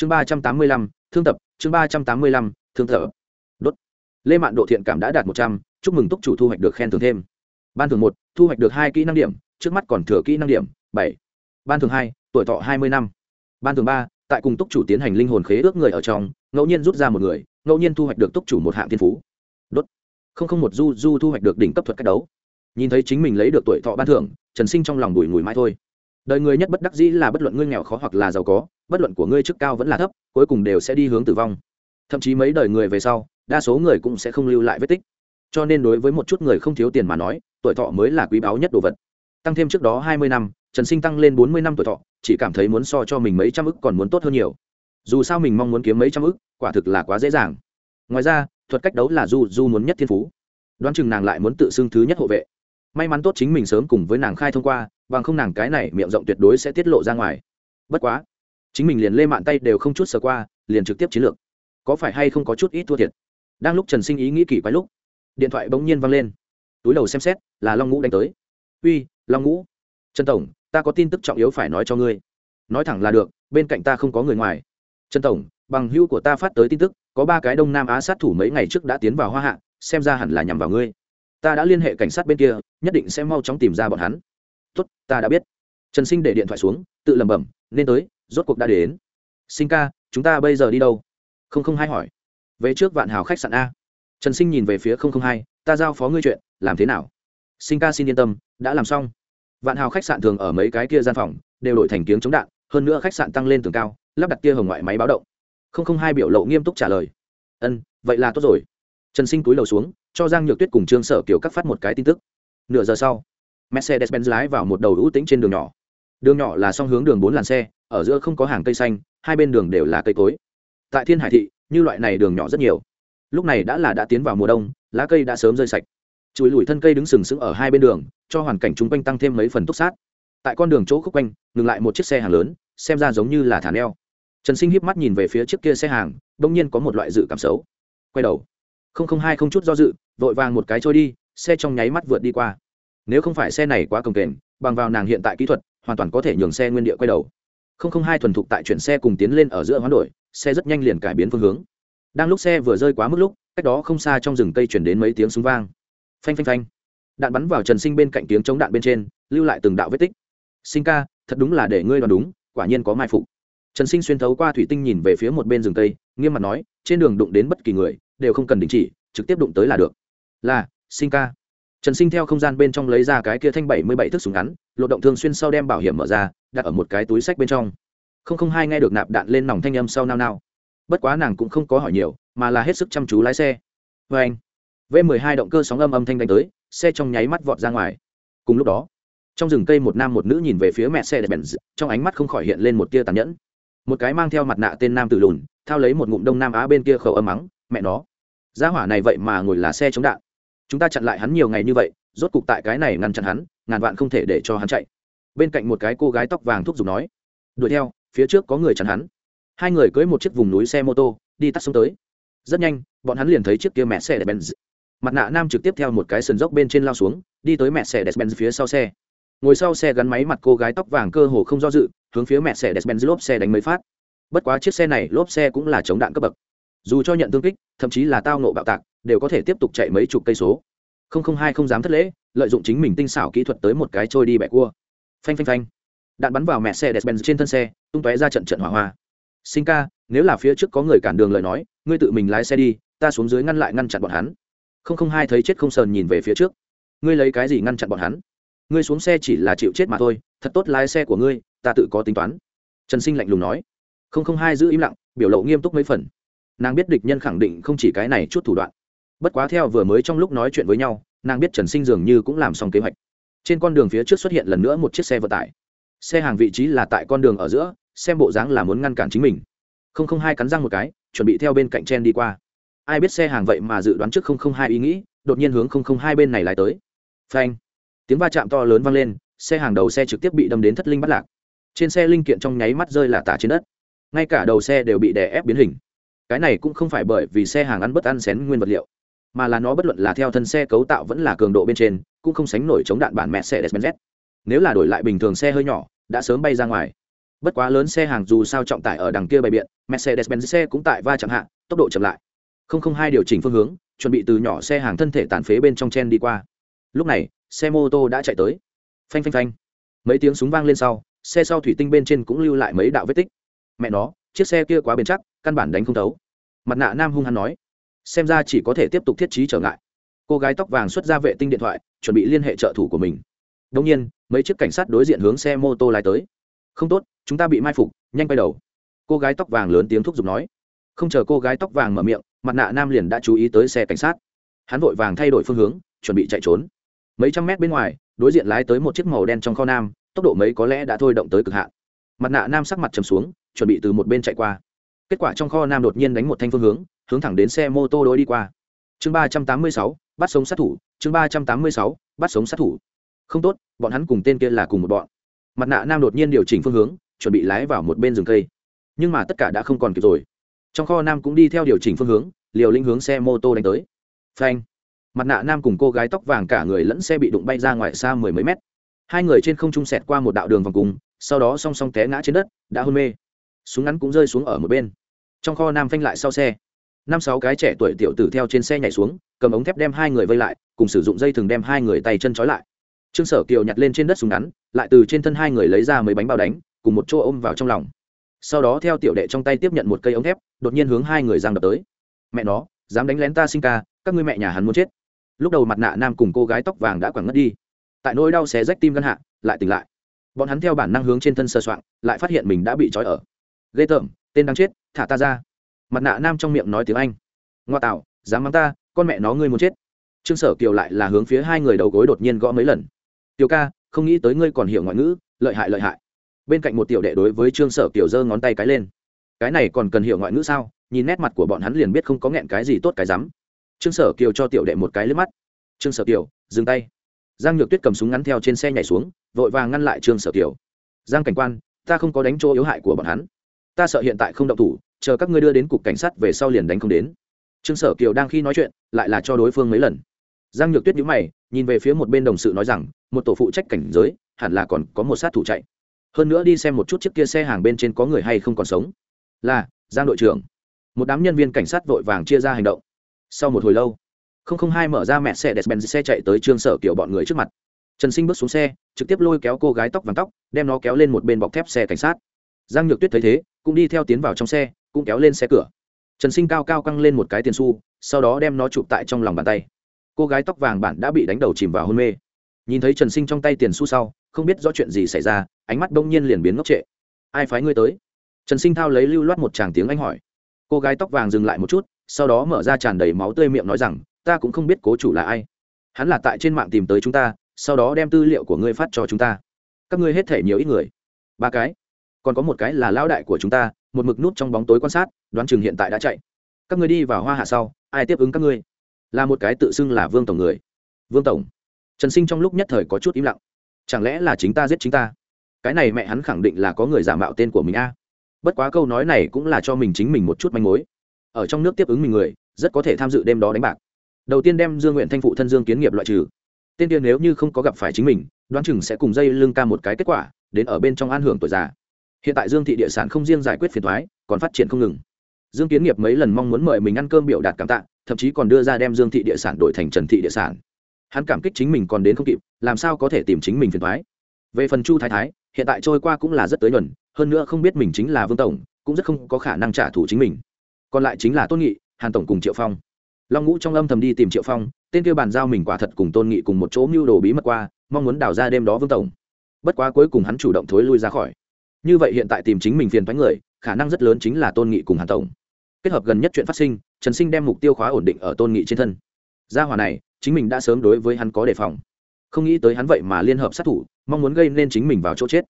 chương ba trăm tám mươi lăm, thương tập, chương ba trăm tám mươi lăm, thương thở. Đốt. Lê mạn độ thiện cảm đã đạt một trăm, chúc mừng túc chủ thu hoạch được khen thưởng thêm. Ban thường một, thu hoạch được hai kỹ năng điểm, trước mắt còn thừa kỹ năng điểm, bảy. Ban thường hai, tuổi thọ hai mươi năm. Ban thường ba, tại cùng túc chủ tiến hành linh hồn khế ước người ở trong, ngẫu nhiên rút ra một người, ngẫu nhiên thu hoạch được túc chủ một hạng thiên phú. Đốt. Không không một du du thu hoạch được đỉnh cấp thuật cách đấu. Nhìn thấy chính mình lấy được tuổi thọ ban thưởng, trần sinh trong lòng đùi ngùi mãi thôi đời người nhất bất đắc dĩ là bất luận ngươi nghèo khó hoặc là giàu có, bất luận của ngươi chức cao vẫn là thấp, cuối cùng đều sẽ đi hướng tử vong. Thậm chí mấy đời người về sau, đa số người cũng sẽ không lưu lại vết tích. Cho nên đối với một chút người không thiếu tiền mà nói, tuổi thọ mới là quý báu nhất đồ vật. Tăng thêm trước đó hai mươi năm, trần sinh tăng lên bốn mươi năm tuổi thọ, chỉ cảm thấy muốn so cho mình mấy trăm ức còn muốn tốt hơn nhiều. Dù sao mình mong muốn kiếm mấy trăm ức, quả thực là quá dễ dàng. Ngoài ra, thuật cách đấu là du du muốn nhất thiên phú. Đoán chừng nàng lại muốn tự xưng thứ nhất hộ vệ may mắn tốt chính mình sớm cùng với nàng khai thông qua, bằng không nàng cái này miệng rộng tuyệt đối sẽ tiết lộ ra ngoài. Bất quá, chính mình liền lê mạn tay đều không chút sờ qua, liền trực tiếp chiến lược. Có phải hay không có chút ít thua thiệt? Đang lúc trần sinh ý nghĩ kỳ quái lúc, điện thoại bỗng nhiên văng lên. Túi đầu xem xét, là long ngũ đánh tới. Uy, long ngũ, trần tổng, ta có tin tức trọng yếu phải nói cho ngươi. Nói thẳng là được, bên cạnh ta không có người ngoài. Trần tổng, bằng hữu của ta phát tới tin tức, có ba cái đông nam á sát thủ mấy ngày trước đã tiến vào hoa hạ, xem ra hẳn là nhằm vào ngươi ta đã liên hệ cảnh sát bên kia, nhất định sẽ mau chóng tìm ra bọn hắn. Tốt, ta đã biết. Trần sinh để điện thoại xuống, tự lẩm bẩm, nên tới, rốt cuộc đã đến. Sinh ca, chúng ta bây giờ đi đâu? không không hai hỏi. Về trước vạn hào khách sạn a. Trần sinh nhìn về phía không không hai, ta giao phó ngươi chuyện, làm thế nào? Sinh ca xin yên tâm, đã làm xong. Vạn hào khách sạn thường ở mấy cái kia gian phòng, đều đổi thành kiếng chống đạn, hơn nữa khách sạn tăng lên tường cao, lắp đặt kia hồng ngoại máy báo động. không không hai biểu lộ nghiêm túc trả lời. Ân, vậy là tốt rồi. Trần sinh cúi đầu xuống cho giang nhược tuyết cùng trương sở kiều cắt phát một cái tin tức. Nửa giờ sau mercedes benz lái vào một đầu ưu tĩnh trên đường nhỏ. Đường nhỏ là song hướng đường bốn làn xe, ở giữa không có hàng cây xanh, hai bên đường đều là cây cối. Tại thiên hải thị, như loại này đường nhỏ rất nhiều. Lúc này đã là đã tiến vào mùa đông, lá cây đã sớm rơi sạch. Chùi lùi thân cây đứng sừng sững ở hai bên đường, cho hoàn cảnh chung quanh tăng thêm mấy phần túc sát. Tại con đường chỗ khúc quanh, ngừng lại một chiếc xe hàng lớn, xem ra giống như là thả neo. Trần sinh híp mắt nhìn về phía trước kia xe hàng, đông nhiên có một loại dự cảm xấu. Quay đầu không không hai không chút do dự, vội vàng một cái trôi đi, xe trong nháy mắt vượt đi qua. Nếu không phải xe này quá cồng kềnh, bằng vào nàng hiện tại kỹ thuật, hoàn toàn có thể nhường xe nguyên địa quay đầu. Không không hai thuần thục tại chuyển xe cùng tiến lên ở giữa hoán đổi, xe rất nhanh liền cải biến phương hướng. Đang lúc xe vừa rơi quá mức lúc, cách đó không xa trong rừng cây chuyển đến mấy tiếng súng vang. Phanh phanh phanh. Đạn bắn vào trần sinh bên cạnh tiếng chống đạn bên trên, lưu lại từng đạo vết tích. Sinh ca, thật đúng là để ngươi đoán đúng, quả nhiên có mai phục. Trần sinh xuyên thấu qua thủy tinh nhìn về phía một bên rừng cây, nghiêm mặt nói, trên đường đụng đến bất kỳ người đều không cần đình chỉ, trực tiếp đụng tới là được. Là sinh ca. Trần sinh theo không gian bên trong lấy ra cái kia thanh bảy mươi bảy thước súng ngắn lộ động thường xuyên sau đem bảo hiểm mở ra, đặt ở một cái túi sách bên trong. Không không hai nghe được nạp đạn lên nòng thanh âm sau nao nao. Bất quá nàng cũng không có hỏi nhiều, mà là hết sức chăm chú lái xe. Vê anh, v mười hai động cơ sóng âm âm thanh đánh tới, xe trong nháy mắt vọt ra ngoài. Cùng lúc đó, trong rừng cây một nam một nữ nhìn về phía mẹ xe đẹp bèn trong ánh mắt không khỏi hiện lên một tia tàn nhẫn. Một cái mang theo mặt nạ tên nam tử lùn, thao lấy một ngụm đông nam á bên kia khẩu âm mắng mẹ nó. Gia hỏa này vậy mà ngồi là xe chống đạn. Chúng ta chặn lại hắn nhiều ngày như vậy, rốt cục tại cái này ngăn chặn hắn, ngàn vạn không thể để cho hắn chạy. Bên cạnh một cái cô gái tóc vàng thúc giục nói, đuổi theo, phía trước có người chặn hắn. Hai người cưới một chiếc vùng núi xe mô tô, đi tắt xuống tới. Rất nhanh, bọn hắn liền thấy chiếc kia mẹ xe đẹp benz mặt nạ nam trực tiếp theo một cái sườn dốc bên trên lao xuống, đi tới mẹ xe đẹp benz phía sau xe. Ngồi sau xe gắn máy mặt cô gái tóc vàng cơ hồ không do dự, hướng phía mẹ xe đẹp benz lốp xe đánh mấy phát. Bất quá chiếc xe này lốp xe cũng là chống đạn cấp bậc dù cho nhận thương kích, thậm chí là tao nộ bạo tạc, đều có thể tiếp tục chạy mấy chục cây số. Không không hai không dám thất lễ, lợi dụng chính mình tinh xảo kỹ thuật tới một cái trôi đi bẻ cua. Phanh phanh phanh. Đạn bắn vào mẹ xe đẹp benz trên thân xe, tung tóe ra trận trận hỏa hoa. Sinh ca, nếu là phía trước có người cản đường lời nói, ngươi tự mình lái xe đi, ta xuống dưới ngăn lại ngăn chặn bọn hắn. Không không hai thấy chết không sờn nhìn về phía trước. Ngươi lấy cái gì ngăn chặn bọn hắn? Ngươi xuống xe chỉ là chịu chết mà thôi, thật tốt lái xe của ngươi, ta tự có tính toán. Trần sinh lạnh lùng nói. Không không hai giữ im lặng, biểu lộ nghiêm túc mấy phần nàng biết địch nhân khẳng định không chỉ cái này chút thủ đoạn. Bất quá theo vừa mới trong lúc nói chuyện với nhau, nàng biết trần sinh dường như cũng làm xong kế hoạch. Trên con đường phía trước xuất hiện lần nữa một chiếc xe vận tải. Xe hàng vị trí là tại con đường ở giữa, xem bộ dáng là muốn ngăn cản chính mình. Không không hai cắn răng một cái, chuẩn bị theo bên cạnh chen đi qua. Ai biết xe hàng vậy mà dự đoán trước không không hai ý nghĩ, đột nhiên hướng không không hai bên này lại tới. Phanh! Tiếng va chạm to lớn vang lên, xe hàng đầu xe trực tiếp bị đâm đến thất linh bắt lạc. Trên xe linh kiện trong nháy mắt rơi là tả trên đất. Ngay cả đầu xe đều bị đè ép biến hình cái này cũng không phải bởi vì xe hàng ăn bất ăn xén nguyên vật liệu, mà là nó bất luận là theo thân xe cấu tạo vẫn là cường độ bên trên, cũng không sánh nổi chống đạn bản mẹ xe despenz nếu là đổi lại bình thường xe hơi nhỏ, đã sớm bay ra ngoài. Bất quá lớn xe hàng dù sao trọng tải ở đằng kia bày biện mercedes benz xe cũng tại va chạm hạ, tốc độ chậm lại. Không không hai điều chỉnh phương hướng, chuẩn bị từ nhỏ xe hàng thân thể tàn phế bên trong chen đi qua. Lúc này, xe mô tô đã chạy tới. Phanh phanh phanh. Mấy tiếng súng vang lên sau, xe sau thủy tinh bên trên cũng lưu lại mấy đạo vết tích. Mẹ nó, chiếc xe kia quá bền chắc căn bản đánh không thấu. Mặt nạ nam hung hăng nói, xem ra chỉ có thể tiếp tục thiết trí trở ngại. Cô gái tóc vàng xuất ra vệ tinh điện thoại, chuẩn bị liên hệ trợ thủ của mình. Đông nhiên, mấy chiếc cảnh sát đối diện hướng xe mô tô lái tới. Không tốt, chúng ta bị mai phục, nhanh quay đầu. Cô gái tóc vàng lớn tiếng thúc giục nói. Không chờ cô gái tóc vàng mở miệng, mặt nạ nam liền đã chú ý tới xe cảnh sát. Hắn vội vàng thay đổi phương hướng, chuẩn bị chạy trốn. Mấy trăm mét bên ngoài, đối diện lái tới một chiếc màu đen trong kho nam, tốc độ mấy có lẽ đã thôi động tới cực hạn. Mặt nạ nam sắc mặt trầm xuống, chuẩn bị từ một bên chạy qua kết quả trong kho nam đột nhiên đánh một thanh phương hướng hướng thẳng đến xe mô tô đối đi qua. Chương ba trăm tám mươi sáu, bắt sống sát thủ, chương ba trăm tám mươi sáu, bắt sống sát thủ. Không tốt, bọn hắn cùng tên kia là cùng một bọn. Mặt nạ nam đột nhiên điều chỉnh phương hướng, chuẩn bị lái vào một bên rừng cây. Nhưng mà tất cả đã không còn kịp rồi. Trong kho nam cũng đi theo điều chỉnh phương hướng, liều linh hướng xe mô tô đánh tới. Phanh. Mặt nạ nam cùng cô gái tóc vàng cả người lẫn xe bị đụng bay ra ngoài xa mười mấy mét. Hai người trên không trung sẹt qua một đạo đường vòng cùng, sau đó song song té ngã trên đất, đã hôn mê súng ngắn cũng rơi xuống ở một bên. Trong kho nam phanh lại sau xe. Năm sáu cái trẻ tuổi tiểu tử theo trên xe nhảy xuống, cầm ống thép đem hai người vây lại, cùng sử dụng dây thừng đem hai người tay chân trói lại. Trương sở kiều nhặt lên trên đất súng ngắn, lại từ trên thân hai người lấy ra mấy bánh bao đánh, cùng một chỗ ôm vào trong lòng. Sau đó theo tiểu đệ trong tay tiếp nhận một cây ống thép, đột nhiên hướng hai người giang đập tới. Mẹ nó, dám đánh lén ta sinh ca, các ngươi mẹ nhà hắn muốn chết. Lúc đầu mặt nạ nam cùng cô gái tóc vàng đã quẳng ngất đi. Tại nỗi đau xé rách tim gân hạ, lại tỉnh lại. Bọn hắn theo bản năng hướng trên thân sơ soạn lại phát hiện mình đã bị trói ở ghê tởm, tên đang chết, thả ta ra. Mặt nạ nam trong miệng nói tiếng anh. Ngoa tạo, dám mắng ta, con mẹ nó ngươi muốn chết. Trương sở kiều lại là hướng phía hai người đầu gối đột nhiên gõ mấy lần. Tiểu ca, không nghĩ tới ngươi còn hiểu ngoại ngữ, lợi hại lợi hại. Bên cạnh một tiểu đệ đối với trương sở kiều giơ ngón tay cái lên. Cái này còn cần hiểu ngoại ngữ sao? Nhìn nét mặt của bọn hắn liền biết không có nghẹn cái gì tốt cái rắm trương sở kiều cho tiểu đệ một cái lướt mắt. Trương sở kiều, dừng tay. Giang nhược tuyết cầm súng ngắn theo trên xe nhảy xuống, vội vàng ngăn lại trương sở kiều. Giang cảnh quan, ta không có đánh chỗ yếu hại của bọn hắn ta sợ hiện tại không động thủ, chờ các ngươi đưa đến cục cảnh sát về sau liền đánh không đến. Trương sở kiều đang khi nói chuyện, lại là cho đối phương mấy lần. Giang nhược tuyết nhíu mày, nhìn về phía một bên đồng sự nói rằng, một tổ phụ trách cảnh giới, hẳn là còn có một sát thủ chạy. Hơn nữa đi xem một chút chiếc kia xe hàng bên trên có người hay không còn sống. Là, giang đội trưởng. Một đám nhân viên cảnh sát vội vàng chia ra hành động. Sau một hồi lâu, không không hai mở ra mẹ xe despen xe chạy tới trương sở kiểu bọn người trước mặt. Trần sinh bước xuống xe, trực tiếp lôi kéo cô gái tóc vàng tóc, đem nó kéo lên một bên bọc thép xe cảnh sát. Giang nhược tuyết thấy thế cũng đi theo tiến vào trong xe, cũng kéo lên xe cửa. Trần sinh cao cao căng lên một cái tiền su sau đó đem nó chụp tại trong lòng bàn tay. Cô gái tóc vàng bản đã bị đánh đầu chìm vào hôn mê. Nhìn thấy trần sinh trong tay tiền su sau, không biết rõ chuyện gì xảy ra, ánh mắt đông nhiên liền biến ngốc trệ. Ai phái ngươi tới? Trần sinh thao lấy lưu loát một tràng tiếng anh hỏi. Cô gái tóc vàng dừng lại một chút, sau đó mở ra tràn đầy máu tươi miệng nói rằng, ta cũng không biết cố chủ là ai. Hắn là tại trên mạng tìm tới chúng ta, sau đó đem tư liệu của ngươi phát cho chúng ta. Các ngươi hết thể nhiều ít người. Ba cái còn có một cái là lão đại của chúng ta, một mực nút trong bóng tối quan sát, đoán chừng hiện tại đã chạy. Các người đi vào hoa hạ sau, ai tiếp ứng các ngươi? Là một cái tự xưng là vương tổng người. Vương tổng. Trần sinh trong lúc nhất thời có chút im lặng. Chẳng lẽ là chính ta giết chính ta? Cái này mẹ hắn khẳng định là có người giả mạo tên của mình a. Bất quá câu nói này cũng là cho mình chính mình một chút manh mối. Ở trong nước tiếp ứng mình người, rất có thể tham dự đêm đó đánh bạc. Đầu tiên đem dương nguyện thanh phụ thân dương kiến nghiệp loại trừ. Tên tiên nếu như không có gặp phải chính mình, đoán chừng sẽ cùng dây lưng ca một cái kết quả, đến ở bên trong an hưởng tuổi già hiện tại dương thị địa sản không riêng giải quyết phiền thoái còn phát triển không ngừng. Dương kiến nghiệp mấy lần mong muốn mời mình ăn cơm biểu đạt cảm tạ, thậm chí còn đưa ra đem dương thị địa sản đổi thành trần thị địa sản. Hắn cảm kích chính mình còn đến không kịp, làm sao có thể tìm chính mình phiền thoái về phần chu thái thái, hiện tại trôi qua cũng là rất tới nhuần, hơn nữa không biết mình chính là vương tổng, cũng rất không có khả năng trả thù chính mình. Còn lại chính là tôn nghị, hàn tổng cùng triệu phong. Long ngũ trong âm thầm đi tìm triệu phong, tên kêu bàn giao mình quả thật cùng tôn nghị cùng một chỗ mưu đồ bí mật qua, mong muốn đào ra đêm đó vương tổng. Bất quá cuối cùng hắn chủ động thối lui ra khỏi như vậy hiện tại tìm chính mình phiền thoái người, khả năng rất lớn chính là tôn nghị cùng hàn tổng. Kết hợp gần nhất chuyện phát sinh, trần sinh đem mục tiêu khóa ổn định ở tôn nghị trên thân. Gia hòa này, chính mình đã sớm đối với hắn có đề phòng. Không nghĩ tới hắn vậy mà liên hợp sát thủ, mong muốn gây nên chính mình vào chỗ chết.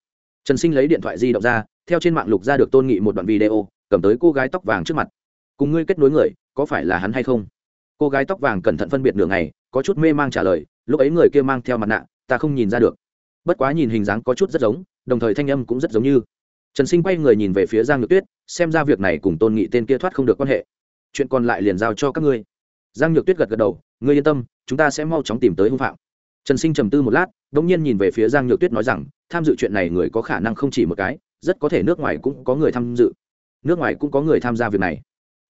Trần sinh lấy điện thoại di động ra, theo trên mạng lục ra được tôn nghị một đoạn video, cầm tới cô gái tóc vàng trước mặt. Cùng ngươi kết nối người, có phải là hắn hay không? Cô gái tóc vàng cẩn thận phân biệt nửa ngày, có chút mê mang trả lời, lúc ấy người kia mang theo mặt nạ, ta không nhìn ra được. Bất quá nhìn hình dáng có chút rất giống đồng thời thanh âm cũng rất giống như. Trần sinh quay người nhìn về phía giang nhược tuyết, xem ra việc này cùng tôn nghị tên kia thoát không được quan hệ. Chuyện còn lại liền giao cho các ngươi. Giang nhược tuyết gật gật đầu, ngươi yên tâm, chúng ta sẽ mau chóng tìm tới hung phạm. Trần sinh trầm tư một lát đ ỗ n g nhiên nhìn về phía giang nhược tuyết nói rằng, tham dự chuyện này người có khả năng không chỉ một cái, rất có thể nước ngoài cũng có người tham dự. Nước ngoài cũng có người tham gia việc này.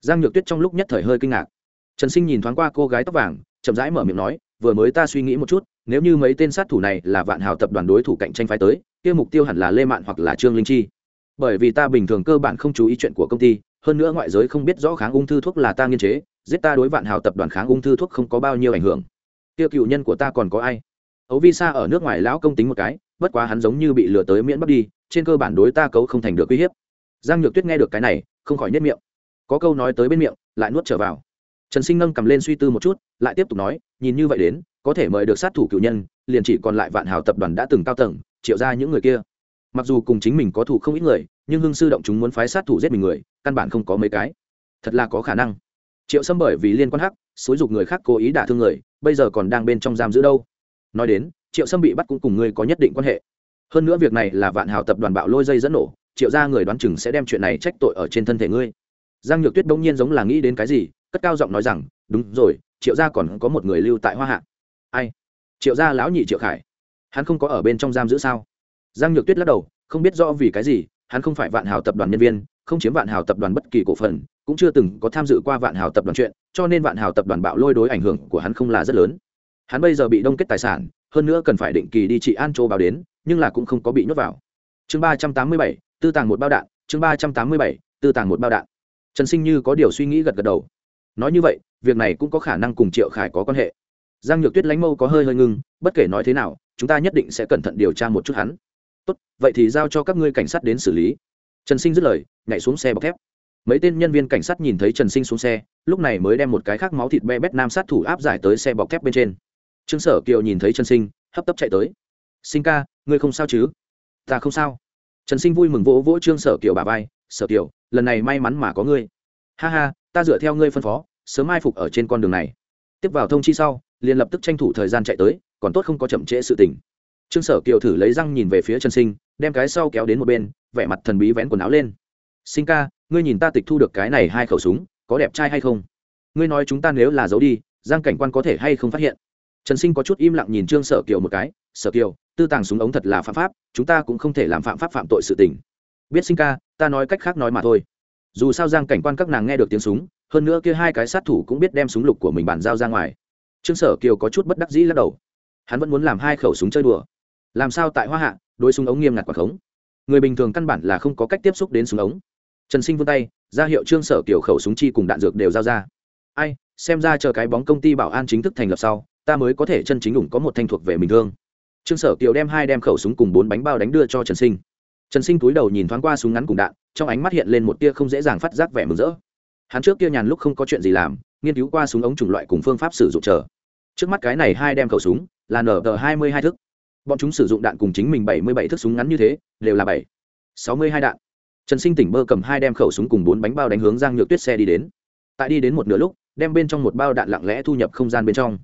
Giang nhược tuyết trong lúc nhất thời hơi kinh ngạc. Trần sinh nhìn thoáng qua cô gái tóc vàng, chậm rãi mở miệng nói vừa mới ta suy nghĩ một chút, nếu như mấy tên sát thủ này là vạn hào tập đoàn đối thủ cạnh tranh phái tới, kia mục tiêu hẳn là lê mạn hoặc là trương linh chi. Bởi vì ta bình thường cơ bản không chú ý chuyện của công ty, hơn nữa ngoại giới không biết rõ kháng ung thư thuốc là ta nghiên chế, giết ta đối vạn hào tập đoàn kháng ung thư thuốc không có bao nhiêu ảnh hưởng. Kia cựu nhân của ta còn có ai? Ấu vi sa ở nước ngoài lão công tính một cái, bất quá hắn giống như bị lừa tới miễn bắt đi, trên cơ bản đối ta cấu không thành được uy hiếp. Giang nhược tuyết nghe được cái này, không khỏi nhất miệng. Có câu nói tới bên miệng, lại nuốt trở vào trần sinh nâng cầm lên suy tư một chút, lại tiếp tục nói, nhìn như vậy đến, có thể mời được sát thủ cựu nhân, liền chỉ còn lại vạn hào tập đoàn đã từng cao tầng, triệu ra những người kia. Mặc dù cùng chính mình có thủ không ít người, nhưng hưng sư động chúng muốn phái sát thủ giết mình người, căn bản không có mấy cái. Thật là có khả năng. Triệu Sâm bởi vì liên quan hắc, xúi dục người khác cố ý đả thương người, bây giờ còn đang bên trong giam giữ đâu. Nói đến, triệu sâm bị bắt cũng cùng ngươi có nhất định quan hệ. Hơn nữa việc này là vạn hào tập đoàn bạo lôi dây dẫn nổ, triệu ra người đoán chừng sẽ đem chuyện này trách tội ở trên thân thể ngươi. Giang nhược tuyết bỗng nhiên giống là nghĩ đến cái gì cất cao giọng nói rằng, đúng rồi, triệu gia còn có một người lưu tại hoa hạ. Ai? Triệu gia lão nhị triệu khải. Hắn không có ở bên trong giam giữ sao? Giang nhược tuyết lắc đầu, không biết rõ vì cái gì, hắn không phải vạn hào tập đoàn nhân viên, không chiếm vạn hào tập đoàn bất kỳ cổ phần, cũng chưa từng có tham dự qua vạn hào tập đoàn chuyện, cho nên vạn hào tập đoàn bạo lôi đối ảnh hưởng của hắn không là rất lớn. Hắn bây giờ bị đông kết tài sản, hơn nữa cần phải định kỳ đi trị an châu báo đến, nhưng là cũng không có bị nhốt vào. Chương ba trăm tám mươi bảy, tư tàng một bao đạn, chương ba trăm tám mươi bảy, tư tàng một bao đạn. Trần sinh như có điều suy nghĩ gật gật đầu nói như vậy, việc này cũng có khả năng cùng triệu khải có quan hệ. Giang nhược tuyết lánh mâu có hơi hơi ngưng, bất kể nói thế nào, chúng ta nhất định sẽ cẩn thận điều tra một chút hắn. Tốt, vậy thì giao cho các ngươi cảnh sát đến xử lý. Trần sinh dứt lời, nhảy xuống xe bọc thép. Mấy tên nhân viên cảnh sát nhìn thấy trần sinh xuống xe, lúc này mới đem một cái khác máu thịt be bét nam sát thủ áp giải tới xe bọc thép bên trên. Trương sở kiều nhìn thấy trần sinh, hấp tấp chạy tới. Sinh ca, ngươi không sao chứ? Ta không sao. Trần sinh vui mừng vỗ vỗ trương sở kiều bà vai. Sở kiều, lần này may mắn mà có ngươi ha ha, ta dựa theo ngươi phân phó, sớm mai phục ở trên con đường này. Tiếp vào thông chi sau, liền lập tức tranh thủ thời gian chạy tới, còn tốt không có chậm trễ sự tình. Trương sở kiều thử lấy răng nhìn về phía trần sinh, đem cái sau kéo đến một bên, vẻ mặt thần bí vén quần áo lên. Sinh ca, ngươi nhìn ta tịch thu được cái này hai khẩu súng, có đẹp trai hay không? Ngươi nói chúng ta nếu là giấu đi, giang cảnh quan có thể hay không phát hiện? Trần sinh có chút im lặng nhìn trương sở kiều một cái, sở kiều, tư tàng súng ống thật là phạm pháp, chúng ta cũng không thể làm phạm pháp phạm tội sự tình. Biết sinh ca, ta nói cách khác nói mà thôi dù sao giang cảnh quan các nàng nghe được tiếng súng, hơn nữa kia hai cái sát thủ cũng biết đem súng lục của mình bàn giao ra ngoài. Trương sở kiều có chút bất đắc dĩ lắc đầu. Hắn vẫn muốn làm hai khẩu súng chơi đùa. Làm sao tại hoa hạ đôi súng ống nghiêm ngặt quả khống? Người bình thường căn bản là không có cách tiếp xúc đến súng ống. Trần sinh vươn tay, ra hiệu trương sở kiều khẩu súng chi cùng đạn dược đều giao ra. Ai, xem ra chờ cái bóng công ty bảo an chính thức thành lập sau, ta mới có thể chân chính ủng có một thanh thuộc về mình thương. Trương sở kiều đem hai đem khẩu súng cùng bốn bánh bao đánh đưa cho trần sinh trần sinh túi đầu nhìn thoáng qua súng ngắn cùng đạn, trong ánh mắt hiện lên một tia không dễ dàng phát giác vẻ mừng rỡ. Hắn trước kia nhàn lúc không có chuyện gì làm, nghiên cứu qua súng ống chủng loại cùng phương pháp sử dụng chờ. Trước mắt cái này hai đem khẩu súng, là nở tờ hai mươi hai thức. Bọn chúng sử dụng đạn cùng chính mình bảy mươi bảy thức súng ngắn như thế, đều là bảy, sáu mươi hai đạn. Trần sinh tỉnh bơ cầm hai đem khẩu súng cùng bốn bánh bao đánh hướng giang nhược tuyết xe đi đến. Tại đi đến một nửa lúc, đem bên trong một bao đạn lặng lẽ thu nhập không gian bên trong.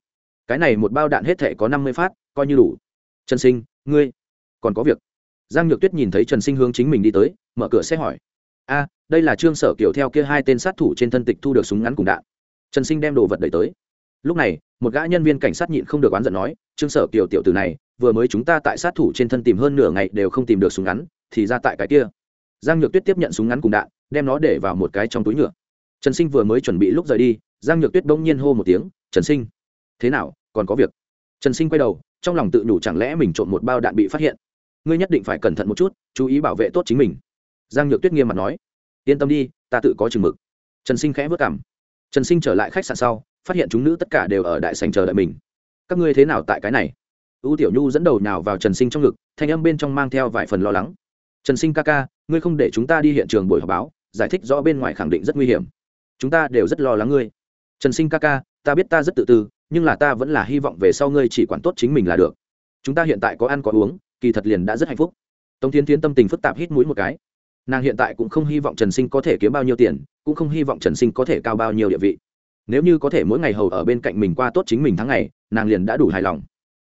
Cái này một bao đạn hết thể có năm mươi phát, coi như đủ. Trần sinh, ngươi còn có việc giang nhược tuyết nhìn thấy trần sinh hướng chính mình đi tới, mở cửa xe hỏi. A, đây là trương sở kiểu theo kia hai tên sát thủ trên thân tịch thu được súng ngắn cùng đạn. Trần sinh đem đồ vật đẩy tới. Lúc này, một gã nhân viên cảnh sát nhịn không được oán giận nói, trương sở kiều tiểu từ này, vừa mới chúng ta tại sát thủ trên thân tìm hơn nửa ngày đều không tìm được súng ngắn, thì ra tại cái kia. Giang nhược tuyết tiếp nhận súng ngắn cùng đạn, đem nó để vào một cái trong túi nhựa. Trần sinh vừa mới chuẩn bị lúc rời đi, giang nhược tuyết bỗng nhiên hô một tiếng, trần sinh, thế nào, còn có việc? Trần sinh quay đầu, trong lòng tự nhủ chẳng lẽ mình trộm một bao đạn bị phát hiện ngươi nhất định phải cẩn thận một chút, chú ý bảo vệ tốt chính mình. Giang nhược tuyết nghiêm mặt nói. Yên tâm đi, ta tự có chừng mực. Trần sinh khẽ vất cảm. Trần sinh trở lại khách sạn sau, phát hiện chúng nữ tất cả đều ở đại sành chờ đợi mình. Các ngươi thế nào tại cái này? U tiểu nhu dẫn đầu nào vào trần sinh trong ngực, thanh âm bên trong mang theo vài phần lo lắng. Trần sinh ca ca, ngươi không để chúng ta đi hiện trường buổi họp báo, giải thích rõ bên ngoài khẳng định rất nguy hiểm. Chúng ta đều rất lo lắng ngươi. Trần sinh ca ca, ta biết ta rất tự tư, nhưng là ta vẫn là hy vọng về sau ngươi chỉ quản tốt chính mình là được. Chúng ta hiện tại có ăn có uống kỳ thật liền đã rất hạnh phúc. Tống tiến tiến tâm tình phức tạp hít mũi một cái. Nàng hiện tại cũng không hy vọng trần sinh có thể kiếm bao nhiêu tiền, cũng không hy vọng trần sinh có thể cao bao nhiêu địa vị. Nếu như có thể mỗi ngày hầu ở bên cạnh mình qua tốt chính mình tháng ngày, nàng liền đã đủ hài lòng.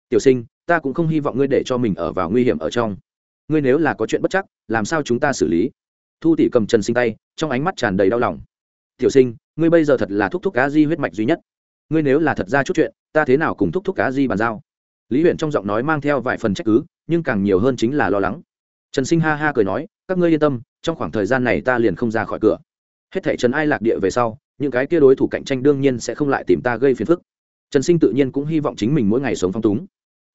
Tiểu sinh, ta cũng không hy vọng ngươi để cho mình ở vào nguy hiểm ở trong. Ngươi nếu là có chuyện bất chắc, làm sao chúng ta xử lý? Thu tỷ cầm trần sinh tay, trong ánh mắt tràn đầy đau lòng. Tiểu sinh, ngươi bây giờ thật là thúc thúc cá di huyết mạch duy nhất. Ngươi nếu là thật ra chút chuyện, ta thế nào cùng thúc thúc cá di bàn giao? Lý huyện trong giọng nói mang theo vài phần trách cứ nhưng càng nhiều hơn chính là lo lắng. Trần sinh ha ha cười nói các ngươi yên tâm trong khoảng thời gian này ta liền không ra khỏi cửa. Hết thảy trần ai lạc địa về sau những cái kia đối thủ cạnh tranh đương nhiên sẽ không lại tìm ta gây phiền phức. Trần sinh tự nhiên cũng hy vọng chính mình mỗi ngày sống phong túng.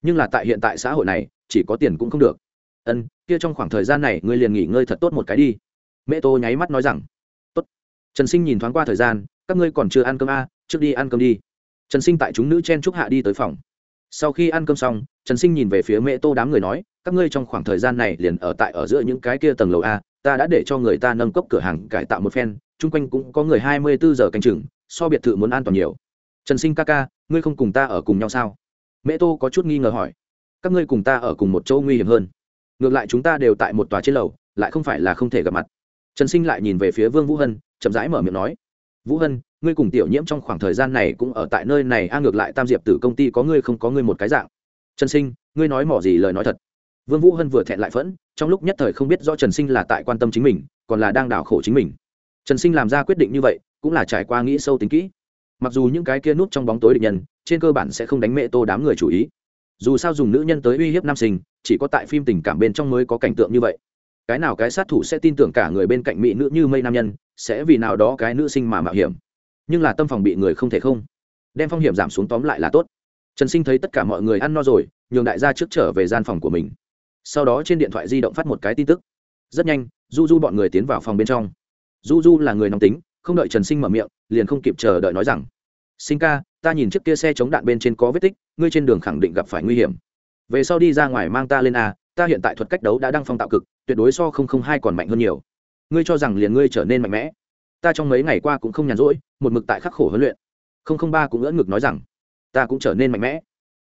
Nhưng là tại hiện tại xã hội này chỉ có tiền cũng không được. Ân kia trong khoảng thời gian này ngươi liền nghỉ ngơi thật tốt một cái đi. Mẹ tô nháy mắt nói rằng tốt. Trần sinh nhìn thoáng qua thời gian các ngươi còn chưa ăn cơm a à, trước đi ăn cơm đi. Trần sinh tại chúng nữ chen trúc hạ đi tới phòng sau khi ăn cơm xong, trần sinh nhìn về phía mẹ tô đám người nói, các ngươi trong khoảng thời gian này liền ở tại ở giữa những cái kia tầng lầu a, ta đã để cho người ta nâng cốc cửa hàng cải tạo một phen, chung quanh cũng có người hai mươi bốn giờ canh chừng, so biệt thự muốn an toàn nhiều. Trần sinh ca ca, ngươi không cùng ta ở cùng nhau sao? Mẹ tô có chút nghi ngờ hỏi, các ngươi cùng ta ở cùng một chỗ nguy hiểm hơn. Ngược lại chúng ta đều tại một tòa trên lầu, lại không phải là không thể gặp mặt. Trần sinh lại nhìn về phía vương vũ hân, chậm rãi mở miệng nói vũ hân, ngươi cùng tiểu nhiễm trong khoảng thời gian này cũng ở tại nơi này, a, ngược lại tam diệp tử công ty có ngươi không có ngươi một cái dạng. Trần sinh, ngươi nói mỏ gì lời nói thật. Vương vũ hân vừa thẹn lại phẫn, trong lúc nhất thời không biết rõ trần sinh là tại quan tâm chính mình, còn là đang đảo khổ chính mình. Trần sinh làm ra quyết định như vậy, cũng là trải qua nghĩ sâu tính kỹ. Mặc dù những cái kia núp trong bóng tối địch nhân, trên cơ bản sẽ không đánh mẹ tô đám người chủ ý. Dù sao dùng nữ nhân tới uy hiếp nam sinh, chỉ có tại phim tình cảm bên trong mới có cảnh tượng như vậy. Cái nào cái sát thủ sẽ tin tưởng cả người bên cạnh mỹ nữ như mây nam nhân sẽ vì nào đó cái nữ sinh mà mạo hiểm. Nhưng là tâm phòng bị người không thể không. Đem phong hiểm giảm xuống tóm lại là tốt. Trần sinh thấy tất cả mọi người ăn no rồi, nhường đại gia trước trở về gian phòng của mình. Sau đó trên điện thoại di động phát một cái tin tức. Rất nhanh du du bọn người tiến vào phòng bên trong. Du du là người nóng tính, không đợi trần sinh mở miệng, liền không kịp chờ đợi nói rằng, sinh ca, ta nhìn chiếc kia xe chống đạn bên trên có vết tích, ngươi trên đường khẳng định gặp phải nguy hiểm. Về sau đi ra ngoài mang ta lên a, ta hiện tại thuật cách đấu đã đăng phong tạo cực, tuyệt đối so không không hai còn mạnh hơn nhiều ngươi cho rằng liền ngươi trở nên mạnh mẽ. Ta trong mấy ngày qua cũng không nhàn rỗi, một mực tại khắc khổ huấn luyện. Không không ba cũng ưỡn ngực nói rằng, ta cũng trở nên mạnh mẽ.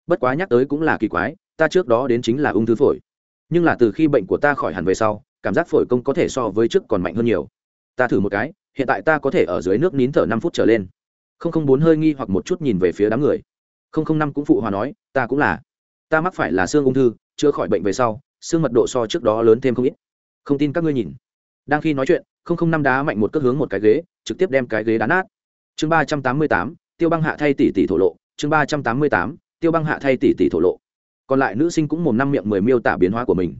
Bất quá nhắc tới cũng là kỳ quái, ta trước đó đến chính là ung thư phổi. Nhưng là từ khi bệnh của ta khỏi hẳn về sau, cảm giác phổi công có thể so với trước còn mạnh hơn nhiều. Ta thử một cái, hiện tại ta có thể ở dưới nước nín thở năm phút trở lên. Không không bốn hơi nghi hoặc một chút nhìn về phía đám người. Không không năm cũng phụ hòa nói, ta cũng là. Ta mắc phải là xương ung thư, chữa khỏi bệnh về sau, xương mật độ so trước đó lớn thêm không ít. Không tin các ngươi nhìn đang khi nói chuyện, không không năm đá mạnh một cước hướng một cái ghế, trực tiếp đem cái ghế đá nát. Chương ba trăm tám mươi tám, tiêu băng hạ thay tỷ tỷ thổ lộ. Chương ba trăm tám mươi tám, tiêu băng hạ thay tỷ tỷ thổ lộ. Còn lại nữ sinh cũng mồm năm miệng mười miêu tả biến hóa của mình.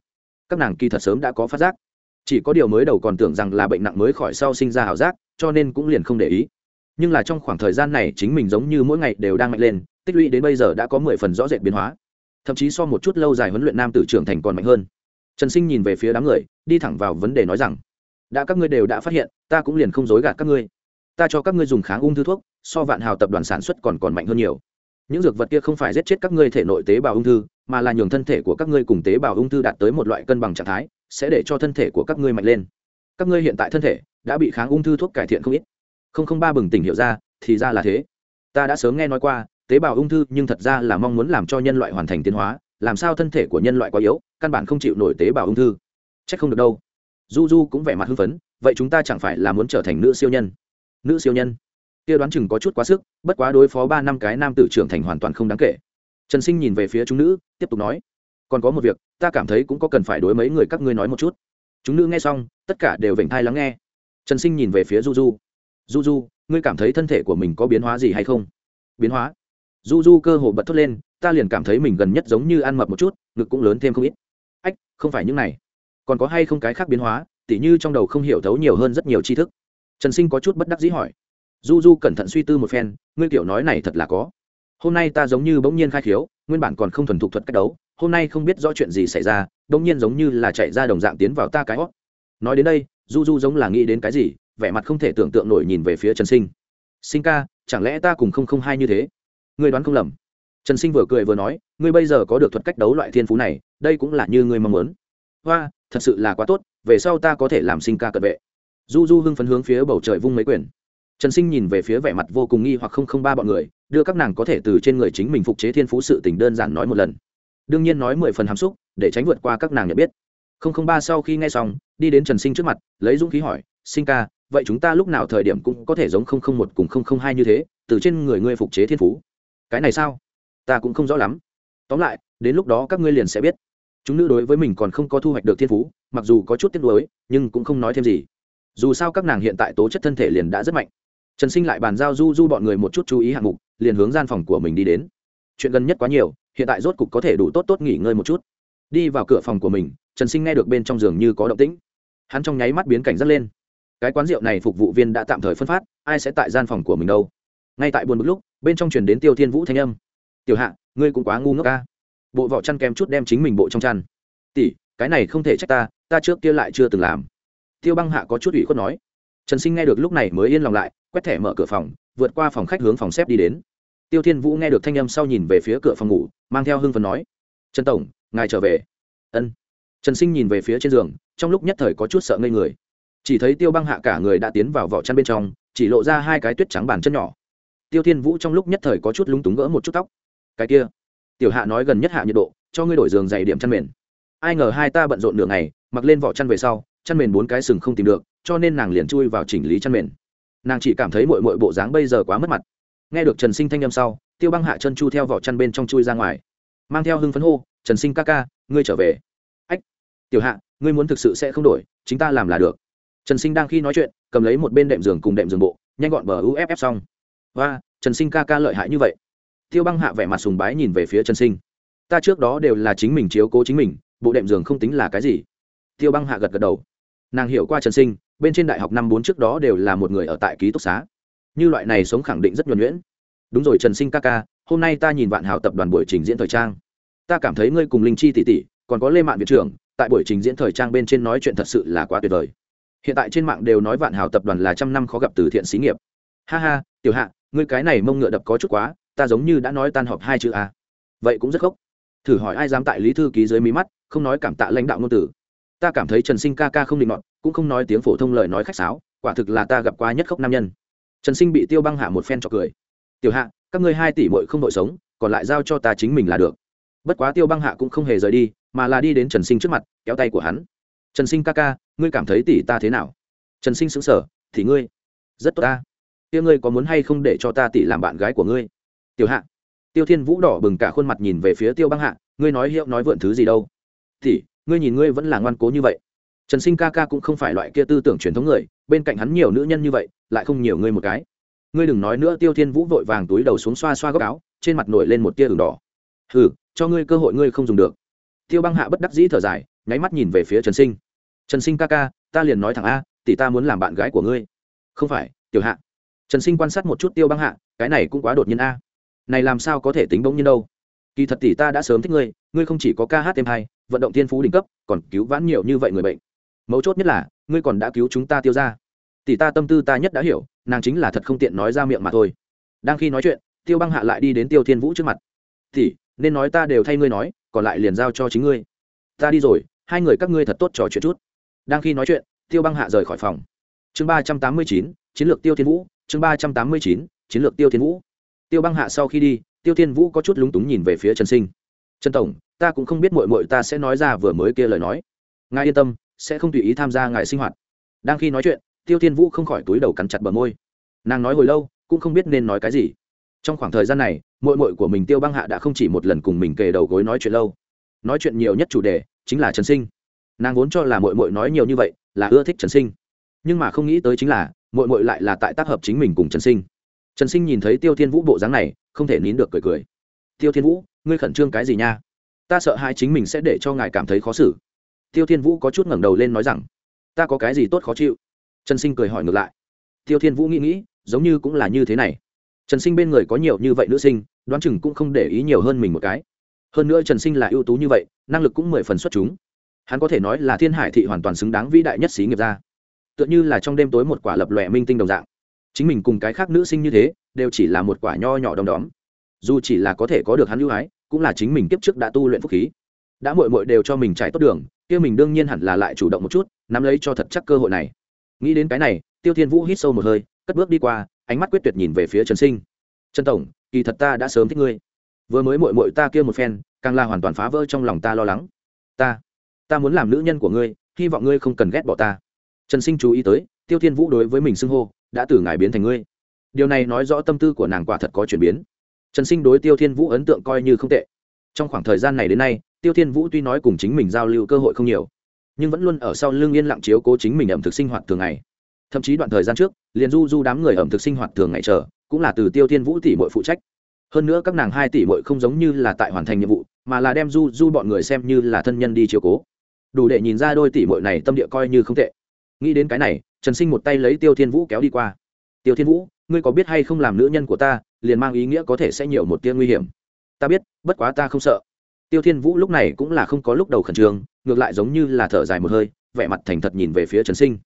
Các nàng kỳ thật sớm đã có phát giác. Chỉ có điều mới đầu còn tưởng rằng là bệnh nặng mới khỏi sau sinh ra ảo giác, cho nên cũng liền không để ý. Nhưng là trong khoảng thời gian này, chính mình giống như mỗi ngày đều đang mạnh lên, tích lũy đến bây giờ đã có mười phần rõ rệt biến hóa. Thậm chí so một chút lâu dài huấn luyện nam tử trưởng thành còn mạnh hơn. Trần sinh nhìn về phía đám người, đi thẳng vào vấn đề nói rằng đã các ngươi đều đã phát hiện, ta cũng liền không dối gạt các ngươi. Ta cho các ngươi dùng kháng ung thư thuốc, so vạn hào tập đoàn sản xuất còn còn mạnh hơn nhiều. Những dược vật kia không phải giết chết các ngươi thể nội tế bào ung thư, mà là nhường thân thể của các ngươi cùng tế bào ung thư đạt tới một loại cân bằng trạng thái, sẽ để cho thân thể của các ngươi mạnh lên. Các ngươi hiện tại thân thể đã bị kháng ung thư thuốc cải thiện không ít. Không không ba bừng tỉnh hiểu ra, thì ra là thế. Ta đã sớm nghe nói qua, tế bào ung thư nhưng thật ra là mong muốn làm cho nhân loại hoàn thành tiến hóa, làm sao thân thể của nhân loại quá yếu, căn bản không chịu nổi tế bào ung thư. C h ắ c không được đâu du du cũng vẻ mặt hưng phấn, vậy chúng ta chẳng phải là muốn trở thành nữ siêu nhân? Nữ siêu nhân? Kia đoán chừng có chút quá sức, bất quá đối phó ba năm cái nam tử trưởng thành hoàn toàn không đáng kể. Trần sinh nhìn về phía chúng nữ, tiếp tục nói, còn có một việc, ta cảm thấy cũng có cần phải đối mấy người các ngươi nói một chút. Chúng nữ nghe xong, tất cả đều vểnh thai lắng nghe. Trần sinh nhìn về phía du du du du, ngươi cảm thấy thân thể của mình có biến hóa gì hay không? Biến hóa? Du du cơ hồ bật thốt lên, ta liền cảm thấy mình gần nhất giống như ăn mập một chút, ngực cũng lớn thêm không ít. Ách, không phải những này còn có hay không cái khác biến hóa, tỉ như trong đầu không hiểu thấu nhiều hơn rất nhiều tri thức. Trần sinh có chút bất đắc dĩ hỏi. Du du cẩn thận suy tư một phen, ngươi kiểu nói này thật là có. Hôm nay ta giống như bỗng nhiên khai khiếu, nguyên bản còn không thuần thục thuật cách đấu, hôm nay không biết rõ chuyện gì xảy ra, bỗng nhiên giống như là chạy ra đồng dạng tiến vào ta cái hót nói đến đây, du du giống là nghĩ đến cái gì, vẻ mặt không thể tưởng tượng nổi nhìn về phía trần sinh. Sinh ca, chẳng lẽ ta cùng không không hai như thế? Ngươi đoán không lầm. Trần sinh vừa cười vừa nói, ngươi bây giờ có được thuật cách đấu loại thiên phú này, đây cũng là như ngươi mong muốn. Hoa thật sự là quá tốt, về sau ta có thể làm sinh ca cận vệ. Du du hưng phấn hướng phía bầu trời vung mấy quyền. Trần sinh nhìn về phía vẻ mặt vô cùng nghi hoặc không không ba bọn người, đưa các nàng có thể từ trên người chính mình phục chế thiên phú sự tình đơn giản nói một lần. Đương nhiên nói mười phần hàm xúc, để tránh vượt qua các nàng nhận biết. Không không ba sau khi nghe xong, đi đến trần sinh trước mặt, lấy dũng khí hỏi, sinh ca, vậy chúng ta lúc nào thời điểm cũng có thể giống không không một cùng không không hai như thế, từ trên người ngươi phục chế thiên phú? Cái này sao? Ta cũng không rõ lắm. Tóm lại, đến lúc đó các ngươi liền sẽ biết chúng nữ đối với mình còn không có thu hoạch được thiên phú, mặc dù có chút tiếc nuối, nhưng cũng không nói thêm gì. Dù sao các nàng hiện tại tố chất thân thể liền đã rất mạnh. Trần sinh lại bàn giao du du bọn người một chút chú ý hạng mục, liền hướng gian phòng của mình đi đến. Chuyện gần nhất quá nhiều, hiện tại rốt cục có thể đủ tốt tốt nghỉ ngơi một chút. Đi vào cửa phòng của mình, trần sinh nghe được bên trong giường như có động tĩnh. Hắn trong nháy mắt biến cảnh rất lên. Cái quán rượu này phục vụ viên đã tạm thời phân phát, ai sẽ tại gian phòng của mình đâu? Ngay tại buồn một lúc, bên trong truyền đến tiêu thiên vũ thanh âm. Tiểu hạ, ngươi cũng quá ngu ngốc ca bộ vỏ chăn kem chút đem chính mình bộ trong chăn. Tỷ, cái này không thể trách ta ta trước kia lại chưa từng làm. Tiêu băng hạ có chút ủy khuất nói. Trần sinh nghe được lúc này mới yên lòng lại, quét thẻ mở cửa phòng, vượt qua phòng khách hướng phòng xếp đi đến. Tiêu thiên vũ nghe được thanh âm sau nhìn về phía cửa phòng ngủ, mang theo hưng phần nói. Trần tổng, ngài trở về. Ân. Trần sinh nhìn về phía trên giường, trong lúc nhất thời có chút sợ ngây người. Chỉ thấy tiêu băng hạ cả người đã tiến vào vỏ chăn bên trong, chỉ lộ ra hai cái tuyết trắng bàn chân nhỏ. Tiêu thiên vũ trong lúc nhất thời có chút lúng túng gỡ một chút tóc. Cái kia tiểu hạ nói gần nhất hạ nhiệt độ, cho ngươi đổi giường dày điểm chăn mền. Ai ngờ hai ta bận rộn nửa ngày, mặc lên vỏ chăn về sau, chăn mền bốn cái sừng không tìm được, cho nên nàng liền chui vào chỉnh lý chăn mền. Nàng chỉ cảm thấy mội mội bộ dáng bây giờ quá mất mặt. Nghe được trần sinh thanh â m sau, tiêu băng hạ chân chu theo vỏ chăn bên trong chui ra ngoài. Mang theo hưng phấn hô, trần sinh ca ca, ngươi trở về. Ách, tiểu hạ, ngươi muốn thực sự sẽ không đổi, chính ta làm là được. Trần sinh đang khi nói chuyện, cầm lấy một bên đệm giường cùng đệm giường bộ, nhanh gọn bờ uff xong. Và trần sinh ca ca lợi hại như vậy tiêu băng hạ vẻ mặt sùng bái nhìn về phía trần sinh. Ta trước đó đều là chính mình chiếu cố chính mình, bộ đệm giường không tính là cái gì. Tiêu băng hạ gật gật đầu. Nàng hiểu qua trần sinh, bên trên đại học năm bốn trước đó đều là một người ở tại ký túc xá. Như loại này sống khẳng định rất nhuẩn nhuyễn. Đúng rồi trần sinh ca ca, hôm nay ta nhìn vạn hào tập đoàn buổi trình diễn thời trang. Ta cảm thấy ngươi cùng linh chi tỷ tỷ, còn có lê mạng viện trưởng, tại buổi trình diễn thời trang bên trên nói chuyện thật sự là quá tuyệt vời. Hiện tại trên mạng đều nói vạn hào tập đoàn là trăm năm khó gặp từ thiện xí nghiệp. Ha ha, tiểu hạ, ngươi cái này mông ngựa đập có chút quá ta giống như đã nói tan họp hai chữ a. Vậy cũng rất khóc thử hỏi ai dám tại lý thư ký dưới mí mắt, không nói cảm tạ lãnh đạo ngôn tử. Ta cảm thấy trần sinh ca ca không định mọn cũng không nói tiếng phổ thông lời nói khách sáo, quả thực là ta gặp qua nhất khóc nam nhân. Trần sinh bị tiêu băng hạ một phen cho cười. Tiểu hạ, các ngươi hai tỷ mội không đội sống, còn lại giao cho ta chính mình là được. Bất quá tiêu băng hạ cũng không hề rời đi, mà là đi đến trần sinh trước mặt, kéo tay của hắn. Trần sinh ca ca, ngươi cảm thấy tỷ ta thế nào? Trần sinh xứng sở thì ngươi, rất tốt ta. Tiêu ngươi có muốn hay không để cho ta tỷ làm bạn gái của ngươi? Tiểu hạ. Tiêu thiên vũ đỏ bừng cả khuôn mặt nhìn về phía tiêu băng hạ, ngươi nói hiệu nói vượn thứ gì đâu? Thì ngươi nhìn ngươi vẫn là ngoan cố như vậy. Trần sinh ca ca cũng không phải loại kia tư tưởng truyền thống người, bên cạnh hắn nhiều nữ nhân như vậy, lại không nhiều ngươi một cái. Ngươi đừng nói nữa, tiêu thiên vũ vội vàng túi đầu xuống xoa xoa góc áo, trên mặt nổi lên một tia đường đỏ. Hừ, cho ngươi cơ hội ngươi không dùng được. Tiêu băng hạ bất đắc dĩ thở dài, nháy mắt nhìn về phía trần sinh. Trần sinh ca ca, ta liền nói thẳng a, tỷ ta muốn làm bạn gái của ngươi. Không phải, tiểu hạ. Trần sinh quan sát một chút tiêu băng hạ, cái này cũng quá đột nhiên a này làm sao có thể tính bỗng nhiên đâu? Kỳ thật tỷ ta đã sớm thích ngươi ngươi không chỉ có ca hát thêm hay vận động thiên phú đỉnh cấp, còn cứu vãn nhiều như vậy người bệnh. Mấu chốt nhất là, ngươi còn đã cứu chúng ta tiêu ra tỷ ta tâm tư ta nhất đã hiểu, nàng chính là thật không tiện nói ra miệng mà thôi. Đang khi nói chuyện, tiêu băng hạ lại đi đến tiêu thiên vũ trước mặt. Tỷ, nên nói ta đều thay ngươi nói, còn lại liền giao cho chính ngươi. Ta đi rồi, hai người các ngươi thật tốt trò chuyện chút. Đang khi nói chuyện, tiêu băng hạ rời khỏi phòng. Chương ba trăm tám mươi chín, chiến lược tiêu thiên vũ, chương ba trăm tám mươi chín, chiến lược tiêu thiên vũ tiêu băng hạ sau khi đi, tiêu thiên vũ có chút lúng túng nhìn về phía trần sinh. Trần tổng, ta cũng không biết mội mội ta sẽ nói ra vừa mới kia lời nói. Ngài yên tâm, sẽ không tùy ý tham gia ngài sinh hoạt. Đang khi nói chuyện, tiêu thiên vũ không khỏi túi đầu cắn chặt bờ môi. Nàng nói hồi lâu, cũng không biết nên nói cái gì. Trong khoảng thời gian này mội mội của mình tiêu băng hạ đã không chỉ một lần cùng mình kề đầu gối nói chuyện lâu. Nói chuyện nhiều nhất chủ đề chính là trần sinh. Nàng vốn cho là mội mội nói nhiều như vậy là ưa thích trần sinh. Nhưng mà không nghĩ tới chính là mội mội lại là tại tác hợp chính mình cùng trần sinh trần sinh nhìn thấy tiêu thiên vũ bộ dáng này, không thể nín được cười cười. Tiêu thiên vũ, ngươi khẩn trương cái gì nha? Ta sợ hai chính mình sẽ để cho ngài cảm thấy khó xử. Tiêu thiên vũ có chút ngẩng đầu lên nói rằng, ta có cái gì tốt khó chịu? Trần sinh cười hỏi ngược lại. Tiêu thiên vũ nghĩ nghĩ, giống như cũng là như thế này. Trần sinh bên người có nhiều như vậy nữ sinh, đoán chừng cũng không để ý nhiều hơn mình một cái. Hơn nữa trần sinh là ưu tú như vậy, năng lực cũng mười phần xuất chúng. Hắn có thể nói là thiên hải thị hoàn toàn xứng đáng vĩ đại nhất xí nghiệp ra tựa như là trong đêm tối một quả lập lòe minh tinh đồng dạng chính mình cùng cái khác nữ sinh như thế, đều chỉ là một quả nho nhỏ đom đóm. Dù chỉ là có thể có được hắn ưu ái, cũng là chính mình kiếp trước đã tu luyện phúc khí. Đã mội mội đều cho mình trải tốt đường, kia mình đương nhiên hẳn là lại chủ động một chút, nắm lấy cho thật chắc cơ hội này. Nghĩ đến cái này, tiêu thiên vũ hít sâu một hơi, cất bước đi qua, ánh mắt quyết tuyệt nhìn về phía trần sinh. Trần tổng, kỳ thật ta đã sớm thích ngươi. Vừa mới mội mội ta kia một phen, càng là hoàn toàn phá vỡ trong lòng ta lo lắng. Ta ta muốn làm nữ nhân của ngươi, hy vọng ngươi không cần ghét bỏ ta. Trần sinh chú ý tới tiêu thiên vũ đối với mình xưng hô, đã từ ngài biến thành ngươi. Điều này nói rõ tâm tư của nàng quả thật có chuyển biến. Trần sinh đối tiêu thiên vũ ấn tượng coi như không tệ. Trong khoảng thời gian này đến nay, tiêu thiên vũ tuy nói cùng chính mình giao lưu cơ hội không nhiều, nhưng vẫn luôn ở sau lưng yên lặng chiếu cố chính mình ẩm thực sinh hoạt thường ngày. Thậm chí đoạn thời gian trước, liền du du đám người ẩm thực sinh hoạt thường ngày chờ, cũng là từ tiêu thiên vũ tỷ mội phụ trách. Hơn nữa các nàng hai tỷ mội không giống như là tại hoàn thành nhiệm vụ, mà là đem du du bọn người xem như là thân nhân đi chiếu cố. Đủ để nhìn ra đôi tỷ mội này tâm địa coi như không tệ. Nghĩ đến cái này trần sinh một tay lấy tiêu thiên vũ kéo đi qua. Tiêu thiên vũ, ngươi có biết hay không làm nữ nhân của ta, liền mang ý nghĩa có thể sẽ nhiều một tia nguy hiểm? Ta biết, bất quá ta không sợ. Tiêu thiên vũ lúc này cũng là không có lúc đầu khẩn trương, ngược lại giống như là thở dài một hơi, vẻ mặt thành thật nhìn về phía trần sinh.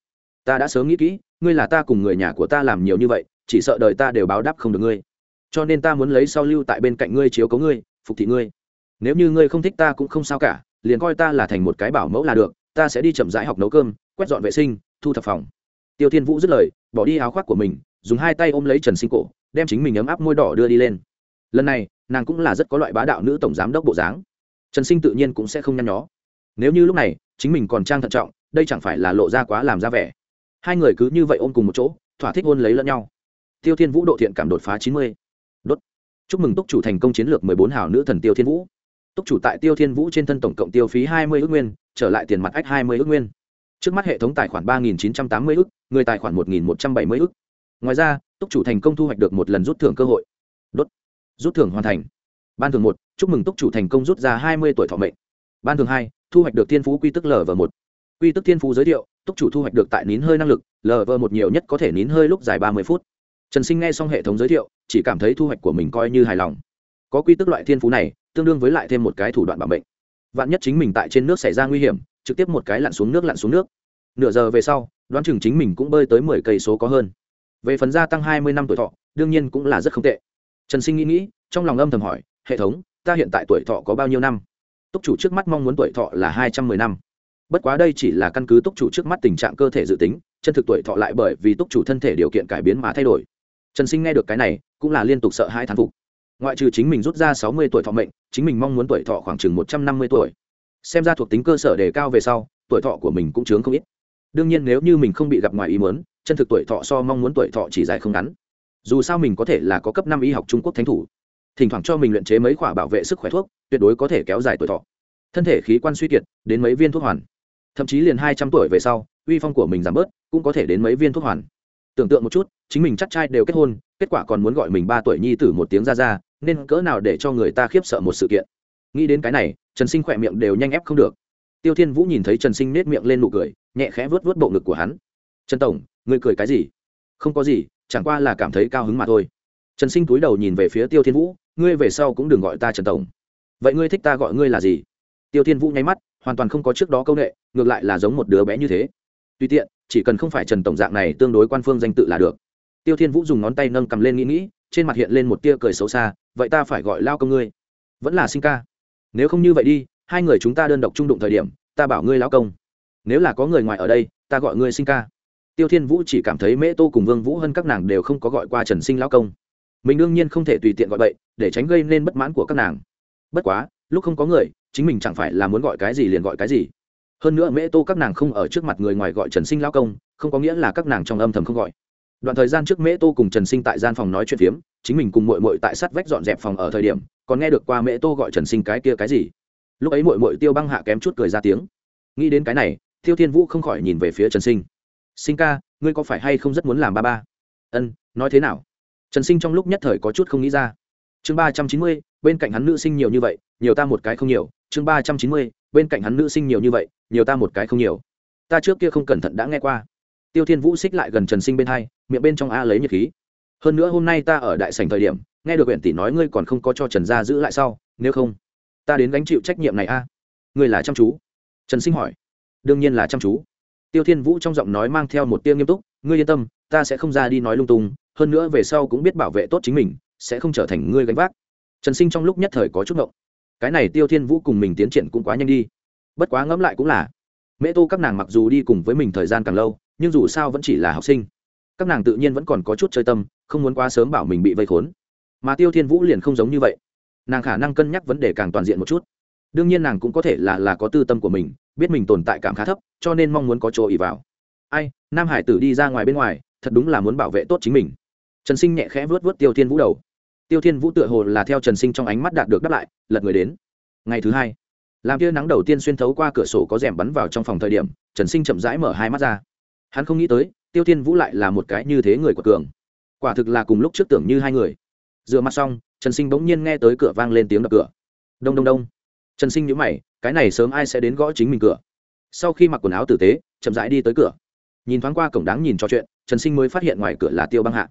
Ta đã sớm nghĩ kỹ, ngươi là ta cùng người nhà của ta làm nhiều như vậy, chỉ sợ đời ta đều báo đáp không được ngươi. Cho nên ta muốn lấy sau lưu tại bên cạnh ngươi chiếu cấu ngươi, phục thị ngươi. Nếu như ngươi không thích ta cũng không sao cả, liền coi ta là thành một cái bảo mẫu là được, ta sẽ đi chậm rãi học nấu cơm, quét dọn vệ sinh, thu thập phòng tiêu thiên vũ dứt lời, bỏ đi áo khoác của mình, dùng hai tay ôm lấy trần sinh cổ, đem chính mình ấm áp môi đỏ đưa đi lên. Lần này, nàng cũng là rất có loại bá đạo nữ tổng giám đốc bộ dáng. Trần sinh tự nhiên cũng sẽ không nhăn nhó. Nếu như lúc này, chính mình còn trang thận trọng, đây chẳng phải là lộ ra quá làm ra vẻ. Hai người cứ như vậy ôm cùng một chỗ, thỏa thích hôn lấy lẫn nhau. Tiêu thiên vũ độ thiện cảm đột phá chín mươi. Đốt. Chúc mừng túc chủ thành công chiến lược mười bốn hào nữ thần tiêu thiên vũ. Túc chủ tại tiêu thiên vũ trên thân tổng cộng tiêu phí hai mươi ước nguyên, trở lại tiền mặt ách hai mươi ước nguyên trước mắt hệ thống tài khoản ba nghìn chín trăm tám mươi ức, người tài khoản một nghìn một trăm bảy mươi ức. Ngoài ra, túc chủ thành công thu hoạch được một lần rút thưởng cơ hội. Đốt. Rút thưởng hoàn thành. Ban thường một, chúc mừng túc chủ thành công rút ra hai mươi tuổi thọ mệnh. Ban thường hai, thu hoạch được thiên phú quy tức lv một. Quy tức thiên phú giới thiệu, túc chủ thu hoạch được tại nín hơi năng lực lv một nhiều nhất có thể nín hơi lúc dài ba mươi phút. Trần sinh nghe xong hệ thống giới thiệu, chỉ cảm thấy thu hoạch của mình coi như hài lòng. Có quy tức loại thiên phú này, tương đương với lại thêm một cái thủ đoạn bảo mệnh vạn nhất chính mình tại trên nước xảy ra nguy hiểm, trực tiếp một cái lặn xuống nước lặn xuống nước. Nửa giờ về sau, đoán chừng chính mình cũng bơi tới mười cây số có hơn. Về phần gia tăng hai mươi năm tuổi thọ, đương nhiên cũng là rất không tệ. Trần sinh nghĩ nghĩ, trong lòng âm thầm hỏi, hệ thống, ta hiện tại tuổi thọ có bao nhiêu năm? Túc chủ trước mắt mong muốn tuổi thọ là hai trăm mười năm. Bất quá đây chỉ là căn cứ túc chủ trước mắt tình trạng cơ thể dự tính, chân thực tuổi thọ lại bởi vì túc chủ thân thể điều kiện cải biến mà thay đổi. Trần sinh nghe được cái này, cũng là liên tục sợ hai thán phục ngoại trừ chính mình rút ra sáu mươi tuổi thọ mệnh, chính mình mong muốn tuổi thọ khoảng chừng một trăm năm mươi tuổi. Xem ra thuộc tính cơ sở đề cao về sau, tuổi thọ của mình cũng chướng không ít. Đương nhiên nếu như mình không bị gặp ngoài ý muốn, chân thực tuổi thọ so mong muốn tuổi thọ chỉ dài không ngắn. Dù sao mình có thể là có cấp năm y học trung quốc thánh thủ. Thỉnh thoảng cho mình luyện chế mấy khoả bảo vệ sức khỏe thuốc, tuyệt đối có thể kéo dài tuổi thọ. Thân thể khí quan suy kiệt, đến mấy viên thuốc hoàn. Thậm chí liền hai trăm tuổi về sau, uy phong của mình giảm bớt, cũng có thể đến mấy viên thuốc hoàn. Tưởng tượng một chút, chính mình chắc trai đều kết hôn, kết quả còn muốn gọi mình ba tuổi nhi tử một tiếng ra ra nên cỡ nào để cho người ta khiếp sợ một sự kiện? Nghĩ đến cái này, trần sinh khỏe miệng đều nhanh ép không được. Tiêu thiên vũ nhìn thấy trần sinh nết miệng lên nụ cười, nhẹ khẽ vớt vớt bộ ngực của hắn. Trần tổng, ngươi cười cái gì? Không có gì, chẳng qua là cảm thấy cao hứng mà thôi. Trần sinh túi đầu nhìn về phía tiêu thiên vũ, ngươi về sau cũng đừng gọi ta trần tổng. Vậy ngươi thích ta gọi ngươi là gì? Tiêu thiên vũ nháy mắt, hoàn toàn không có trước đó câu nghệ ngược lại là giống một đứa bé như thế. Tùy tiện, chỉ cần không phải trần tổng dạng này, tương đối quan phương danh tự là được. Tiêu thiên vũ dùng ngón tay nâng cầm lên nghĩ nghĩ trên mặt hiện lên một tia cười xấu xa, vậy ta phải gọi lao công ngươi. Vẫn là sinh ca. Nếu không như vậy đi, hai người chúng ta đơn độc trung đụng thời điểm, ta bảo ngươi lao công. Nếu là có người ngoài ở đây, ta gọi ngươi sinh ca. Tiêu thiên vũ chỉ cảm thấy mễ tô cùng vương vũ hơn các nàng đều không có gọi qua trần sinh lao công. Mình đương nhiên không thể tùy tiện gọi vậy để tránh gây nên bất mãn của các nàng. Bất quá, lúc không có người, chính mình chẳng phải là muốn gọi cái gì liền gọi cái gì. Hơn nữa mễ tô các nàng không ở trước mặt người ngoài gọi trần sinh lao công, không có nghĩa là các nàng trong âm thầm không gọi đoạn thời gian trước mễ tô cùng trần sinh tại gian phòng nói chuyện phiếm, chính mình cùng mội mội tại sát vách dọn dẹp phòng ở thời điểm, còn nghe được qua mễ tô gọi trần sinh cái kia cái gì. Lúc ấy mội mội tiêu băng hạ kém chút cười ra tiếng. Nghĩ đến cái này, tiêu thiên vũ không khỏi nhìn về phía trần sinh. Sinh ca, ngươi có phải hay không rất muốn làm ba ba? Ân, nói thế nào? Trần sinh trong lúc nhất thời có chút không nghĩ ra. Chương ba trăm chín mươi, bên cạnh hắn nữ sinh nhiều như vậy, nhiều ta một cái không nhiều. Chương ba trăm chín mươi, bên cạnh hắn nữ sinh nhiều như vậy, nhiều ta một cái không nhiều. Ta trước kia không cẩn thận đã nghe qua tiêu thiên vũ xích lại gần trần sinh bên hai, miệng bên trong a lấy nhiệt khí. Hơn nữa hôm nay ta ở đại sảnh thời điểm, nghe được huyện tỷ nói ngươi còn không có cho trần gia giữ lại sau, nếu không, ta đến gánh chịu trách nhiệm này a. Ngươi là chăm chú? Trần sinh hỏi. Đương nhiên là chăm chú. Tiêu thiên vũ trong giọng nói mang theo một tiêu nghiêm túc, ngươi yên tâm, ta sẽ không ra đi nói lung tung, hơn nữa về sau cũng biết bảo vệ tốt chính mình, sẽ không trở thành ngươi gánh vác. Trần sinh trong lúc nhất thời có chút ngộng. Cái này tiêu thiên vũ cùng mình tiến triển cũng quá nhanh đi. Bất quá ngẫm lại cũng là, mễ tô các nàng mặc dù đi cùng với mình thời gian càng lâu nhưng dù sao vẫn chỉ là học sinh. Các nàng tự nhiên vẫn còn có chút chơi tâm, không muốn quá sớm bảo mình bị vây khốn. Mà tiêu thiên vũ liền không giống như vậy. Nàng khả năng cân nhắc vấn đề càng toàn diện một chút. Đương nhiên nàng cũng có thể là là có tư tâm của mình, biết mình tồn tại cảm khá thấp, cho nên mong muốn có chỗ ỉ vào. Ai, nam hải tử đi ra ngoài bên ngoài, thật đúng là muốn bảo vệ tốt chính mình. Trần sinh nhẹ khẽ vớt vớt tiêu thiên vũ đầu. Tiêu thiên vũ tựa hồ là theo trần sinh trong ánh mắt đạt được đáp lại, lật người đến. Ngày thứ hai, làm tia nắng đầu tiên xuyên thấu qua cửa sổ có rèm bắn vào trong phòng thời điểm, trần sinh chậm rãi mở hai mắt ra hắn không nghĩ tới, tiêu thiên vũ lại là một cái như thế người của cường. Quả thực là cùng lúc trước tưởng như hai người. Dựa mặt xong, trần sinh bỗng nhiên nghe tới cửa vang lên tiếng đập cửa. Đông đông đông. Trần sinh nhữ mày, cái này sớm ai sẽ đến gõ chính mình cửa? Sau khi mặc quần áo tử tế, chậm rãi đi tới cửa. Nhìn thoáng qua cổng đáng nhìn trò chuyện, trần sinh mới phát hiện ngoài cửa là tiêu băng hạ.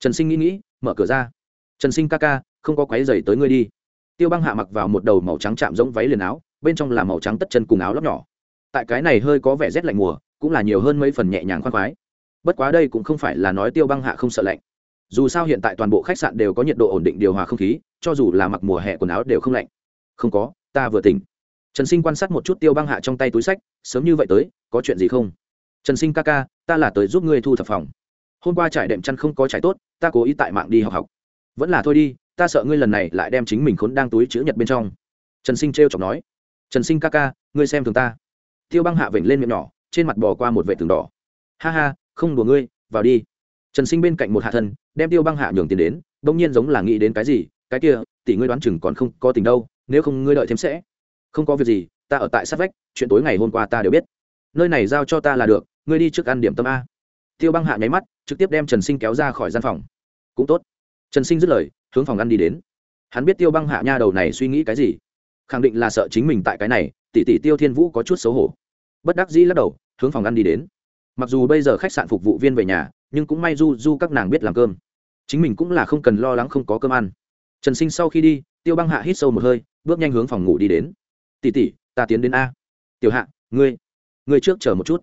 Trần sinh nghĩ nghĩ, mở cửa ra. Trần sinh ca ca, không có quáy dày tới ngươi đi. Tiêu băng hạ mặc vào một đầu màu trắng chạm giống váy liền áo, bên trong là màu trắng tất chân cùng áo lóc nhỏ. Tại cái này hơi có vẻ rét lạnh mùa cũng là nhiều hơn mấy phần nhẹ nhàng khoan khoái. Bất quá đây cũng không phải là nói tiêu băng hạ không sợ lạnh. Dù sao hiện tại toàn bộ khách sạn đều có nhiệt độ ổn định điều hòa không khí, cho dù là mặc mùa hè quần áo đều không lạnh. Không có, ta vừa tỉnh. Trần sinh quan sát một chút tiêu băng hạ trong tay túi sách, sớm như vậy tới, có chuyện gì không? Trần sinh ca ca, ta là tới giúp ngươi thu thập phòng. Hôm qua trải đệm chăn không có trải tốt, ta cố ý tại mạng đi học học. Vẫn là thôi đi, ta sợ ngươi lần này lại đem chính mình khốn đang túi chữ nhật bên trong. Trần sinh t r chọc nói. Trần sinh ca ca, ngươi xem thường ta. Tiêu băng hạ vểnh lên miệng nhỏ trên mặt bò qua một vệ tường đỏ. Ha ha, không đùa ngươi, vào đi. Trần sinh bên cạnh một hạ thân, đem tiêu băng hạ nhường tiền đến đ ỗ n g nhiên giống là nghĩ đến cái gì, cái kia, tỷ ngươi đoán chừng còn không có tình đâu, nếu không ngươi đợi thêm sẽ. Không có việc gì, ta ở tại sát vách, chuyện tối ngày hôm qua ta đều biết. Nơi này giao cho ta là được, ngươi đi trước ăn điểm tâm a. Tiêu băng hạ nháy mắt, trực tiếp đem trần sinh kéo ra khỏi gian phòng. Cũng tốt. Trần sinh dứt lời, hướng phòng ăn đi đến. Hắn biết tiêu băng hạ nha đầu này suy nghĩ cái gì. Khẳng định là sợ chính mình tại cái này, tỷ tỷ tiêu thiên vũ có chút xấu hổ. Bất đắc dĩ lắc đầu hướng phòng ăn đi đến. Mặc dù bây giờ khách sạn phục vụ viên về nhà, nhưng cũng may du du các nàng biết làm cơm. Chính mình cũng là không cần lo lắng không có cơm ăn. Trần sinh sau khi đi, tiêu băng hạ hít sâu một hơi, bước nhanh hướng phòng ngủ đi đến. Tỷ tỷ, ta tiến đến a. Tiểu hạ, ngươi ngươi trước chờ một chút.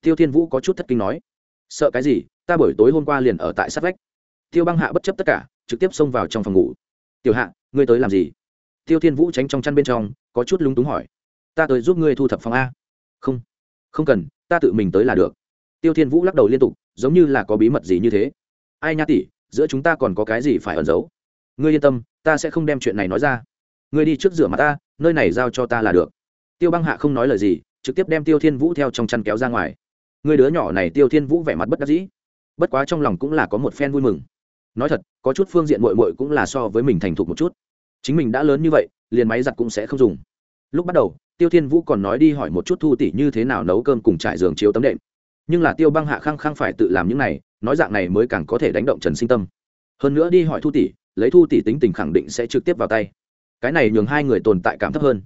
Tiêu thiên vũ có chút thất kinh nói. Sợ cái gì? Ta buổi tối hôm qua liền ở tại sát vách. Tiêu băng hạ bất chấp tất cả, trực tiếp xông vào trong phòng ngủ. Tiểu hạ, ngươi tới làm gì? Tiêu thiên vũ tránh trong chăn bên trong, có chút lúng túng hỏi. Ta tới giúp ngươi thu thập phòng a. Không không cần, ta tự mình tới là được. Tiêu thiên vũ lắc đầu liên tục, giống như là có bí mật gì như thế. Ai nha tỷ, giữa chúng ta còn có cái gì phải ẩn giấu? Ngươi yên tâm, ta sẽ không đem chuyện này nói ra. Ngươi đi trước rửa mặt ta, nơi này giao cho ta là được. Tiêu băng hạ không nói lời gì, trực tiếp đem tiêu thiên vũ theo trong chăn kéo ra ngoài. Người đứa nhỏ này tiêu thiên vũ vẻ mặt bất đắc dĩ. Bất quá trong lòng cũng là có một phen vui mừng. Nói thật, có chút phương diện mội mội cũng là so với mình thành thục một chút. Chính mình đã lớn như vậy, liền máy giặt cũng sẽ không dùng. Lúc bắt đầu tiêu thiên vũ còn nói đi hỏi một chút thu tỷ như thế nào nấu cơm cùng trải giường chiếu tấm đệm. Nhưng là tiêu băng hạ khăng khăng phải tự làm những này, nói dạng này mới càng có thể đánh động trần sinh tâm. Hơn nữa đi hỏi thu tỷ, lấy thu tỷ tính tình khẳng định sẽ trực tiếp vào tay. Cái này nhường hai người tồn tại cảm thấp hơn.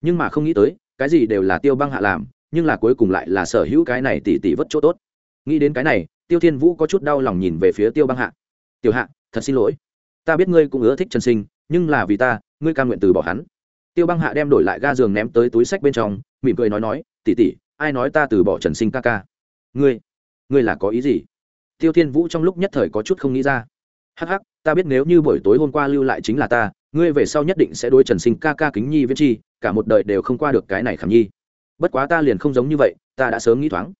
Nhưng mà không nghĩ tới, cái gì đều là tiêu băng hạ làm, nhưng là cuối cùng lại là sở hữu cái này tỷ tỷ vất chỗ tốt. Nghĩ đến cái này, tiêu thiên vũ có chút đau lòng nhìn về phía tiêu băng hạ. Tiểu hạ, thật xin lỗi. Ta biết ngươi cũng ưa thích trần sinh, nhưng là vì ta, ngươi ca nguyện từ bỏ hắn tiêu băng hạ đem đổi lại ga giường ném tới túi sách bên trong, mỉm cười nói nói tỉ tỉ ai nói ta từ bỏ trần sinh ca ca? Ngươi ngươi là có ý gì? Tiêu thiên vũ trong lúc nhất thời có chút không nghĩ ra. Hắc hắc, ta biết nếu như buổi tối hôm qua lưu lại chính là ta, ngươi về sau nhất định sẽ đối trần sinh ca ca kính nhi viết chi, cả một đời đều không qua được cái này khảm nhi. Bất quá ta liền không giống như vậy, ta đã sớm nghĩ thoáng.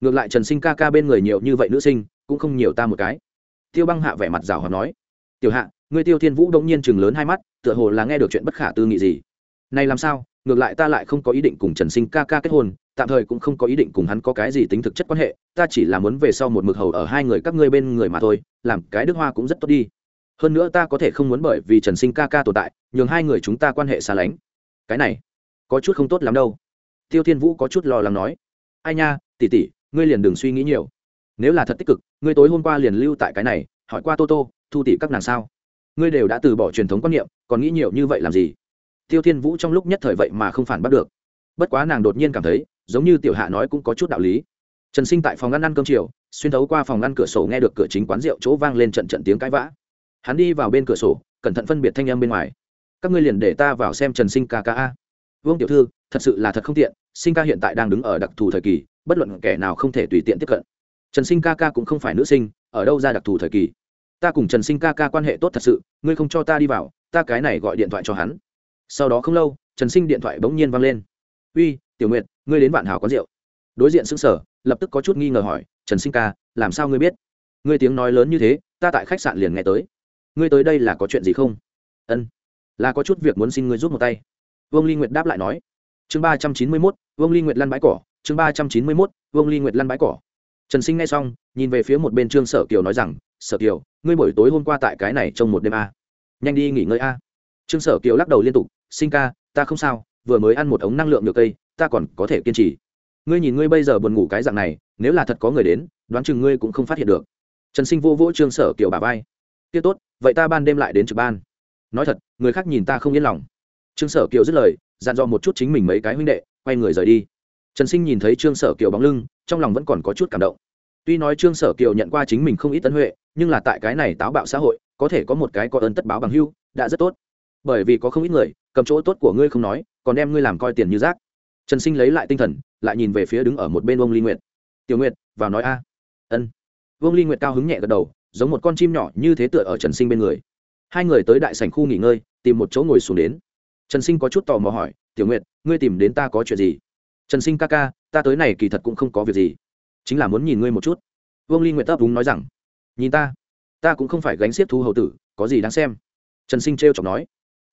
Ngược lại trần sinh ca ca bên người nhiều như vậy nữ sinh, cũng không nhiều ta một cái. Tiêu băng hạ vẻ mặt rào hòa nói. Tiểu hạ, ngươi tiêu thiên vũ đông nhiên chừng lớn hai mắt, tựa hồ là nghe được chuyện bất khả tư nghị gì này làm sao? Ngược lại ta lại không có ý định cùng trần sinh ca ca kết hôn, tạm thời cũng không có ý định cùng hắn có cái gì tính thực chất quan hệ, ta chỉ là muốn về sau một mực hầu ở hai người các ngươi bên người mà thôi, làm cái đức hoa cũng rất tốt đi. Hơn nữa ta có thể không muốn bởi vì trần sinh ca ca tồn tại, nhường hai người chúng ta quan hệ xa lánh. Cái này, có chút không tốt lắm đâu. Tiêu thiên vũ có chút lo lắng nói. Ai nha tỉ tỉ ngươi liền đừng suy nghĩ nhiều. Nếu là thật tích cực, ngươi tối hôm qua liền lưu tại cái này, hỏi qua tô tô, thu tỷ các nàng sao? Ngươi đều đã từ bỏ truyền thống quan niệm, còn nghĩ nhiều như vậy làm gì? Tiêu thiên vũ trong lúc nhất thời vậy mà không phản bắt được. Bất quá nàng đột nhiên cảm thấy, giống như tiểu hạ nói cũng có chút đạo lý. Trần sinh tại phòng ăn ăn cơm chiều, xuyên thấu qua phòng ăn cửa sổ nghe được cửa chính quán rượu chỗ vang lên trận trận tiếng cãi vã. Hắn đi vào bên cửa sổ, cẩn thận phân biệt thanh âm bên ngoài. Các ngươi liền để ta vào xem trần sinh ca ca a. Vương tiểu thư, thật sự là thật không tiện, sinh ca hiện tại đang đứng ở đặc thù thời kỳ, bất luận kẻ nào không thể tùy tiện tiếp cận. Trần sinh ca ca cũng không phải nữ sinh, ở đâu ra đặc thù thời kỳ? Ta cùng trần sinh ca ca quan hệ tốt thật sự, ngươi không cho ta đi vào, ta cái này gọi điện thoại cho hắn sau đó không lâu, trần sinh điện thoại bỗng nhiên văng lên. Uy, tiểu nguyệt, ngươi đến vạn hảo có rượu. Đối diện xứng sở lập tức có chút nghi ngờ hỏi, trần sinh ca, làm sao ngươi biết? Ngươi tiếng nói lớn như thế, ta tại khách sạn liền nghe tới. Ngươi tới đây là có chuyện gì không? Ân, là có chút việc muốn xin ngươi giúp một tay. Vương ly nguyệt đáp lại nói. Chương ba trăm chín mươi mốt, vương ly nguyệt lăn bãi cỏ, chương ba trăm chín mươi mốt, vương ly nguyệt lăn bãi cỏ. Trần sinh nghe xong, nhìn về phía một bên trương sở kiều nói rằng, sở kiều, ngươi buổi tối hôm qua tại cái này trong một đêm a. Nhanh đi nghỉ ngơi a. Trương sở kiều lắc đầu liên tục sinh ca, ta không sao, vừa mới ăn một ống năng lượng được cây, ta còn có thể kiên trì. Ngươi nhìn ngươi bây giờ buồn ngủ cái dạng này, nếu là thật có người đến, đoán chừng ngươi cũng không phát hiện được. Trần sinh vô vỗ trương sở kiều bà vai. Tiết tốt, vậy ta ban đêm lại đến trực ban. Nói thật, người khác nhìn ta không yên lòng. Trương sở kiều dứt lời, dặn dò một chút chính mình mấy cái huynh đệ, quay người rời đi. Trần sinh nhìn thấy trương sở kiều bóng lưng, trong lòng vẫn còn có chút cảm động. Tuy nói trương sở kiều nhận qua chính mình không ít tân huệ, nhưng là tại cái này táo bạo xã hội, có thể có một cái có ơn tất báo bằng hưu, đã rất tốt bởi vì có không ít người, cầm chỗ tốt của ngươi không nói, còn đem ngươi làm coi tiền như rác. Trần sinh lấy lại tinh thần, lại nhìn về phía đứng ở một bên ông ly nguyệt. Tiểu nguyệt, vào nói a. Ân. Vương ly nguyệt cao hứng nhẹ gật đầu, giống một con chim nhỏ như thế tựa ở trần sinh bên người. Hai người tới đại sảnh khu nghỉ ngơi, tìm một chỗ ngồi xuống đến. Trần sinh có chút tò mò hỏi, tiểu nguyệt, ngươi tìm đến ta có chuyện gì? Trần sinh ca ca, ta tới này kỳ thật cũng không có việc gì, chính là muốn nhìn ngươi một chút. Vương ly nguyệt tấp đúng nói rằng, nhìn ta ta cũng không phải gánh xiết thu hầu tử, có gì đáng xem? Trần sinh t chọc nói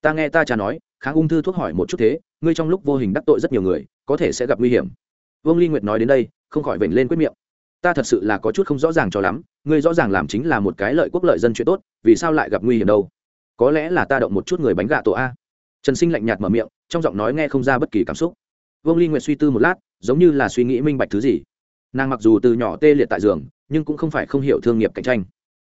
ta nghe ta cha nói, kháng ung thư thuốc hỏi một chút thế, ngươi trong lúc vô hình đắc tội rất nhiều người, có thể sẽ gặp nguy hiểm. Vương ly nguyệt nói đến đây, không khỏi vểnh lên quyết miệng. Ta thật sự là có chút không rõ ràng cho lắm, ngươi rõ ràng làm chính là một cái lợi quốc lợi dân chuyện tốt, vì sao lại gặp nguy hiểm đâu? Có lẽ là ta động một chút người bánh gà tổ a. Trần sinh lạnh nhạt mở miệng, trong giọng nói nghe không ra bất kỳ cảm xúc. Vương ly nguyệt suy tư một lát, giống như là suy nghĩ minh bạch thứ gì. Nàng mặc dù từ nhỏ tê liệt tại giường, nhưng cũng không phải không hiểu thương nghiệp cạnh tranh.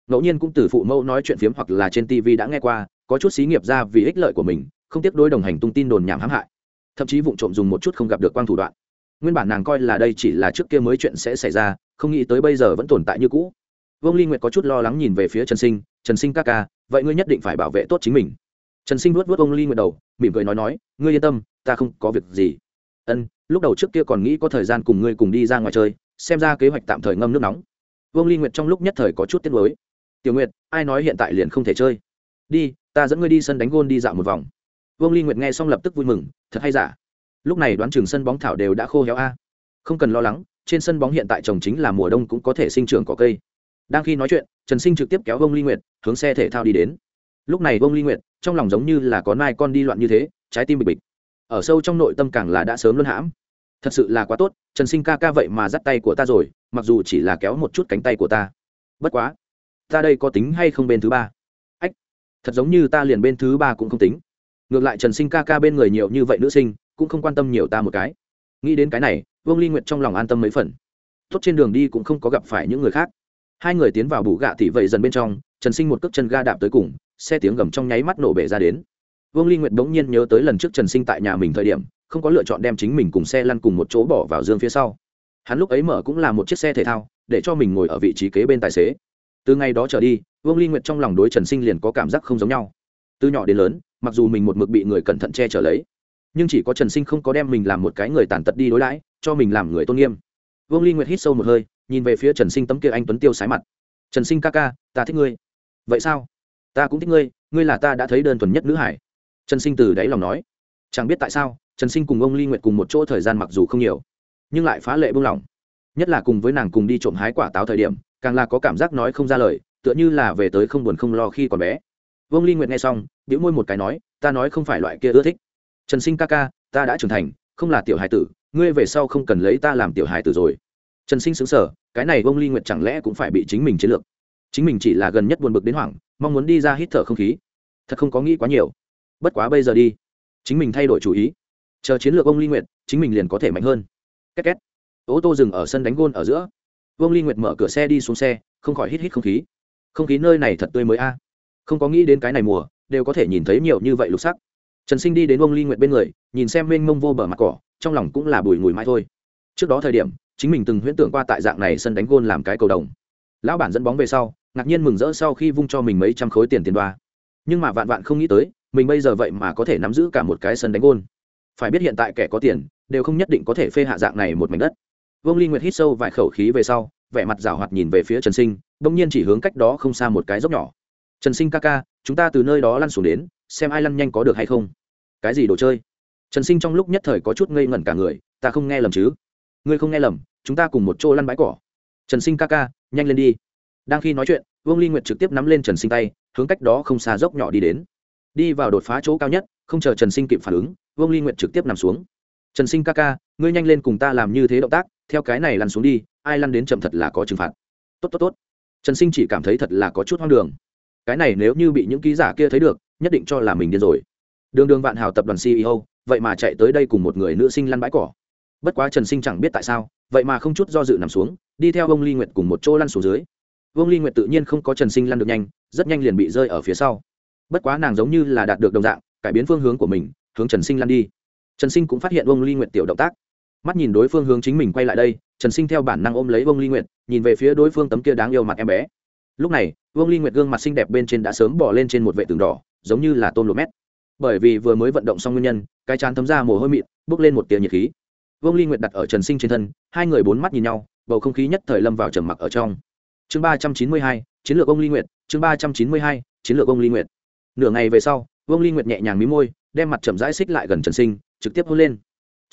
Ngẫu nhiên cũng từ phụ mẫu nói chuyện phiếm hoặc là trên tv đã nghe qua có chút xí nghiệp ra vì ích lợi của mình, không tiếc đối đồng hành tung tin đồn nhảm hãm hại. Thậm chí vụ trộm dùng một chút không gặp được quang thủ đoạn. Nguyên bản nàng coi là đây chỉ là trước kia mới chuyện sẽ xảy ra, không nghĩ tới bây giờ vẫn tồn tại như cũ. Vương ly nguyệt có chút lo lắng nhìn về phía trần sinh trần sinh ca ca, vậy ngươi nhất định phải bảo vệ tốt chính mình. Trần sinh vuốt vuốt ông ly nguyệt đầu, mỉm cười nói nói, ngươi yên tâm, ta không có việc gì. Ân, lúc đầu trước kia còn nghĩ có thời gian cùng ngươi cùng đi ra ngoài chơi, xem ra kế hoạch tạm thời ngâm nước nóng. Vương ly nguyệt trong lúc nhất thời có chút tiếc nuối. Tiểu nguyệt, ai nói hiện tại liền không thể chơi? Đi ta dẫn ngươi đi sân đánh gôn đi dạo một vòng. Vương ly nguyệt nghe xong lập tức vui mừng, thật hay giả? Lúc này đoán chừng sân bóng thảo đều đã khô héo a. Không cần lo lắng, trên sân bóng hiện tại trồng chính là mùa đông cũng có thể sinh trưởng cỏ cây. Đang khi nói chuyện, trần sinh trực tiếp kéo vương ly nguyệt, hướng xe thể thao đi đến. Lúc này vương ly nguyệt, trong lòng giống như là có nai con đi loạn như thế, trái tim bịch bịch. Ở sâu trong nội tâm càng là đã sớm luân hãm. Thật sự là quá tốt, trần sinh ca ca vậy mà dắt tay của ta rồi, mặc dù chỉ là kéo một chút cánh tay của ta. Bất quá, ta đây có tính hay không bên thứ ba? Thật giống như ta liền bên thứ ba cũng không tính. Ngược lại trần sinh ca ca bên người nhiều như vậy nữ sinh, cũng không quan tâm nhiều ta một cái. Nghĩ đến cái này, vương ly nguyệt trong lòng an tâm mấy phần. Tốt trên đường đi cũng không có gặp phải những người khác. Hai người tiến vào bù gạ thì vậy dần bên trong, trần sinh một cước chân ga đạp tới cùng, xe tiếng gầm trong nháy mắt nổ bể ra đến. Vương ly nguyệt bỗng nhiên nhớ tới lần trước trần sinh tại nhà mình thời điểm, không có lựa chọn đem chính mình cùng xe lăn cùng một chỗ bỏ vào dương phía sau. Hắn lúc ấy mở cũng là một chiếc xe thể thao, để cho mình ngồi ở vị trí kế bên tài xế. Từ ngày đó trở đi vương ly nguyệt trong lòng đối trần sinh liền có cảm giác không giống nhau từ nhỏ đến lớn mặc dù mình một mực bị người cẩn thận che chở lấy nhưng chỉ có trần sinh không có đem mình làm một cái người tàn tật đi đối đãi cho mình làm người tôn nghiêm vương ly nguyệt hít sâu một hơi nhìn về phía trần sinh tấm kia anh tuấn tiêu sái mặt trần sinh ca ca ta thích ngươi vậy sao ta cũng thích ngươi ngươi là ta đã thấy đơn thuần nhất nữ hải trần sinh từ đáy lòng nói chẳng biết tại sao trần sinh cùng ông ly nguyệt cùng một chỗ thời gian mặc dù không nhiều nhưng lại phá lệ buông lỏng nhất là cùng với nàng cùng đi trộm hái quả táo thời điểm càng là có cảm giác nói không ra lời tựa như là về tới không buồn không lo khi còn bé. Vương ly nguyệt nghe xong, bĩu môi một cái nói, ta nói không phải loại kia ưa thích. Trần sinh ca ca, ta đã trưởng thành, không là tiểu hài tử, ngươi về sau không cần lấy ta làm tiểu hài tử rồi. Trần sinh xứng sở cái này vương ly nguyệt chẳng lẽ cũng phải bị chính mình chiến lược. Chính mình chỉ là gần nhất buồn bực đến hoảng, mong muốn đi ra hít thở không khí. Thật không có nghĩ quá nhiều. Bất quá bây giờ đi. Chính mình thay đổi chủ ý. Chờ chiến lược ông ly nguyệt, chính mình liền có thể mạnh hơn. Két két. Ô tô dừng ở sân đánh gôn ở giữa. Vương ly nguyệt mở cửa xe đi xuống xe, không khỏi hít hít không khí không khí nơi này thật tươi mới a. Không có nghĩ đến cái này mùa, đều có thể nhìn thấy nhiều như vậy lục sắc. Trần sinh đi đến vương ly nguyệt bên người, nhìn xem mênh mông vô bờ mặt cỏ, trong lòng cũng là bùi ngùi mãi thôi. Trước đó thời điểm, chính mình từng huyễn tưởng qua tại dạng này sân đánh gôn làm cái cầu đồng. Lão bản dẫn bóng về sau, ngạc nhiên mừng rỡ sau khi vung cho mình mấy trăm khối tiền tiền đoa. Nhưng mà vạn vạn không nghĩ tới, mình bây giờ vậy mà có thể nắm giữ cả một cái sân đánh gôn. Phải biết hiện tại kẻ có tiền, đều không nhất định có thể phê hạ dạng này một mảnh đất. Vương ly nguyệt hít sâu vài khẩu khí về sau vẻ mặt rào hoạt nhìn về phía trần sinh, bỗng nhiên chỉ hướng cách đó không xa một cái dốc nhỏ. Trần sinh ca ca, chúng ta từ nơi đó lăn xuống đến, xem ai lăn nhanh có được hay không. Cái gì đồ chơi? Trần sinh trong lúc nhất thời có chút ngây ngẩn cả người, ta không nghe lầm chứ? Ngươi không nghe lầm, chúng ta cùng một chỗ lăn bãi cỏ. Trần sinh ca ca, nhanh lên đi. Đang khi nói chuyện, vương ly nguyệt trực tiếp nắm lên trần sinh tay, hướng cách đó không xa dốc nhỏ đi đến. Đi vào đột phá chỗ cao nhất, không chờ trần sinh kịp phản ứng, vương ly nguyệt trực tiếp nằm xuống. Trần sinh ca ca, ngươi nhanh lên cùng ta làm như thế động tác, theo cái này lăn xuống đi ai lăn đến chậm thật là có trừng phạt. Tốt tốt tốt. Trần sinh chỉ cảm thấy thật là có chút hoang đường. Cái này nếu như bị những ký giả kia thấy được, nhất định cho là mình điên rồi. Đường đường vạn hào tập đoàn ceo vậy mà chạy tới đây cùng một người nữ sinh lăn bãi cỏ. Bất quá trần sinh chẳng biết tại sao, vậy mà không chút do dự nằm xuống, đi theo ông ly nguyệt cùng một chỗ lăn xuống dưới. Vương ly nguyệt tự nhiên không có trần sinh lăn được nhanh, rất nhanh liền bị rơi ở phía sau. Bất quá nàng giống như là đạt được đồng dạng, cải biến phương hướng của mình, hướng trần sinh lăn đi. Trần sinh cũng phát hiện vương ly nguyệt tiểu động tác. Mắt nhìn đối phương hướng chính mình quay lại đây trần sinh theo bản năng ôm lấy vương ly nguyệt, nhìn về phía đối phương tấm kia đáng yêu mặt em bé. Lúc này, vương ly nguyệt gương mặt xinh đẹp bên trên đã sớm bỏ lên trên một vệ tường đỏ, giống như là tôm lột mét. Bởi vì vừa mới vận động xong nguyên nhân, cái chán thấm ra mồ hôi mịn bước lên một tia nhiệt khí. Vương ly nguyệt đặt ở trần sinh trên thân, hai người bốn mắt nhìn nhau, bầu không khí nhất thời lâm vào trầm mặc ở trong. Chương ba trăm chín mươi hai, chiến lược ông ly nguyệt, chương ba trăm chín mươi hai, chiến lược ông ly nguyệt. Nửa ngày về sau, vương ly nguyệt nhẹ nhàng mí môi, đem mặt chậm rãi xích lại gần trần sinh, trực tiếp hôn lên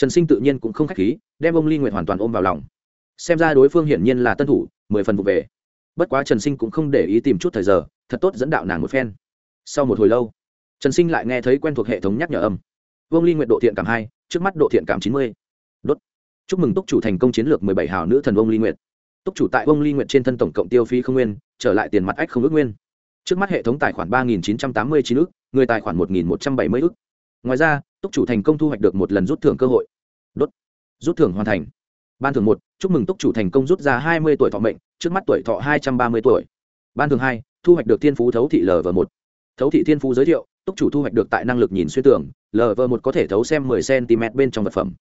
trần sinh tự nhiên cũng không k h á c h khí, đem ông ly nguyệt hoàn toàn ôm vào lòng. Xem ra đối phương hiển nhiên là tân thủ, mười phần vụ về. Bất quá trần sinh cũng không để ý tìm chút thời giờ, thật tốt dẫn đạo nàng một phen. Sau một hồi lâu, trần sinh lại nghe thấy quen thuộc hệ thống nhắc nhở âm. Vương ly nguyện độ thiện cảm hai, trước mắt độ thiện cảm chín mươi. Đốt. Chúc mừng túc chủ thành công chiến lược mười bảy hào nữ thần vương ly nguyện túc chủ tại vương ly nguyện trên thân tổng cộng tiêu phí không nguyên, trở lại tiền mặt ách không ước nguyên. Trước mắt hệ thống tài khoản ba nghìn chín trăm tám mươi chín ước người tài khoản một nghìn một trăm bảy mươi ước ngoài ra, túc chủ thành công thu hoạch được một lần rút thưởng cơ hội. Đốt. Rút thưởng hoàn thành. Ban thường một, chúc mừng túc chủ thành công rút ra hai mươi tuổi thọ mệnh, trước mắt tuổi thọ hai trăm ba mươi tuổi. Ban thường hai, thu hoạch được thiên phú thấu thị lv một. Thấu thị thiên phú giới thiệu, túc chủ thu hoạch được tại năng lực nhìn xuyên tưởng lv một có thể thấu xem mười cm bên trong vật phẩm.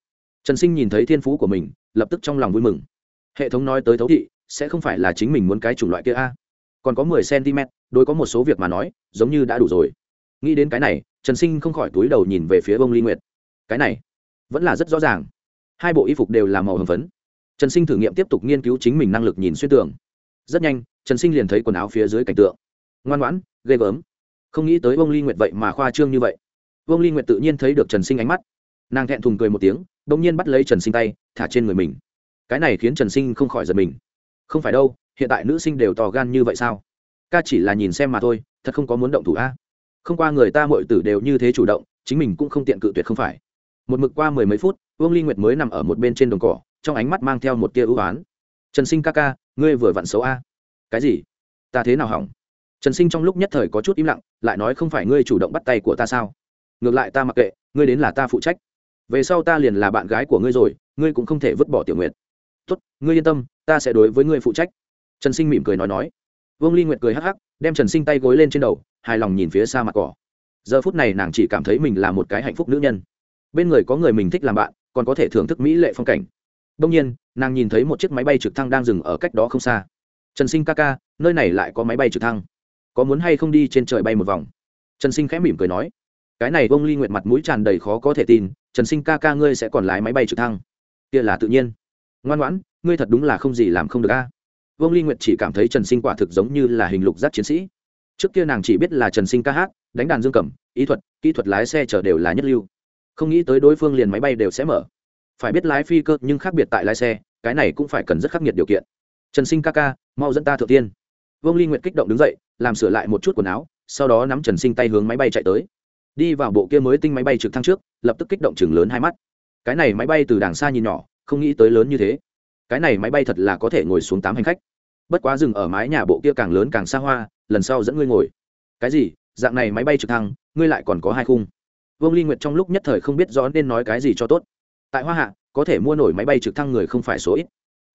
Trần sinh nhìn thấy thiên phú của mình, lập tức trong lòng vui mừng. Hệ thống nói tới thấu thị, sẽ không phải là chính mình muốn cái chủng loại kia a? Còn có mười cm đối có một số việc mà nói, giống như đã đủ rồi nghĩ đến cái này, trần sinh không khỏi túi đầu nhìn về phía bông ly nguyệt. Cái này, vẫn là rất rõ ràng. Hai bộ y phục đều là màu hồng phấn. Trần sinh thử nghiệm tiếp tục nghiên cứu chính mình năng lực nhìn xuyên tường. Rất nhanh, trần sinh liền thấy quần áo phía dưới cảnh tượng. Ngoan ngoãn, ghê gớm. Không nghĩ tới Bông ly nguyệt vậy mà khoa trương như vậy. Bông ly nguyệt tự nhiên thấy được trần sinh ánh mắt. Nàng thẹn thùng cười một tiếng đ ỗ n g nhiên bắt lấy trần sinh tay, thả trên người mình. Cái này khiến trần sinh không khỏi giật mình. Không phải đâu, hiện tại nữ sinh đều tò gan như vậy sao? Ca chỉ là nhìn xem mà thôi, thật không có muốn động thủ a không qua người ta mọi tử đều như thế chủ động, chính mình cũng không tiện cự tuyệt không phải. Một mực qua mười mấy phút, vương ly nguyệt mới nằm ở một bên trên đồng cỏ, trong ánh mắt mang theo một tia ưu oán trần sinh ca ca, ngươi vừa vặn xấu a. Cái gì? Ta thế nào hỏng? Trần sinh trong lúc nhất thời có chút im lặng, lại nói, không phải ngươi chủ động bắt tay của ta sao? Ngược lại ta mặc kệ, ngươi đến là ta phụ trách. Về sau ta liền là bạn gái của ngươi rồi, ngươi cũng không thể vứt bỏ tiểu nguyệt. Tốt, ngươi yên tâm, ta sẽ đối với ngươi phụ trách. Trần sinh mỉm cười nói nói. Vương ly nguyệt cười hắc hắc, đem trần sinh tay gối lên trên đầu hài lòng nhìn phía xa mặt cỏ. Giờ phút này nàng chỉ cảm thấy mình là một cái hạnh phúc nữ nhân. Bên người có người mình thích làm bạn, còn có thể thưởng thức mỹ lệ phong cảnh. Đông nhiên, nàng nhìn thấy một chiếc máy bay trực thăng đang dừng ở cách đó không xa. Trần sinh ca ca, nơi này lại có máy bay trực thăng. Có muốn hay không đi trên trời bay một vòng? Trần sinh khẽ mỉm cười nói. Cái này bông ly nguyệt mặt mũi tràn đầy khó có thể tin, trần sinh ca ca ngươi sẽ còn lái máy bay trực thăng? Kia là tự nhiên. Ngoan ngoãn, ngươi thật đúng là không gì làm không được a. Vương ly nguyệt chỉ cảm thấy trần sinh quả thực giống như là hình lục giác chiến sĩ trước kia nàng chỉ biết là trần sinh ca hát, đánh đàn dương cầm, ý thuật, kỹ thuật lái xe chở đều là nhất lưu. Không nghĩ tới đối phương liền máy bay đều sẽ mở. Phải biết lái phi cơ nhưng khác biệt tại lái xe, cái này cũng phải cần rất khắc nghiệt điều kiện. Trần sinh ca ca, mau dẫn ta thượng tiên. Vương ly nguyệt kích động đứng dậy, làm sửa lại một chút quần áo, sau đó nắm trần sinh tay hướng máy bay chạy tới. Đi vào bộ kia mới tinh máy bay trực thăng trước, lập tức kích động chừng lớn hai mắt. Cái này máy bay từ đàng xa nhìn nhỏ, không nghĩ tới lớn như thế. Cái này máy bay thật là có thể ngồi xuống tám hành khách bất quá dừng ở mái nhà bộ kia càng lớn càng xa hoa, lần sau dẫn ngươi ngồi. Cái gì? Dạng này máy bay trực thăng, ngươi lại còn có hai khung. Vương ly nguyệt trong lúc nhất thời không biết rõ nên nói cái gì cho tốt. Tại hoa hạ, có thể mua nổi máy bay trực thăng người không phải số ít,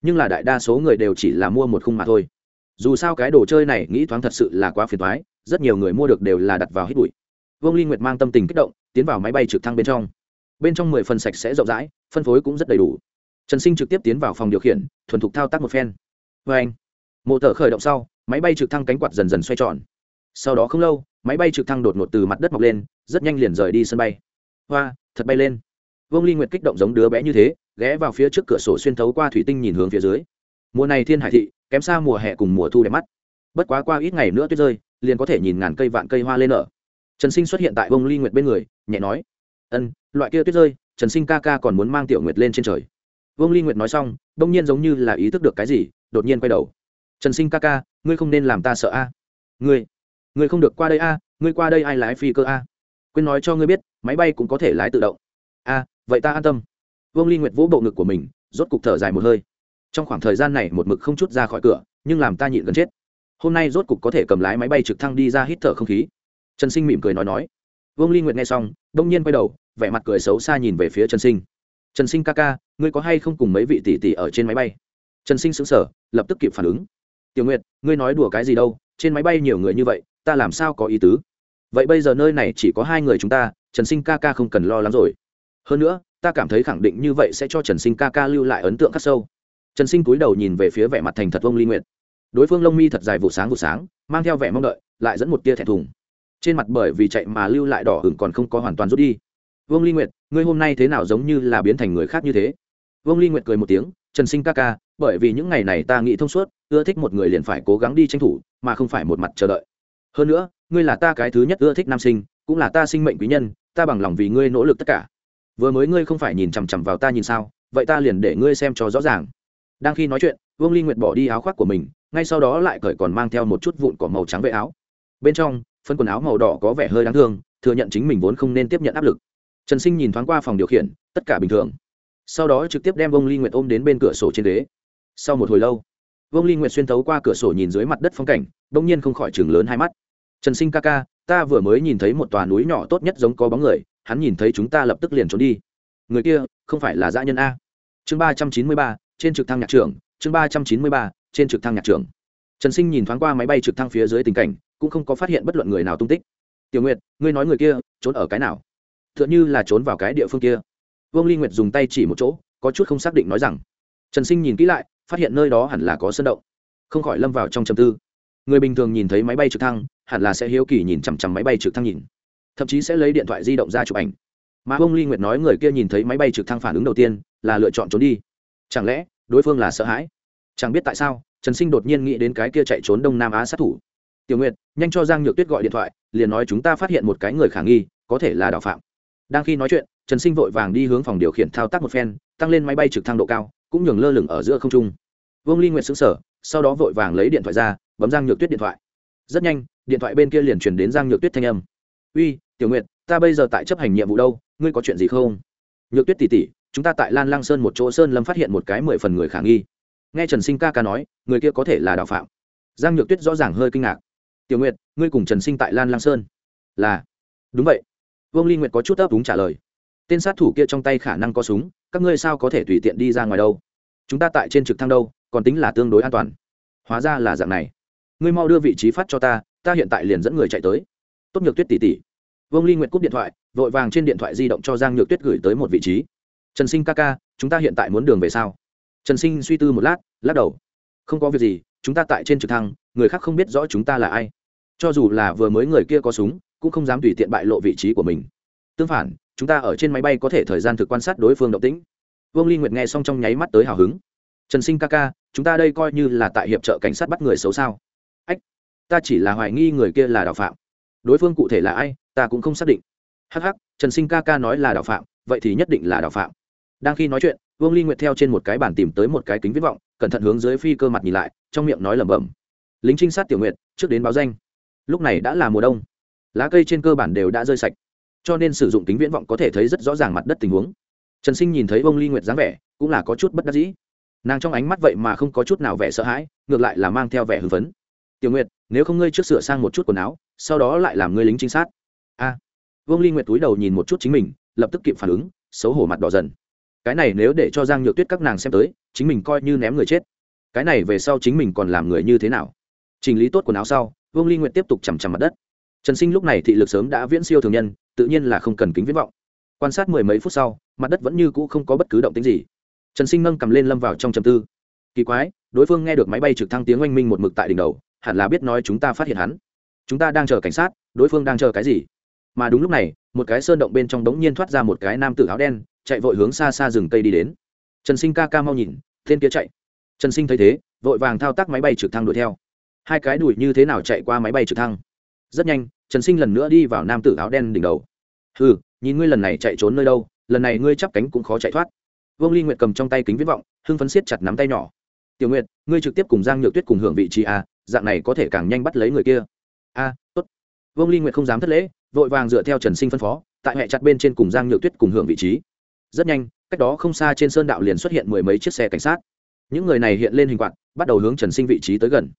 nhưng là đại đa số người đều chỉ là mua một khung mà thôi. Dù sao cái đồ chơi này nghĩ thoáng thật sự là quá phiền thoái rất nhiều người mua được đều là đặt vào hít bụi. Vương ly nguyệt mang tâm tình kích động, tiến vào máy bay trực thăng bên trong. Bên trong mười phần sạch sẽ rộng rãi, phân phối cũng rất đầy đủ. Trần sinh trực tiếp tiến vào phòng điều khiển, thuần thục thao tác một phen. Vê anh mộ tờ khởi động sau, máy bay trực thăng cánh quạt dần dần xoay tròn. Sau đó không lâu, máy bay trực thăng đột ngột từ mặt đất mọc lên, rất nhanh liền rời đi sân bay. Hoa, thật bay lên. Vương ly nguyệt kích động giống đứa bé như thế, ghé vào phía trước cửa sổ xuyên thấu qua thủy tinh nhìn hướng phía dưới. Mùa này thiên hải thị, kém xa mùa hè cùng mùa thu đẹp mắt. Bất quá qua ít ngày nữa tuyết rơi, liền có thể nhìn ngàn cây vạn cây hoa lên nở trần sinh xuất hiện tại vương ly nguyệt bên người, nhẹ nói, ân, loại kia tuyết rơi, trần sinh ca ca còn muốn mang tiểu nguyệt lên trên trời. Vương ly nguyệt nói xong, đông nhiên giống như là ý thức được cái gì, đột nhiên quay đầu trần sinh ca ca, ngươi không nên làm ta sợ a. Ngươi ngươi không được qua đây a, ngươi qua đây ai lái phi cơ a? Quên nói cho ngươi biết, máy bay cũng có thể lái tự động. A, vậy ta an tâm. Vương ly nguyệt vỗ bộ ngực của mình, rốt cục thở dài một hơi. Trong khoảng thời gian này một mực không chút ra khỏi cửa, nhưng làm ta nhịn gần chết. Hôm nay rốt cục có thể cầm lái máy bay trực thăng đi ra hít thở không khí. Trần sinh mỉm cười nói nói. Vương ly nguyệt nghe xong, đông nhiên quay đầu, vẻ mặt cười xấu xa nhìn về phía trần sinh. Trần sinh ca ca, ngươi có hay không cùng mấy vị tỷ tỷ ở trên máy bay? Trần sinh xứng sở lập tức kịp phản ứng tiểu nguyệt, ngươi nói đùa cái gì đâu, trên máy bay nhiều người như vậy, ta làm sao có ý tứ? Vậy bây giờ nơi này chỉ có hai người chúng ta, trần sinh ca ca không cần lo lắng rồi. Hơn nữa, ta cảm thấy khẳng định như vậy sẽ cho trần sinh ca ca lưu lại ấn tượng khắc sâu. Trần sinh cúi đầu nhìn về phía vẻ mặt thành thật vông ly nguyệt. Đối phương lông mi thật dài vụ sáng vụ sáng, mang theo vẻ mong đợi, lại dẫn một tia thẹn thùng. Trên mặt bởi vì chạy mà lưu lại đỏ hửng còn không có hoàn toàn rút đi. Vương ly nguyệt, ngươi hôm nay thế nào giống như là biến thành người khác như thế? Vương ly nguyệt cười một tiếng, trần sinh ca ca, bởi vì những ngày này ta nghĩ thông suốt ưa thích một người liền phải cố gắng đi tranh thủ, mà không phải một mặt chờ đợi. Hơn nữa, ngươi là ta cái thứ nhất ưa thích nam sinh, cũng là ta sinh mệnh quý nhân, ta bằng lòng vì ngươi nỗ lực tất cả. Vừa mới ngươi không phải nhìn chằm chằm vào ta nhìn sao, vậy ta liền để ngươi xem cho rõ ràng. Đang khi nói chuyện, vương ly nguyệt bỏ đi áo khoác của mình, ngay sau đó lại cởi còn mang theo một chút vụn cỏ màu trắng vệ áo. Bên trong, phân quần áo màu đỏ có vẻ hơi đáng thương, thừa nhận chính mình vốn không nên tiếp nhận áp lực. Trần sinh nhìn thoáng qua phòng điều khiển, tất cả bình thường. Sau đó trực tiếp đem Vương ly nguyệt ôm đến bên cửa sổ trên ghế. Sau một hồi lâu Vương ly nguyệt xuyên thấu qua cửa sổ nhìn dưới mặt đất phong cảnh, bỗng nhiên không khỏi chừng lớn hai mắt. Trần sinh ca ca, ta vừa mới nhìn thấy một tòa núi nhỏ tốt nhất giống có bóng người, hắn nhìn thấy chúng ta lập tức liền trốn đi. Người kia không phải là dã nhân a. Chương ba trăm chín mươi ba, trên trực thăng nhạc trưởng, chương ba trăm chín mươi ba, trên trực thăng nhạc trưởng. Trần sinh nhìn thoáng qua máy bay trực thăng phía dưới tình cảnh, cũng không có phát hiện bất luận người nào tung tích. Tiểu nguyệt, ngươi nói người kia trốn ở cái nào? T h ư ợ n h là trốn vào cái địa phương kia. Vương ly nguyệt dùng tay chỉ một chỗ, có chút không xác định nói rằng. Trần sinh nhìn kỹ lại phát hiện nơi đó hẳn là có sân động. Không khỏi lâm vào trong chầm tư. Người bình thường nhìn thấy máy bay trực thăng, hẳn là sẽ hiếu kỳ nhìn chằm chằm máy bay trực thăng nhìn. Thậm chí sẽ lấy điện thoại di động ra chụp ảnh. Mà ông ly nguyệt nói người kia nhìn thấy máy bay trực thăng phản ứng đầu tiên là lựa chọn trốn đi. Chẳng lẽ, đối phương là sợ hãi? Chẳng biết tại sao, trần sinh đột nhiên nghĩ đến cái kia chạy trốn đông nam á sát thủ. Tiểu nguyệt, nhanh cho giang nhược tuyết gọi điện thoại, liền nói chúng ta phát hiện một cái người khả nghi, có thể là đào phạm. Đang khi nói chuyện, trần sinh vội vàng đi hướng phòng điều khiển thao tác một phen, tăng lên máy bay trực thăng độ cao cũng nhường lơ lửng ở giữa không trung. Vương ly nguyệt xứng sở sau đó vội vàng lấy điện thoại ra, bấm giang nhược tuyết điện thoại. Rất nhanh, điện thoại bên kia liền chuyển đến giang nhược tuyết thanh âm. Uy, tiểu nguyệt, ta bây giờ tại chấp hành nhiệm vụ đâu, ngươi có chuyện gì không? Nhược tuyết tỉ tỉ, chúng ta tại lan lang sơn một chỗ sơn lâm phát hiện một cái mười phần người khả nghi. Nghe trần sinh ca ca nói, người kia có thể là đạo phạm. Giang nhược tuyết rõ ràng hơi kinh ngạc. Tiểu nguyệt, ngươi cùng trần sinh tại lan lang sơn? Là. Đúng vậy. Vương ly nguyệt có chút ấp đúng trả lời. Tên sát thủ kia trong tay khả năng có súng, các ngươi sao có thể tùy tiện đi ra ngoài đâu? Chúng ta tại trên trực thăng đâu, còn tính là tương đối an toàn. Hóa ra là dạng này. Ngươi mau đưa vị trí phát cho ta ta hiện tại liền dẫn người chạy tới. Tốt nhược tuyết tỷ tỷ vương ly nguyệt cúp điện thoại, vội vàng trên điện thoại di động cho giang nhược tuyết gửi tới một vị trí. Trần sinh ca ca, chúng ta hiện tại muốn đường về sao? Trần sinh suy tư một lát, lắc đầu. Không có việc gì, chúng ta tại trên trực thăng, người khác không biết rõ chúng ta là ai. Cho dù là vừa mới người kia có súng, cũng không dám tùy tiện bại lộ vị trí của mình. Tương phản, chúng ta ở trên máy bay có thể thời gian thực quan sát đối phương động tĩnh vương ly nguyệt nghe xong trong nháy mắt tới hào hứng. Trần sinh ca ca, chúng ta đây coi như là tại hiệp trợ cảnh sát bắt người xấu sao? Ách, ta chỉ là hoài nghi người kia là đạo phạm. Đối phương cụ thể là ai, ta cũng không xác định. Hh ắ c ắ c trần sinh ca ca nói là đạo phạm, vậy thì nhất định là đạo phạm. Đang khi nói chuyện, vương ly nguyệt theo trên một cái bàn tìm tới một cái kính viết vọng, cẩn thận hướng dưới phi cơ mặt nhìn lại, trong miệng nói lẩm bẩm. Lính trinh sát tiểu nguyệt, trước đến báo danh. Lúc này đã là mùa đông. Lá cây trên cơ bản đều đã rơi sạch, cho nên sử dụng kính viễn vọng có thể thấy rất rõ ràng mặt đất tình huống trần sinh nhìn thấy bông ly nguyệt dáng vẻ cũng là có chút bất đắc dĩ. Nàng trong ánh mắt vậy mà không có chút nào vẻ sợ hãi ngược lại là mang theo vẻ hưng phấn. Tiểu nguyệt nếu không ngươi trước sửa sang một chút quần áo sau đó lại làm ngươi lính trinh sát. A. À, vương ly nguyệt túi đầu nhìn một chút chính mình lập tức kịp phản ứng xấu hổ mặt đỏ dần. Cái này nếu để cho giang nhược tuyết các nàng xem tới chính mình coi như ném người chết. Cái này về sau chính mình còn làm người như thế nào? Chỉnh lý tốt quần áo sau vương ly nguyệt tiếp tục chằm chằm mặt đất. Trần sinh lúc này thị lực sớm đã viễn siêu thường nhân tự nhiên là không cần kính viễn vọng quan sát mười mấy phút sau, mặt đất vẫn như cũ không có bất cứ động tính gì. Trần sinh nâng cầm lên lâm vào trong trầm tư. Kỳ quái, đối phương nghe được máy bay trực thăng tiếng oanh minh một mực tại đỉnh đầu, hẳn là biết nói chúng ta phát hiện hắn. Chúng ta đang chờ cảnh sát, đối phương đang chờ cái gì? Mà đúng lúc này, một cái sơn động bên trong đống nhiên thoát ra một cái nam tử áo đen, chạy vội hướng xa xa rừng cây đi đến. Trần sinh ca ca mau nhìn, tên kia chạy. Trần sinh thấy thế, vội vàng thao tác máy bay trực thăng đuổi theo. Hai cái đuổi như thế nào chạy qua máy bay trực thăng? Rất nhanh, trần sinh lần nữa đi vào nam tử áo đen đỉnh đầu. Hừ nhìn ngươi lần này chạy trốn nơi đâu, lần này ngươi chắp cánh cũng khó chạy thoát. Vương ly nguyệt cầm trong tay kính viết vọng, hưng phấn siết chặt nắm tay nhỏ. Tiểu nguyệt, ngươi trực tiếp cùng giang nhược tuyết cùng hưởng vị trí a, dạng này có thể càng nhanh bắt lấy người kia. A, tốt. Vương ly nguyệt không dám thất lễ, vội vàng dựa theo trần sinh phân phó, tại hệ chặt bên trên cùng giang nhược tuyết cùng hưởng vị trí. Rất nhanh, cách đó không xa trên sơn đạo liền xuất hiện mười mấy chiếc xe cảnh sát. Những người này hiện lên hình quạt, bắt đầu hướng trần sinh vị trí tới gần.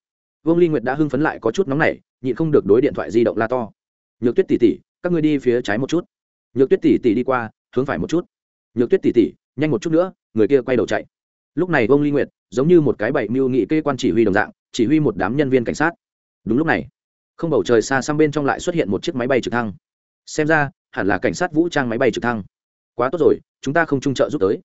Vương ly nguyệt đã hưng phấn lại có chút nóng nảy, nhịn không được đối điện thoại di động la to. Nhược tuyết tỉ tỉ các ngươi đi phía trái một chút nhược tuyết tỉ tỉ đi qua, hướng phải một chút. Nhược tuyết tỉ tỉ nhanh một chút nữa, người kia quay đầu chạy. Lúc này vương ly nguyệt, giống như một cái bậy mưu nghị kê quan chỉ huy đồng dạng, chỉ huy một đám nhân viên cảnh sát. Đúng lúc này, không bầu trời xa sang bên trong lại xuất hiện một chiếc máy bay trực thăng. Xem ra, hẳn là cảnh sát vũ trang máy bay trực thăng. Quá tốt rồi, chúng ta không trung trợ giúp tới.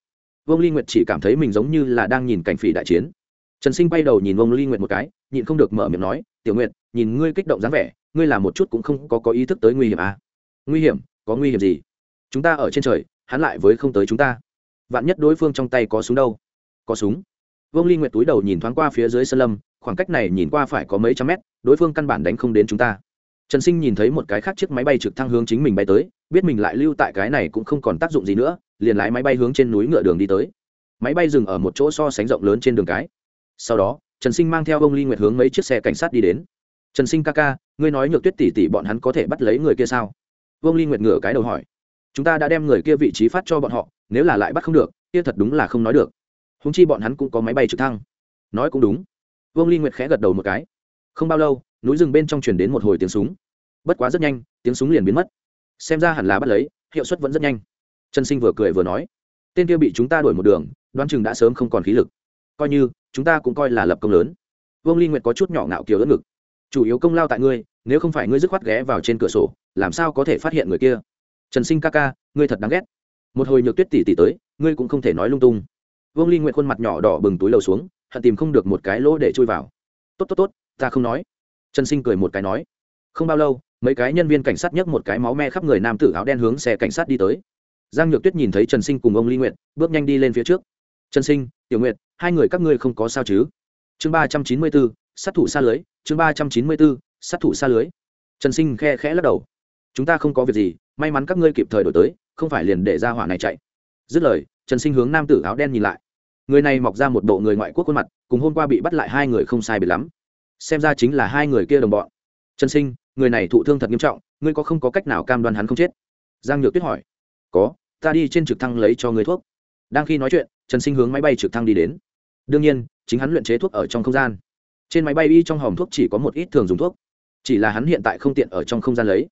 Vương ly nguyệt chỉ cảm thấy mình giống như là đang nhìn cảnh phỉ đại chiến. Trần sinh bay đầu nhìn vương ly nguyệt một cái, nhịn không được mở miệng nói, tiểu nguyệt, nhìn ngươi kích động dáng vẻ, ngươi là một chút cũng không có có ý thức tới nguy hiểm à. nguy hiểm? Có nguy hiểm gì? Chúng ta ở trên trời, hắn lại với không tới chúng ta. Vạn nhất đối phương trong tay có súng đâu? Có súng. Vương ly nguyệt túi đầu nhìn thoáng qua phía dưới sân lâm, khoảng cách này nhìn qua phải có mấy trăm mét, đối phương căn bản đánh không đến chúng ta. Trần sinh nhìn thấy một cái khác chiếc máy bay trực thăng hướng chính mình bay tới, biết mình lại lưu tại cái này cũng không còn tác dụng gì nữa, liền lái máy bay hướng trên núi ngựa đường đi tới. Máy bay dừng ở một chỗ so sánh rộng lớn trên đường cái. Sau đó, trần sinh mang theo ông ly nguyệt hướng mấy chiếc xe cảnh sát đi đến. Trần sinh ca ca, ngươi nói nhược tuyết tỷ tỷ bọn hắn có thể bắt lấy người kia sao? Vương ly nguyệt ngửa cái đầu hỏi, chúng ta đã đem người kia vị trí phát cho bọn họ, nếu là lại bắt không được, kia thật đúng là không nói được. Húng chi bọn hắn cũng có máy bay trực thăng. Nói cũng đúng. Vương ly nguyệt khẽ gật đầu một cái. Không bao lâu, núi rừng bên trong truyền đến một hồi tiếng súng. Bất quá rất nhanh, tiếng súng liền biến mất. Xem ra hẳn là bắt lấy, hiệu suất vẫn rất nhanh. Trần sinh vừa cười vừa nói, tên kia bị chúng ta đuổi một đường, đoán chừng đã sớm không còn khí lực. Coi như, chúng ta cũng coi là lập công lớn. Vương ly nguyệt có chút nhỏ ngạo kiều đất ngực chủ yếu công lao tại ngươi, nếu không phải ngươi dứt khoát ghé vào trên cửa sổ, làm sao có thể phát hiện người kia? Trần sinh ca ca, ngươi thật đáng ghét. Một hồi nhược tuyết tỉ tỉ tới, ngươi cũng không thể nói lung tung. Vương ly nguyện khuôn mặt nhỏ đỏ bừng túi lầu xuống, hận tìm không được một cái lỗ để chui vào. Tốt tốt tốt, ta không nói. Trần sinh cười một cái nói. Không bao lâu, mấy cái nhân viên cảnh sát nhấc một cái máu me khắp người nam tử áo đen hướng xe cảnh sát đi tới. Giang nhược tuyết nhìn thấy trần sinh cùng ông ly nguyện bước nhanh đi lên phía trước. Trần sinh, tiểu nguyện hai người các ngươi không có sao chứ? Chương ba trăm chín mươi bốn sát thủ xa lưới, chương ba trăm chín mươi bốn, sát thủ xa lưới. Trần sinh khe khẽ lắc đầu. Chúng ta không có việc gì, may mắn các ngươi kịp thời đổi tới, không phải liền để ra hỏa này chạy. Dứt lời, trần sinh hướng nam tử áo đen nhìn lại. Người này mọc ra một bộ người ngoại quốc khuôn mặt, cùng hôm qua bị bắt lại hai người không sai biệt lắm. Xem ra chính là hai người kia đồng bọn. Trần sinh, người này thụ thương thật nghiêm trọng, ngươi có không có cách nào cam đoan hắn không chết? Giang nhược tuyết hỏi. Có, ta đi trên trực thăng lấy cho người thuốc. Đang khi nói chuyện, trần sinh hướng máy bay trực thăng đi đến. Đương nhiên, chính hắn luyện chế thuốc ở trong không gian trên máy bay y trong hòm thuốc chỉ có một ít thường dùng thuốc. Chỉ là hắn hiện tại không tiện ở trong không gian lấy.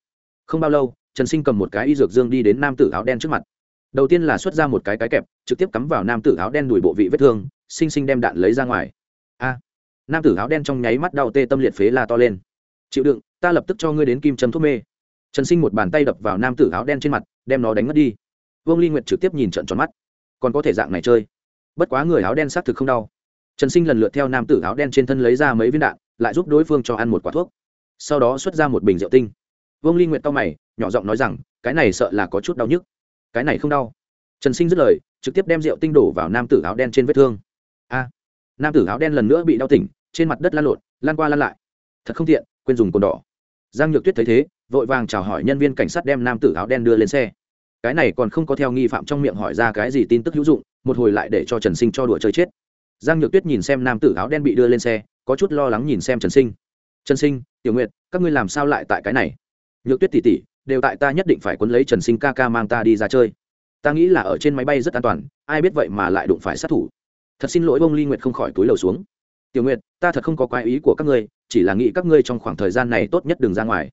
Không bao lâu, trần sinh cầm một cái y dược dương đi đến nam tử áo đen trước mặt. Đầu tiên là xuất ra một cái cái kẹp, trực tiếp cắm vào nam tử áo đen đùi bộ vị vết thương, xinh xinh đem đạn lấy ra ngoài. A! Nam tử áo đen trong nháy mắt đau tê tâm liệt phế la to lên. Chịu đựng, ta lập tức cho ngươi đến kim châm thuốc mê. Trần sinh một bàn tay đập vào nam tử áo đen trên mặt, đem nó đánh mất đi. Vương ly nguyệt trực tiếp nhìn trận tròn mắt. Còn có thể dạng này chơi. Bất quá người áo đen xác thực không đau trần sinh lần lượt theo nam tử áo đen trên thân lấy ra mấy viên đạn, lại giúp đối phương cho ăn một quả thuốc. Sau đó xuất ra một bình rượu tinh. Vương ly nguyệt to mày, nhỏ giọng nói rằng, cái này sợ là có chút đau nhức. Cái này không đau. Trần sinh dứt lời, trực tiếp đem rượu tinh đổ vào nam tử áo đen trên vết thương. A. Nam tử áo đen lần nữa bị đau tỉnh, trên mặt đất lan lộn, lan qua lan lại. Thật không tiện, quên dùng cồn đỏ. Giang nhược tuyết thấy thế, vội vàng chào hỏi nhân viên cảnh sát đem nam tử áo đen đưa lên xe. Cái này còn không có theo nghi phạm trong miệng hỏi ra cái gì tin tức hữu dụng, một hồi lại để cho trần sinh cho đùa chơi chết giang nhược tuyết nhìn xem nam tử áo đen bị đưa lên xe, có chút lo lắng nhìn xem trần sinh. Trần sinh, tiểu nguyệt, các ngươi làm sao lại tại cái này? Nhược tuyết tỉ tỉ, đều tại ta nhất định phải quấn lấy trần sinh ca ca mang ta đi ra chơi. Ta nghĩ là ở trên máy bay rất an toàn, ai biết vậy mà lại đụng phải sát thủ. Thật xin lỗi bông ly nguyệt không khỏi túi lầu xuống. Tiểu nguyệt, ta thật không có quái ý của các ngươi, chỉ là nghĩ các ngươi trong khoảng thời gian này tốt nhất đừng ra ngoài.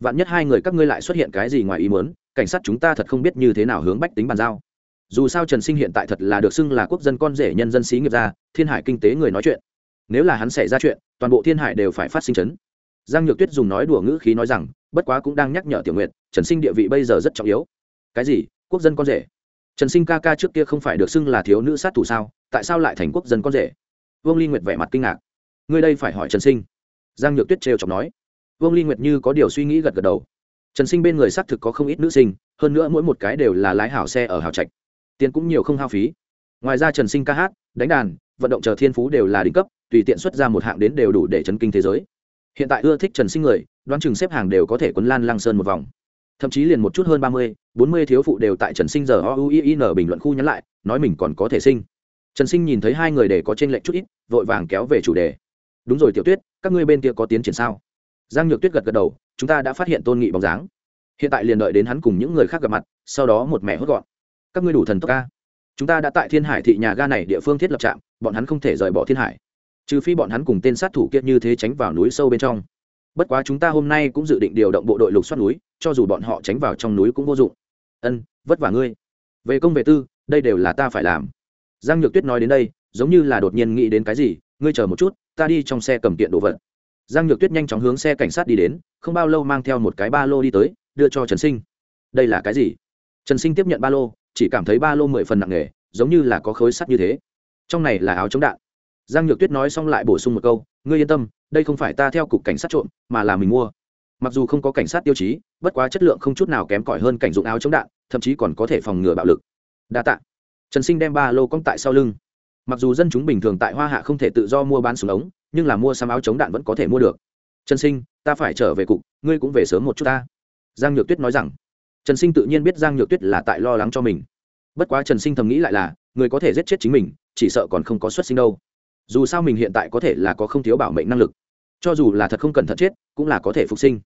Vạn nhất hai người các ngươi lại xuất hiện cái gì ngoài ý muốn, cảnh sát chúng ta thật không biết như thế nào hướng bách tính bàn giao dù sao trần sinh hiện tại thật là được xưng là quốc dân con rể nhân dân sĩ nghiệp gia thiên hải kinh tế người nói chuyện. Nếu là hắn xảy ra chuyện, toàn bộ thiên hải đều phải phát sinh chấn. Giang nhược tuyết dùng nói đùa ngữ khí nói rằng, bất quá cũng đang nhắc nhở tiểu nguyệt, trần sinh địa vị bây giờ rất trọng yếu. Cái gì? Quốc dân con rể? Trần sinh ca ca trước kia không phải được xưng là thiếu nữ sát thủ sao? Tại sao lại thành quốc dân con rể? Vương ly nguyệt vẻ mặt kinh ngạc. Ngươi đây phải hỏi trần sinh. Giang nhược tuyết trêu chọc nói. Vương ly nguyệt như có điều suy nghĩ gật gật đầu. Trần sinh bên người xác thực có không ít nữ sinh, hơn nữa mỗi một cái đều là lái hảo xe ở hảo trạch tiền cũng nhiều không hao phí. Ngoài ra trần sinh ca hát, đánh đàn, vận động chờ thiên phú đều là đỉnh cấp, tùy tiện xuất ra một hạng đến đều đủ để chấn kinh thế giới. Hiện tại ưa thích trần sinh người, đoán chừng xếp hàng đều có thể quấn lan lăng sơn một vòng. Thậm chí liền một chút hơn ba mươi, bốn mươi thiếu phụ đều tại trần sinh giờ o u i n bình luận khu nhắn lại, nói mình còn có thể sinh. Trần sinh nhìn thấy hai người để có trên lệnh chút ít, vội vàng kéo về chủ đề. Đúng rồi tiểu tuyết, các ngươi bên kia có tiến triển sao? Giang nhược tuyết gật gật đầu, chúng ta đã phát hiện tôn nghị bóng dáng. Hiện tại liền đợi đến hắn cùng những người khác gặp mặt, sau đó một mẹ hốt gọn các ngươi đủ thần tốc ca chúng ta đã tại thiên hải thị nhà ga này địa phương thiết lập trạm, bọn hắn không thể rời bỏ thiên hải. Trừ phi bọn hắn cùng tên sát thủ kiệt như thế tránh vào núi sâu bên trong. Bất quá chúng ta hôm nay cũng dự định điều động bộ đội lục xoát núi, cho dù bọn họ tránh vào trong núi cũng vô dụng. Ân, vất vả ngươi. Về công về tư, đây đều là ta phải làm. Giang nhược tuyết nói đến đây, giống như là đột nhiên nghĩ đến cái gì, ngươi chờ một chút, ta đi trong xe cầm tiện đồ vật. Giang nhược tuyết nhanh chóng hướng xe cảnh sát đi đến, không bao lâu mang theo một cái ba lô đi tới, đưa cho trần sinh. Đây là cái gì? Trần sinh tiếp nhận ba lô chỉ cảm thấy ba lô mười phần nặng nề, giống như là có khối sắt như thế. Trong này là áo chống đạn. Giang nhược tuyết nói xong lại bổ sung một câu, ngươi yên tâm, đây không phải ta theo cục cảnh sát trộm, mà là mình mua. Mặc dù không có cảnh sát tiêu chí, bất quá chất lượng không chút nào kém cỏi hơn cảnh dụng áo chống đạn, thậm chí còn có thể phòng ngừa bạo lực. Đa tạ. Trần sinh đem ba lô cong tại sau lưng. Mặc dù dân chúng bình thường tại hoa hạ không thể tự do mua bán súng ống, nhưng là mua xăm áo chống đạn vẫn có thể mua được. Trần sinh, ta phải trở về cục, ngươi cũng về sớm một chút ta. Giang nhược tuyết nói rằng trần sinh tự nhiên biết giang nhược tuyết là tại lo lắng cho mình. Bất quá trần sinh thầm nghĩ lại là, người có thể giết chết chính mình, chỉ sợ còn không có xuất sinh đâu. Dù sao mình hiện tại có thể là có không thiếu bảo mệnh năng lực. Cho dù là thật không cẩn thận chết, cũng là có thể phục sinh.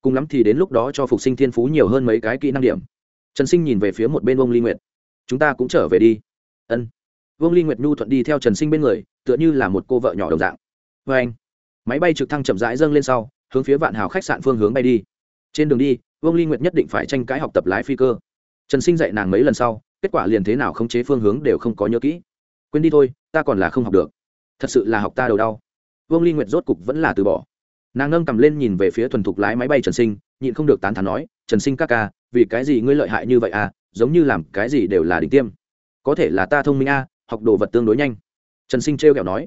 Cùng lắm thì đến lúc đó cho phục sinh thiên phú nhiều hơn mấy cái kỹ năng điểm. Trần sinh nhìn về phía một bên ông ly nguyệt. Chúng ta cũng trở về đi. Ân. Vương ly nguyệt nhu thuận đi theo trần sinh bên người, tựa như là một cô vợ nhỏ đồng dạng. Vê anh máy bay trực thăng chậm rãi dâng lên sau, hướng phía vạn hào khách sạn phương hướng bay đi. Trên đường đi vương ly nguyệt nhất định phải tranh cãi học tập lái phi cơ. Trần sinh dạy nàng mấy lần sau, kết quả liền thế nào khống chế phương hướng đều không có nhớ kỹ. Quên đi thôi, ta còn là không học được. Thật sự là học ta đầu đau. Vương ly nguyệt rốt cục vẫn là từ bỏ. Nàng nâng cầm lên nhìn về phía thuần thục lái máy bay trần sinh, nhịn không được tán thán nói, trần sinh ca ca, vì cái gì ngươi lợi hại như vậy à? Giống như làm cái gì đều là đỉnh tiêm. Có thể là ta thông minh a, học đồ vật tương đối nhanh. Trần sinh trêu kẹo nói.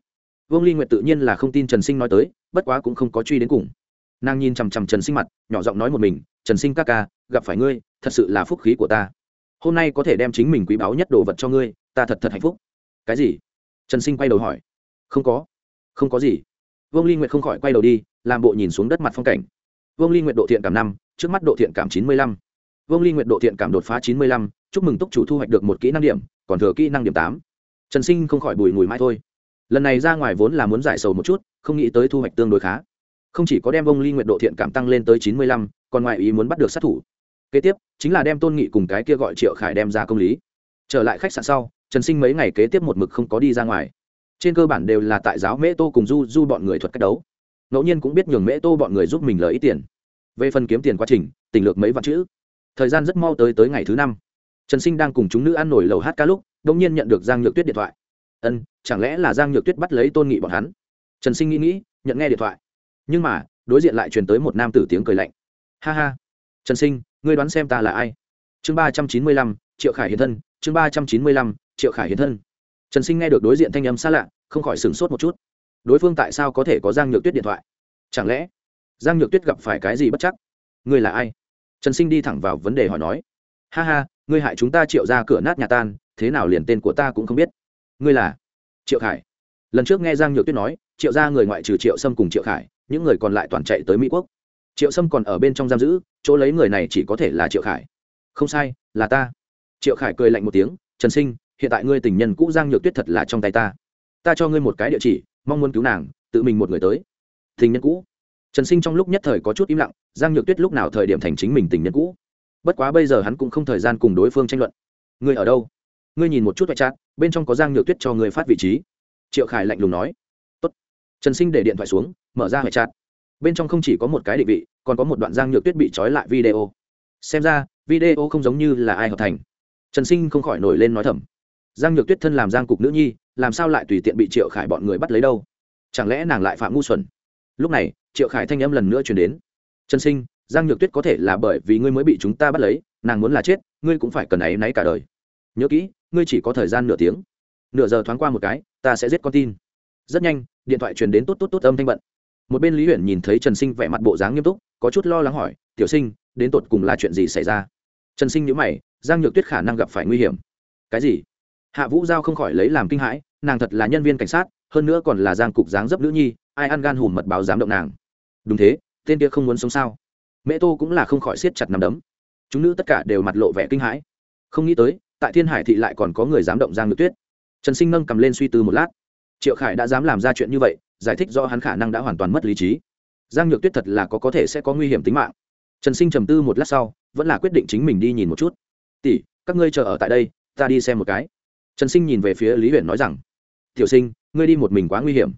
Vương ly nguyệt tự nhiên là không tin trần sinh nói tới, bất quá cũng không có truy đến cùng. Nàng nhìn chằm chằm trần sinh mặt, nhỏ giọng nói một mình trần sinh ca ca, gặp phải ngươi, thật sự là phúc khí của ta. Hôm nay có thể đem chính mình quý báu nhất đồ vật cho ngươi, ta thật thật hạnh phúc. Cái gì? Trần sinh quay đầu hỏi. Không có. Không có gì. Vương ly nguyệt không khỏi quay đầu đi, làm bộ nhìn xuống đất mặt phong cảnh. Vương ly nguyệt độ thiện cảm năm, trước mắt độ thiện cảm chín mươi lăm. Vương ly nguyệt độ thiện cảm đột phá chín mươi lăm, chúc mừng túc chủ thu hoạch được một kỹ năng điểm, còn thừa kỹ năng điểm tám. Trần sinh không khỏi bùi mùi mãi thôi. Lần này ra ngoài vốn là muốn giải sầu một chút, không nghĩ tới thu hoạch tương đối khá. Không chỉ có đem vương ly nguyệt độ thiện cảm tăng lên tới chín mươi lăm còn ngoài ý muốn bắt được sát thủ. Kế tiếp, chính là đem tôn nghị cùng cái kia gọi triệu khải đem ra công lý. Trở lại khách sạn sau, trần sinh mấy ngày kế tiếp một mực không có đi ra ngoài. Trên cơ bản đều là tại giáo mễ tô cùng du du bọn người thuật cách đấu. Ngẫu nhiên cũng biết nhường mễ tô bọn người giúp mình lợi ít tiền. Về phần kiếm tiền quá trình, tình lược mấy vạn chữ. Thời gian rất mau tới tới ngày thứ năm. Trần sinh đang cùng chúng nữ ăn nổi lầu hát ca lúc đông nhiên nhận được giang nhược tuyết điện thoại. Ân, chẳng lẽ là giang nhược tuyết bắt lấy tôn nghị bọn hắn? Trần sinh nghĩ nghĩ, nhận nghe điện thoại. Nhưng mà, đối diện lại truyền tới một nam tử tiếng cười lạnh ha ha. Trần sinh, ngươi đoán xem ta là ai? Chương ba trăm chín mươi lăm, triệu khải Hiền thân. Chương ba trăm chín mươi lăm, triệu khải Hiền thân. Trần sinh nghe được đối diện thanh âm xa lạ, không khỏi sửng sốt một chút. Đối phương tại sao có thể có giang nhược tuyết điện thoại? Chẳng lẽ giang nhược tuyết gặp phải cái gì bất chắc? Ngươi là ai? Trần sinh đi thẳng vào vấn đề hỏi nói. Ha ha, ngươi hại chúng ta triệu ra cửa nát nhà tan, thế nào liền tên của ta cũng không biết. Ngươi là triệu khải. Lần trước nghe giang nhược tuyết nói, triệu ra người ngoại trừ triệu sâm cùng triệu khải, những người còn lại toàn chạy tới mỹ quốc triệu sâm còn ở bên trong giam giữ, chỗ lấy người này chỉ có thể là triệu khải. Không sai, là ta. Triệu khải cười lạnh một tiếng, trần sinh, hiện tại ngươi tình nhân cũ giang nhược tuyết thật là trong tay ta. Ta cho ngươi một cái địa chỉ, mong muốn cứu nàng, tự mình một người tới. Tình nhân cũ. Trần sinh trong lúc nhất thời có chút im lặng, giang nhược tuyết lúc nào thời điểm thành chính mình tình nhân cũ? Bất quá bây giờ hắn cũng không thời gian cùng đối phương tranh luận. Ngươi ở đâu? Ngươi nhìn một chút vạch chát bên trong có giang nhược tuyết cho ngươi phát vị trí. Triệu khải lạnh lùng nói. Tốt. trần sinh để điện thoại xuống, mở ra vạch chát bên trong không chỉ có một cái định vị, còn có một đoạn giang nhược tuyết bị trói lại video. Xem ra, video không giống như là ai hợp thành. Trần sinh không khỏi nổi lên nói thầm. Giang nhược tuyết thân làm giang cục nữ nhi, làm sao lại tùy tiện bị triệu khải bọn người bắt lấy đâu? Chẳng lẽ nàng lại phạm ngu xuẩn? Lúc này, triệu khải thanh âm lần nữa chuyển đến. Trần sinh, giang nhược tuyết có thể là bởi vì ngươi mới bị chúng ta bắt lấy, nàng muốn là chết, ngươi cũng phải cần áy náy cả đời. Nhớ kỹ, ngươi chỉ có thời gian nửa tiếng. Nửa giờ thoáng qua một cái, ta sẽ giết con tin. Rất nhanh, điện thoại truyền đến tốt tốt tốt âm thanh bận một bên lý huyện nhìn thấy trần sinh vẻ mặt bộ dáng nghiêm túc, có chút lo lắng hỏi, tiểu sinh, đến tột cùng là chuyện gì xảy ra? Trần sinh nhữ mày, giang nhược tuyết khả năng gặp phải nguy hiểm. Cái gì? Hạ vũ giao không khỏi lấy làm kinh hãi, nàng thật là nhân viên cảnh sát, hơn nữa còn là giang cục dáng dấp nữ nhi, ai ăn gan hùm mật báo dám động nàng. Đúng thế, tên kia không muốn sống sao? Mẹ tô cũng là không khỏi siết chặt nằm đấm. Chúng nữ tất cả đều mặt lộ vẻ kinh hãi. Không nghĩ tới, tại thiên hải thị lại còn có người dám động giang nhược tuyết. Trần sinh nâng cầm lên suy tư một lát. Triệu khải đã dám làm ra chuyện như vậy giải thích do hắn khả năng đã hoàn toàn mất lý trí. Giang nhược tuyết thật là có có thể sẽ có nguy hiểm tính mạng. Trần sinh trầm tư một lát sau, vẫn là quyết định chính mình đi nhìn một chút. Tỷ, các ngươi chờ ở tại đây, ta đi xem một cái. Trần sinh nhìn về phía lý huyền nói rằng, tiểu sinh, ngươi đi một mình quá nguy hiểm.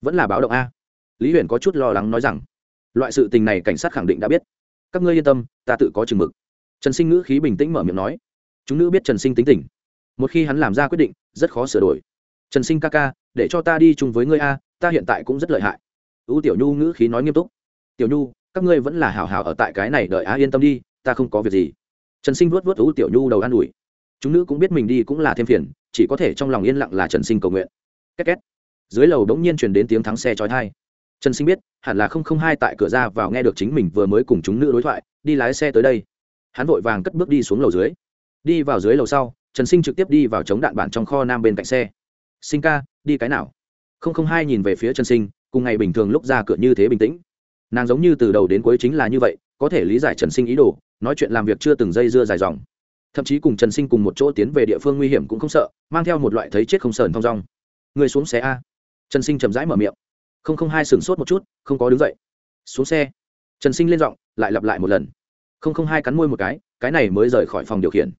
Vẫn là báo động a. Lý huyền có chút lo lắng nói rằng, loại sự tình này cảnh sát khẳng định đã biết. Các ngươi yên tâm, ta tự có chừng mực. Trần sinh ngữ khí bình tĩnh mở miệng nói, chúng nữ biết trần sinh tính tình. Một khi hắn làm ra quyết định, rất khó sửa đổi. Trần sinh ca ca để cho ta đi chung với ngươi a, ta hiện tại cũng rất lợi hại. U tiểu nhu ngữ khí nói nghiêm túc. Tiểu nhu, các ngươi vẫn là hảo hảo ở tại cái này đợi á, yên tâm đi, ta không có việc gì. Trần sinh vuốt vuốt u tiểu nhu đầu an ủi. Chúng nữ cũng biết mình đi cũng là thêm phiền, chỉ có thể trong lòng yên lặng là trần sinh cầu nguyện. Két két. Dưới lầu đống nhiên truyền đến tiếng thắng xe chói tai. Trần sinh biết, hẳn là không không hai tại cửa ra vào nghe được chính mình vừa mới cùng chúng nữ đối thoại, đi lái xe tới đây. Hắn vội vàng cất bước đi xuống lầu dưới. Đi vào dưới lầu sau, trần sinh trực tiếp đi vào chống đạn bản trong kho nam bên cạnh xe sinh ca, đi cái nào? Không không hai nhìn về phía trần sinh, cùng ngày bình thường lúc ra cửa như thế bình tĩnh. Nàng giống như từ đầu đến cuối chính là như vậy, có thể lý giải trần sinh ý đồ, nói chuyện làm việc chưa từng dây dưa dài dòng. Thậm chí cùng trần sinh cùng một chỗ tiến về địa phương nguy hiểm cũng không sợ, mang theo một loại thấy chết không sờn thong dong. Người xuống xe a. Trần sinh chậm rãi mở miệng. Không không hai sửng sốt một chút, không có đứng dậy. Xuống xe. Trần sinh lên giọng, lại lặp lại một lần. Không không hai cắn môi một cái cái này mới rời khỏi phòng điều khiển.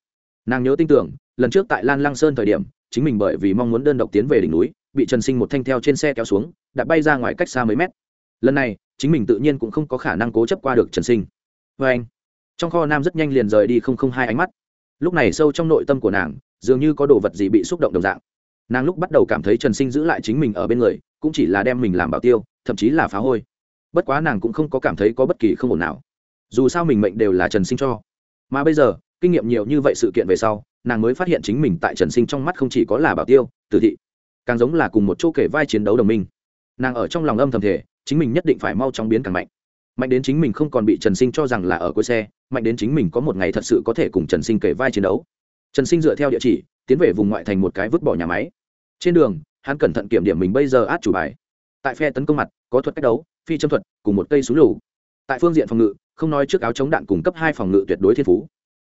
Nàng nhớ tin tưởng, lần trước tại lan lăng sơn thời điểm chính mình bởi vì mong muốn đơn độc tiến về đỉnh núi, bị trần sinh một thanh theo trên xe kéo xuống, đã bay ra ngoài cách xa mấy mét. Lần này, chính mình tự nhiên cũng không có khả năng cố chấp qua được trần sinh. Vê anh, trong kho nam rất nhanh liền rời đi không không hai ánh mắt. Lúc này sâu trong nội tâm của nàng, dường như có đồ vật gì bị xúc động đồng dạng. Nàng lúc bắt đầu cảm thấy trần sinh giữ lại chính mình ở bên người, cũng chỉ là đem mình làm bảo tiêu, thậm chí là phá hôi. Bất quá nàng cũng không có cảm thấy có bất kỳ không ổn nào. Dù sao mình mệnh đều là trần sinh cho. Mà bây giờ kinh nghiệm nhiều như vậy sự kiện về sau, nàng mới phát hiện chính mình tại trần sinh trong mắt không chỉ có là bảo tiêu, tử thị, càng giống là cùng một chỗ kể vai chiến đấu đồng minh. Nàng ở trong lòng âm thầm thể chính mình nhất định phải mau chóng biến càng mạnh. Mạnh đến chính mình không còn bị trần sinh cho rằng là ở cuối xe, mạnh đến chính mình có một ngày thật sự có thể cùng trần sinh kể vai chiến đấu. Trần sinh dựa theo địa chỉ, tiến về vùng ngoại thành một cái vứt bỏ nhà máy. Trên đường, hắn cẩn thận kiểm điểm mình bây giờ át chủ bài. Tại phe tấn công mặt, có thuật cách đấu, phi châm thuật, cùng một cây súng lù. Tại phương diện phòng ngự, không nói trước áo chống đạn cung cấp hai phòng ngự tuyệt đối thiên phú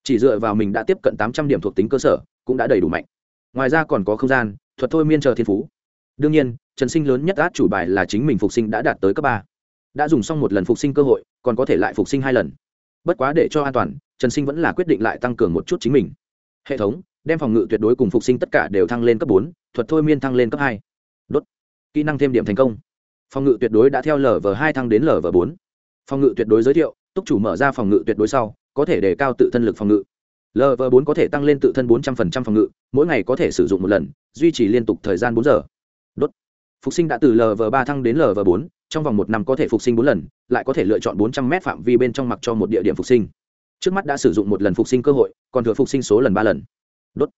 chỉ dựa vào mình đã tiếp cận tám trăm điểm thuộc tính cơ sở, cũng đã đầy đủ mạnh. Ngoài ra còn có không gian, thuật thôi miên chờ thiên phú. Đương nhiên, trần sinh lớn nhất át chủ bài là chính mình phục sinh đã đạt tới cấp ba. Đã dùng xong một lần phục sinh cơ hội, còn có thể lại phục sinh hai lần. Bất quá để cho an toàn, trần sinh vẫn là quyết định lại tăng cường một chút chính mình. Hệ thống, đem phòng ngự tuyệt đối cùng phục sinh tất cả đều thăng lên cấp bốn, thuật thôi miên thăng lên cấp hai. Đốt. Kỹ năng thêm điểm thành công. Phòng ngự tuyệt đối đã theo lv hai thăng đến lv bốn. Phòng ngự tuyệt đối giới thiệu, túc chủ mở ra phòng ngự tuyệt đối sau có thể đề cao tự thân lực phòng ngự. Lv bốn có thể tăng lên tự thân bốn trăm linh phòng ngự, mỗi ngày có thể sử dụng một lần, duy trì liên tục thời gian bốn giờ. Đốt. Phục sinh đã từ lv ba thăng đến lv bốn, trong vòng một năm có thể phục sinh bốn lần, lại có thể lựa chọn bốn trăm m phạm vi bên trong mặc cho một địa điểm phục sinh. Trước mắt đã sử dụng một lần phục sinh cơ hội, còn thừa phục sinh số lần ba lần. Đốt.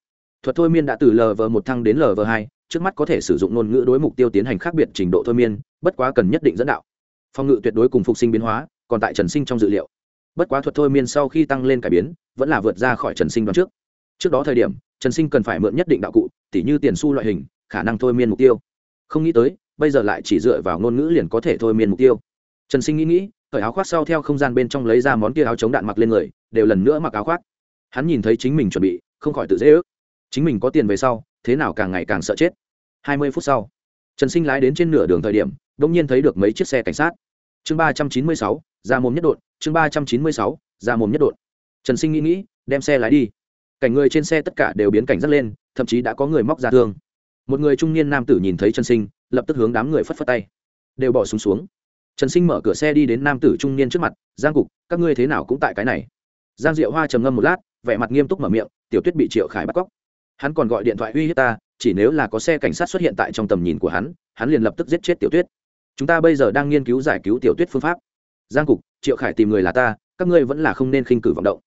Thuật thôi miên đã từ lv một thăng đến lv hai, trước mắt có thể sử dụng ngôn ngữ đối mục tiêu tiến hành khác biệt trình độ thôi miên, bất quá cần nhất định dẫn đạo. Phòng ngự tuyệt đối cùng phục sinh biến hóa, còn tại trần sinh trong dự liệu bất quá thuật thôi miên sau khi tăng lên cải biến, vẫn là vượt ra khỏi trần sinh đoán trước. Trước đó thời điểm, trần sinh cần phải mượn nhất định đạo cụ, tỉ như tiền su loại hình, khả năng thôi miên mục tiêu. Không nghĩ tới, bây giờ lại chỉ dựa vào ngôn ngữ liền có thể thôi miên mục tiêu. Trần sinh nghĩ nghĩ, cởi áo khoác sau theo không gian bên trong lấy ra món kia áo chống đạn mặc lên người, đều lần nữa mặc áo khoác. Hắn nhìn thấy chính mình chuẩn bị, không khỏi tự dễ ước. Chính mình có tiền về sau, thế nào càng ngày càng sợ chết. Hai mươi phút sau, trần sinh lái đến trên nửa đường thời điểm đ ỗ n g nhiên thấy được mấy chiếc xe cảnh sát. Chương ba trăm chín mươi sáu ra mồm nhất đột chương ba trăm chín mươi sáu ra mồm nhất đột trần sinh nghĩ nghĩ đem xe lái đi. Cảnh người trên xe tất cả đều biến cảnh dắt lên thậm chí đã có người móc ra thương. Một người trung niên nam tử nhìn thấy trần sinh lập tức hướng đám người phất phất tay. Đều bỏ súng xuống, xuống. Trần sinh mở cửa xe đi đến nam tử trung niên trước mặt giang cục các ngươi thế nào cũng tại cái này. Giang diệu hoa trầm ngâm một lát vẻ mặt nghiêm túc mở miệng tiểu tuyết bị triệu khải bắt cóc. Hắn còn gọi điện thoại uy hiếp ta chỉ nếu là có xe cảnh sát xuất hiện tại trong tầm nhìn của hắn hắn liền lập tức giết chết tiểu tuyết. Chúng ta bây giờ đang nghiên cứu giải cứu tiểu tuyết phương pháp giang cục, triệu khải tìm người là ta, các ngươi vẫn là không nên khinh cử vọng động.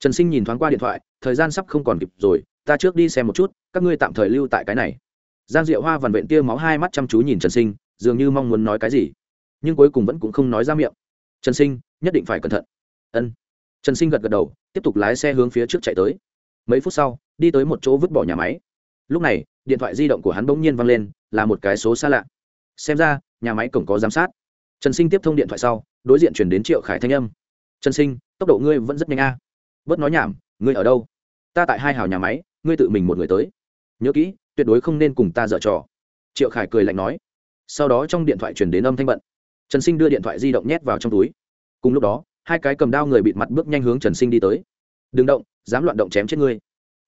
Trần sinh nhìn thoáng qua điện thoại, thời gian sắp không còn kịp rồi, ta trước đi xem một chút, các ngươi tạm thời lưu tại cái này. Giang diệu hoa vằn vện tia máu hai mắt chăm chú nhìn trần sinh, dường như mong muốn nói cái gì, nhưng cuối cùng vẫn cũng không nói ra miệng. Trần sinh, nhất định phải cẩn thận. Ân. Trần sinh gật gật đầu, tiếp tục lái xe hướng phía trước chạy tới. Mấy phút sau, đi tới một chỗ vứt bỏ nhà máy. Lúc này, điện thoại di động của hắn bỗng nhiên văng lên, là một cái số xa lạ. Xem ra, nhà máy cổng có giám sát trần sinh tiếp thông điện thoại sau, đối diện chuyển đến triệu khải thanh âm. Trần sinh, tốc độ ngươi vẫn rất nhanh a. À. bớt nói nhảm, ngươi ở đâu? Ta tại hai hào nhà máy, ngươi tự mình một người tới. Nhớ kỹ, tuyệt đối không nên cùng ta dở trò. Triệu khải cười lạnh nói. Sau đó trong điện thoại chuyển đến âm thanh bận. Trần sinh đưa điện thoại di động nhét vào trong túi. Cùng lúc đó, hai cái cầm đao người bịt mặt bước nhanh hướng trần sinh đi tới. Đừng động, dám loạn động chém chết ngươi.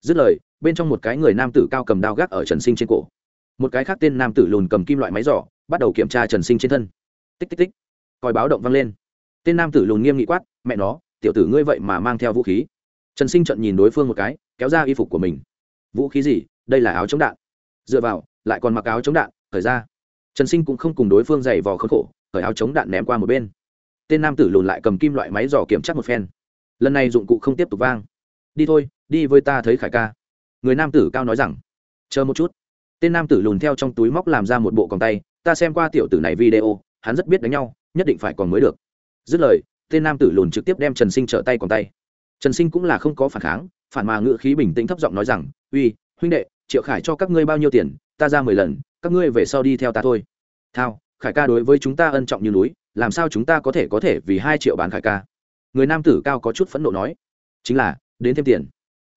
Dứt lời, bên trong một cái người nam tử cao cầm đao gác ở trần sinh trên cổ. Một cái khác tên nam tử lùn cầm kim loại máy giỏ, bắt đầu kiểm tra trần sinh trên thân tích tích tích. Còi báo động vang lên. Tên nam tử lùn nghiêm nghị quát, mẹ nó, tiểu tử ngươi vậy mà mang theo vũ khí. Trần sinh trận nhìn đối phương một cái, kéo ra y phục của mình. Vũ khí gì? Đây là áo chống đạn. Dựa vào, lại còn mặc áo chống đạn thời ra. Trần sinh cũng không cùng đối phương giày vò khốn khổ khởi áo chống đạn ném qua một bên. Tên nam tử lùn lại cầm kim loại máy dò kiểm tra một phen. Lần này dụng cụ không tiếp tục vang. Đi thôi, đi với ta thấy khải ca. Người nam tử cao nói rằng. Chờ một chút. Tên nam tử lùn theo trong túi móc làm ra một bộ còng tay, ta xem qua tiểu tử này video hắn rất biết đánh nhau, nhất định phải còn mới được. Dứt lời, tên nam tử lùn trực tiếp đem trần sinh trở tay còn tay. Trần sinh cũng là không có phản kháng, phản mà ngự khí bình tĩnh thấp giọng nói rằng, uy, huynh đệ, triệu khải cho các ngươi bao nhiêu tiền, ta ra mười lần, các ngươi về sau đi theo ta thôi. Thao, khải ca đối với chúng ta ân trọng như núi, làm sao chúng ta có thể có thể vì hai triệu bán khải ca? Người nam tử cao có chút phẫn nộ nói. Chính là, đến thêm tiền.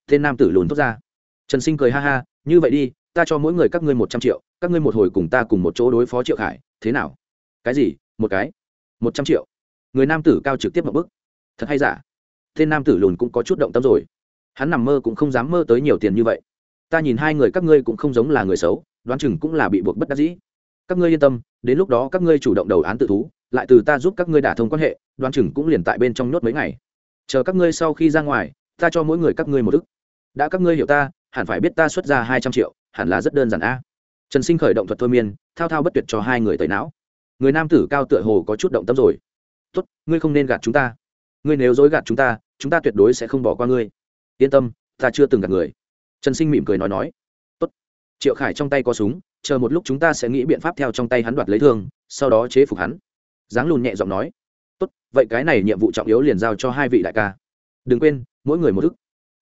Tên nam tử lùn thốt ra. Trần sinh cười ha ha, như vậy đi, ta cho mỗi người các ngươi một trăm triệu, các ngươi một hồi cùng ta cùng một chỗ đối phó triệu khải, thế nào? Cái gì? Một cái? Một trăm triệu? Người nam tử cao trực tiếp một bức thật hay giả? Tên nam tử lùn cũng có chút động tâm rồi. Hắn nằm mơ cũng không dám mơ tới nhiều tiền như vậy. Ta nhìn hai người các ngươi cũng không giống là người xấu, đoán chừng cũng là bị buộc bất đắc dĩ. Các ngươi yên tâm, đến lúc đó các ngươi chủ động đầu án tự thú, lại từ ta giúp các ngươi đả thông quan hệ, đoán chừng cũng liền tại bên trong nhốt mấy ngày. Chờ các ngươi sau khi ra ngoài, ta cho mỗi người các ngươi một ức. Đã các ngươi hiểu ta, hẳn phải biết ta xuất ra hai trăm triệu, hẳn là rất đơn giản a. Trần sinh khởi động thuật thôi miên, thao thao bất tuyệt cho hai người tẩy não người nam tử cao tựa hồ có chút động tâm rồi. Tốt, ngươi không nên gạt chúng ta. Ngươi nếu dối gạt chúng ta chúng ta tuyệt đối sẽ không bỏ qua ngươi. Yên tâm, ta chưa từng gạt người. Trần sinh mỉm cười nói nói. Tốt. Triệu khải trong tay có súng, chờ một lúc chúng ta sẽ nghĩ biện pháp theo trong tay hắn đoạt lấy thương, sau đó chế phục hắn. Giáng lùn nhẹ giọng nói. Tốt, vậy cái này nhiệm vụ trọng yếu liền giao cho hai vị đại ca. Đừng quên, mỗi người một thức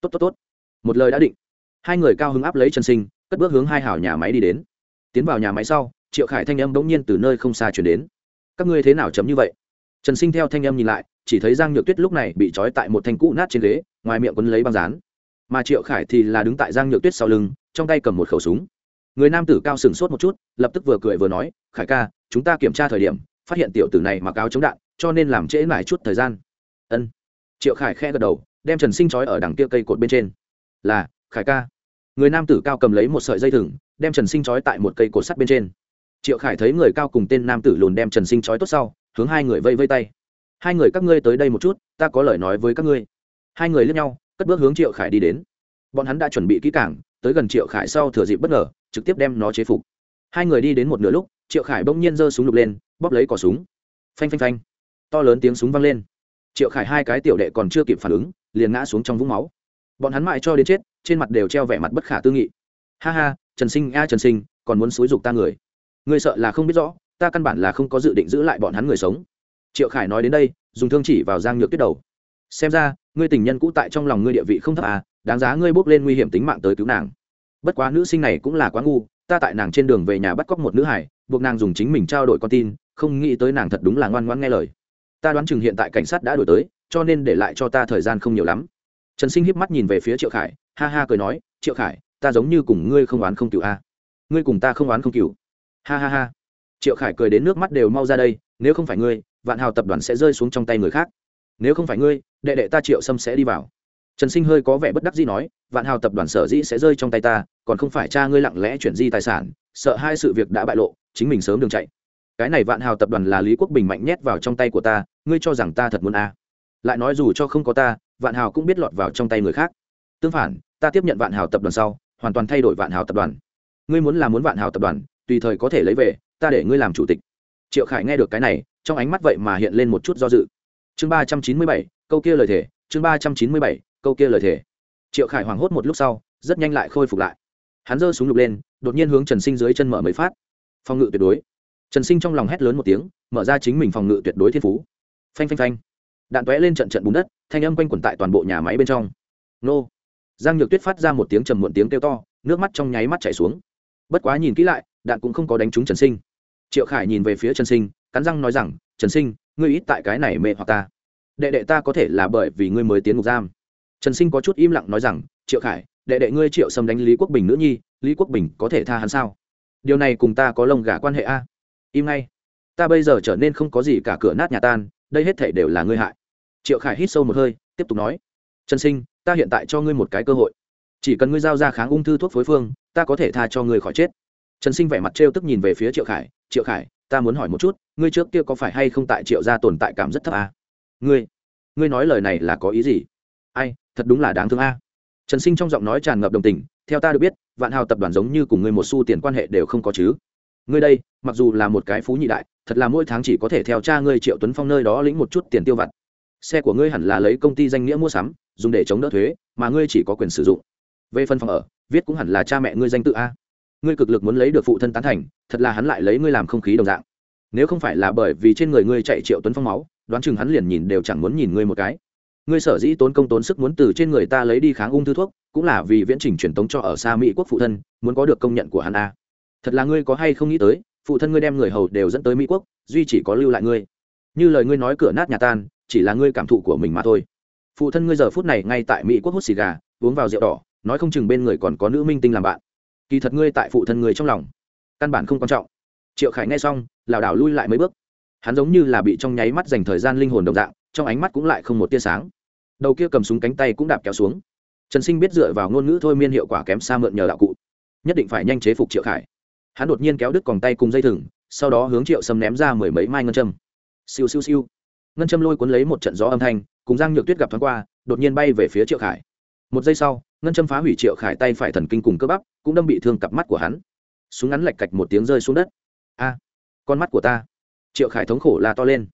tốt tốt tốt. Một lời đã định. Hai người cao hứng áp lấy chân sinh, cất bước hướng hai hảo nhà máy đi đến. Tiến vào nhà máy sau triệu khải thanh âm bỗng nhiên từ nơi không xa chuyển đến. Các ngươi thế nào chấm như vậy? Trần sinh theo thanh âm nhìn lại, chỉ thấy giang nhược tuyết lúc này bị trói tại một thanh cũ nát trên ghế, ngoài miệng quấn lấy băng dán. Mà triệu khải thì là đứng tại giang nhược tuyết sau lưng, trong tay cầm một khẩu súng. Người nam tử cao sừng sốt một chút, lập tức vừa cười vừa nói, khải ca, chúng ta kiểm tra thời điểm, phát hiện tiểu tử này mặc áo chống đạn, cho nên làm trễ mãi chút thời gian. Ân. Triệu khải khe gật đầu, đem trần sinh trói ở đằng kia cây cột bên trên. Là, khải ca. Người nam tử cao cầm lấy một sợi dây thừng, đem trần sinh trói tại một cây cột sắt bên trên triệu khải thấy người cao cùng tên nam tử lùn đem trần sinh trói tốt sau, hướng hai người vây vây tay. Hai người các ngươi tới đây một chút, ta có lời nói với các ngươi. Hai người lướt nhau, cất bước hướng triệu khải đi đến. Bọn hắn đã chuẩn bị kỹ cảng tới gần triệu khải sau thừa dịp bất ngờ, trực tiếp đem nó chế phục. Hai người đi đến một nửa lúc, triệu khải bỗng nhiên giơ súng lục lên, bóp lấy cỏ súng. Phanh phanh phanh. To lớn tiếng súng vang lên. Triệu khải hai cái tiểu đệ còn chưa kịp phản ứng, liền ngã xuống trong vũng máu. Bọn hắn mãi cho đến chết, trên mặt đều treo vẻ mặt bất khả tư nghị. Ha ha, trần sinh a trần sinh, còn muốn xúi dục ta người? Người sợ là không biết rõ, ta căn bản là không có dự định giữ lại bọn hắn người sống. Triệu khải nói đến đây, dùng thương chỉ vào giang nhược tuyết đầu. Xem ra, ngươi tình nhân cũ tại trong lòng ngươi địa vị không thấp à đáng giá ngươi bước lên nguy hiểm tính mạng tới cứu nàng. Bất quá nữ sinh này cũng là quá ngu, ta tại nàng trên đường về nhà bắt cóc một nữ hải buộc nàng dùng chính mình trao đổi con tin, không nghĩ tới nàng thật đúng là ngoan ngoan nghe lời. Ta đoán chừng hiện tại cảnh sát đã đổi tới, cho nên để lại cho ta thời gian không nhiều lắm. Trần sinh hiếp mắt nhìn về phía triệu khải, ha ha cười nói, triệu khải, ta giống như cùng ngươi không oán không cựu a à. ngươi cùng ta không oán không cựu ha ha ha. Triệu khải cười đến nước mắt đều mau ra đây, nếu không phải ngươi, vạn hào tập đoàn sẽ rơi xuống trong tay người khác. Nếu không phải ngươi, đệ đệ ta triệu sâm sẽ đi vào. Trần sinh hơi có vẻ bất đắc dĩ nói, vạn hào tập đoàn sở dĩ sẽ rơi trong tay ta, còn không phải cha ngươi lặng lẽ chuyển di tài sản, sợ hai sự việc đã bại lộ, chính mình sớm đường chạy. Cái này vạn hào tập đoàn là lý quốc bình mạnh nhét vào trong tay của ta, ngươi cho rằng ta thật muốn a? À. lại nói dù cho không có ta, vạn hào cũng biết lọt vào trong tay người khác. Tương phản, ta tiếp nhận vạn hào tập đoàn sau, hoàn toàn thay đổi vạn hào tập đoàn. Ngươi muốn làm muốn vạn hào tập đoàn tùy thời có thể lấy về, ta để ngươi làm chủ tịch. Triệu khải nghe được cái này, trong ánh mắt vậy mà hiện lên một chút do dự. Chương ba trăm chín mươi bảy, câu kia lời thề, chương ba trăm chín mươi bảy, câu kia lời thề. Triệu khải hoảng hốt một lúc sau, rất nhanh lại khôi phục lại. Hắn giơ súng lục lên, đột nhiên hướng trần sinh dưới chân mở mấy phát. Phòng ngự tuyệt đối. Trần sinh trong lòng hét lớn một tiếng, mở ra chính mình phòng ngự tuyệt đối thiên phú. Phanh phanh phanh. Đạn tóe lên trận trận bùn đất, thanh âm quanh quẩn tại toàn bộ nhà máy bên trong. Nô. Giang nhược tuyết phát ra một tiếng trầm muộn tiếng kêu to, nước mắt trong nháy mắt chảy xuống. Bất quá nhìn kỹ lại đạn cũng không có đánh trúng trần sinh. Triệu khải nhìn về phía trần sinh, cắn răng nói rằng, trần sinh, ngươi ít tại cái này mê hoặc ta. Đệ đệ ta có thể là bởi vì ngươi mới tiến ngục giam. Trần sinh có chút im lặng nói rằng, triệu khải, đệ đệ ngươi triệu sâm đánh lý quốc bình nữ nhi, lý quốc bình có thể tha hắn sao? Điều này cùng ta có lông gà quan hệ a? Im ngay. Ta bây giờ trở nên không có gì cả cửa nát nhà tan, đây hết thể đều là ngươi hại. Triệu khải hít sâu một hơi, tiếp tục nói, trần sinh, ta hiện tại cho ngươi một cái cơ hội. Chỉ cần ngươi giao ra kháng ung thư thuốc phối phương, ta có thể tha cho ngươi khỏi chết trần sinh vẻ mặt trêu tức nhìn về phía triệu khải triệu khải, ta muốn hỏi một chút, ngươi trước kia có phải hay không tại triệu gia tồn tại cảm rất thấp à? ngươi ngươi nói lời này là có ý gì? Ai, thật đúng là đáng thương a. Trần sinh trong giọng nói tràn ngập đồng tình, theo ta được biết, vạn hào tập đoàn giống như cùng ngươi một xu tiền quan hệ đều không có chứ. Ngươi đây, mặc dù là một cái phú nhị đại, thật là mỗi tháng chỉ có thể theo cha ngươi triệu tuấn phong nơi đó lĩnh một chút tiền tiêu vặt. Xe của ngươi hẳn là lấy công ty danh nghĩa mua sắm, dùng để chống đỡ thuế, mà ngươi chỉ có quyền sử dụng. Về phần phòng ở, viết cũng hẳn là cha mẹ ngươi danh tự a ngươi cực lực muốn lấy được phụ thân tán thành, thật là hắn lại lấy ngươi làm không khí đồng dạng. Nếu không phải là bởi vì trên người ngươi chạy triệu tuấn phong máu, đoán chừng hắn liền nhìn đều chẳng muốn nhìn ngươi một cái. Ngươi sở dĩ tốn công tốn sức muốn từ trên người ta lấy đi kháng ung thư thuốc, cũng là vì viễn trình truyền tống cho ở xa mỹ quốc phụ thân, muốn có được công nhận của hắn a. Thật là ngươi có hay không nghĩ tới, phụ thân ngươi đem người hầu đều dẫn tới mỹ quốc, duy chỉ có lưu lại ngươi. Như lời ngươi nói cửa nát nhà tan, chỉ là ngươi cảm thụ của mình mà thôi. Phụ thân ngươi giờ phút này ngay tại mỹ quốc hút xì gà, uống vào rượu đỏ, nói không chừng bên người còn có nữ minh tinh làm bạn kỳ thật ngươi tại phụ thân ngươi trong lòng, căn bản không quan trọng. Triệu khải nghe xong, lảo đảo lui lại mấy bước. Hắn giống như là bị trong nháy mắt dành thời gian linh hồn đồng dạng, trong ánh mắt cũng lại không một tia sáng. Đầu kia cầm súng cánh tay cũng đạp kéo xuống. Trần sinh biết dựa vào ngôn ngữ thôi miên hiệu quả kém xa mượn nhờ đạo cụ, nhất định phải nhanh chế phục triệu khải. Hắn đột nhiên kéo đứt còng tay cùng dây thừng, sau đó hướng triệu sâm ném ra mười mấy mai ngân châm. Siêu siêu siêu. Ngân châm lôi cuốn lấy một trận gió âm thanh, cùng giang nhược tuyết gặp thoáng qua, đột nhiên bay về phía triệu khải. Một giây sau ngân châm phá hủy triệu khải tay phải thần kinh cùng cơ bắp, cũng đâm bị thương cặp mắt của hắn. Súng ngắn lạch cạch một tiếng rơi xuống đất. A, con mắt của ta. Triệu khải thống khổ la to lên.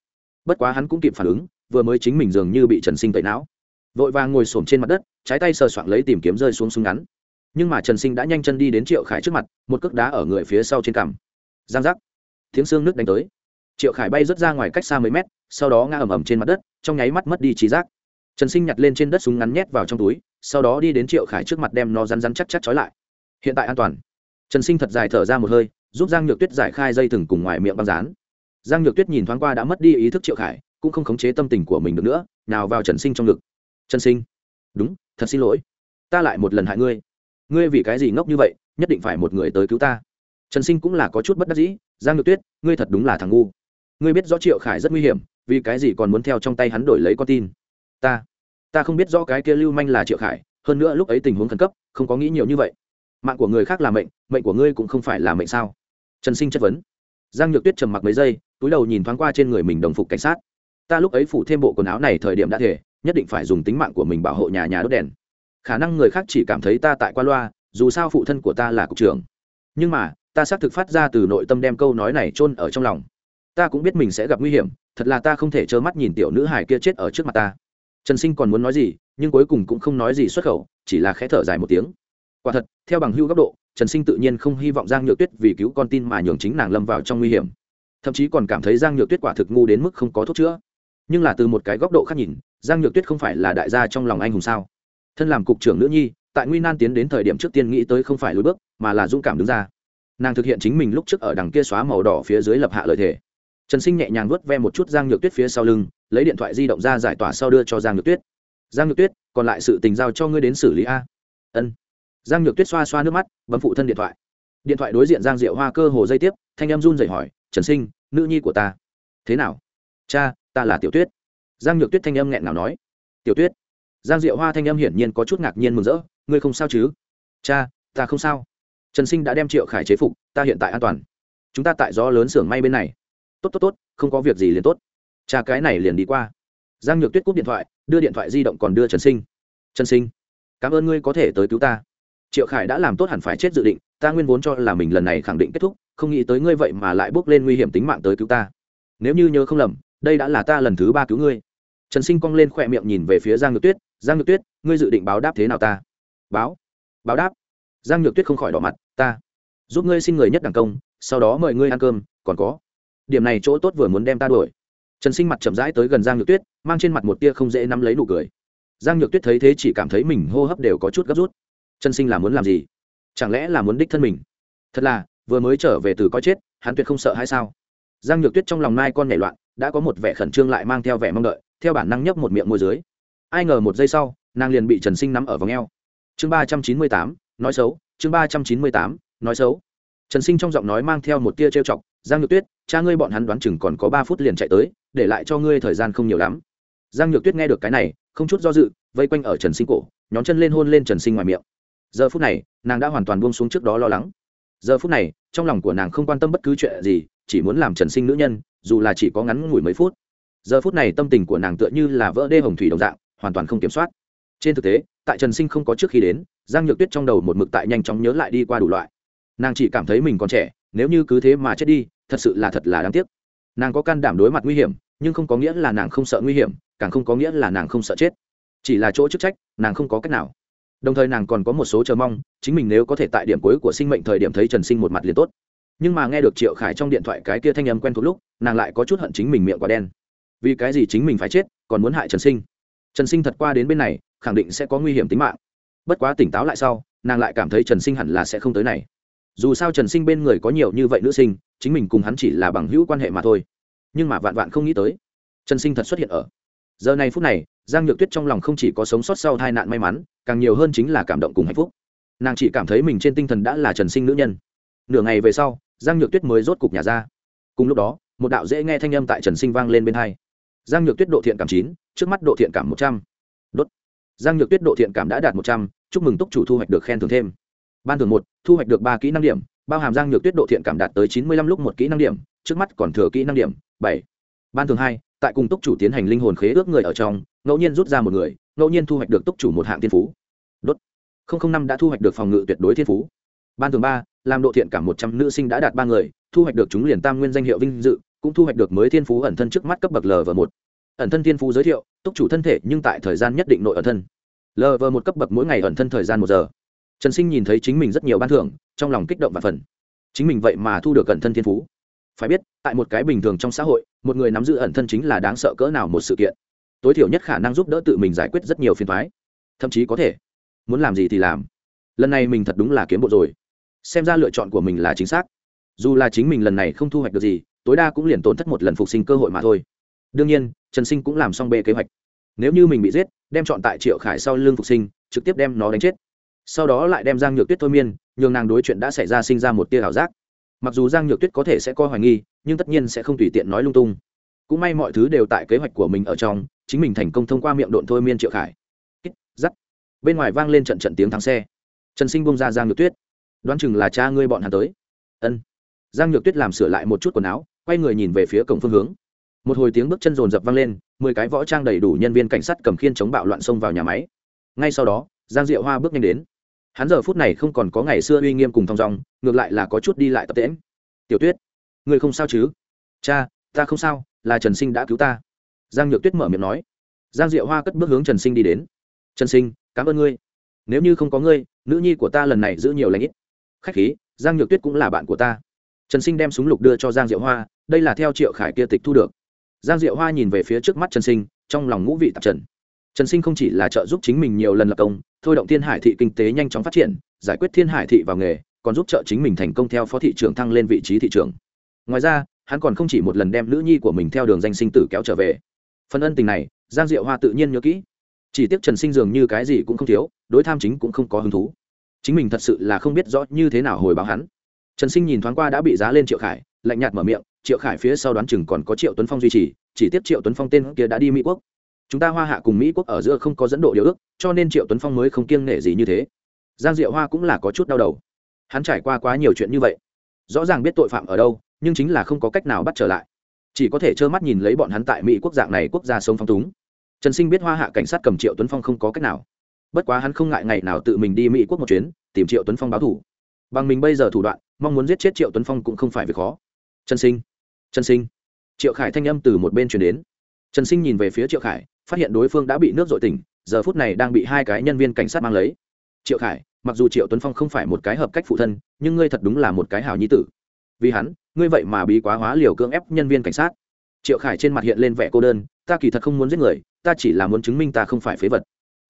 Bất quá hắn cũng kịp phản ứng, vừa mới chính mình dường như bị trần sinh tẩy não. Vội vàng ngồi s trên mặt đất, trái tay sờ soạng lấy tìm kiếm rơi xuống súng ngắn. Nhưng mà trần sinh đã nhanh chân đi đến triệu khải trước mặt, một cước đá ở người phía sau trên cằm. Giang giác. Tiếng xương nước đánh tới. Triệu khải bay rớt ra ngoài cách xa mấy mét, sau đó ngã ầm ầm trên mặt đất, trong nháy mắt mất đi trí giác. Trần sinh nhặt lên trên đất súng ngắn nhét vào trong túi sau đó đi đến triệu khải trước mặt đem nó rắn rắn chắc chắc trói lại. Hiện tại an toàn. Trần sinh thật dài thở ra một hơi, giúp giang nhược tuyết giải khai dây thừng cùng ngoài miệng băng rán. Giang nhược tuyết nhìn thoáng qua đã mất đi ý thức triệu khải, cũng không khống chế tâm tình của mình được nữa, nào vào trần sinh trong ngực. Trần sinh. Đúng, thật xin lỗi. Ta lại một lần hại ngươi. Ngươi vì cái gì ngốc như vậy, nhất định phải một người tới cứu ta. Trần sinh cũng là có chút bất đắc dĩ, giang nhược tuyết, ngươi thật đúng là thằng ngu. Ngươi biết rõ triệu khải rất nguy hiểm, vì cái gì còn muốn theo trong tay hắn đổi lấy con tin? Ta ta không biết rõ cái kia lưu manh là triệu khải, hơn nữa lúc ấy tình huống khẩn cấp, không có nghĩ nhiều như vậy. Mạng của người khác là mệnh mệnh của ngươi cũng không phải là mệnh sao? Trần sinh chất vấn. Giang nhược tuyết trầm mặc mấy giây, túi đầu nhìn thoáng qua trên người mình đồng phục cảnh sát. Ta lúc ấy phủ thêm bộ quần áo này thời điểm đã thể, nhất định phải dùng tính mạng của mình bảo hộ nhà nhà đốt đèn. Khả năng người khác chỉ cảm thấy ta tại qua loa, dù sao phụ thân của ta là cục trưởng. Nhưng mà, ta xác thực phát ra từ nội tâm đem câu nói này chôn ở trong lòng. Ta cũng biết mình sẽ gặp nguy hiểm, thật là ta không thể trơ mắt nhìn tiểu nữ hải kia chết ở trước mặt ta trần sinh còn muốn nói gì, nhưng cuối cùng cũng không nói gì xuất khẩu, chỉ là khẽ thở dài một tiếng. Quả thật, theo bằng hưu góc độ, trần sinh tự nhiên không hy vọng giang nhược tuyết vì cứu con tin mà nhường chính nàng lâm vào trong nguy hiểm. Thậm chí còn cảm thấy giang nhược tuyết quả thực ngu đến mức không có thuốc chữa. Nhưng là từ một cái góc độ khác nhìn, giang nhược tuyết không phải là đại gia trong lòng anh hùng sao? Thân làm cục trưởng nữ nhi, tại nguy nan tiến đến thời điểm trước tiên nghĩ tới không phải lối bước, mà là dũng cảm đứng ra. Nàng thực hiện chính mình lúc trước ở đằng kia xóa màu đỏ phía dưới lập hạ lợi thể trần sinh nhẹ nhàng vuốt ve một chút giang nhược tuyết phía sau lưng lấy điện thoại di động ra giải tỏa sau đưa cho giang nhược tuyết. Giang nhược tuyết, còn lại sự tình giao cho ngươi đến xử lý a. Ân. Giang nhược tuyết xoa xoa nước mắt, bấm phụ thân điện thoại. Điện thoại đối diện giang diệu hoa cơ hồ dây tiếp, thanh em run dậy hỏi, trần sinh, nữ nhi của ta. Thế nào? Cha, ta là tiểu tuyết. Giang nhược tuyết thanh Em nghẹn nào nói. Tiểu tuyết. Giang diệu hoa thanh Em hiển nhiên có chút ngạc nhiên mừng rỡ. Ngươi không sao chứ? Cha, ta không sao. Trần sinh đã đem triệu khải chế phục, ta hiện tại an toàn. Chúng ta tại gió lớn xưởng may bên này. Tốt tốt tốt, không có việc gì liền tốt cha cái này liền đi qua. Giang nhược tuyết cúp điện thoại, đưa điện thoại di động còn đưa trần sinh. Trần sinh, cảm ơn ngươi có thể tới cứu ta. Triệu khải đã làm tốt hẳn phải chết dự định, ta nguyên vốn cho là mình lần này khẳng định kết thúc, không nghĩ tới ngươi vậy mà lại bước lên nguy hiểm tính mạng tới cứu ta. Nếu như nhớ không lầm, đây đã là ta lần thứ ba cứu ngươi. Trần sinh cong lên khỏe miệng nhìn về phía giang nhược tuyết, giang nhược tuyết, ngươi dự định báo đáp thế nào ta? Báo. Báo đáp? Giang nhược tuyết không khỏi đỏ mặt, ta giúp ngươi xin người nhất đẳng công, sau đó mời ngươi ăn cơm, còn có, điểm này chỗ tốt vừa muốn đem ta đuổi trần sinh mặt chậm rãi tới gần giang nhược tuyết, mang trên mặt một tia không dễ nắm lấy nụ cười. Giang nhược tuyết thấy thế chỉ cảm thấy mình hô hấp đều có chút gấp rút. Trần sinh là muốn làm gì? Chẳng lẽ là muốn đích thân mình? Thật là, vừa mới trở về từ coi chết, hắn tuyệt không sợ hay sao? Giang nhược tuyết trong lòng mai con nhảy loạn, đã có một vẻ khẩn trương lại mang theo vẻ mong đợi, theo bản năng nhấp một miệng môi dưới. Ai ngờ một giây sau, nàng liền bị trần sinh nắm ở vòng eo. Chương ba trăm chín mươi tám, nói xấu, chương ba trăm chín mươi tám, nói xấu. Trần sinh trong giọng nói mang theo một tia trêu chọc, giang nhược tuyết, cha ngươi bọn hắn đoán chừng còn có ba phút liền chạy tới để lại cho ngươi thời gian không nhiều lắm. Giang nhược tuyết nghe được cái này, không chút do dự, vây quanh ở trần sinh cổ nhóm chân lên hôn lên trần sinh ngoài miệng. Giờ phút này, nàng đã hoàn toàn buông xuống trước đó lo lắng. Giờ phút này, trong lòng của nàng không quan tâm bất cứ chuyện gì, chỉ muốn làm trần sinh nữ nhân, dù là chỉ có ngắn ngủi mấy phút. Giờ phút này tâm tình của nàng tựa như là vỡ đê hồng thủy đồng dạng, hoàn toàn không kiểm soát. Trên thực tế, tại trần sinh không có trước khi đến, giang nhược tuyết trong đầu một mực tại nhanh chóng nhớ lại đi qua đủ loại. Nàng chỉ cảm thấy mình còn trẻ, nếu như cứ thế mà chết đi, thật sự là thật là đáng tiếc nàng có can đảm đối mặt nguy hiểm, nhưng không có nghĩa là nàng không sợ nguy hiểm, càng không có nghĩa là nàng không sợ chết. Chỉ là chỗ chức trách, nàng không có cách nào. Đồng thời nàng còn có một số chờ mong, chính mình nếu có thể tại điểm cuối của sinh mệnh thời điểm thấy trần sinh một mặt liền tốt. Nhưng mà nghe được triệu khải trong điện thoại cái kia thanh âm quen thuộc lúc, nàng lại có chút hận chính mình miệng quả đen. Vì cái gì chính mình phải chết, còn muốn hại trần sinh? Trần sinh thật qua đến bên này, khẳng định sẽ có nguy hiểm tính mạng. Bất quá tỉnh táo lại sau, nàng lại cảm thấy trần sinh hẳn là sẽ không tới này. Dù sao trần sinh bên người có nhiều như vậy nữ sinh chính mình cùng hắn chỉ là bằng hữu quan hệ mà thôi. Nhưng mà vạn vạn không nghĩ tới, trần sinh thật xuất hiện ở. Giờ này phút này, giang nhược tuyết trong lòng không chỉ có sống sót sau tai nạn may mắn, càng nhiều hơn chính là cảm động cùng hạnh phúc. Nàng chỉ cảm thấy mình trên tinh thần đã là trần sinh nữ nhân. Nửa ngày về sau, giang nhược tuyết mới rốt cục nhà ra. Cùng lúc đó, một đạo dễ nghe thanh âm tại trần sinh vang lên bên hai. Giang nhược tuyết độ thiện cảm chín, trước mắt độ thiện cảm một trăm. Đốt. Giang nhược tuyết độ thiện cảm đã đạt một trăm, chúc mừng túc chủ thu hoạch được khen thưởng thêm. Ban thưởng một, thu hoạch được ba kỹ năng điểm bao hàm giang nhược tuyết độ thiện cảm đạt tới chín mươi lăm lúc một kỹ năng điểm, trước mắt còn thừa kỹ năng điểm, bảy. Ban thường hai, tại cùng túc chủ tiến hành linh hồn khế ước người ở trong, ngẫu nhiên rút ra một người, ngẫu nhiên thu hoạch được túc chủ một hạng thiên phú. Đốt. năm đã thu hoạch được phòng ngự tuyệt đối thiên phú. Ban thường ba, làm độ thiện cảm một trăm nữ sinh đã đạt ba người, thu hoạch được chúng liền tam nguyên danh hiệu vinh dự, cũng thu hoạch được mới thiên phú ẩn thân trước mắt cấp bậc l và một. Ẩn thân thiên phú giới thiệu, túc chủ thân thể nhưng tại thời gian nhất định nội ẩn thân. L và một cấp bậc mỗi ngày ẩn thân thời gian một giờ. Trần sinh nhìn thấy chính mình rất nhiều ban thưởng trong lòng kích động và phần. Chính mình vậy mà thu được ẩn thân thiên phú. Phải biết, tại một cái bình thường trong xã hội, một người nắm giữ ẩn thân chính là đáng sợ cỡ nào một sự kiện. Tối thiểu nhất khả năng giúp đỡ tự mình giải quyết rất nhiều phiền thoái thậm chí có thể, muốn làm gì thì làm. Lần này mình thật đúng là kiếm bộ rồi. Xem ra lựa chọn của mình là chính xác. Dù là chính mình lần này không thu hoạch được gì, tối đa cũng liền tổn thất một lần phục sinh cơ hội mà thôi. Đương nhiên, trần sinh cũng làm xong bê kế hoạch. Nếu như mình bị giết, đem chọn tại triệu khải sau lưng phục sinh, trực tiếp đem nó đánh chết sau đó lại đem giang nhược tuyết thôi miên, nhường nàng đối chuyện đã xảy ra sinh ra một tia ảo giác. Mặc dù giang nhược tuyết có thể sẽ coi hoài nghi, nhưng tất nhiên sẽ không tùy tiện nói lung tung. Cũng may mọi thứ đều tại kế hoạch của mình ở trong, chính mình thành công thông qua miệng độn thôi miên triệu khải. Giắt. Bên ngoài vang lên trận trận tiếng thắng xe. Trần sinh bông ra giang nhược tuyết. Đoán chừng là cha ngươi bọn hắn tới. Ân. Giang nhược tuyết làm sửa lại một chút quần áo, quay người nhìn về phía cổng phương hướng. Một hồi tiếng bước chân rồn rập vang lên, mười cái võ trang đầy đủ nhân viên cảnh sát cầm khiên chống bạo loạn xông vào nhà máy. Ngay sau đó, giang diệu hoa bước nhanh đến hắn giờ phút này không còn có ngày xưa uy nghiêm cùng thong dong, ngược lại là có chút đi lại tập tễm tiểu tuyết người không sao chứ? Cha, ta không sao, là trần sinh đã cứu ta. Giang nhược tuyết mở miệng nói. Giang diệu hoa cất bước hướng trần sinh đi đến. Trần sinh, cảm ơn ngươi. Nếu như không có ngươi, nữ nhi của ta lần này giữ nhiều lãnh ít. Khách khí, giang nhược tuyết cũng là bạn của ta. Trần sinh đem súng lục đưa cho giang diệu hoa, đây là theo triệu khải kia tịch thu được. Giang diệu hoa nhìn về phía trước mắt trần sinh, trong lòng ngũ vị tạp trần trần sinh không chỉ là trợ giúp chính mình nhiều lần lập công, thôi động thiên hải thị kinh tế nhanh chóng phát triển, giải quyết thiên hải thị vào nghề, còn giúp trợ chính mình thành công theo phó thị trưởng thăng lên vị trí thị trưởng. Ngoài ra, hắn còn không chỉ một lần đem nữ nhi của mình theo đường danh sinh tử kéo trở về. Phần ân tình này, giang diệu hoa tự nhiên nhớ kỹ. Chỉ tiếc trần sinh dường như cái gì cũng không thiếu, đối tham chính cũng không có hứng thú. Chính mình thật sự là không biết rõ như thế nào hồi báo hắn. Trần sinh nhìn thoáng qua đã bị giá lên triệu khải, lạnh nhạt mở miệng, triệu khải phía sau đoán chừng còn có triệu tuấn phong duy trì, chỉ tiếc triệu tuấn phong tên kia đã đi mỹ quốc chúng ta hoa hạ cùng mỹ quốc ở giữa không có dẫn độ điều ước, cho nên triệu tuấn phong mới không kiêng nể gì như thế. Giang diệu hoa cũng là có chút đau đầu. Hắn trải qua quá nhiều chuyện như vậy, rõ ràng biết tội phạm ở đâu, nhưng chính là không có cách nào bắt trở lại. Chỉ có thể trơ mắt nhìn lấy bọn hắn tại mỹ quốc dạng này quốc gia sống phong túng. Trần sinh biết hoa hạ cảnh sát cầm triệu tuấn phong không có cách nào. Bất quá hắn không ngại ngày nào tự mình đi mỹ quốc một chuyến, tìm triệu tuấn phong báo thủ. Bằng mình bây giờ thủ đoạn, mong muốn giết chết triệu tuấn phong cũng không phải việc khó. Trần sinh trần sinh. Triệu khải thanh âm từ một bên chuyển đến. Trần sinh nhìn về phía triệu khải phát hiện đối phương đã bị nước dội tỉnh, giờ phút này đang bị hai cái nhân viên cảnh sát mang lấy. Triệu khải, mặc dù triệu tuấn phong không phải một cái hợp cách phụ thân, nhưng ngươi thật đúng là một cái hào nhi tử. Vì hắn, ngươi vậy mà bí quá hóa liều cưỡng ép nhân viên cảnh sát. Triệu khải trên mặt hiện lên vẻ cô đơn, ta kỳ thật không muốn giết người, ta chỉ là muốn chứng minh ta không phải phế vật.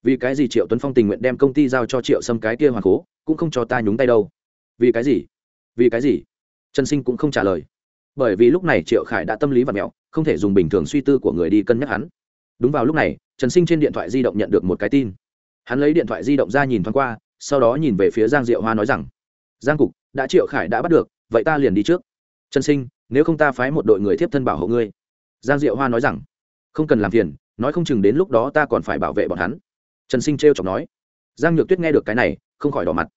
Vì cái gì triệu tuấn phong tình nguyện đem công ty giao cho triệu xâm cái kia hoàng cố, cũng không cho ta nhúng tay đâu. Vì cái gì? Vì cái gì? Trần sinh cũng không trả lời. Bởi vì lúc này triệu khải đã tâm lý và mẹo, không thể dùng bình thường suy tư của người đi cân nhắc hắn đúng vào lúc này, trần sinh trên điện thoại di động nhận được một cái tin. Hắn lấy điện thoại di động ra nhìn thoáng qua, sau đó nhìn về phía giang diệu hoa nói rằng, giang cục, đã triệu khải đã bắt được, vậy ta liền đi trước. Trần sinh, nếu không ta phái một đội người tiếp thân bảo hộ ngươi. Giang diệu hoa nói rằng, không cần làm phiền, nói không chừng đến lúc đó ta còn phải bảo vệ bọn hắn. Trần sinh t r e o chọc nói. Giang nhược tuyết nghe được cái này, không khỏi đỏ mặt.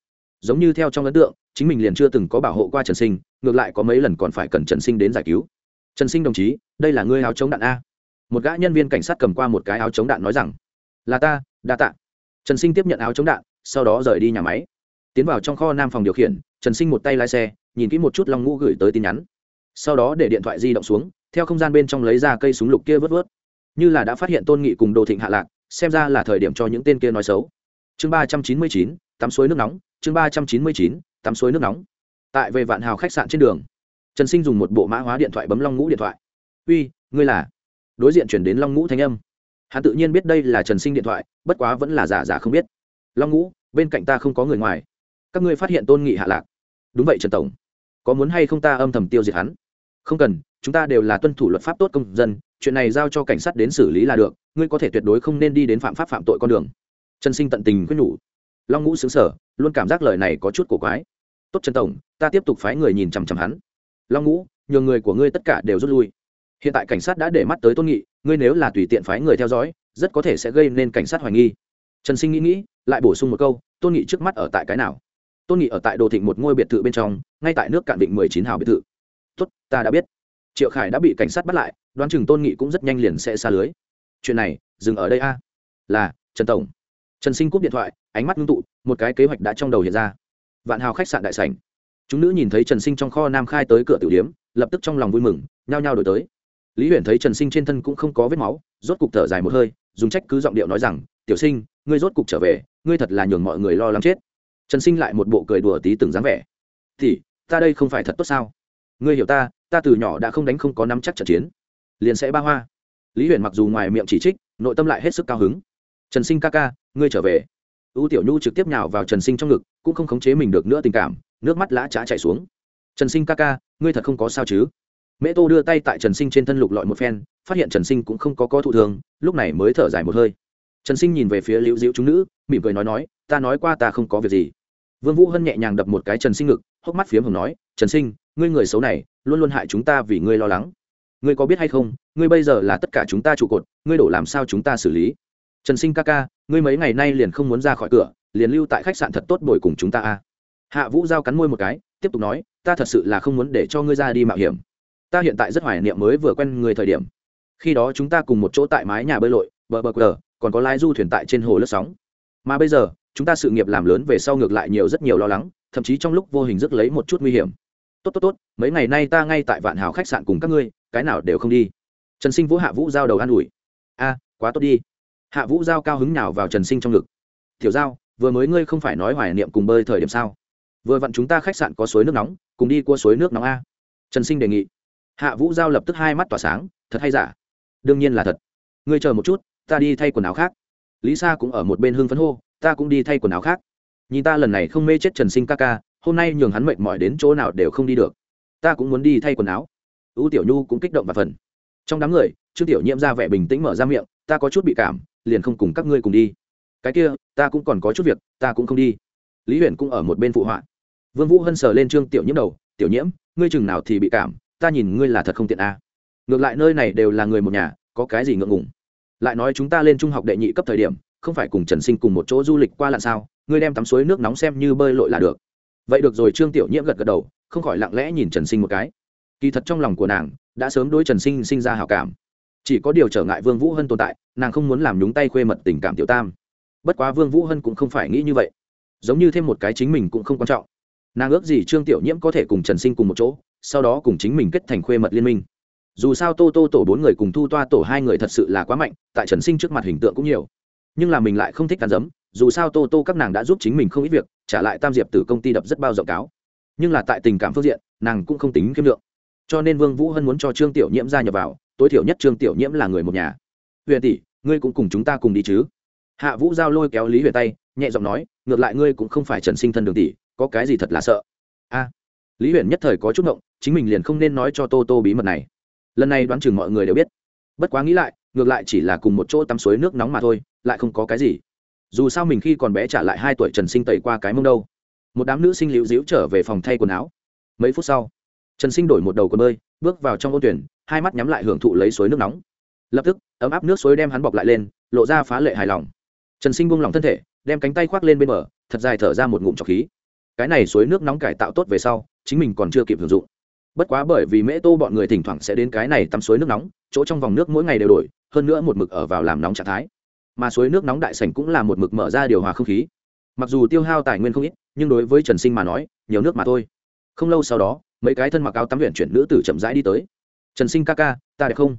Giống như theo trong ấn tượng, chính mình liền chưa từng có bảo hộ qua trần sinh, ngược lại có mấy lần còn phải cần trần sinh đến giải cứu. Trần sinh đồng chí, đây là ngươi áo chống đạn a một gã nhân viên cảnh sát cầm qua một cái áo chống đạn nói rằng, là ta, đa tạ. Trần sinh tiếp nhận áo chống đạn, sau đó rời đi nhà máy. Tiến vào trong kho nam phòng điều khiển, trần sinh một tay lái xe, nhìn kỹ một chút long ngũ gửi tới tin nhắn. Sau đó để điện thoại di động xuống, theo không gian bên trong lấy ra cây súng lục kia vớt vớt. Như là đã phát hiện tôn nghị cùng đồ thịnh hạ lạc, xem ra là thời điểm cho những tên kia nói xấu. Chương ba trăm chín mươi chín, tắm suối nước nóng, chương ba trăm chín mươi chín, tắm suối nước nóng. Tại về vạn hào khách sạn trên đường, trần sinh dùng một bộ mã hóa điện thoại bấm long ngũ điện thoại. Uy, ngươi là đối diện chuyển đến long ngũ thanh âm. Hắn tự nhiên biết đây là trần sinh điện thoại, bất quá vẫn là giả giả không biết. Long ngũ, bên cạnh ta không có người ngoài. Các ngươi phát hiện tôn nghị hạ lạc. Đúng vậy, trần tổng. Có muốn hay không ta âm thầm tiêu diệt hắn? Không cần, chúng ta đều là tuân thủ luật pháp tốt công dân, chuyện này giao cho cảnh sát đến xử lý là được, ngươi có thể tuyệt đối không nên đi đến phạm pháp phạm tội con đường. Trần sinh tận tình quyết nhủ. Long ngũ xứng sở luôn cảm giác lời này có chút cổ quái. Tốt, trần tổng, ta tiếp tục phái người nhìn chằm chằm hắn. Long ngũ nhường người của ngươi tất cả đều rút lui hiện tại cảnh sát đã để mắt tới tôn nghị, ngươi nếu là tùy tiện phái người theo dõi, rất có thể sẽ gây nên cảnh sát hoài nghi. Trần sinh nghĩ nghĩ, lại bổ sung một câu, tôn nghị trước mắt ở tại cái nào? Tôn nghị ở tại đồ thịnh một ngôi biệt thự bên trong, ngay tại nước cạn định mười chín hào biệt thự. Tốt, ta đã biết. Triệu khải đã bị cảnh sát bắt lại, đoán chừng tôn nghị cũng rất nhanh liền sẽ xa lưới. Chuyện này, dừng ở đây a. Là, trần tổng. Trần sinh cúp điện thoại, ánh mắt ngưng tụ, một cái kế hoạch đã trong đầu hiện ra. Vạn hào khách sạn đại sảnh. Chúng nữ nhìn thấy trần sinh trong kho nam khai tới cửa tử điếm, lập tức trong lòng vui mừng, nhao nhao đổi tới lý huyền thấy trần sinh trên thân cũng không có vết máu, rốt cục thở dài một hơi, dùng trách cứ giọng điệu nói rằng, tiểu sinh, ngươi rốt cục trở về, ngươi thật là nhường mọi người lo lắng chết. Trần sinh lại một bộ cười đùa tí từng dáng vẻ. Thì, ta đây không phải thật tốt sao? Ngươi hiểu ta ta từ nhỏ đã không đánh không có nắm chắc trận chiến. Liền sẽ ba hoa. Lý huyền mặc dù ngoài miệng chỉ trích, nội tâm lại hết sức cao hứng. Trần sinh ca ca, ngươi trở về. U tiểu nhu trực tiếp nhào vào trần sinh trong ngực, cũng không khống chế mình được nữa tình cảm, nước mắt lã trá chạy xuống. Trần sinh ca ca, ngươi thật không có sao chứ? Mễ tô đưa tay tại trần sinh trên thân lục lọi một phen, phát hiện trần sinh cũng không có có thụ thường, lúc này mới thở dài một hơi. Trần sinh nhìn về phía liễu diễu chúng nữ, mỉm cười nói nói, ta nói qua ta không có việc gì. Vương vũ hân nhẹ nhàng đập một cái trần sinh ngực, hốc mắt phiếm hồng nói, trần sinh, ngươi người xấu này, luôn luôn hại chúng ta vì ngươi lo lắng. Ngươi có biết hay không, ngươi bây giờ là tất cả chúng ta trụ cột, ngươi đổ làm sao chúng ta xử lý? Trần sinh ca ca, ngươi mấy ngày nay liền không muốn ra khỏi cửa, liền lưu tại khách sạn thật tốt bồi cùng chúng ta a. Hạ vũ giao cắn môi một cái, tiếp tục nói, ta thật sự là không muốn để cho ngươi ra đi mạo hiểm ta hiện tại rất hoài niệm mới vừa quen người thời điểm. Khi đó chúng ta cùng một chỗ tại mái nhà bơi lội, bờ bờ cờ còn có lái du thuyền tại trên hồ lướt sóng. Mà bây giờ, chúng ta sự nghiệp làm lớn về sau ngược lại nhiều rất nhiều lo lắng, thậm chí trong lúc vô hình rước lấy một chút nguy hiểm. Tốt tốt tốt, mấy ngày nay ta ngay tại vạn hào khách sạn cùng các ngươi, cái nào đều không đi. Trần sinh vũ hạ vũ giao đầu an ủi. A, quá tốt đi. Hạ vũ giao cao hứng nào vào trần sinh trong ngực. Tiểu giao, vừa mới ngươi không phải nói hoài niệm cùng bơi thời điểm sao? Vừa vặn chúng ta khách sạn có suối nước nóng, cùng đi qua suối nước nóng a. Trần sinh đề nghị hạ vũ giao lập tức hai mắt tỏa sáng, thật hay giả? Đương nhiên là thật. Ngươi chờ một chút, ta đi thay quần áo khác. Lý sa cũng ở một bên hương phấn hô, ta cũng đi thay quần áo khác. Nhìn ta lần này không mê chết trần sinh ca ca, hôm nay nhường hắn mệt mỏi đến chỗ nào đều không đi được. Ta cũng muốn đi thay quần áo. Ưu tiểu nhu cũng kích động và phần. Trong đám người, trương tiểu nhiễm ra vẻ bình tĩnh mở ra miệng, ta có chút bị cảm, liền không cùng các ngươi cùng đi. Cái kia, ta cũng còn có chút việc, ta cũng không đi. Lý huyền cũng ở một bên phụ họa. Vương vũ hân sờ lên trương tiểu nhiễm đầu, tiểu nhiễm ngươi chừng nào thì bị cảm? Ta nhìn ngươi là thật không tiện a. À. ngược lại nơi này đều là người một nhà, có cái gì ngượng ngùng? Lại nói chúng ta lên trung học đệ nhị cấp thời điểm, không phải cùng trần sinh cùng một chỗ du lịch qua lặn sao? Ngươi đem tắm suối nước nóng xem như bơi lội là được. Vậy được rồi, trương tiểu nhiễm gật gật đầu, không khỏi lặng lẽ nhìn trần sinh một cái. Kỳ thật trong lòng của nàng, đã sớm đối trần sinh sinh ra hào cảm. Chỉ có điều trở ngại vương vũ hân tồn tại, nàng không muốn làm nhúng tay khuê mật tình cảm tiểu tam. Bất quá vương vũ hân cũng không phải nghĩ như vậy. Giống như thêm một cái chính mình cũng không quan trọng. Nàng ước gì trương tiểu nhiễm có thể cùng trần sinh cùng một chỗ sau đó cùng chính mình kết thành khuê mật liên minh. Dù sao tô tô tổ bốn người cùng thu toa tổ hai người thật sự là quá mạnh, tại trần sinh trước mặt hình tượng cũng nhiều. Nhưng là mình lại không thích cắn giấm dù sao tô tô các nàng đã giúp chính mình không ít việc, trả lại tam diệp từ công ty đập rất bao rộng cáo. Nhưng là tại tình cảm phương diện, nàng cũng không tính khiêm lượng. Cho nên vương vũ hân muốn cho trương tiểu nhiễm gia nhập vào, tối thiểu nhất trương tiểu nhiễm là người một nhà. Huyền tỷ, ngươi cũng cùng chúng ta cùng đi chứ? Hạ vũ giao lôi kéo lý huyền tay, nhẹ giọng nói, ngược lại ngươi cũng không phải trần sinh thân đường tỷ, có cái gì thật là sợ? A lý huyền nhất thời có chút ngộng, chính mình liền không nên nói cho tô tô bí mật này. Lần này đoán chừng mọi người đều biết. Bất quá nghĩ lại, ngược lại chỉ là cùng một chỗ tắm suối nước nóng mà thôi, lại không có cái gì. Dù sao mình khi còn bé trả lại hai tuổi trần sinh tẩy qua cái mông đâu. Một đám nữ sinh liễu díu trở về phòng thay quần áo. Mấy phút sau, trần sinh đổi một đầu quần bơi, bước vào trong ô tuyển, hai mắt nhắm lại hưởng thụ lấy suối nước nóng. Lập tức, ấm áp nước suối đem hắn bọc lại lên, lộ ra phá lệ hài lòng. Trần sinh buông lỏng thân thể, đem cánh tay khoác lên bên bờ, thật dài thở ra một ngụm trọc khí. Cái này suối nước nóng cải tạo tốt về sau chính mình còn chưa kịp sử dụng. Bất quá bởi vì mễ tô bọn người thỉnh thoảng sẽ đến cái này tắm suối nước nóng, chỗ trong vòng nước mỗi ngày đều đổi, hơn nữa một mực ở vào làm nóng trạng thái. Mà suối nước nóng đại sảnh cũng là một mực mở ra điều hòa không khí. Mặc dù tiêu hao tài nguyên không ít, nhưng đối với trần sinh mà nói, nhiều nước mà thôi. Không lâu sau đó, mấy cái thân mặc áo tắm luyện chuyển nữ tử chậm rãi đi tới. Trần sinh ca ca, ta đẹp không?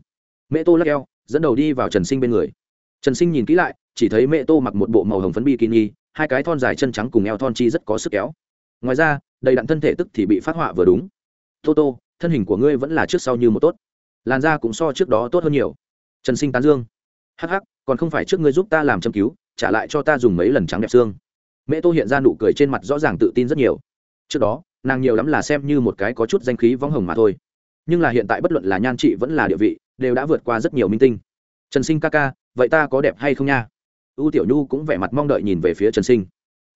Mẹ tô lắc eo, dẫn đầu đi vào trần sinh bên người. Trần sinh nhìn kỹ lại, chỉ thấy mẹ tô mặc một bộ màu hồng phấn bikini, hai cái thon dài chân trắng cùng eo thon chi rất có sức kéo ngoài ra, đầy đặn thân thể tức thì bị phát họa vừa đúng. Tô tô, thân hình của ngươi vẫn là trước sau như một tốt. Làn da cũng so trước đó tốt hơn nhiều. Trần sinh tán dương. Hắc hắc, còn không phải trước ngươi giúp ta làm châm cứu, trả lại cho ta dùng mấy lần trắng đẹp xương. Mẹ tô hiện ra nụ cười trên mặt rõ ràng tự tin rất nhiều. Trước đó, nàng nhiều lắm là xem như một cái có chút danh khí võng hồng mà thôi. Nhưng là hiện tại bất luận là nhan trị vẫn là địa vị, đều đã vượt qua rất nhiều minh tinh. Trần sinh ca ca, vậy ta có đẹp hay không nha? U tiểu nhu cũng vẻ mặt mong đợi nhìn về phía trần sinh.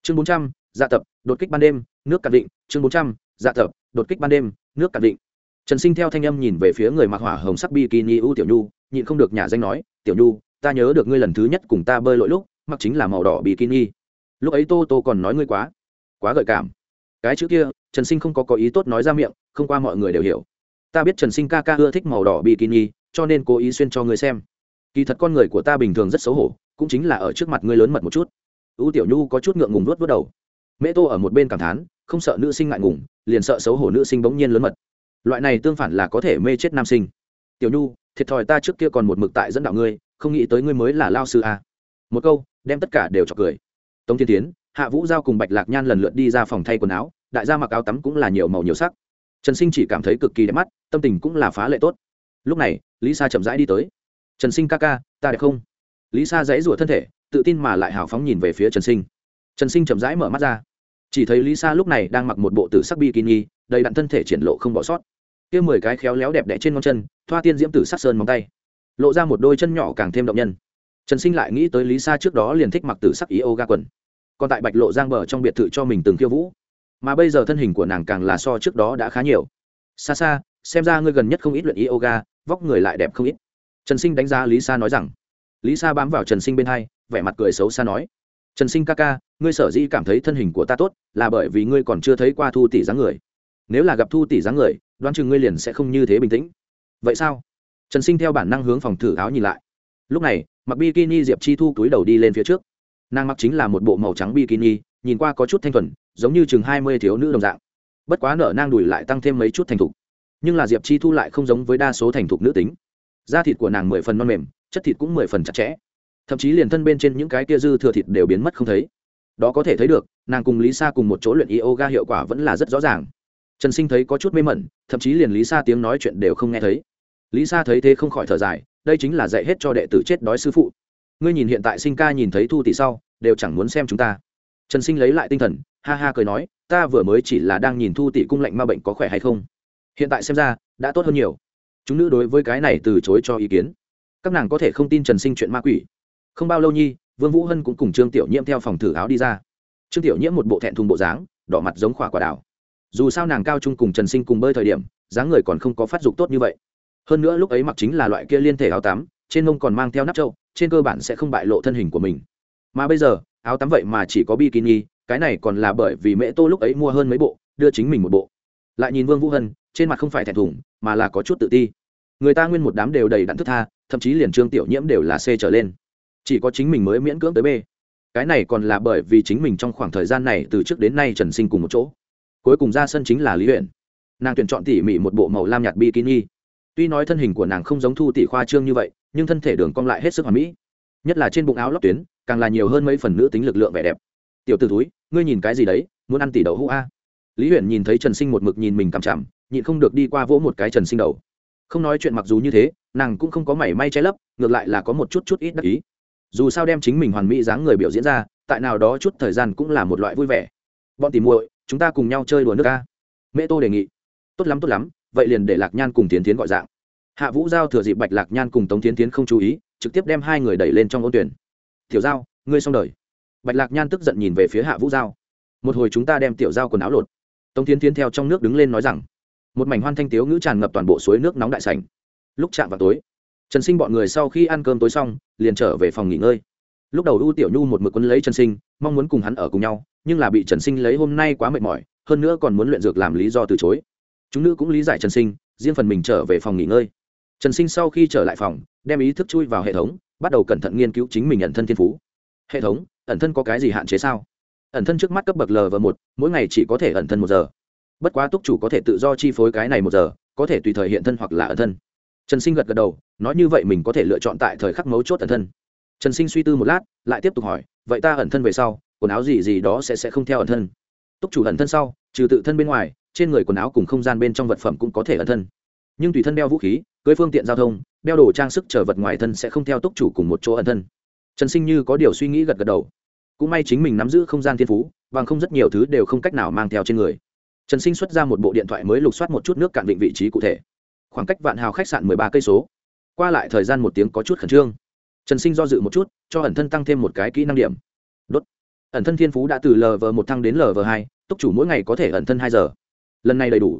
Chương bốn trăm dạ tập, đột kích ban đêm, nước cạn định chương bốn trăm dạ tập, đột kích ban đêm, nước cạn định trần sinh theo thanh âm nhìn về phía người mặc hỏa hồng sắc bikini u tiểu nhu, nhịn không được nhà danh nói, tiểu nhu, ta nhớ được ngươi lần thứ nhất cùng ta bơi lội lúc, mặc chính là màu đỏ bikini. Lúc ấy tô tô còn nói ngươi quá quá gợi cảm. Cái chữ kia, trần sinh không có có ý tốt nói ra miệng, không qua mọi người đều hiểu. Ta biết trần sinh ca ca ưa thích màu đỏ bikini, cho nên cố ý xuyên cho ngươi xem. Kỳ thật con người của ta bình thường rất xấu hổ, cũng chính là ở trước mặt ngươi lớn mật một chút. U tiểu nhu có chút ngượng ngùng nuốt vớt đầu mễ tô ở một bên cảm thán, không sợ nữ sinh ngại ngùng, liền sợ xấu hổ nữ sinh bỗng nhiên lớn mật. Loại này tương phản là có thể mê chết nam sinh. Tiểu nhu, thiệt thòi ta trước kia còn một mực tại dẫn đạo ngươi, không nghĩ tới ngươi mới là lao sư à? một câu, đem tất cả đều cho cười. Tống thiên tiến, hạ vũ giao cùng bạch lạc nhan lần lượt đi ra phòng thay quần áo, đại gia mặc áo tắm cũng là nhiều màu nhiều sắc. Trần sinh chỉ cảm thấy cực kỳ đẹp mắt, tâm tình cũng là phá lệ tốt. Lúc này, lý sa chậm rãi đi tới. Trần sinh ca ca, ta đẹp không? Lý sa dãy rủa thân thể, tự tin mà lại hào phóng nhìn về phía trần sinh. Trần sinh chậm rãi mở mắt ra chỉ thấy lý sa lúc này đang mặc một bộ tử sắc bikini, đầy đặn thân thể triển lộ không bỏ sót. Kia mười cái khéo léo đẹp đẽ trên ngón chân, thoa tiên diễm tử sắc sơn móng tay. Lộ ra một đôi chân nhỏ càng thêm động nhân. Trần sinh lại nghĩ tới lý sa trước đó liền thích mặc tử sắc ý ô ga quần. Còn tại bạch lộ giang bờ trong biệt thự cho mình từng khiêu vũ. Mà bây giờ thân hình của nàng càng là so trước đó đã khá nhiều. Xa xa xem ra ngươi gần nhất không ít luyện yoga, vóc người lại đẹp không ít. Trần sinh đánh giá lý sa nói rằng. Lý sa bám vào trần sinh bên hai, vẻ mặt cười xấu xa nói trần sinh ca ca, ngươi sở dĩ cảm thấy thân hình của ta tốt là bởi vì ngươi còn chưa thấy qua thu tỷ dáng người. Nếu là gặp thu tỷ dáng người, đoán chừng ngươi liền sẽ không như thế bình tĩnh. Vậy sao? Trần sinh theo bản năng hướng phòng thử áo nhìn lại. Lúc này, mặc bikini diệp chi thu túi đầu đi lên phía trước. Nàng mặc chính là một bộ màu trắng bikini, nhìn qua có chút thanh thuần, giống như chừng hai mươi thiếu nữ đồng dạng. Bất quá nở nang đùi lại tăng thêm mấy chút thành thục. Nhưng là diệp chi thu lại không giống với đa số thành thục nữ tính. Da thịt của nàng mười phần non mềm, chất thịt cũng mười phần chặt chẽ thậm chí liền thân bên trên những cái kia dư thừa thịt đều biến mất không thấy. Đó có thể thấy được, nàng cùng lý sa cùng một chỗ luyện yoga hiệu quả vẫn là rất rõ ràng. Trần sinh thấy có chút mê mẩn, thậm chí liền lý sa tiếng nói chuyện đều không nghe thấy. Lý sa thấy thế không khỏi thở dài, đây chính là dạy hết cho đệ tử chết đói sư phụ. Ngươi nhìn hiện tại sinh ca nhìn thấy thu tỷ sau, đều chẳng muốn xem chúng ta. Trần sinh lấy lại tinh thần, ha ha cười nói, ta vừa mới chỉ là đang nhìn thu tỷ cung lệnh ma bệnh có khỏe hay không? Hiện tại xem ra, đã tốt hơn nhiều. Chúng nữ đối với cái này từ chối cho ý kiến. Các nàng có thể không tin trần sinh chuyện ma quỷ không bao lâu nhi, vương vũ hân cũng cùng trương tiểu nhiễm theo phòng thử áo đi ra. Trương tiểu nhiễm một bộ thẹn thùng bộ dáng, đỏ mặt giống khỏa quả đảo. dù sao nàng cao trung cùng trần sinh cùng bơi thời điểm, dáng người còn không có phát dục tốt như vậy. Hơn nữa lúc ấy mặc chính là loại kia liên thể áo tắm, trên mông còn mang theo nắp trâu, trên cơ bản sẽ không bại lộ thân hình của mình. Mà bây giờ, áo tắm vậy mà chỉ có bikini, cái này còn là bởi vì mẹ tô lúc ấy mua hơn mấy bộ, đưa chính mình một bộ. Lại nhìn vương vũ hân, trên mặt không phải thẹn thùng, mà là có chút tự ti. Người ta nguyên một đám đều đầy đặn thức tha, thậm chí liền trương tiểu nhiễm đều là c trở lên chỉ có chính mình mới miễn cưỡng tới b. Cái này còn là bởi vì chính mình trong khoảng thời gian này từ trước đến nay trần sinh cùng một chỗ. Cuối cùng ra sân chính là lý huyện nàng tuyển chọn tỉ mỉ một bộ màu lam nhạt bikini. Tuy nói thân hình của nàng không giống thu tỷ khoa trương như vậy, nhưng thân thể đường cong lại hết sức hoàn mỹ. Nhất là trên bụng áo lóc tuyến, càng là nhiều hơn mấy phần nữ tính lực lượng vẻ đẹp. Tiểu t ử túi ngươi nhìn cái gì đấy, muốn ăn tỷ đậu hũ a? Lý huyền nhìn thấy trần sinh một mực nhìn mình cằm chằm, nhịn không được đi qua vỗ một cái trần sinh đầu. Không nói chuyện mặc dù như thế, nàng cũng không có mảy may che lấp, ngược lại là có một chút chút ít đắc ý dù sao đem chính mình hoàn mỹ dáng người biểu diễn ra, tại nào đó chút thời gian cũng là một loại vui vẻ. Bọn tìm muội, chúng ta cùng nhau chơi đùa nước ca. Mẹ tô đề nghị. Tốt lắm tốt lắm, vậy liền để lạc nhan cùng tiến tiến gọi dạng. Hạ vũ giao thừa dịp bạch lạc nhan cùng tống tiến tiến không chú ý, trực tiếp đem hai người đẩy lên trong ôn tuyển. Tiểu giao, ngươi xong đời. Bạch lạc nhan tức giận nhìn về phía hạ vũ giao. Một hồi chúng ta đem tiểu giao quần áo lột. Tống tiến tiến theo trong nước đứng lên nói rằng. Một mảnh hoan thanh tiếu ngữ tràn ngập toàn bộ suối nước nóng đại sảnh. Lúc chạm vào tối trần sinh bọn người sau khi ăn cơm tối xong, liền trở về phòng nghỉ ngơi. Lúc đầu ưu tiểu nhu một mực quân lấy trần sinh, mong muốn cùng hắn ở cùng nhau, nhưng là bị trần sinh lấy hôm nay quá mệt mỏi, hơn nữa còn muốn luyện dược làm lý do từ chối. Chúng nữ cũng lý giải trần sinh, riêng phần mình trở về phòng nghỉ ngơi. Trần sinh sau khi trở lại phòng, đem ý thức chui vào hệ thống, bắt đầu cẩn thận nghiên cứu chính mình ẩn thân thiên phú. Hệ thống, ẩn thân có cái gì hạn chế sao? Ẩn thân trước mắt cấp bậc l và một, mỗi ngày chỉ có thể ẩn thân một giờ. Bất quá túc chủ có thể tự do chi phối cái này một giờ, có thể tùy thời hiện thân hoặc là ẩn thân trần sinh gật gật đầu, nói như vậy mình có thể lựa chọn tại thời khắc mấu chốt ẩn thân. Trần sinh suy tư một lát, lại tiếp tục hỏi, vậy ta ẩn thân về sau, quần áo gì gì đó sẽ sẽ không theo ẩn thân? Túc chủ ẩn thân sau, trừ tự thân bên ngoài, trên người quần áo cùng không gian bên trong vật phẩm cũng có thể ẩn thân. Nhưng tùy thân đeo vũ khí, cưới phương tiện giao thông, đeo đồ trang sức chở vật ngoài thân sẽ không theo túc chủ cùng một chỗ ẩn thân. Trần sinh như có điều suy nghĩ gật gật đầu. Cũng may chính mình nắm giữ không gian thiên phú, bằng không rất nhiều thứ đều không cách nào mang theo trên người. Trần sinh xuất ra một bộ điện thoại mới lục soát một chút nước cạn định vị trí cụ thể khoảng cách vạn hào khách sạn mười ba cây số. Qua lại thời gian một tiếng có chút khẩn trương. Trần sinh do dự một chút, cho ẩn thân tăng thêm một cái kỹ năng điểm. Đốt. Ẩn thân thiên phú đã từ lv một thăng đến lv hai, túc chủ mỗi ngày có thể ẩn thân hai giờ. Lần này đầy đủ.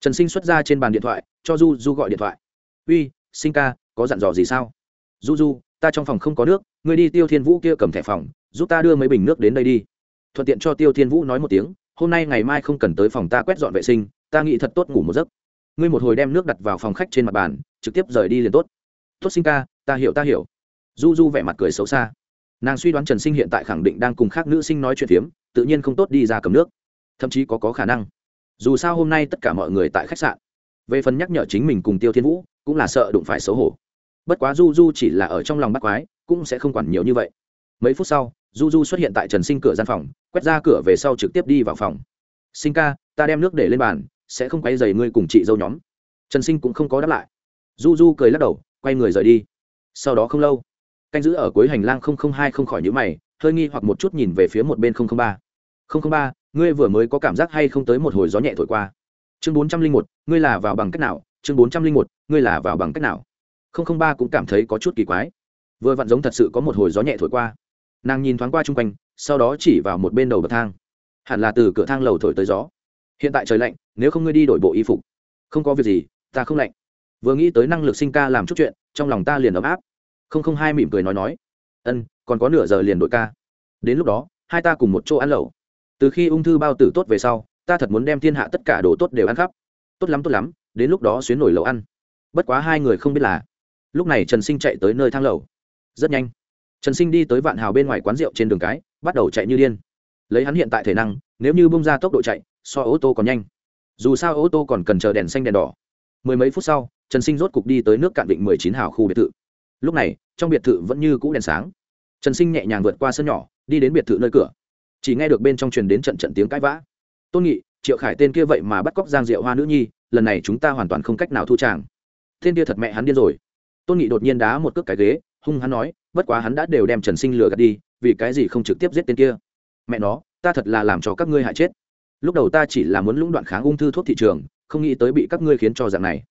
Trần sinh xuất ra trên bàn điện thoại, cho du du gọi điện thoại. Uy, sinh ca, có dặn dò gì sao? Du du ta trong phòng không có nước người đi tiêu thiên vũ kia cầm thẻ phòng, giúp ta đưa mấy bình nước đến đây đi. Thuận tiện cho tiêu thiên vũ nói một tiếng, hôm nay ngày mai không cần tới phòng ta quét dọn vệ sinh, ta nghĩ thật tốt ngủ một giấc ngươi một hồi đem nước đặt vào phòng khách trên mặt bàn, trực tiếp rời đi liền tốt. Tốt sinh ca, ta hiểu ta hiểu. Du du vẻ mặt cười xấu xa. Nàng suy đoán trần sinh hiện tại khẳng định đang cùng khác nữ sinh nói chuyện phiếm, tự nhiên không tốt đi ra cầm nước. Thậm chí có có khả năng. Dù sao hôm nay tất cả mọi người tại khách sạn. Về phần nhắc nhở chính mình cùng tiêu thiên vũ, cũng là sợ đụng phải xấu hổ. Bất quá du du chỉ là ở trong lòng bắt quái, cũng sẽ không quản nhiều như vậy. Mấy phút sau du du xuất hiện tại trần sinh cửa gian phòng, quét ra cửa về sau trực tiếp đi vào phòng. Sinh ca, ta đem nước để lên bàn sẽ không quay dày ngươi cùng chị dâu nhóm. Trần sinh cũng không có đáp lại. Du du cười lắc đầu, quay người rời đi. Sau đó không lâu, canh giữ ở cuối hành lang hai không khỏi nhữ mày, hơi nghi hoặc một chút nhìn về phía một bên ba. Ba, ngươi vừa mới có cảm giác hay không tới một hồi gió nhẹ thổi qua? Chương bốn trăm linh một, ngươi là vào bằng cách nào? Chương bốn trăm linh một, ngươi là vào bằng cách nào? Ba cũng cảm thấy có chút kỳ quái. Vừa vặn giống thật sự có một hồi gió nhẹ thổi qua. Nàng nhìn thoáng qua chung quanh, sau đó chỉ vào một bên đầu bậc thang. Hẳn là từ cửa thang lầu thổi tới gió hiện tại trời lạnh, nếu không ngươi đi đổi bộ y phục. Không có việc gì, ta không lạnh. Vừa nghĩ tới năng lực sinh ca làm chút chuyện, trong lòng ta liền ấm áp. Không không hai mỉm cười nói nói. Ân, còn có nửa giờ liền đội ca. Đến lúc đó, hai ta cùng một chỗ ăn lẩu. Từ khi ung thư bao tử tốt về sau, ta thật muốn đem thiên hạ tất cả đồ tốt đều ăn khắp. Tốt lắm tốt lắm, đến lúc đó xuyến nổi lẩu ăn. Bất quá hai người không biết là, lúc này trần sinh chạy tới nơi thang lầu. Rất nhanh, trần sinh đi tới vạn hào bên ngoài quán rượu trên đường cái, bắt đầu chạy như điên. Lấy hắn hiện tại thể năng, nếu như bung ra tốc độ chạy so ô tô còn nhanh. Dù sao ô tô còn cần chờ đèn xanh đèn đỏ. Mười mấy phút sau, trần sinh rốt cục đi tới nước cạn định mười chín hào khu biệt thự. Lúc này, trong biệt thự vẫn như cũ đèn sáng. Trần sinh nhẹ nhàng vượt qua sân nhỏ, đi đến biệt thự nơi cửa. Chỉ nghe được bên trong truyền đến trận trận tiếng cãi vã. Tôn nghị, triệu khải tên kia vậy mà bắt cóc giang diệu hoa nữ nhi, lần này chúng ta hoàn toàn không cách nào thu tràng. Tên kia thật mẹ hắn điên rồi. Tôn nghị đột nhiên đá một cước cái ghế, hung hắn nói, bất quá hắn đã đều đem trần sinh lừa gạt đi, vì cái gì không trực tiếp giết tên kia? Mẹ nó, ta thật là làm cho các ngươi hại chết lúc đầu ta chỉ là muốn lũng đoạn kháng ung thư thuốc thị trường, không nghĩ tới bị các ngươi khiến cho dạng này.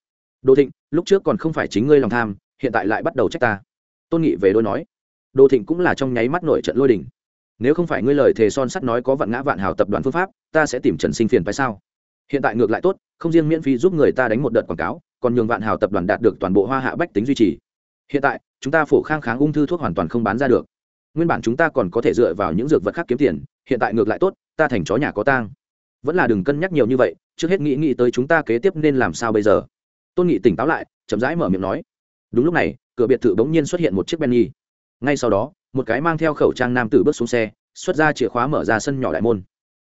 Đỗ thịnh, lúc trước còn không phải chính ngươi lòng tham, hiện tại lại bắt đầu trách ta. Tôn nghị về đôi nói. Đỗ thịnh cũng là trong nháy mắt nổi trận lôi đình. Nếu không phải ngươi lời thề son sắt nói có vạn ngã vạn hào tập đoàn phương pháp, ta sẽ tìm trần sinh phiền phải sao? Hiện tại ngược lại tốt, không riêng miễn phí giúp người ta đánh một đợt quảng cáo, còn nhường vạn hào tập đoàn đạt được toàn bộ hoa hạ bách tính duy trì. Hiện tại, chúng ta phổ khang kháng ung thư thuốc hoàn toàn không bán ra được. Nguyên bản chúng ta còn có thể dựa vào những dược vật khác kiếm tiền, hiện tại ngược lại tốt, ta thành chó nhà có tang vẫn là đừng cân nhắc nhiều như vậy, trước hết nghĩ nghĩ tới chúng ta kế tiếp nên làm sao bây giờ. Tôn nghị tỉnh táo lại, chậm rãi mở miệng nói. Đúng lúc này, cửa biệt thự bỗng nhiên xuất hiện một chiếc benny. Ngay sau đó, một cái mang theo khẩu trang nam tử bước xuống xe, xuất ra chìa khóa mở ra sân nhỏ đại môn.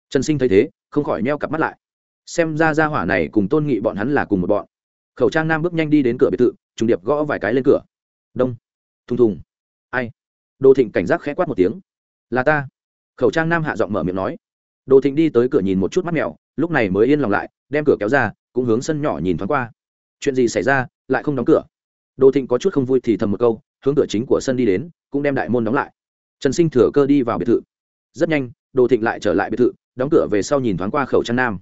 Trần sinh thấy thế, không khỏi neo cặp mắt lại. Xem ra ra hỏa này cùng tôn nghị bọn hắn là cùng một bọn. Khẩu trang nam bước nhanh đi đến cửa biệt thự, trùng điệp gõ vài cái lên cửa. Đông. Thùng thùng. Ai? Đồ thịnh cảnh giác khẽ quát một tiếng. Là ta. Khẩu trang nam hạ giọng mở miệng nói đồ thịnh đi tới cửa nhìn một chút mắt mèo, lúc này mới yên lòng lại, đem cửa kéo ra, cũng hướng sân nhỏ nhìn thoáng qua. Chuyện gì xảy ra, lại không đóng cửa? Đồ thịnh có chút không vui thì thầm một câu, hướng cửa chính của sân đi đến, cũng đem đại môn đóng lại. Trần sinh thừa cơ đi vào biệt thự. Rất nhanh đồ thịnh lại trở lại biệt thự, đóng cửa về sau nhìn thoáng qua khẩu trang nam.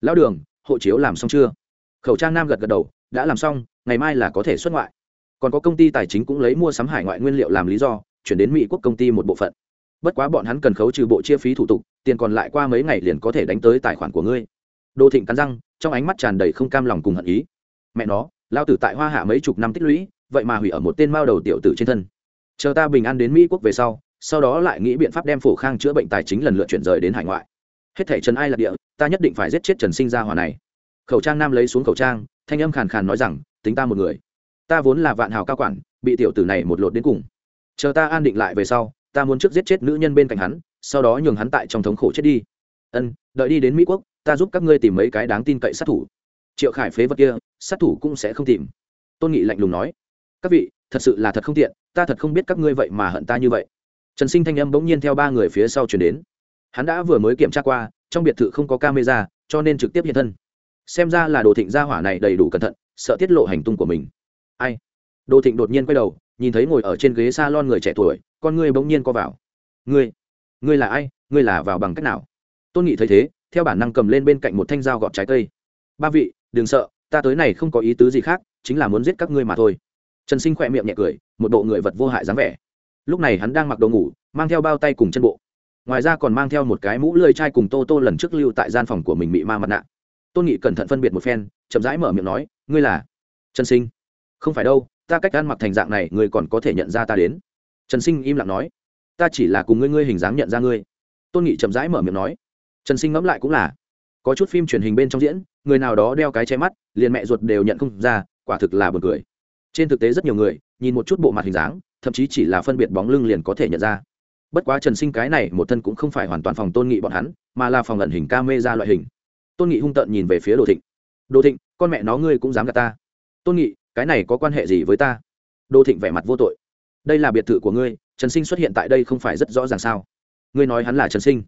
Lão đường, hộ chiếu làm xong chưa? Khẩu trang nam gật gật đầu, đã làm xong, ngày mai là có thể xuất ngoại. Còn có công ty tài chính cũng lấy mua sắm hải ngoại nguyên liệu làm lý do, chuyển đến mỹ quốc công ty một bộ phận. Bất quá bọn hắn cần khấu trừ bộ chi phí thủ tục tiền còn lại qua mấy ngày liền có thể đánh tới tài khoản của ngươi. Đô thịnh cắn răng, trong ánh mắt tràn đầy không cam lòng cùng hận ý. Mẹ nó, lao tử tại hoa hạ mấy chục năm tích lũy, vậy mà hủy ở một tên mao đầu tiểu tử trên thân. Chờ ta bình an đến mỹ quốc về sau sau đó lại nghĩ biện pháp đem phổ khang chữa bệnh tài chính lần lượt chuyển rời đến hải ngoại. Hết thể trần ai là địa, ta nhất định phải giết chết trần sinh ra hòa này. Khẩu trang nam lấy xuống khẩu trang, thanh âm khàn khàn nói rằng, tính ta một người. Ta vốn là vạn hào cao quản, bị tiểu tử này một lột đến cùng. Chờ ta an định lại về sau, ta muốn trước giết chết nữ nhân bên cạnh hắn sau đó nhường hắn tại trong thống khổ chết đi. Ân, đợi đi đến mỹ quốc, ta giúp các ngươi tìm mấy cái đáng tin cậy sát thủ. Triệu khải phế vật kia, sát thủ cũng sẽ không tìm. Tôn nghị lạnh lùng nói, các vị, thật sự là thật không tiện, ta thật không biết các ngươi vậy mà hận ta như vậy. Trần sinh thanh âm bỗng nhiên theo ba người phía sau chuyển đến. Hắn đã vừa mới kiểm tra qua, trong biệt thự không có camera, cho nên trực tiếp hiện thân. Xem ra là đồ thịnh gia hỏa này đầy đủ cẩn thận, sợ tiết lộ hành tung của mình. Ai? Đồ thịnh đột nhiên quay đầu, nhìn thấy ngồi ở trên ghế s a lon người trẻ tuổi, con ngươi bỗng nhiên co vào. Ngươi? Ngươi là ai, ngươi là vào bằng cách nào? Tôn nghị thấy thế, theo bản năng cầm lên bên cạnh một thanh dao gọt trái cây. Ba vị, đừng sợ, ta tới này không có ý tứ gì khác, chính là muốn giết các ngươi mà thôi. Trần sinh khỏe miệng nhẹ cười, một bộ người vật vô hại dáng vẻ. Lúc này hắn đang mặc đồ ngủ, mang theo bao tay cùng chân bộ. Ngoài ra còn mang theo một cái mũ lơi chai cùng tô tô lần trước lưu tại gian phòng của mình bị ma mặt nạ. Tôn nghị cẩn thận phân biệt một phen, chậm rãi mở miệng nói, ngươi là trần sinh? Không phải đâu, ta cách ăn mặc thành dạng này, ngươi còn có thể nhận ra ta đến. Trần sinh im lặng nói ta chỉ là cùng ngươi ngươi hình dáng nhận ra ngươi. Tôn nghị chậm rãi mở miệng nói. Trần sinh ngẫm lại cũng là. Có chút phim truyền hình bên trong diễn, người nào đó đeo cái che mắt, liền mẹ ruột đều nhận không ra, quả thực là b u ồ n cười. Trên thực tế rất nhiều người, nhìn một chút bộ mặt hình dáng, thậm chí chỉ là phân biệt bóng lưng liền có thể nhận ra. Bất quá trần sinh cái này một thân cũng không phải hoàn toàn phòng tôn nghị bọn hắn, mà là phòng ẩn hình ca mê ra loại hình. Tôn nghị hung tợn nhìn về phía đồ thịnh. Đồ thịnh, con mẹ nó ngươi cũng dám gạt ta. Tôn nghị, cái này có quan hệ gì với ta? Đồ thịnh vẻ mặt vô tội. Đây là biệt thự của ngươi trần sinh xuất hiện tại đây không phải rất rõ ràng sao? Ngươi nói hắn là trần sinh.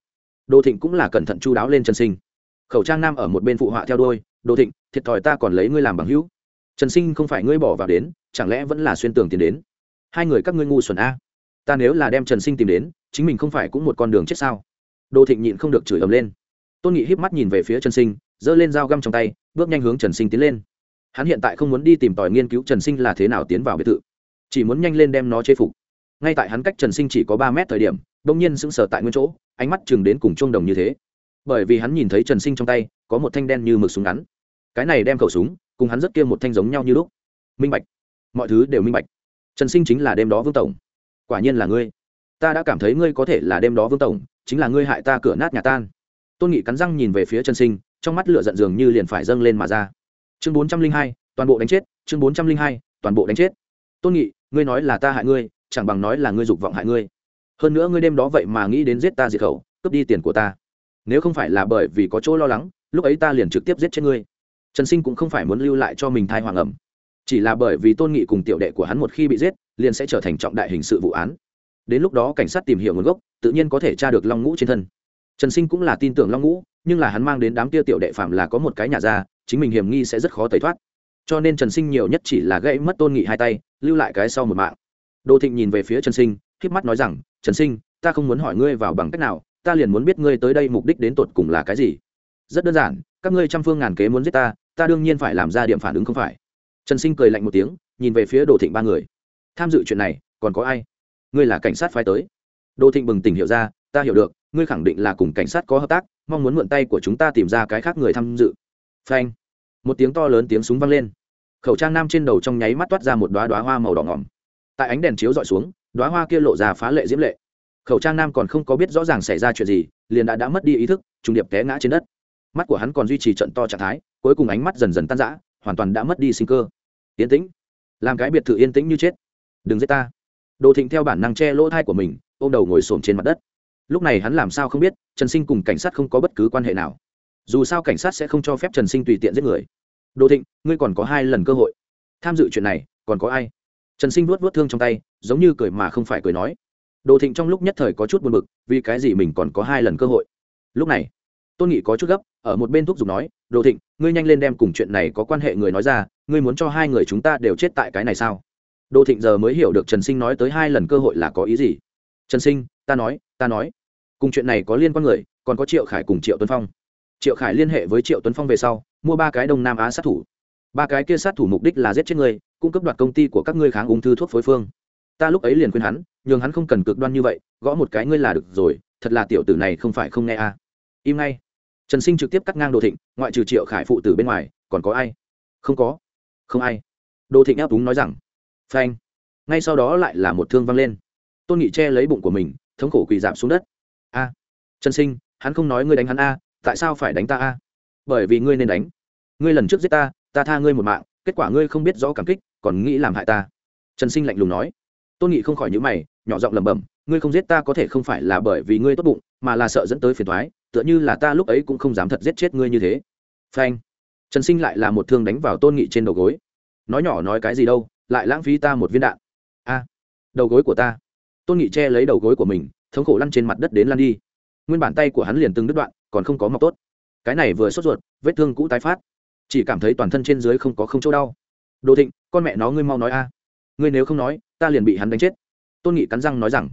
Đô thịnh cũng là cẩn thận chu đáo lên trần sinh. Khẩu trang nam ở một bên phụ họa theo đôi Đô thịnh, thiệt thòi ta còn lấy ngươi làm bằng hữu. Trần sinh không phải ngươi bỏ vào đến, chẳng lẽ vẫn là xuyên tường tiến đến? Hai người các ngươi ngu xuẩn a. Ta nếu là đem trần sinh tìm đến, chính mình không phải cũng một con đường chết sao? Đô thịnh nhịn không được chửi ầm lên. Tôn nghị híp mắt nhìn về phía trần sinh, giơ lên dao găm trong tay, bước nhanh hướng trần sinh tiến lên. Hắn hiện tại không muốn đi tìm tòi nghiên cứu trần sinh là thế nào tiến vào biệt thự, chỉ muốn nhanh lên đem nó chế phục ngay tại hắn cách trần sinh chỉ có ba mét thời điểm đ ỗ n g nhiên sững sờ tại nguyên chỗ, ánh mắt chừng đến cùng chuông đồng như thế. Bởi vì hắn nhìn thấy trần sinh trong tay, có một thanh đen như mực súng ngắn. Cái này đem khẩu súng, cùng hắn rất kia một thanh giống nhau như lúc. Minh bạch. Mọi thứ đều minh bạch. Trần sinh chính là đêm đó vương tổng. Quả nhiên là ngươi. Ta đã cảm thấy ngươi có thể là đêm đó vương tổng, chính là ngươi hại ta cửa nát nhà tan. Tôn nghị cắn răng nhìn về phía trần sinh, trong mắt lửa giận dường như liền phải dâng lên mà ra. Chương bốn trăm linh hai, toàn bộ đánh chết, chương bốn trăm linh hai, toàn bộ đánh chết. Tôn nghị, ngươi nói là ta hại ngươi chẳng bằng nói là ngươi dục vọng hại ngươi. Hơn nữa ngươi đêm đó vậy mà nghĩ đến giết ta diệt khẩu, cướp đi tiền của ta. Nếu không phải là bởi vì có chỗ lo lắng, lúc ấy ta liền trực tiếp giết chết ngươi. Trần sinh cũng không phải muốn lưu lại cho mình thai hoàng ẩm. Chỉ là bởi vì tôn nghị cùng tiểu đệ của hắn một khi bị giết, liền sẽ trở thành trọng đại hình sự vụ án. Đến lúc đó cảnh sát tìm hiểu nguồn gốc, tự nhiên có thể tra được long ngũ trên thân. Trần sinh cũng là tin tưởng long ngũ, nhưng là hắn mang đến đám tia tiểu đệ phạm là có một cái nhà ra, chính mình hiểm nghi sẽ rất khó tẩy thoát. Cho nên trần sinh nhiều nhất chỉ là gây mất tôn nghị hai tay, lưu lại cái sau một mạng. Đồ thịnh nhìn về phía trần sinh, khép mắt nói rằng, trần sinh, ta không muốn hỏi ngươi vào bằng cách nào, ta liền muốn biết ngươi tới đây mục đích đến tột cùng là cái gì. Rất đơn giản, các ngươi trăm phương ngàn kế muốn giết ta ta đương nhiên phải làm ra điểm phản ứng không phải. Trần sinh cười lạnh một tiếng, nhìn về phía đồ thịnh ba người. Tham dự chuyện này, còn có ai? Ngươi là cảnh sát phái tới. Đồ thịnh bừng tỉnh hiểu ra, ta hiểu được, ngươi khẳng định là cùng cảnh sát có hợp tác, mong muốn mượn tay của chúng ta tìm ra cái khác người tham dự. Phanh. Một tiếng to lớn tiếng súng vang lên. Khẩu trang nam trên đầu trong nháy mắt toát ra một đóa đóa hoa màu đỏ ngòm tại ánh đèn chiếu dọi xuống đoá hoa kia lộ ra phá lệ diễm lệ. Khẩu trang nam còn không có biết rõ ràng xảy ra chuyện gì, liền đã đã mất đi ý thức, trùng điệp té ngã trên đất. Mắt của hắn còn duy trì trận to trạng thái, cuối cùng ánh mắt dần dần tan rã, hoàn toàn đã mất đi sinh cơ. Yên tĩnh. Làm cái biệt thự yên tĩnh như chết. Đừng giết ta. Đồ thịnh theo bản năng che lỗ thai của mình, ôm đầu ngồi xổm trên mặt đất. Lúc này hắn làm sao không biết, trần sinh cùng cảnh sát không có bất cứ quan hệ nào. Dù sao cảnh sát sẽ không cho phép trần sinh tùy tiện giết người. Đồ thịnh, ngươi còn có hai lần cơ hội. Tham dự chuyện này, còn có ai? Trần sinh vuốt vuốt thương trong tay, giống như cười mà không phải cười nói. Đồ thịnh trong lúc nhất thời có chút buồn bực, vì cái gì mình còn có hai lần cơ hội? Lúc này, tôn nghị có chút gấp, ở một bên thuốc dùng nói, đồ thịnh, ngươi nhanh lên đem cùng chuyện này có quan hệ người nói ra, ngươi muốn cho hai người chúng ta đều chết tại cái này sao? Đồ thịnh giờ mới hiểu được trần sinh nói tới hai lần cơ hội là có ý gì. Trần sinh, ta nói ta nói. Cùng chuyện này có liên quan người, còn có triệu khải cùng triệu tuấn phong. Triệu khải liên hệ với triệu tuấn phong về sau, mua ba cái đông nam á sát thủ. Ba cái kia sát thủ mục đích là giết chết người cung cấp đoạt công ty của các ngươi kháng ung thư thuốc phối phương. Ta lúc ấy liền khuyên hắn, nhường hắn không cần cực đoan như vậy, gõ một cái ngươi là được rồi, thật là tiểu tử này không phải không nghe a. À. im ngay. Trần sinh trực tiếp cắt ngang đồ thịnh, ngoại trừ triệu khải phụ tử bên ngoài, còn có ai? Không có. Không ai. Đồ thịnh áp đúng nói rằng, phanh. Ngay sau đó lại là một thương văng lên. Tôn nghị che lấy bụng của mình, thống khổ quỳ giảm xuống đất. A, trần sinh, hắn không nói ngươi đánh hắn a, tại sao phải đánh ta a? Bởi vì ngươi nên đánh. Ngươi lần trước giết ta ta tha ngươi một mạng kết quả ngươi không biết rõ cảm kích, còn nghĩ làm hại ta. Trần sinh lạnh lùng nói. Tôn nghị không khỏi nhữ mày, nhỏ giọng lẩm bẩm, ngươi không giết ta có thể không phải là bởi vì ngươi tốt bụng, mà là sợ dẫn tới phiền thoái tựa như là ta lúc ấy cũng không dám thật giết chết ngươi như thế. Phanh. Trần sinh lại là một thương đánh vào tôn nghị trên đầu gối. Nói nhỏ nói cái gì đâu, lại lãng phí ta một viên đạn. A. Đầu gối của ta. Tôn nghị che lấy đầu gối của mình, thống khổ lăn trên mặt đất đến lăn đi. Nguyên bản tay của hắn liền từng đứt đoạn, còn không có mọc tốt. Cái này vừa sốt ruột, vết thương cũ tái phát chỉ cảm thấy toàn thân trên dưới không có không chỗ đau. Đồ thịnh, con mẹ nó ngươi mau nói a. Ngươi nếu không nói, ta liền bị hắn đánh chết. Tôn nghị cắn răng nói rằng.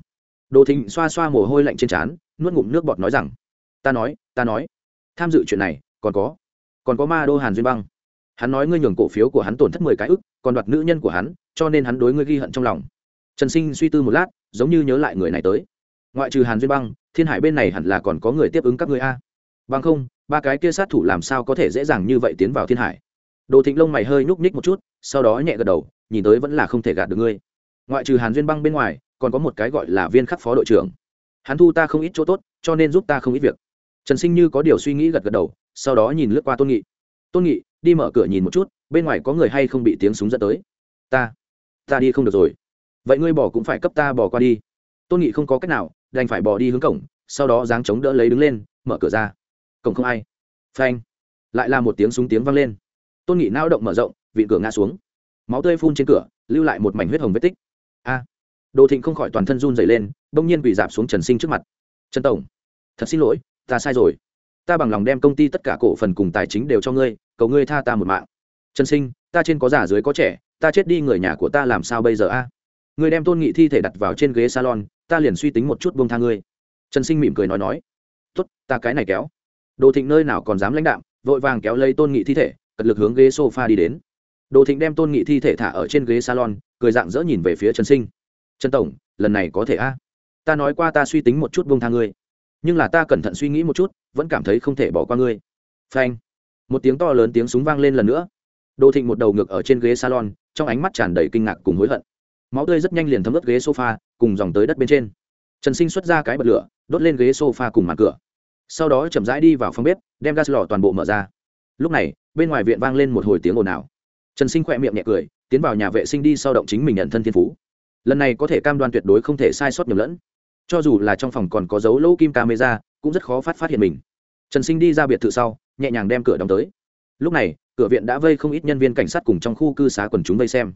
Đồ thịnh xoa xoa mồ hôi lạnh trên trán, nuốt ngụm nước bọt nói rằng. Ta nói ta nói. Tham dự chuyện này, còn có. Còn có ma đô hàn duyên băng. Hắn nói ngươi nhường cổ phiếu của hắn tổn thất mười cái ức, còn đoạt nữ nhân của hắn, cho nên hắn đối ngươi ghi hận trong lòng. Trần sinh suy tư một lát, giống như nhớ lại người này tới. Ngoại trừ hàn duyên băng, thiên hải bên này hẳn là còn có người tiếp ứng các ngươi a. Bằng không ba cái kia sát thủ làm sao có thể dễ dàng như vậy tiến vào thiên hải? Đồ thịnh lông mày hơi nhúc nhích một chút, sau đó nhẹ gật đầu, nhìn tới vẫn là không thể gạt được ngươi. Ngoại trừ hàn duyên băng bên ngoài, còn có một cái gọi là viên khắc phó đội trưởng. Hắn thu ta không ít chỗ tốt, cho nên giúp ta không ít việc. Trần sinh như có điều suy nghĩ gật gật đầu, sau đó nhìn lướt qua tôn nghị. Tôn nghị, đi mở cửa nhìn một chút, bên ngoài có người hay không bị tiếng súng dẫn tới? Ta ta đi không được rồi. Vậy ngươi bỏ cũng phải cấp ta bỏ qua đi. Tôn nghị không có cách nào, đành phải bỏ đi hướng cổng, sau đó dáng chống đỡ lấy đứng lên, mở cửa ra cổng không ai. Phanh. Lại là một tiếng súng tiếng vang lên. Tôn nghị nao động mở rộng vị cửa ngã xuống. Máu tươi phun trên cửa, lưu lại một mảnh huyết hồng vết tích. A. Đồ thịnh không khỏi toàn thân run dày lên, bỗng nhiên bị dạp xuống trần sinh trước mặt. Trần tổng, thật xin lỗi, ta sai rồi. Ta bằng lòng đem công ty tất cả cổ phần cùng tài chính đều cho ngươi, cầu ngươi tha ta một mạng. Trần sinh, ta trên có già dưới có trẻ, ta chết đi người nhà của ta làm sao bây giờ a? Ngươi đem tôn nghị thi thể đặt vào trên ghế salon, ta liền suy tính một chút buông tha ngươi. Trần sinh mỉm cười nói nói. Tốt, ta cái này kéo đồ thịnh nơi nào còn dám lãnh đạm, vội vàng kéo lấy tôn nghị thi thể, cật lực hướng ghế sofa đi đến. Đồ thịnh đem tôn nghị thi thể thả ở trên ghế salon, cười dạng dỡ nhìn về phía trần sinh. Trần tổng, lần này có thể a? Ta nói qua ta suy tính một chút bông tha ngươi. Nhưng là ta cẩn thận suy nghĩ một chút, vẫn cảm thấy không thể bỏ qua ngươi. Phanh. Một tiếng to lớn tiếng súng vang lên lần nữa. Đồ thịnh một đầu ngực ở trên ghế salon, trong ánh mắt tràn đầy kinh ngạc cùng hối hận. Máu tươi rất nhanh liền thấm ướt ghế sofa, cùng dòng tới đất bên trên. Trần sinh xuất ra cái bật lửa, đốt lên ghế sofa cùng mặt cửa sau đó chậm rãi đi vào phòng bếp, đem gas lò toàn bộ mở ra. Lúc này, bên ngoài viện vang lên một hồi tiếng ồn ào. Trần sinh khỏe miệng nhẹ cười, tiến vào nhà vệ sinh đi sau động chính mình nhận thân thiên phú. Lần này có thể cam đoan tuyệt đối không thể sai sót nhầm lẫn. Cho dù là trong phòng còn có dấu lỗ kim camera, cũng rất khó phát phát hiện mình. Trần sinh đi ra biệt thự sau, nhẹ nhàng đem cửa đóng tới. Lúc này, cửa viện đã vây không ít nhân viên cảnh sát cùng trong khu cư xá quần chúng vây xem.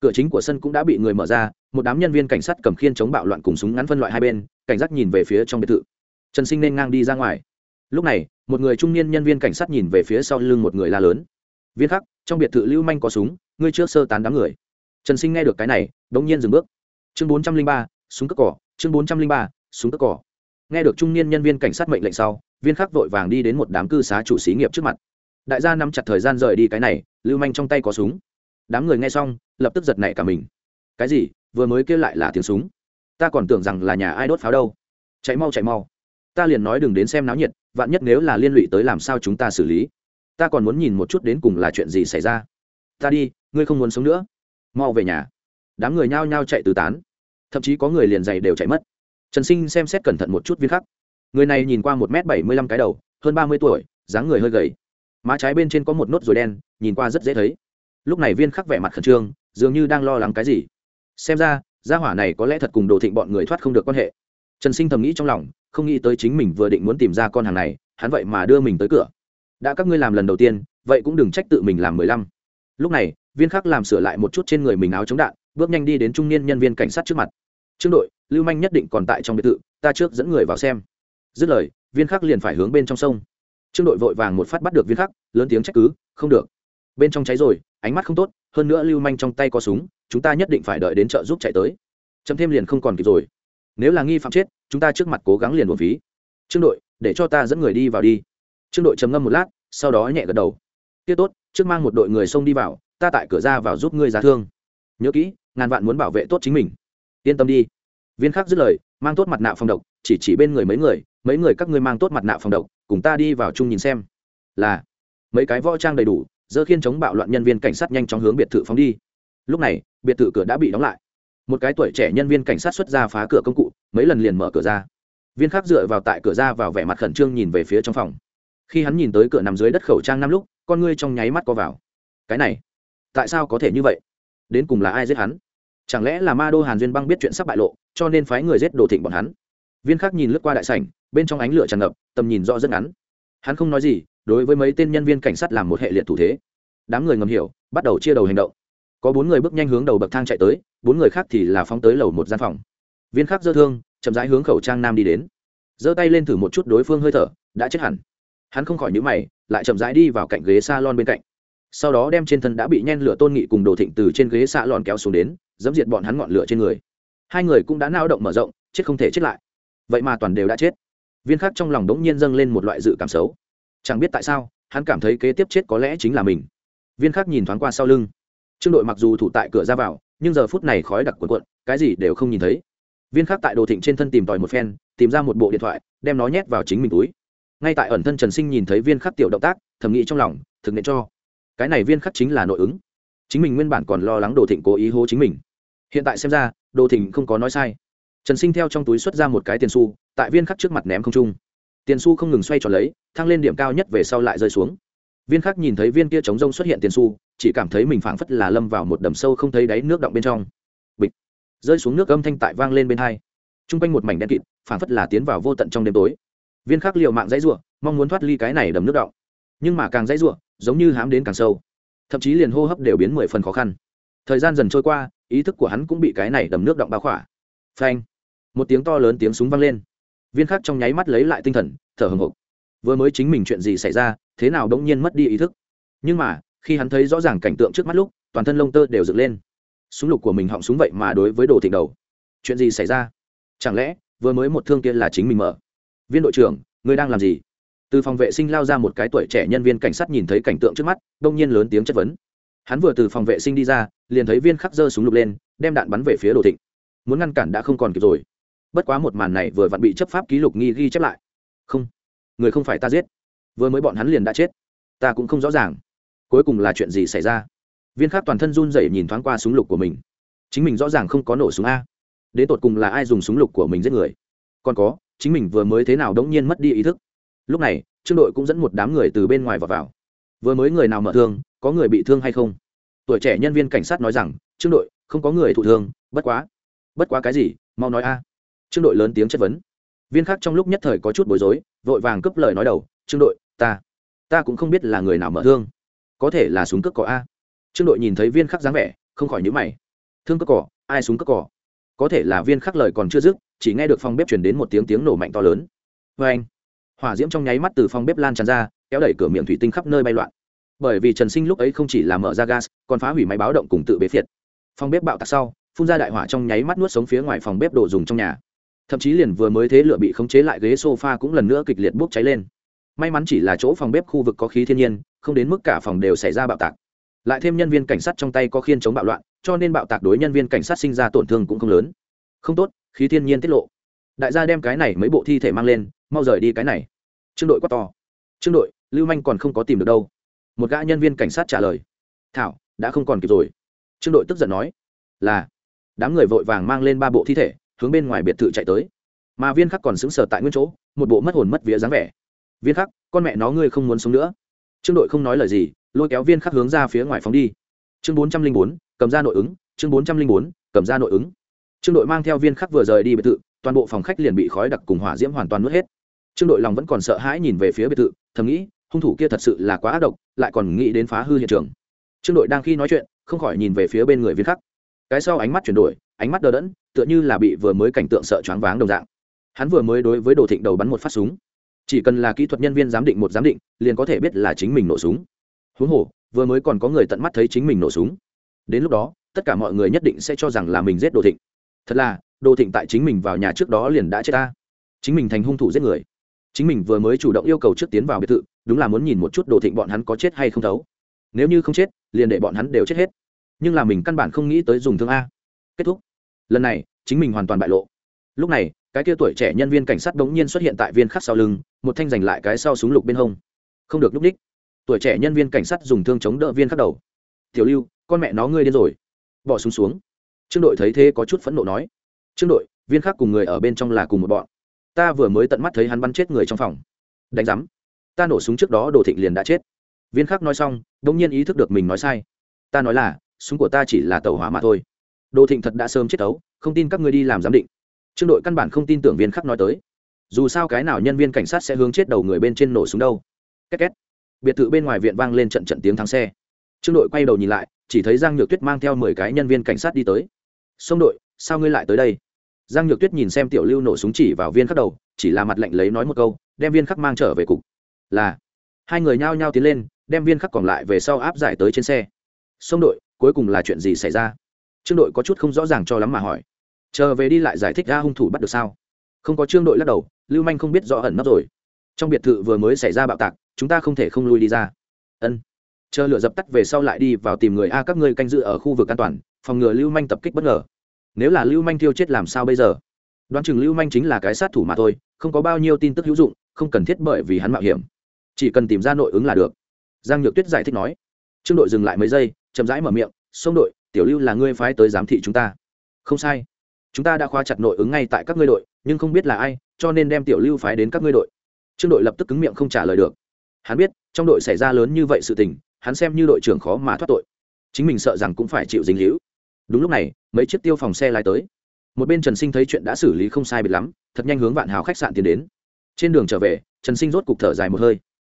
Cửa chính của sân cũng đã bị người mở ra, một đám nhân viên cảnh sát cầm khiên chống bạo loạn cùng súng ngắn phân loại hai bên, cảnh giác nhìn về phía trong biệt thự trần sinh nên ngang đi ra ngoài. Lúc này, một người trung niên nhân viên cảnh sát nhìn về phía sau lưng một người la lớn. Viên khắc, trong biệt thự lưu manh có súng, ngươi trước sơ tán đám người. Trần sinh nghe được cái này đ ỗ n g nhiên dừng bước. Chương bốn trăm linh ba, súng cất cỏ, chương bốn trăm linh ba, súng cất cỏ. Nghe được trung niên nhân viên cảnh sát mệnh lệnh sau, viên khắc vội vàng đi đến một đám cư xá chủ xí nghiệp trước mặt. Đại gia nắm chặt thời gian rời đi cái này, lưu manh trong tay có súng. Đám người nghe xong, lập tức giật nảy cả mình. Cái gì? Vừa mới kêu lại là tiếng súng. Ta còn tưởng rằng là nhà ai đốt pháo đâu. Chạy mau chạy mau ta liền nói đừng đến xem náo nhiệt, vạn nhất nếu là liên lụy tới làm sao chúng ta xử lý? Ta còn muốn nhìn một chút đến cùng là chuyện gì xảy ra. Ta đi, ngươi không muốn sống nữa. Mau về nhà. Đám người nhao nhao chạy từ tán. Thậm chí có người liền giày đều chạy mất. Trần sinh xem xét cẩn thận một chút viên khắc. Người này nhìn qua một m bảy mươi lăm cái đầu, hơn ba mươi tuổi, dáng người hơi gầy. Má trái bên trên có một nốt ruồi đen, nhìn qua rất dễ thấy. Lúc này viên khắc vẻ mặt khẩn trương, dường như đang lo lắng cái gì. Xem ra, gia hỏa này có lẽ thật cùng đồ thịnh bọn người thoát không được quan hệ. Trần sinh thầm nghĩ trong lòng không nghĩ tới chính mình vừa định muốn tìm ra con hàng này, hắn vậy mà đưa mình tới cửa. Đã các ngươi làm lần đầu tiên, vậy cũng đừng trách tự mình làm mười lăm. Lúc này, viên khắc làm sửa lại một chút trên người mình áo chống đạn, bước nhanh đi đến trung niên nhân viên cảnh sát trước mặt. Trương đội, lưu manh nhất định còn tại trong biệt thự, ta trước dẫn người vào xem. Dứt lời, viên khắc liền phải hướng bên trong sông. Trương đội vội vàng một phát bắt được viên khắc, lớn tiếng trách cứ, không được. Bên trong cháy rồi, ánh mắt không tốt, hơn nữa lưu manh trong tay có súng, chúng ta nhất định phải đợi đến chợ giúp chạy tới. Chấm thêm liền không còn kịp rồi nếu là nghi phạm chết, chúng ta trước mặt cố gắng liền buồn phí. Trương đội, để cho ta dẫn người đi vào đi. Trương đội trầm ngâm một lát, sau đó nhẹ gật đầu. Tiết tốt, trước mang một đội người xông đi vào, ta tại cửa ra vào giúp ngươi giá thương. Nhớ kỹ, ngàn vạn muốn bảo vệ tốt chính mình. Yên tâm đi. Viên khắc dứt lời, mang tốt mặt nạ phòng độc, chỉ chỉ bên người mấy người mấy người các ngươi mang tốt mặt nạ phòng độc, cùng ta đi vào chung nhìn xem. Là, mấy cái võ trang đầy đủ, dơ khiên chống bạo loạn nhân viên cảnh sát nhanh chóng hướng biệt thự phóng đi. Lúc này, biệt thự cửa đã bị đóng lại một cái tuổi trẻ nhân viên cảnh sát xuất ra phá cửa công cụ, mấy lần liền mở cửa ra. Viên khác dựa vào tại cửa ra vào vẻ mặt khẩn trương nhìn về phía trong phòng. Khi hắn nhìn tới cửa nằm dưới đất khẩu trang năm lúc, con ngươi trong nháy mắt co vào. Cái này, tại sao có thể như vậy? Đến cùng là ai giết hắn? Chẳng lẽ là ma đô hàn duyên băng biết chuyện sắp bại lộ, cho nên phái người giết đồ thịnh bọn hắn? Viên khác nhìn lướt qua đại sảnh, bên trong ánh lửa tràn ngập, tầm nhìn rõ rất ngắn. Hắn không nói gì, đối với mấy tên nhân viên cảnh sát làm một hệ liệt thủ thế. Đám người ngầm hiểu, bắt đầu chia đầu hành động có bốn người bước nhanh hướng đầu bậc thang chạy tới, bốn người khác thì là phóng tới lầu một gian phòng. Viên khắc dơ thương, chậm rãi hướng khẩu trang nam đi đến. Giơ tay lên thử một chút đối phương hơi thở, đã chết hẳn. Hắn không khỏi nhữ mày, lại chậm rãi đi vào cạnh ghế s a lon bên cạnh. Sau đó đem trên thân đã bị nhen lửa tôn nghị cùng đồ thịnh từ trên ghế xạ lòn kéo xuống đến, dẫm diệt bọn hắn ngọn lửa trên người. Hai người cũng đã nao động mở rộng, chết không thể chết lại. Vậy mà toàn đều đã chết. Viên khắc trong lòng đống nhiên dâng lên một loại dự cảm xấu. Chẳng biết tại sao, hắn cảm thấy kế tiếp chết có lẽ chính là mình. Viên khắc nhìn thoáng qua sau lưng trương đội mặc dù thủ tại cửa ra vào, nhưng giờ phút này khói đặc quần cuộn, cái gì đều không nhìn thấy. Viên khác tại đồ thịnh trên thân tìm tòi một phen, tìm ra một bộ điện thoại, đem nó nhét vào chính mình túi. Ngay tại ẩn thân trần sinh nhìn thấy viên khắc tiểu động tác, thầm nghĩ trong lòng, thực nên cho. Cái này viên khắc chính là nội ứng. Chính mình nguyên bản còn lo lắng đồ thịnh cố ý hô chính mình. Hiện tại xem ra, đồ thịnh không có nói sai. Trần sinh theo trong túi xuất ra một cái tiền su tại viên khắc trước mặt ném không trung. Tiền su không ngừng xoay tròn lấy, thăng lên điểm cao nhất về sau lại rơi xuống viên khác nhìn thấy viên kia chống rông xuất hiện tiền su chỉ cảm thấy mình phảng phất là lâm vào một đầm sâu không thấy đáy nước động bên trong. Bịch. Rơi xuống nước âm thanh tại vang lên bên hai. T r u n g quanh một mảnh đen kịt, phảng phất là tiến vào vô tận trong đêm tối. Viên khác liều mạng dãy r u ộ mong muốn thoát ly cái này đầm nước động. Nhưng mà càng dãy r u ộ giống như hám đến càng sâu. Thậm chí liền hô hấp đều biến mười phần khó khăn. Thời gian dần trôi qua, ý thức của hắn cũng bị cái này đầm nước động bao khỏa. Phanh. Một tiếng to lớn tiếng súng vang lên. Viên khác trong nháy mắt lấy lại tinh thần, thở hồng hộp vừa mới chính mình chuyện gì xảy ra, thế nào đống nhiên mất đi ý thức? Nhưng mà, khi hắn thấy rõ ràng cảnh tượng trước mắt lúc, toàn thân lông tơ đều dựng lên. Súng lục của mình họng súng vậy mà đối với đồ thịnh đầu. Chuyện gì xảy ra? Chẳng lẽ, vừa mới một thương kia là chính mình mở? Viên đội trưởng, ngươi đang làm gì? Từ phòng vệ sinh lao ra một cái tuổi trẻ nhân viên cảnh sát nhìn thấy cảnh tượng trước mắt, đông nhiên lớn tiếng chất vấn. Hắn vừa từ phòng vệ sinh đi ra, liền thấy viên khắc dơ súng lục lên, đem đạn bắn về phía đồ thịnh. Muốn ngăn cản đã không còn kịp rồi. Bất quá một màn này vừa vặn bị chấp pháp ký lục nghi ghi chép lại. Không người không phải ta giết. Vừa mới bọn hắn liền đã chết. Ta cũng không rõ ràng. Cuối cùng là chuyện gì xảy ra? Viên khác toàn thân run rẩy nhìn thoáng qua súng lục của mình. Chính mình rõ ràng không có nổ súng a. Đến tột cùng là ai dùng súng lục của mình giết người? Còn có, chính mình vừa mới thế nào đống nhiên mất đi ý thức? Lúc này, trương đội cũng dẫn một đám người từ bên ngoài vào vào. Vừa mới người nào mở thương, có người bị thương hay không? Tuổi trẻ nhân viên cảnh sát nói rằng, trương đội, không có người thụ thương, bất quá bất quá cái gì, mau nói a. Trương đội lớn tiếng chất vấn. Viên khác trong lúc nhất thời có chút bối rối vội vàng cướp lời nói đầu, trương đội, ta ta cũng không biết là người nào mở thương. Có thể là súng cướp cỏ a. Trương đội nhìn thấy viên khắc dáng vẻ, không khỏi nhữ mày. Thương cướp cỏ? Ai súng cướp cỏ? Có thể là viên khắc lời còn chưa dứt, chỉ nghe được phòng bếp chuyển đến một tiếng tiếng nổ mạnh to lớn. Vê anh hỏa diễm trong nháy mắt từ phòng bếp lan tràn ra, kéo đẩy cửa miệng thủy tinh khắp nơi bay loạn. Bởi vì trần sinh lúc ấy không chỉ là mở ra gas, còn phá hủy máy báo động cùng tự bế phiệt. Phòng bếp bạo tạc sau, phun ra đại hỏa trong nháy mắt nuốt sống phía ngoài phòng bếp đồ dùng trong nhà thậm chí liền vừa mới thế lửa bị khống chế lại ghế sofa cũng lần nữa kịch liệt bốc cháy lên. May mắn chỉ là chỗ phòng bếp khu vực có khí thiên nhiên, không đến mức cả phòng đều xảy ra bạo tạc. Lại thêm nhân viên cảnh sát trong tay có khiên chống bạo loạn, cho nên bạo tạc đối nhân viên cảnh sát sinh ra tổn thương cũng không lớn. Không tốt, khí thiên nhiên tiết lộ. Đại gia đem cái này mấy bộ thi thể mang lên, mau rời đi cái này. Trương đội quá to. Trương đội, lưu manh còn không có tìm được đâu. Một gã nhân viên cảnh sát trả lời. Thảo, đã không còn kịp rồi. Trương đội tức giận nói. Là, đám người vội vàng mang lên ba bộ thi thể hướng bên ngoài biệt thự chạy tới. Mà viên khắc còn sững sờ tại nguyên chỗ, một bộ mất hồn mất vía dáng vẻ. Viên khắc, con mẹ nó ngươi không muốn sống nữa. Trương đội không nói lời gì, lôi kéo viên khắc hướng ra phía ngoài phóng đi. Chương bốn trăm linh bốn, cầm ra nội ứng, chương bốn trăm linh bốn, cầm ra nội ứng. Trương đội mang theo viên khắc vừa rời đi biệt thự, toàn bộ phòng khách liền bị khói đặc cùng hỏa diễm hoàn toàn nuốt hết. Trương đội lòng vẫn còn sợ hãi nhìn về phía biệt thự, thầm nghĩ, hung thủ kia thật sự là quá ác độc, lại còn nghĩ đến phá hư hiện trường. Trương đội đang khi nói chuyện, không khỏi nhìn về phía bên người viên khắc. Cái sau ánh mắt chuyển đổi ánh mắt đờ đẫn, tựa như là bị vừa mới cảnh tượng sợ choáng váng đồng dạng. Hắn vừa mới đối với đồ thịnh đầu bắn một phát súng. Chỉ cần là kỹ thuật nhân viên giám định một giám định, liền có thể biết là chính mình nổ súng. Huống hồ, vừa mới còn có người tận mắt thấy chính mình nổ súng. Đến lúc đó, tất cả mọi người nhất định sẽ cho rằng là mình giết đồ thịnh. Thật là, đồ thịnh tại chính mình vào nhà trước đó liền đã chết ta. Chính mình thành hung thủ giết người. Chính mình vừa mới chủ động yêu cầu trước tiến vào biệt thự, đúng là muốn nhìn một chút đồ thịnh bọn hắn có chết hay không thấu. Nếu như không chết, liền để bọn hắn đều chết hết. Nhưng là mình căn bản không nghĩ tới dùng thương a. Kết thúc lần này, chính mình hoàn toàn bại lộ. Lúc này, cái kia tuổi trẻ nhân viên cảnh sát bỗng nhiên xuất hiện tại viên khắc sau lưng, một thanh giành lại cái sau súng lục bên hông. Không được núp ních tuổi trẻ nhân viên cảnh sát dùng thương chống đỡ viên khắc đầu. Tiểu lưu, con mẹ nó ngươi điên rồi. Bỏ súng xuống. Trương đội thấy thế có chút phẫn nộ nói. Trương đội, viên khắc cùng người ở bên trong là cùng một bọn. Ta vừa mới tận mắt thấy hắn bắn chết người trong phòng. Đánh giám. Ta nổ súng trước đó đồ thịnh liền đã chết. Viên khắc nói xong đ ỗ n g nhiên ý thức được mình nói sai. Ta nói là, súng của ta chỉ là tàu hỏa mà thôi đồ thịnh thật đã sớm chết tấu không tin các ngươi đi làm giám định. Trương đội căn bản không tin tưởng viên khắc nói tới. Dù sao cái nào nhân viên cảnh sát sẽ hướng chết đầu người bên trên nổ súng đâu. Két két. Biệt thự bên ngoài viện vang lên trận trận tiếng thắng xe. Trương đội quay đầu nhìn lại, chỉ thấy giang nhược tuyết mang theo mười cái nhân viên cảnh sát đi tới. Sông đội, sao ngươi lại tới đây? Giang nhược tuyết nhìn xem tiểu lưu nổ súng chỉ vào viên khắc đầu, chỉ là mặt lạnh lấy nói một câu, đem viên khắc mang trở về cục. Là. Hai người nhao nhao tiến lên, đem viên khắc còn lại về sau áp giải tới trên xe. Sông đội, cuối cùng là chuyện gì xảy ra? Trương đội có chút không rõ ràng cho lắm mà hỏi, chờ về đi lại giải thích ra hung thủ bắt được sao? Không có trương đội lắc đầu, lưu manh không biết rõ ẩn nấp rồi. Trong biệt thự vừa mới xảy ra bạo tạc, chúng ta không thể không lui đi ra. Ân. Chờ lửa dập tắt về sau lại đi vào tìm người a, các ngươi canh giữ ở khu vực an toàn, phòng ngừa lưu manh tập kích bất ngờ. Nếu là lưu manh thiêu chết làm sao bây giờ? Đoán chừng lưu manh chính là cái sát thủ mà thôi, không có bao nhiêu tin tức hữu dụng, không cần thiết bởi vì hắn mạo hiểm. Chỉ cần tìm ra nội ứng là được. Giang nhược tuyết giải thích nói. Trương đội dừng lại mấy giây, chậm rãi mở miệng, sông đội tiểu lưu là ngươi phái tới giám thị chúng ta. Không sai. Chúng ta đã khóa chặt nội ứng ngay tại các ngươi đội, nhưng không biết là ai, cho nên đem tiểu lưu phái đến các ngươi đội. Trương đội lập tức cứng miệng không trả lời được. Hắn biết, trong đội xảy ra lớn như vậy sự tình, hắn xem như đội trưởng khó mà thoát tội. Chính mình sợ rằng cũng phải chịu dính hữu đúng lúc này, mấy chiếc tiêu phòng xe lái tới. Một bên trần sinh thấy chuyện đã xử lý không sai biệt lắm, thật nhanh hướng vạn hào khách sạn tiến đến. Trên đường trở về, trần sinh rốt cục thở dài một hơi.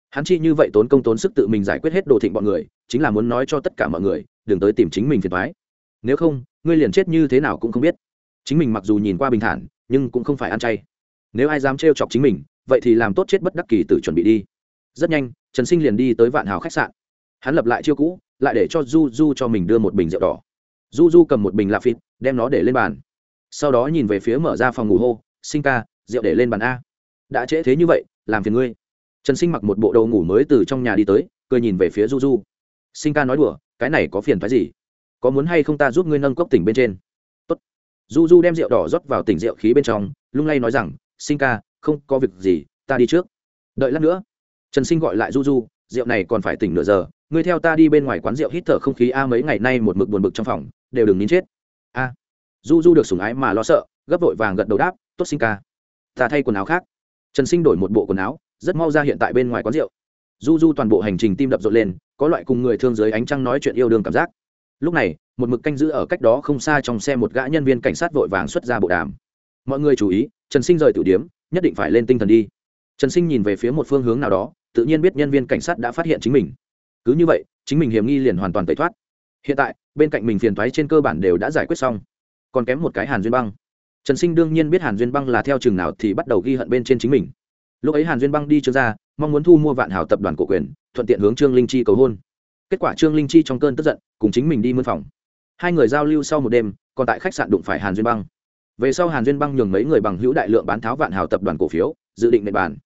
Hắn chi như vậy tốn công tốn sức tự mình giải quyết hết đồ thịnh bọn người, chính là muốn nói cho tất cả mọi người đừng tới tìm chính mình phiền thoái. Nếu không, ngươi liền chết như thế nào cũng không biết. Chính mình mặc dù nhìn qua bình thản, nhưng cũng không phải ăn chay. Nếu ai dám trêu chọc chính mình, vậy thì làm tốt chết bất đắc kỳ tự chuẩn bị đi. Rất nhanh, trần sinh liền đi tới vạn hào khách sạn. Hắn lập lại chiêu cũ, lại để cho du du cho mình đưa một bình rượu đỏ. Du du cầm một bình lạp phịt, đem nó để lên bàn. Sau đó nhìn về phía mở ra phòng ngủ hô, sinh ca, rượu để lên bàn a. Đã trễ thế như vậy, làm phiền ngươi. Trần sinh mặc một bộ đồ ngủ mới từ trong nhà đi tới, cười nhìn về phía du du sinh ca nói đùa, cái này có phiền phái gì? Có muốn hay không ta giúp ngươi nâng cốc tỉnh bên trên? Tốt. du du đem rượu đỏ rót vào tỉnh rượu khí bên trong, lung lay nói rằng, sinh ca, không có việc gì, ta đi trước. Đợi lát nữa, trần sinh gọi lại du du rượu này còn phải tỉnh nửa giờ, ngươi theo ta đi bên ngoài quán rượu hít thở không khí a, mấy ngày nay một mực buồn bực trong phòng, đều đừng nín chết. A. Du du được sủng ái mà lo sợ, gấp vội vàng gật đầu đáp, tốt sinh ca, ta thay quần áo khác. Trần sinh đổi một bộ quần áo, rất mau ra hiện tại bên ngoài quán rượu. Du du toàn bộ hành trình tim đập rộn lên có loại cùng người thương dưới ánh trăng nói chuyện yêu đương cảm giác. Lúc này, một mực canh giữ ở cách đó không xa trong xe một gã nhân viên cảnh sát vội vàng xuất ra bộ đàm. Mọi người chú ý, trần sinh rời tử điếm nhất định phải lên tinh thần đi. Trần sinh nhìn về phía một phương hướng nào đó, tự nhiên biết nhân viên cảnh sát đã phát hiện chính mình. Cứ như vậy, chính mình hiểm nghi liền hoàn toàn tẩy thoát. Hiện tại, bên cạnh mình phiền thoái trên cơ bản đều đã giải quyết xong. Còn kém một cái hàn duyên băng. Trần sinh đương nhiên biết hàn duyên băng là theo chừng nào thì bắt đầu ghi hận bên trên chính mình. Lúc ấy hàn duyên băng đi trương ra mong muốn thu mua vạn hảo tập đoàn cổ quyền, thuận tiện hướng trương linh chi cầu hôn. Kết quả trương linh chi trong cơn tức giận, cùng chính mình đi mân phòng. Hai người giao lưu sau một đêm, còn tại khách sạn đụng phải hàn duyên băng. Về sau hàn duyên băng nhường mấy người bằng hữu đại lượng bán tháo vạn hào tập đoàn cổ phiếu, dự định nệ bàn.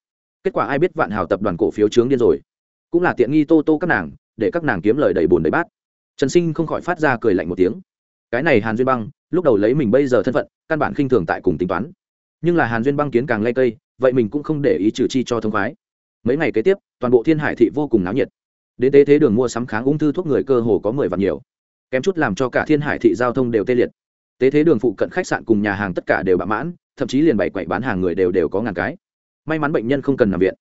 Kết quả ai biết vạn hào tập đoàn cổ phiếu trướng điên rồi. Cũng là tiện nghi tô tô các nàng, để các nàng kiếm lời đầy bùn đầy bát. Trần sinh không khỏi phát ra cười lạnh một tiếng. Cái này hàn duyên băng, lúc đầu lấy mình bây giờ thân phận, căn bản khinh thường tại cùng tính toán. Nhưng là hàn duyên băng kiến càng lây cây, vậy mình cũng không để ý trừ chi cho thông khoái mấy ngày kế tiếp, toàn bộ thiên hải thị vô cùng náo nhiệt. Đến tế thế đường mua sắm kháng ung thư thuốc người cơ hồ có mười vạn nhiều. Kém chút làm cho cả thiên hải thị giao thông đều tê liệt. Tế thế đường phụ cận khách sạn cùng nhà hàng tất cả đều bạ mãn, thậm chí liền bày quậy bán hàng người đều đều có ngàn cái. May mắn bệnh nhân không cần nằm viện.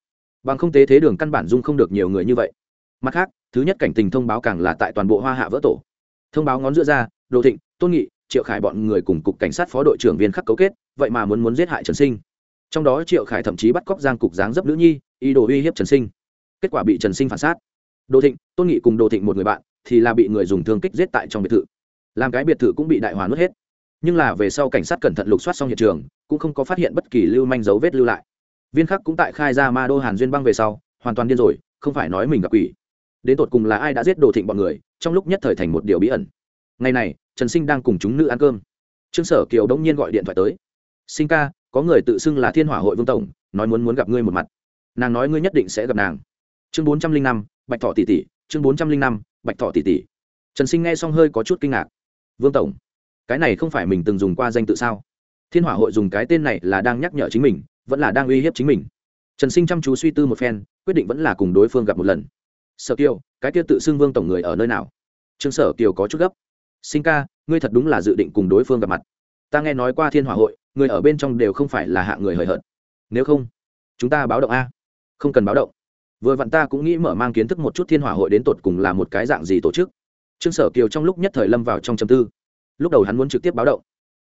Bằng không tế thế đường căn bản dung không được nhiều người như vậy. Mặt khác, thứ nhất cảnh tình thông báo càng là tại toàn bộ hoa hạ vỡ tổ. Thông báo ngón giữa ra đồ thịnh, tôn nghị, triệu khải bọn người cùng cục cảnh sát phó đội trưởng viên khắc cấu kết, vậy mà muốn muốn giết hại trần sinh. Trong đó triệu khải thậm chí bắt cóc giang cục dáng dấp nữ nhi ý đồ uy hiếp trần sinh. Kết quả bị trần sinh phản sát. Đồ thịnh, tôn nghị cùng đồ thịnh một người bạn, thì là bị người dùng thương kích giết tại trong biệt thự. Làm cái biệt thự cũng bị đại hòa nuốt hết. Nhưng là về sau cảnh sát cẩn thận lục soát xong hiện trường, cũng không có phát hiện bất kỳ lưu manh dấu vết lưu lại. Viên khắc cũng tại khai ra ma đô hàn duyên băng về sau, hoàn toàn điên rồi, không phải nói mình gặp quỷ. Đến tột cùng là ai đã giết đồ thịnh bọn người, trong lúc nhất thời thành một điều bí ẩn. Ngày này, trần sinh đang cùng chúng nữ ăn cơm. Trương sở kiều đông nhiên gọi điện thoại tới. Sinh ca, có người tự xưng là thiên hỏa hội vương tổng, nói muốn muốn gặp ngươi một mặt nàng nói ngươi nhất định sẽ gặp nàng. Chương bốn trăm linh năm, bạch thọ tỷ tỷ, chương bốn trăm linh năm, bạch thọ tỷ tỷ. Trần sinh nghe xong hơi có chút kinh ngạc. Vương tổng, cái này không phải mình từng dùng qua danh tự sao? Thiên hỏa hội dùng cái tên này là đang nhắc nhở chính mình, vẫn là đang uy hiếp chính mình. Trần sinh chăm chú suy tư một phen, quyết định vẫn là cùng đối phương gặp một lần. Sở kiều, cái kia tự xưng vương tổng người ở nơi nào? Trương sở kiều có chút gấp. Sinh ca, ngươi thật đúng là dự định cùng đối phương gặp mặt. Ta nghe nói qua thiên hỏa hội, người ở bên trong đều không phải là hạ người hời hợt. Nếu không, chúng ta báo động a không cần báo động. Vừa vặn ta cũng nghĩ mở mang kiến thức một chút thiên hỏa hội đến tột cùng là một cái dạng gì tổ chức. Trương sở kiều trong lúc nhất thời lâm vào trong châm tư. Lúc đầu hắn muốn trực tiếp báo động,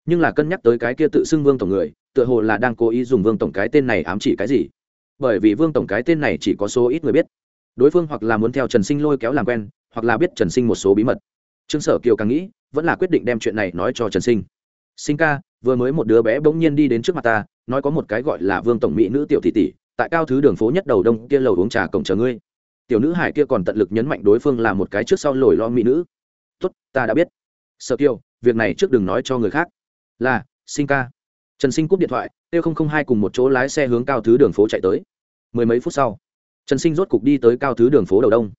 nhưng là cân nhắc tới cái kia tự xưng vương tổng người, tựa hồ là đang cố ý dùng vương tổng cái tên này ám chỉ cái gì. Bởi vì vương tổng cái tên này chỉ có số ít người biết. Đối phương hoặc là muốn theo trần sinh lôi kéo làm quen, hoặc là biết trần sinh một số bí mật. Trương sở kiều càng nghĩ, vẫn là quyết định đem chuyện này nói cho trần sinh. Sinh ca, vừa mới một đứa bé bỗng nhiên đi đến trước mặt ta, nói có một cái gọi là vương tổng mỹ nữ tiểu thị tỷ tại cao thứ đường phố nhất đầu đông kia lầu uống trà cổng chờ ngươi. Tiểu nữ hải kia còn tận lực nhấn mạnh đối phương là một cái trước sau lồi lo mỹ nữ. Tốt, ta đã biết. Sợ kiều, việc này trước đừng nói cho người khác. Là sinh ca. Trần sinh cúp điện thoại tiêu không không hai cùng một chỗ lái xe hướng cao thứ đường phố chạy tới. Mười mấy phút sau, trần sinh rốt cục đi tới cao thứ đường phố đầu đông.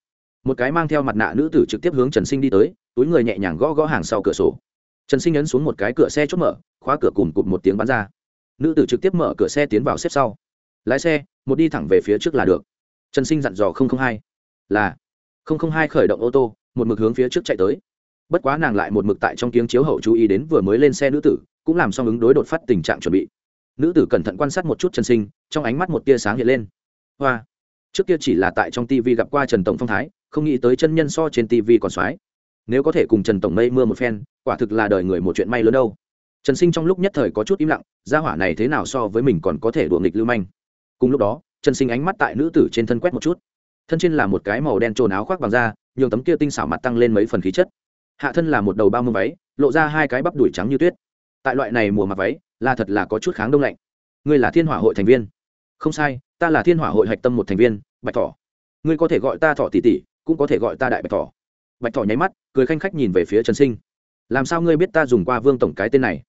Một cái mang theo mặt nạ nữ tử trực tiếp hướng trần sinh đi tới, túi người nhẹ nhàng gõ gõ hàng sau cửa sổ. Trần sinh nhấn xuống một cái cửa xe chốt mở, khóa cửa cùng cụt một tiếng bắn ra. Nữ tử trực tiếp mở cửa xe tiến vào xếp sau lái xe, một đi thẳng về phía trước là được. Trần sinh dặn dò hai, là hai khởi động ô tô, một mực hướng phía trước chạy tới. Bất quá nàng lại một mực tại trong tiếng chiếu hậu chú ý đến vừa mới lên xe nữ tử, cũng làm xong ứng đối đột phát tình trạng chuẩn bị. Nữ tử cẩn thận quan sát một chút trần sinh, trong ánh mắt một tia sáng hiện lên. Hoa, trước kia chỉ là tại trong tv gặp qua trần tổng phong thái, không nghĩ tới chân nhân so trên tv còn soái nếu có thể cùng trần tổng mây mưa một phen, quả thực là đời người một chuyện may lớn đâu. Trần sinh trong lúc nhất thời có chút im lặng, gia hỏa này thế nào so với mình còn có thể đùa nghịch lưu manh cùng lúc đó, trần sinh ánh mắt tại nữ tử trên thân quét một chút. Thân trên là một cái màu đen trồn áo khoác bằng da, nhường tấm kia tinh xảo mặt tăng lên mấy phần khí chất. Hạ thân là một đầu bao mưa váy, lộ ra hai cái bắp đùi trắng như tuyết. Tại loại này mùa mặc váy, là thật là có chút kháng đông lạnh. Ngươi là thiên hỏa hội thành viên. Không sai, ta là thiên hỏa hội hạch tâm một thành viên, bạch thỏ. Ngươi có thể gọi ta thỏ tỷ tỷ, cũng có thể gọi ta đại bạch thỏ. Bạch thỏ nháy mắt, cười khanh khách nhìn về phía trần sinh. Làm sao ngươi biết ta dùng qua vương tổng cái tên này?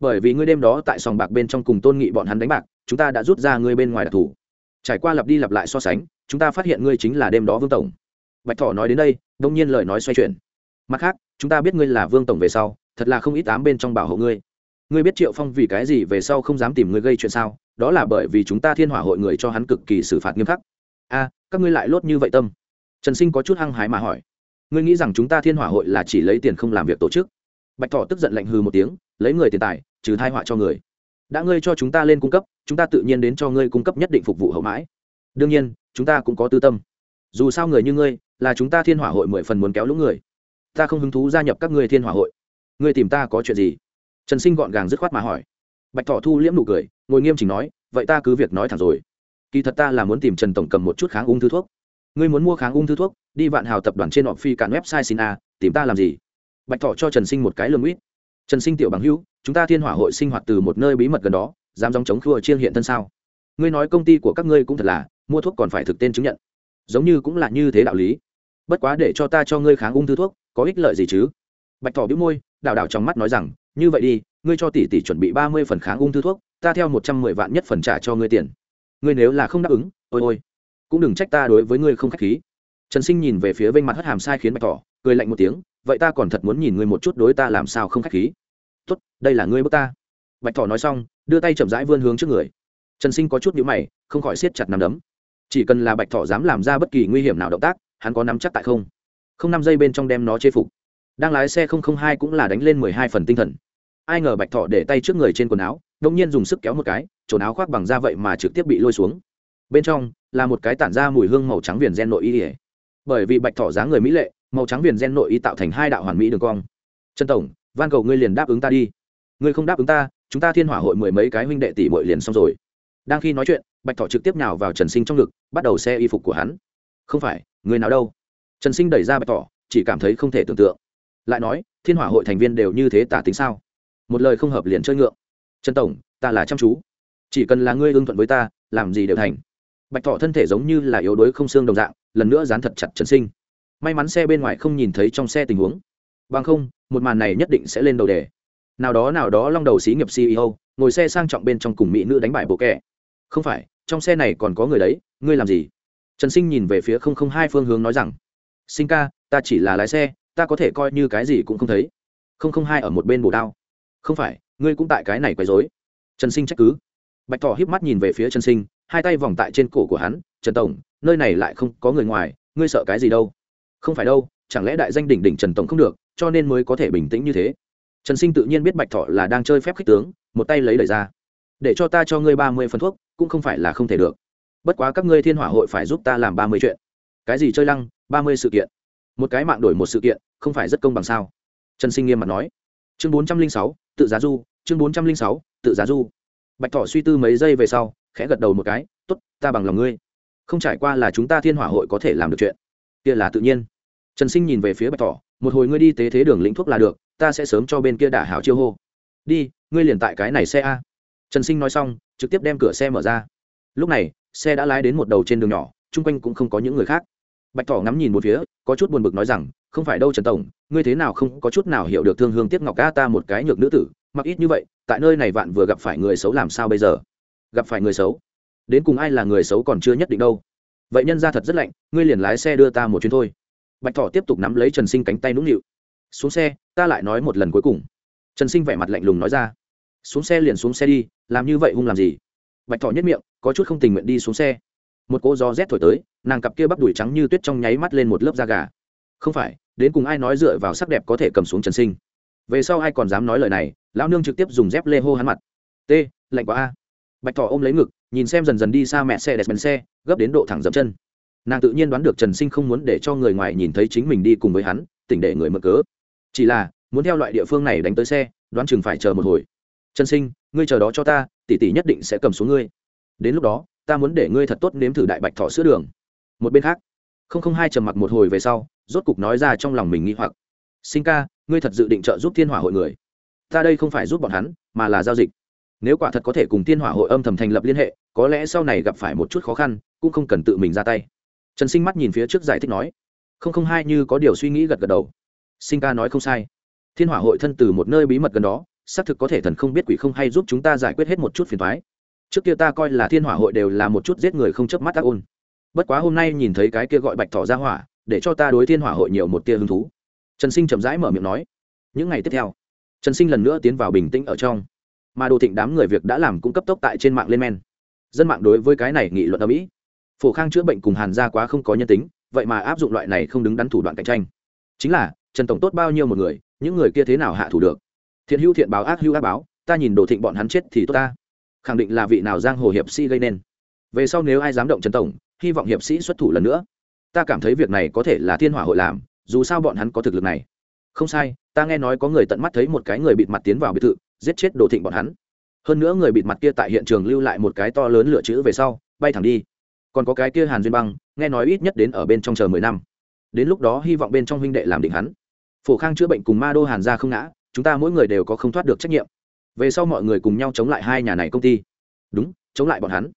Bởi vì ngươi đêm đó tại sòng bạc bên trong cùng tôn nghị bọn hắn đánh bạc chúng ta đã rút ra ngươi bên ngoài đặc thù. Trải qua lặp đi lặp lại so sánh, chúng ta phát hiện ngươi chính là đêm đó vương tổng. Bạch thỏ nói đến đây, đông nhiên lời nói xoay chuyển. Mặt khác, chúng ta biết ngươi là vương tổng về sau, thật là không ít ám bên trong bảo hộ ngươi. Ngươi biết triệu phong vì cái gì về sau không dám tìm ngươi gây chuyện sao? Đó là bởi vì chúng ta thiên hỏa hội người cho hắn cực kỳ xử phạt nghiêm khắc. A, các ngươi lại lốt như vậy tâm? Trần sinh có chút hăng hái mà hỏi. Ngươi nghĩ rằng chúng ta thiên hỏa hội là chỉ lấy tiền không làm việc tổ chức? Bạch thọ tức giận lạnh hư một tiếng, lấy người tiền tài, trừ thai họa cho người đã ngươi cho chúng ta lên cung cấp, chúng ta tự nhiên đến cho ngươi cung cấp nhất định phục vụ hậu mãi. Đương nhiên, chúng ta cũng có tư tâm. Dù sao người như ngươi là chúng ta thiên hỏa hội mười phần muốn kéo lũ người. Ta không hứng thú gia nhập các ngươi thiên hỏa hội. Ngươi tìm ta có chuyện gì? Trần sinh gọn gàng dứt khoát mà hỏi. Bạch thọ thu liễm nụ cười, ngồi nghiêm chỉnh nói, vậy ta cứ việc nói thẳng rồi. Kỳ thật ta là muốn tìm trần tổng cầm một chút kháng ung thư thuốc. Ngươi muốn mua kháng ung thư thuốc, đi vạn hào tập đoàn trên họ phi cạn website xin a, tìm ta làm gì? Bạch thọ cho trần sinh một cái lương uýt trần sinh tiểu bằng hữu chúng ta thiên hỏa hội sinh hoạt từ một nơi bí mật gần đó, dám dòng chống khua chiên hiện thân sao? Ngươi nói công ty của các ngươi cũng thật là, mua thuốc còn phải thực tên chứng nhận. Giống như cũng là như thế đạo lý. Bất quá để cho ta cho ngươi kháng ung thư thuốc, có ích lợi gì chứ? Bạch thỏ bĩu môi, đảo đảo trong mắt nói rằng, như vậy đi, ngươi cho tỷ tỷ chuẩn bị ba mươi phần kháng ung thư thuốc, ta theo một trăm mười vạn nhất phần trả cho ngươi tiền. Ngươi nếu là không đáp ứng, ôi ôi, cũng đừng trách ta đối với ngươi không k h á c h khí. Trần sinh nhìn về phía vênh mặt hất hàm sai khiến bạch thỏ, cười lạnh một tiếng, vậy ta còn thật muốn nhìn ngươi một chút đối ta làm sao không k h á c h khí tốt, đây là ngươi bước ta. Bạch thỏ nói xong, đưa tay chậm rãi vươn hướng trước người. Trần sinh có chút nhữ mày, không khỏi siết chặt nằm đấm. Chỉ cần là bạch thỏ dám làm ra bất kỳ nguy hiểm nào động tác, hắn có nắm chắc tại không? Không năm giây bên trong đem nó chế phục. Đang lái xe không không hai cũng là đánh lên mười hai phần tinh thần. Ai ngờ bạch thỏ để tay trước người trên quần áo đông nhiên dùng sức kéo một cái, trồn áo khoác bằng da vậy mà trực tiếp bị lôi xuống. Bên trong, là một cái tản ra mùi hương màu trắng viền gen nội y ỉa bởi vì bạch thỏ dáng người mỹ lệ, màu trắng viền gen nội y tạo thành hai đạo hoàn mỹ đường cong. Trần tổng van cầu ngươi liền đáp ứng ta đi. Ngươi không đáp ứng ta chúng ta thiên hỏa hội mười mấy cái huynh đệ tỷ bội liền xong rồi. Đang khi nói chuyện bạch thọ trực tiếp nhào vào trần sinh trong ngực bắt đầu xe y phục của hắn. Không phải người nào đâu? Trần sinh đẩy ra bạch thọ, chỉ cảm thấy không thể tưởng tượng. Lại nói thiên hỏa hội thành viên đều như thế tả tính sao? Một lời không hợp liền chơi ngượng. Trần tổng ta là chăm chú. Chỉ cần là ngươi ưng thuận với ta làm gì đều thành. Bạch thọ thân thể giống như là yếu đuối không xương đồng dạng lần nữa dán thật chặt trần sinh. May mắn xe bên ngoài không nhìn thấy trong xe tình huống. Bằng không một màn này nhất định sẽ lên đầu đề. Nào đó nào đó long đầu xí nghiệp ceo ngồi xe sang trọng bên trong cùng mỹ nữ đánh bại bộ kẻ. Không phải, trong xe này còn có người đấy, ngươi làm gì? Trần sinh nhìn về phía không không hai phương hướng nói rằng, sinh ca, ta chỉ là lái xe, ta có thể coi như cái gì cũng không thấy. không không hai ở một bên bổ đao. Không phải, ngươi cũng tại cái này quấy dối trần sinh trách cứ. Bạch thỏ híp mắt nhìn về phía trần sinh, hai tay vòng tại trên cổ của hắn, trần tổng, nơi này lại không có người ngoài, ngươi sợ cái gì đâu? Không phải đâu chẳng lẽ đại danh đỉnh đỉnh trần tổng không được, cho nên mới có thể bình tĩnh như thế? Trần sinh tự nhiên biết bạch thọ là đang chơi phép khích tướng, một tay lấy đẩy ra. Để cho ta cho ngươi ba mươi phần thuốc, cũng không phải là không thể được. Bất quá các ngươi thiên hỏa hội phải giúp ta làm ba mươi chuyện. Cái gì chơi lăng, ba mươi sự kiện. Một cái mạng đổi một sự kiện, không phải rất công bằng sao? Trần sinh nghiêm mặt nói. Chương bốn trăm linh sáu, tự giá du, chương bốn trăm linh sáu, tự giá du. Bạch thọ suy tư mấy giây về sau, khẽ gật đầu một cái t ố t ta bằng lòng ngươi. Không trải qua là chúng ta thiên hỏa hội có thể làm được chuyện. Kia là tự nhiên trần sinh nhìn về phía bạch Thỏ, một hồi ngươi đi tế thế đường lĩnh thuốc là được ta sẽ sớm cho bên kia đả hảo chiêu hô. Đi ngươi liền tại cái này xe a. Trần sinh nói xong trực tiếp đem cửa xe mở ra. Lúc này xe đã lái đến một đầu trên đường nhỏ chung quanh cũng không có những người khác. Bạch thỏ ngắm nhìn một phía có chút buồn bực nói rằng không phải đâu trần tổng ngươi thế nào không có chút nào hiểu được thương hương tiếc ngọc ca ta một cái nhược nữ tử mặc ít như vậy tại nơi này vạn vừa gặp phải người xấu làm sao bây giờ? Gặp phải người xấu? Đến cùng ai là người xấu còn chưa nhất định đâu. Vậy nhân ra thật rất lạnh ngươi liền lái xe đưa ta một chuyến thôi bạch thỏ tiếp tục nắm lấy trần sinh cánh tay nũng nịu. Xuống xe, ta lại nói một lần cuối cùng. Trần sinh vẻ mặt lạnh lùng nói ra. Xuống xe liền xuống xe đi, làm như vậy hung làm gì? Bạch thỏ nhất miệng, có chút không tình nguyện đi xuống xe. Một cỗ gió rét thổi tới, nàng cặp kia bắp đùi trắng như tuyết trong nháy mắt lên một lớp da gà. Không phải, đến cùng ai nói dựa vào sắc đẹp có thể cầm xuống trần sinh? Về sau ai còn dám nói lời này? Lão nương trực tiếp dùng dép lê hô hắn mặt. T, lạnh quá a. Bạch thỏ ôm lấy ngực, nhìn xem dần dần đi xa mẹ xe đẹp bèn xe, gấp đến độ thẳng dậm chân nàng tự nhiên đoán được trần sinh không muốn để cho người ngoài nhìn thấy chính mình đi cùng với hắn, tỉnh để người mở cớ. Chỉ là, muốn theo loại địa phương này đánh tới xe, đoán chừng phải chờ một hồi. Trần sinh, ngươi chờ đó cho ta, tỷ tỷ nhất định sẽ cầm xuống ngươi. Đến lúc đó, ta muốn để ngươi thật tốt nếm thử đại bạch thọ sữa đường. Một bên khác, không không hai trầm mặc một hồi về sau, rốt cục nói ra trong lòng mình nghĩ hoặc. Sinh ca, ngươi thật dự định trợ giúp thiên hỏa hội người. Ta đây không phải giúp bọn hắn, mà là giao dịch. Nếu quả thật có thể cùng thiên hỏa hội âm thầm thành lập liên hệ, có lẽ sau này gặp phải một chút khó khăn, cũng không cần tự mình ra tay trần sinh mắt nhìn phía trước giải thích nói, không không, hai như có điều suy nghĩ gật gật đầu. Sinh ca nói không sai. Thiên hỏa hội thân từ một nơi bí mật gần đó, xác thực có thể thần không biết quỷ không hay giúp chúng ta giải quyết hết một chút phiền thoái trước kia ta coi là thiên hỏa hội đều là một chút giết người không chớp mắt ác ôn. Bất quá hôm nay nhìn thấy cái kia gọi bạch thỏ ra hỏa, để cho ta đối thiên hỏa hội nhiều một tia hứng thú. Trần sinh chậm rãi mở miệng nói, những ngày tiếp theo, trần sinh lần nữa tiến vào bình tĩnh ở trong. Mà đồ thịnh đám người việc đã làm cũng cấp tốc tại trên mạng lên men. Dân mạng đối với cái này nghị luận ở mỹ phổ khang chữa bệnh cùng hàn gia quá không có nhân tính, vậy mà áp dụng loại này không đứng đắn thủ đoạn cạnh tranh. Chính là, trần tổng tốt bao nhiêu một người, những người kia thế nào hạ thủ được? Thiện hữu thiện báo ác hữu ác báo, ta nhìn đồ thịnh bọn hắn chết thì tốt ta. Khẳng định là vị nào giang hồ hiệp sĩ gây nên. Về sau nếu ai dám động trần tổng, hy vọng hiệp sĩ xuất thủ lần nữa. Ta cảm thấy việc này có thể là thiên hỏa hội làm, dù sao bọn hắn có thực lực này. Không sai, ta nghe nói có người tận mắt thấy một cái người bịt mặt tiến vào biệt thự, giết chết đồ thịnh bọn hắn. Hơn nữa người bịt mặt kia tại hiện trường lưu lại một cái to lớn lửa chữ về sau, bay thẳng đi còn có cái kia hàn duyên băng, nghe nói ít nhất đến ở bên trong chờ mười năm. Đến lúc đó hy vọng bên trong huynh đệ làm định hắn. Phổ khang chữa bệnh cùng ma đô hàn ra không ngã, chúng ta mỗi người đều có không thoát được trách nhiệm. Về sau mọi người cùng nhau chống lại hai nhà này công ty. Đúng, chống lại bọn hắn.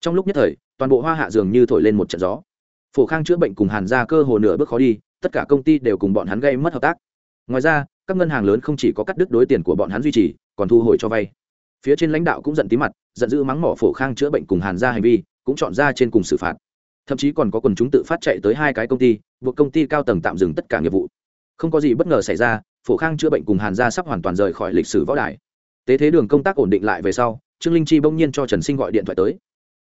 Trong lúc nhất thời, toàn bộ hoa hạ dường như thổi lên một trận gió. Phổ khang chữa bệnh cùng hàn ra cơ hồ nửa bước khó đi, tất cả công ty đều cùng bọn hắn gây mất hợp tác. Ngoài ra, các ngân hàng lớn không chỉ có cắt đứt đối tiền của bọn hắn duy trì, còn thu hồi cho vay. Phía trên lãnh đạo cũng giận tí mặt, giận dữ mắng mỏ phổ khang chữa bệnh cùng hàn ra hành vi cũng chọn ra trên cùng xử phạt. Thậm chí còn có quần chúng tự phát chạy tới hai cái công ty, buộc công ty cao tầng tạm dừng tất cả nghiệp vụ. Không có gì bất ngờ xảy ra, phổ khang chữa bệnh cùng hàn gia sắp hoàn toàn rời khỏi lịch sử võ đài. Tế thế đường công tác ổn định lại về sau, trương linh chi bỗng nhiên cho trần sinh gọi điện thoại tới.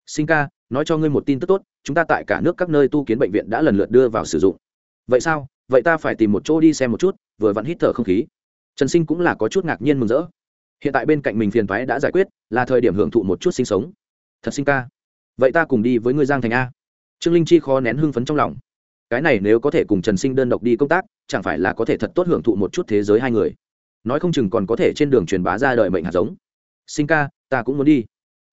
Sinh ca, nói cho ngươi một tin tức tốt, chúng ta tại cả nước các nơi tu kiến bệnh viện đã lần lượt đưa vào sử dụng. Vậy sao? Vậy ta phải tìm một chỗ đi xem một chút, vừa vặn hít thở không khí. Trần sinh cũng là có chút ngạc nhiên mừng rỡ. Hiện tại bên cạnh mình phiền thoái đã giải quyết, là thời điểm hưởng thụ một chút sinh sống. Thật sinh ca vậy ta cùng đi với ngươi giang thành a. Trương linh chi khó nén hưng phấn trong lòng. Cái này nếu có thể cùng trần sinh đơn độc đi công tác, chẳng phải là có thể thật tốt hưởng thụ một chút thế giới hai người. Nói không chừng còn có thể trên đường truyền bá ra đời mệnh hạt giống. Sinh ca, ta cũng muốn đi.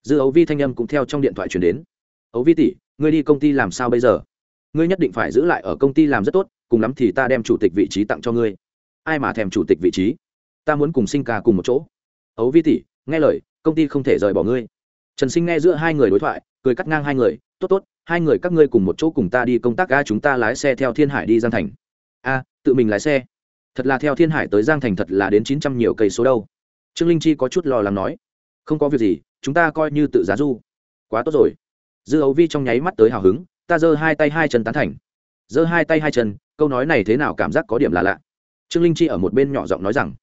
Dư ấu vi thanh âm cũng theo trong điện thoại truyền đến. Ấu vi tỷ, ngươi đi công ty làm sao bây giờ? Ngươi nhất định phải giữ lại ở công ty làm rất tốt, cùng lắm thì ta đem chủ tịch vị trí tặng cho ngươi. Ai mà thèm chủ tịch vị trí? Ta muốn cùng sinh ca cùng một chỗ. Ấu vi tỷ, nghe lời, công ty không thể rời bỏ ngươi. Trần sinh nghe giữa hai người đối thoại cười cắt ngang hai người, tốt tốt, hai người các ngươi cùng một chỗ cùng ta đi công tác ga chúng ta lái xe theo thiên hải đi giang thành. A, tự mình lái xe? Thật là theo thiên hải tới giang thành thật là đến chín trăm nhiều cây số đâu. Trương linh chi có chút lo lắng nói. Không có việc gì, chúng ta coi như tự giá du. Quá tốt rồi. Dư ấu vi trong nháy mắt tới hào hứng, ta giơ hai tay hai chân tán thành. Giơ hai tay hai chân, câu nói này thế nào cảm giác có điểm là lạ. Trương linh chi ở một bên nhỏ giọng nói rằng.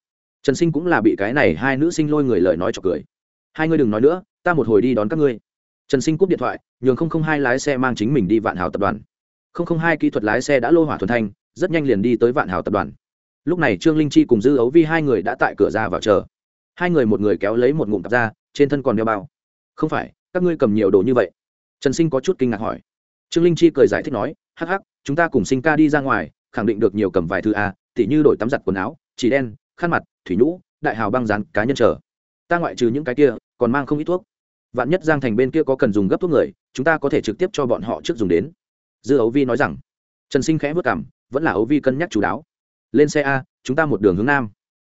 Trần sinh cũng là bị cái này hai nữ sinh lôi người lời nói cho cười. Hai ngươi đừng nói nữa, ta một hồi đi đón các ngươi trần sinh cúp điện thoại, nhường không không hai lái xe mang chính mình đi vạn hào tập đoàn. Không không hai kỹ thuật lái xe đã lô hỏa thuần thanh, rất nhanh liền đi tới vạn hào tập đoàn. Lúc này trương linh chi cùng dư ấu vi hai người đã tại cửa ra vào chờ. Hai người một người kéo lấy một ngụm tạp ra, trên thân còn đeo bao. Không phải, các ngươi cầm nhiều đồ như vậy? Trần sinh có chút kinh ngạc hỏi. Trương linh chi cười giải thích nói, hắc hắc, chúng ta cùng sinh ca đi ra ngoài, khẳng định được nhiều cầm vài thứ a, tỉ như đổi tắm giặt quần áo, chỉ đen, khăn mặt, thủy nhũ, đại hào băng rán cá nhân chờ. Ta ngoại trừ những cái kia, còn mang không ít thuốc vạn nhất giang thành bên kia có cần dùng gấp thuốc người, chúng ta có thể trực tiếp cho bọn họ trước dùng đến. Dư ấu vi nói rằng. Trần sinh khẽ vất cảm, vẫn là ấu vi cân nhắc chú đáo. Lên xe a, chúng ta một đường hướng nam.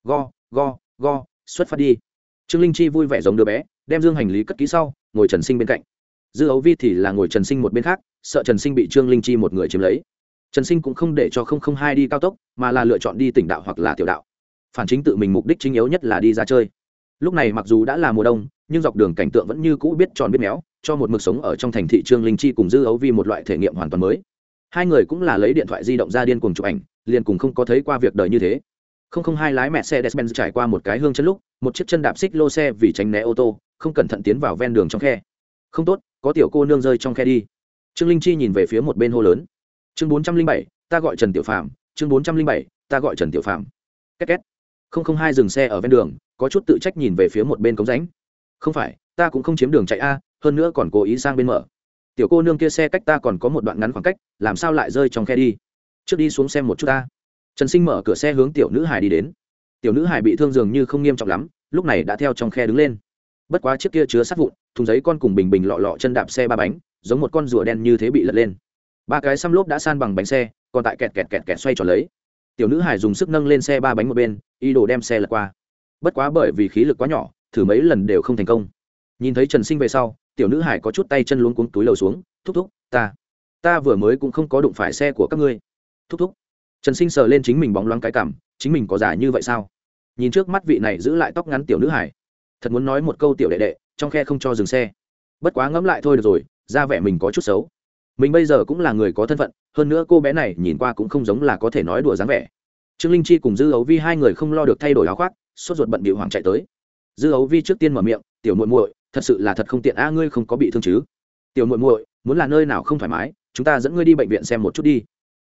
Go go go, xuất phát đi. Trương linh chi vui vẻ giống đứa bé, đem dương hành lý cất kỹ sau, ngồi trần sinh bên cạnh. Dư ấu vi thì là ngồi trần sinh một bên khác, sợ trần sinh bị trương linh chi một người chiếm lấy. Trần sinh cũng không để cho không không hai đi cao tốc, mà là lựa chọn đi tỉnh đạo hoặc là tiểu đạo. Phản chính tự mình mục đích chính yếu nhất là đi ra chơi lúc này mặc dù đã là mùa đông, nhưng dọc đường cảnh tượng vẫn như cũ biết tròn biết méo, cho một mực sống ở trong thành thị trương linh chi cùng dư ấu vi một loại thể nghiệm hoàn toàn mới. Hai người cũng là lấy điện thoại di động ra điên cùng chụp ảnh, liền cùng không có thấy qua việc đời như thế. Không không hai lái mẹ xe despen trải qua một cái hương chân lúc, một chiếc chân đạp xích lô xe vì tránh né ô tô, không cẩn thận tiến vào ven đường trong khe. Không tốt, có tiểu cô nương rơi trong khe đi. Trương linh chi nhìn về phía một bên hô lớn. Chương bốn trăm linh bảy, ta gọi trần tiểu phạm chương bốn trăm linh bảy, ta gọi trần tiểu phạm két két không không hai dừng xe ở ven đường, có chút tự trách nhìn về phía một bên cống ránh không phải, ta cũng không chiếm đường chạy a, hơn nữa còn cố ý sang bên mở. Tiểu cô nương kia xe cách ta còn có một đoạn ngắn khoảng cách, làm sao lại rơi trong khe đi? Trước đi xuống xem một chút ta. Trần sinh mở cửa xe hướng tiểu nữ hải đi đến. Tiểu nữ hải bị thương dường như không nghiêm trọng lắm, lúc này đã theo trong khe đứng lên. Bất quá chiếc kia chứa sát vụn, thùng giấy con cùng bình bình lọ lọ chân đạp xe ba bánh, giống một con rùa đen như thế bị lật lên. Ba cái xăm lốp đã san bằng bánh xe, còn tại kẹt kẹt kẹt kẹt xoay tròn lấy tiểu nữ hải dùng sức nâng lên xe ba bánh một bên, ý đồ đem xe lật qua. Bất quá bởi vì khí lực quá nhỏ, thử mấy lần đều không thành công. Nhìn thấy trần sinh về sau, tiểu nữ hải có chút tay chân luống cuống túi lầu xuống, thúc thúc, ta ta vừa mới cũng không có đụng phải xe của các ngươi. Thúc thúc. Trần sinh sờ lên chính mình bóng loáng cái cảm, chính mình có giả như vậy sao? Nhìn trước mắt vị này giữ lại tóc ngắn tiểu nữ hải thật muốn nói một câu tiểu đệ đệ, trong khe không cho dừng xe. Bất quá ngẫm lại thôi được rồi, ra vẻ mình có chút xấu mình bây giờ cũng là người có thân phận, hơn nữa cô bé này nhìn qua cũng không giống là có thể nói đùa dáng vẻ. Trương linh chi cùng dư ấu vi hai người không lo được thay đổi áo khoác, sốt ruột bận bị hoàng chạy tới. Dư ấu vi trước tiên mở miệng, tiểu muội muội, thật sự là thật không tiện a, ngươi không có bị thương chứ? Tiểu muội muội, muốn là nơi nào không thoải mái, chúng ta dẫn ngươi đi bệnh viện xem một chút đi.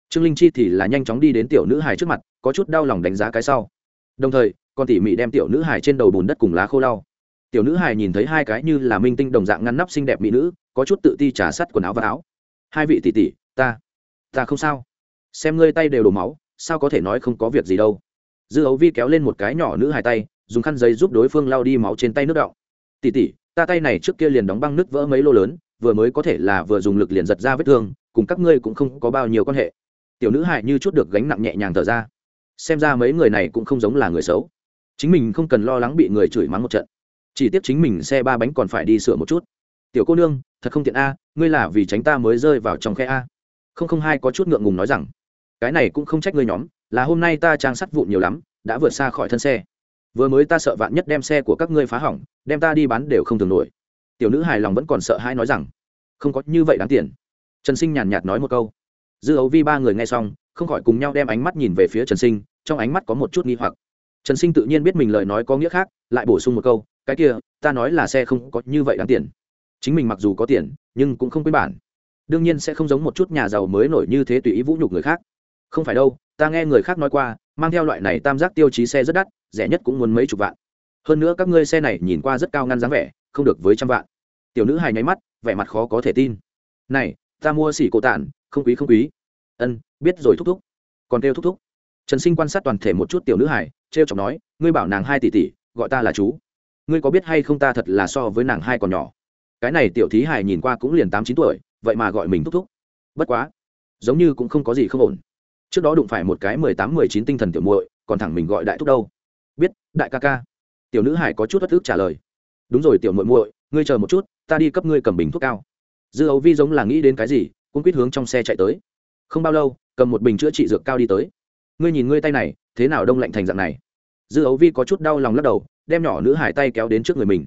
Trương linh chi thì là nhanh chóng đi đến tiểu nữ hài trước mặt, có chút đau lòng đánh giá cái sau. Đồng thời con tỉ mỉ đem tiểu nữ hài trên đầu bùn đất cùng lá khô lau. Tiểu nữ hài nhìn thấy hai cái như là minh tinh đồng dạng ngăn nắp xinh đẹp mỹ nữ, có chút tự ti trả sắt quần áo và áo hai vị tỷ tỷ, ta ta không sao. Xem ngươi tay đều đổ máu, sao có thể nói không có việc gì đâu. Dư ấu vi kéo lên một cái nhỏ nữ hài tay, dùng khăn giấy giúp đối phương lau đi máu trên tay nước đọng. Tỷ tỷ, ta tay này trước kia liền đóng băng nước vỡ mấy lô lớn, vừa mới có thể là vừa dùng lực liền giật ra vết thương, cùng các ngươi cũng không có bao nhiêu quan hệ. Tiểu nữ hài như chút được gánh nặng nhẹ nhàng thở ra. Xem ra mấy người này cũng không giống là người xấu. Chính mình không cần lo lắng bị người chửi mắng một trận. Chỉ tiếp chính mình xe ba bánh còn phải đi sửa một chút. Tiểu cô nương thật không tiện a, ngươi là vì tránh ta mới rơi vào trong khe a. Không không hai có chút ngượng ngùng nói rằng, cái này cũng không trách ngươi nhóm, là hôm nay ta trang sắt vụn nhiều lắm, đã vượt xa khỏi thân xe. Vừa mới ta sợ vạn nhất đem xe của các ngươi phá hỏng, đem ta đi bán đều không thường nổi. Tiểu nữ hài lòng vẫn còn sợ hãi nói rằng, không có như vậy đáng tiền. Trần sinh nhàn nhạt nói một câu. Dư ấu vi ba người nghe xong, không khỏi cùng nhau đem ánh mắt nhìn về phía trần sinh, trong ánh mắt có một chút nghi hoặc. Trần sinh tự nhiên biết mình lời nói có nghĩa khác, lại bổ sung một câu, cái kia, ta nói là xe không có như vậy đáng tiền chính mình mặc dù có tiền, nhưng cũng không quên bản. Đương nhiên sẽ không giống một chút nhà giàu mới nổi như thế tùy ý vũ nhục người khác. Không phải đâu, ta nghe người khác nói qua, mang theo loại này tam giác tiêu chí xe rất đắt, rẻ nhất cũng muốn mấy chục vạn. Hơn nữa các ngươi xe này nhìn qua rất cao ngăn dáng vẻ, không được với trăm vạn. Tiểu nữ hài nháy mắt, vẻ mặt khó có thể tin. Này, ta mua xỉ cổ tản, không quý không quý. Ân, biết rồi thúc thúc. Còn kêu thúc thúc. Trần sinh quan sát toàn thể một chút tiểu nữ hải t r e o chọc nói, ngươi bảo nàng hai tỷ tỷ, gọi ta là chú. Ngươi có biết hay không ta thật là so với nàng hai còn nhỏ cái này tiểu thí hải nhìn qua cũng liền tám chín tuổi, vậy mà gọi mình thúc thúc. Bất quá, giống như cũng không có gì không ổn. Trước đó đụng phải một cái mười tám, mười chín tinh thần tiểu muội, còn thẳng mình gọi đại thúc đâu. Biết, đại ca ca. Tiểu nữ hải có chút bất thức trả lời. Đúng rồi tiểu muội muội, ngươi chờ một chút, ta đi cấp ngươi cầm bình thuốc cao. Dư ấu vi giống là nghĩ đến cái gì, cũng quýt hướng trong xe chạy tới. Không bao lâu, cầm một bình chữa trị dược cao đi tới. Ngươi nhìn ngươi tay này, thế nào đông lạnh thành dạng này? Dư ấu vi có chút đau lòng lắc đầu, đem nhỏ nữ hải tay kéo đến trước người mình.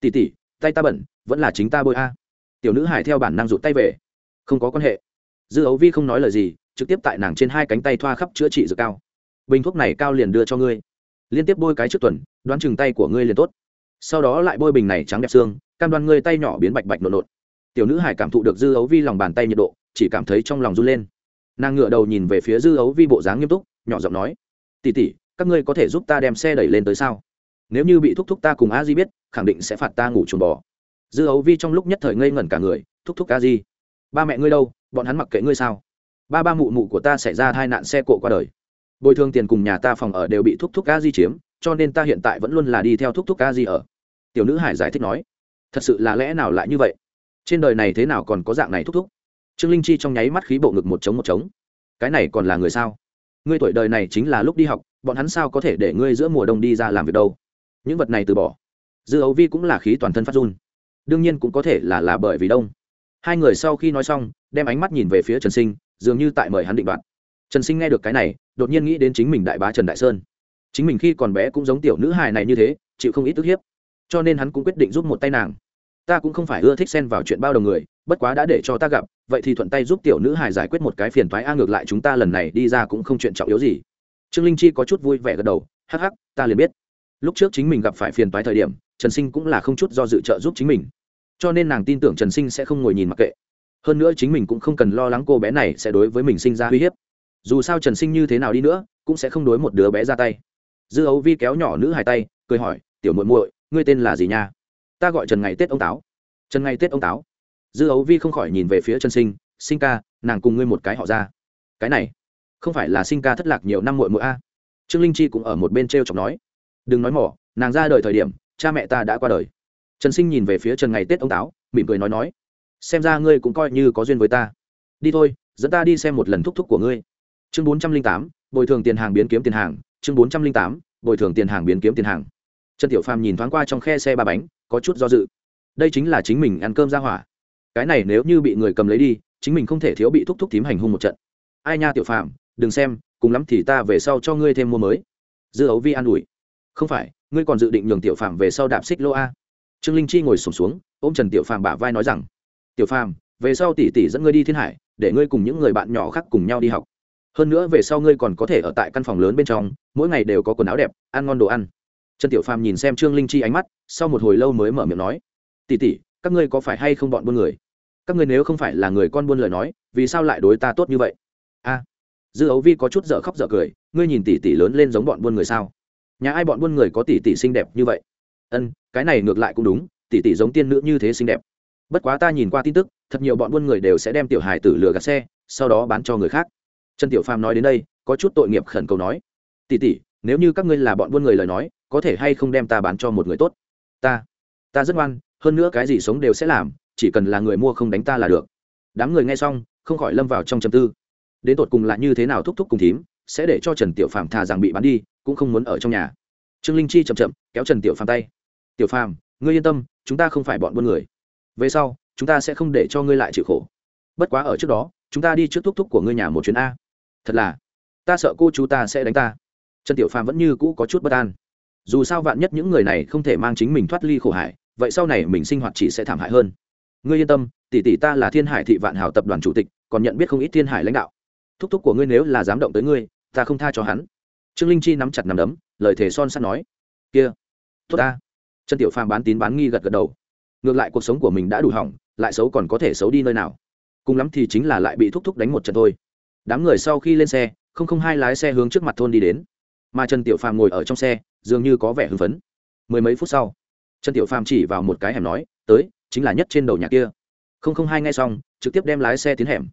Tỉ tỉ tay ta bẩn, vẫn là chính ta bôi a. Tiểu nữ hải theo bản năng rụt tay về. Không có quan hệ. Dư ấu vi không nói lời gì, trực tiếp tại nàng trên hai cánh tay thoa khắp chữa trị dược cao. Bình thuốc này cao liền đưa cho ngươi. Liên tiếp bôi cái trước tuần, đoán chừng tay của ngươi liền tốt. Sau đó lại bôi bình này trắng đẹp xương, cam đoan ngươi tay nhỏ biến bạch bạch nộn nộn. Tiểu nữ hải cảm thụ được dư ấu vi lòng bàn tay nhiệt độ, chỉ cảm thấy trong lòng run lên. Nàng ngựa đầu nhìn về phía dư ấu vi bộ dáng nghiêm túc, nhỏ giọng nói tỉ tỉ các ngươi có thể giúp ta đem xe đẩy lên tới sao? Nếu như bị thúc thúc ta cùng a di biết, khẳng định sẽ phạt ta ngủ chuồng bò. Dư ấu vi trong lúc nhất thời ngây ngẩn cả người, thúc thúc a di. Ba mẹ ngươi đâu, bọn hắn mặc kệ ngươi sao? Ba ba mụ mụ của ta xảy ra tai nạn xe cộ qua đời. Bồi thường tiền cùng nhà ta phòng ở đều bị thúc thúc a di chiếm, cho nên ta hiện tại vẫn luôn là đi theo thúc thúc a di ở. Tiểu nữ hải giải thích nói, thật sự là lẽ nào lại như vậy? Trên đời này thế nào còn có dạng này thúc thúc? Trương linh chi trong nháy mắt khí bộ ngực một trống một trống. Cái này còn là người sao? Ngươi tuổi đời này chính là lúc đi học, bọn hắn sao có thể để ngươi giữa mùa đông đi ra làm việc đâu? Những vật này từ bỏ. Dư ấu vi cũng là khí toàn thân phát run. Đương nhiên cũng có thể là là bởi vì đông. Hai người sau khi nói xong, đem ánh mắt nhìn về phía trần sinh, dường như tại mời hắn định đoạt. Trần sinh nghe được cái này, đột nhiên nghĩ đến chính mình đại bá trần đại sơn. Chính mình khi còn bé cũng giống tiểu nữ hài này như thế, chịu không ít tức hiếp. Cho nên hắn cũng quyết định giúp một tay nàng. Ta cũng không phải ưa thích xen vào chuyện bao đồng người, bất quá đã để cho ta gặp, vậy thì thuận tay giúp tiểu nữ hài giải quyết một cái phiền thoái a, ngược lại chúng ta lần này đi ra cũng không chuyện trọng yếu gì. Trương linh chi có chút vui vẻ gật đầu, hắc hắc, ta liền biết lúc trước chính mình gặp phải phiền toái thời điểm, trần sinh cũng là không chút do dự trợ giúp chính mình. Cho nên nàng tin tưởng trần sinh sẽ không ngồi nhìn mặc kệ. Hơn nữa chính mình cũng không cần lo lắng cô bé này sẽ đối với mình sinh ra uy hiếp. Dù sao trần sinh như thế nào đi nữa, cũng sẽ không đối một đứa bé ra tay. Dư ấu vi kéo nhỏ nữ hài tay, cười hỏi, tiểu muội muội, ngươi tên là gì nha? Ta gọi trần ngày tết ông táo. Trần ngày tết ông táo? Dư ấu vi không khỏi nhìn về phía trần sinh sinh ca, nàng cùng ngươi một cái họ ra. Cái này, không phải là sinh ca thất lạc nhiều năm muội muội a? Trương linh chi cũng ở một bên t r e o chọc nói đừng nói mỏ, nàng ra đời thời điểm, cha mẹ ta đã qua đời. Trần sinh nhìn về phía trần ngày tết ông táo, mỉm cười nói nói, xem ra ngươi cũng coi như có duyên với ta. Đi thôi, dẫn ta đi xem một lần thúc thúc của ngươi. Chương bốn trăm linh tám, bồi thường tiền hàng biến kiếm tiền hàng. Chương bốn trăm linh tám, bồi thường tiền hàng biến kiếm tiền hàng. Trần tiểu phàm nhìn thoáng qua trong khe xe ba bánh, có chút do dự. Đây chính là chính mình ăn cơm ra hỏa. Cái này nếu như bị người cầm lấy đi, chính mình không thể thiếu bị thúc thúc thím hành hung một trận. Ai nha tiểu phàm, đừng xem, cùng lắm thì ta về sau cho ngươi thêm mua mới. Dư ấu vi an ủi không phải ngươi còn dự định nhường tiểu phàm về sau đạp xích lô a. Trương linh chi ngồi sùng xuống, xuống ôm trần tiểu phàm bả vai nói rằng tiểu phàm về sau tỷ tỷ dẫn ngươi đi thiên hải để ngươi cùng những người bạn nhỏ khác cùng nhau đi học. Hơn nữa về sau ngươi còn có thể ở tại căn phòng lớn bên trong mỗi ngày đều có quần áo đẹp ăn ngon đồ ăn. Trần tiểu phàm nhìn xem trương linh chi ánh mắt sau một hồi lâu mới mở miệng nói tỷ tỷ, các ngươi có phải hay không bọn buôn người? Các ngươi nếu không phải là người con buôn lời nói vì sao lại đối ta tốt như vậy? A dư ấu vi có chút dở khóc dở cười ngươi nhìn tỷ tỷ lớn lên giống bọn buôn người sao? Nhà ai bọn buôn người có tỷ tỷ xinh đẹp như vậy? Ân, cái này ngược lại cũng đúng, tỷ tỷ giống tiên nữ như thế xinh đẹp. Bất quá ta nhìn qua tin tức, thật nhiều bọn buôn người đều sẽ đem tiểu hài tử lừa gạt xe, sau đó bán cho người khác. Trần tiểu phàm nói đến đây, có chút tội nghiệp khẩn cầu nói, tỷ tỷ, nếu như các ngươi là bọn buôn người lời nói, có thể hay không đem ta bán cho một người tốt? Ta ta rất ngoan, hơn nữa cái gì sống đều sẽ làm, chỉ cần là người mua không đánh ta là được. Đám người nghe xong, không khỏi lâm vào trong chầm tư. Đến tột cùng là như thế nào thúc thúc cùng thím, sẽ để cho trần tiểu phàm thà rằng bị bán đi cũng không muốn ở trong nhà. Trương linh chi chậm chậm kéo trần tiểu phàm tay. Tiểu phàm, ngươi yên tâm, chúng ta không phải bọn buôn người. Về sau, chúng ta sẽ không để cho ngươi lại chịu khổ. Bất quá ở trước đó, chúng ta đi trước thúc thúc của ngươi nhà một chuyến a. Thật là, ta sợ cô chú ta sẽ đánh ta. Trần tiểu phàm vẫn như cũ có chút bất an. Dù sao vạn nhất những người này không thể mang chính mình thoát ly khổ hải vậy sau này mình sinh hoạt chỉ sẽ thảm hại hơn. Ngươi yên tâm, tỷ tỷ ta là thiên hải thị vạn hảo tập đoàn chủ tịch, còn nhận biết không ít thiên hải lãnh đạo. Thúc thúc của ngươi nếu là dám động tới ngươi, ta không tha cho hắn trương linh chi nắm chặt nằm đấm, lời thề son sắt nói. Kia, tốt ta. Trần tiểu phàm bán tín bán nghi gật gật đầu. Ngược lại cuộc sống của mình đã đủ hỏng, lại xấu còn có thể xấu đi nơi nào. Cùng lắm thì chính là lại bị thúc thúc đánh một trận thôi. Đám người sau khi lên xe, không không hai lái xe hướng trước mặt thôn đi đến. Mà trần tiểu phàm ngồi ở trong xe, dường như có vẻ hưng phấn. Mười mấy phút sau, trần tiểu phàm chỉ vào một cái hẻm nói, tới, chính là nhất trên đầu nhà kia. Không không hai ngay xong, trực tiếp đem lái xe tiến hẻm.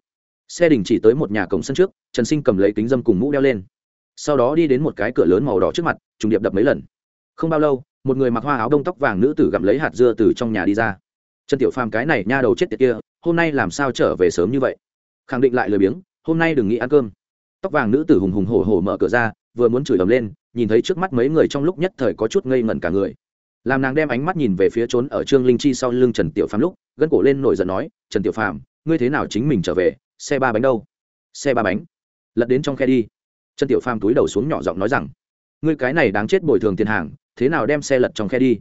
Xe đình chỉ tới một nhà cổng sân trước, trần sinh cầm lấy kính dâm cùng mũ đeo lên sau đó đi đến một cái cửa lớn màu đỏ trước mặt, trùng điệp đập mấy lần. Không bao lâu, một người mặc hoa áo đông tóc vàng nữ tử gặm lấy hạt dưa từ trong nhà đi ra. Trần tiểu phàm cái này nha đầu chết tiệt kia, hôm nay làm sao trở về sớm như vậy? Khẳng định lại lười biếng, hôm nay đừng nghĩ ăn cơm. Tóc vàng nữ tử hùng hùng hổ hổ mở cửa ra, vừa muốn chửi ầm lên, nhìn thấy trước mắt mấy người trong lúc nhất thời có chút ngây ngẩn cả người. Làm nàng đem ánh mắt nhìn về phía trốn ở trương linh chi sau lưng trần tiểu phàm lúc, gân cổ lên nổi giận nói, trần tiểu phàm, ngươi thế nào chính mình trở về? Xe ba bánh đâu? Xe ba bánh. Lật đến trong khe đi trần tiểu phàm túi đầu xuống nhỏ giọng nói rằng, ngươi cái này đáng chết bồi thường tiền hàng, thế nào đem xe lật trong khe đi?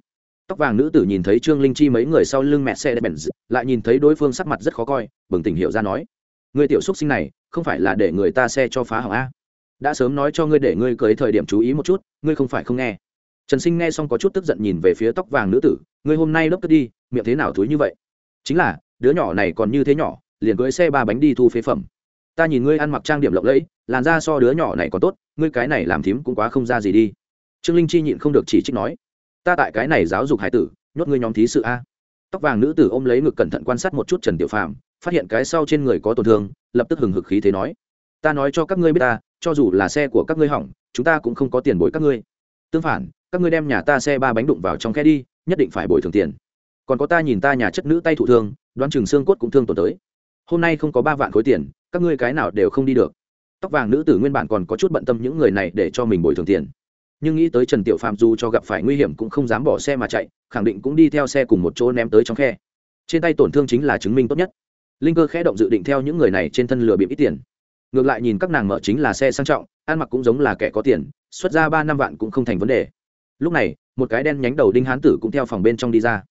Tóc vàng nữ tử nhìn thấy trương linh chi mấy người sau lưng mẹ xe bèn lại nhìn thấy đối phương sắc mặt rất khó coi, bừng tỉnh hiểu ra nói, ngươi tiểu xúc sinh này, không phải là để người ta xe cho phá hỏng a? Đã sớm nói cho ngươi để ngươi cưới thời điểm chú ý một chút, ngươi không phải không nghe. Trần sinh nghe xong có chút tức giận nhìn về phía tóc vàng nữ tử, ngươi hôm nay lớp cất đi, miệng thế nào thúi như vậy? Chính là, đứa nhỏ này còn như thế nhỏ, liền cưới xe ba bánh đi thu phế phẩm ta nhìn ngươi ăn mặc trang điểm lộng lẫy, làn da so đứa nhỏ này còn tốt, ngươi cái này làm thím cũng quá không ra gì đi. Trương linh chi nhịn không được chỉ trích nói, ta tại cái này giáo dục hải tử, nhốt ngươi nhóm thí sự a. Tóc vàng nữ tử ôm lấy ngực cẩn thận quan sát một chút trần tiểu phàm, phát hiện cái sau trên người có tổn thương, lập tức hừng hực khí thế nói, ta nói cho các ngươi biết ta, cho dù là xe của các ngươi hỏng, chúng ta cũng không có tiền bồi các ngươi. Tương phản, các ngươi đem nhà ta xe ba bánh đụng vào trong khe đi, nhất định phải bồi thường tiền. Còn có ta nhìn ta nhà chất nữ tay thụ thương, đoán chừng xương cốt cũng thương tổn tới hôm nay không có ba vạn khối tiền, các ngươi cái nào đều không đi được. Tóc vàng nữ tử nguyên bản còn có chút bận tâm những người này để cho mình bồi thường tiền. Nhưng nghĩ tới trần tiểu phạm dù cho gặp phải nguy hiểm cũng không dám bỏ xe mà chạy, khẳng định cũng đi theo xe cùng một chỗ ném tới trong khe. Trên tay tổn thương chính là chứng minh tốt nhất. Linh cơ khẽ động dự định theo những người này trên thân lừa bịp ít tiền. Ngược lại nhìn các nàng mở chính là xe sang trọng, ăn mặc cũng giống là kẻ có tiền, xuất ra ba năm vạn cũng không thành vấn đề. Lúc này, một cái đen nhánh đầu đinh hán tử cũng theo phòng bên trong đi ra.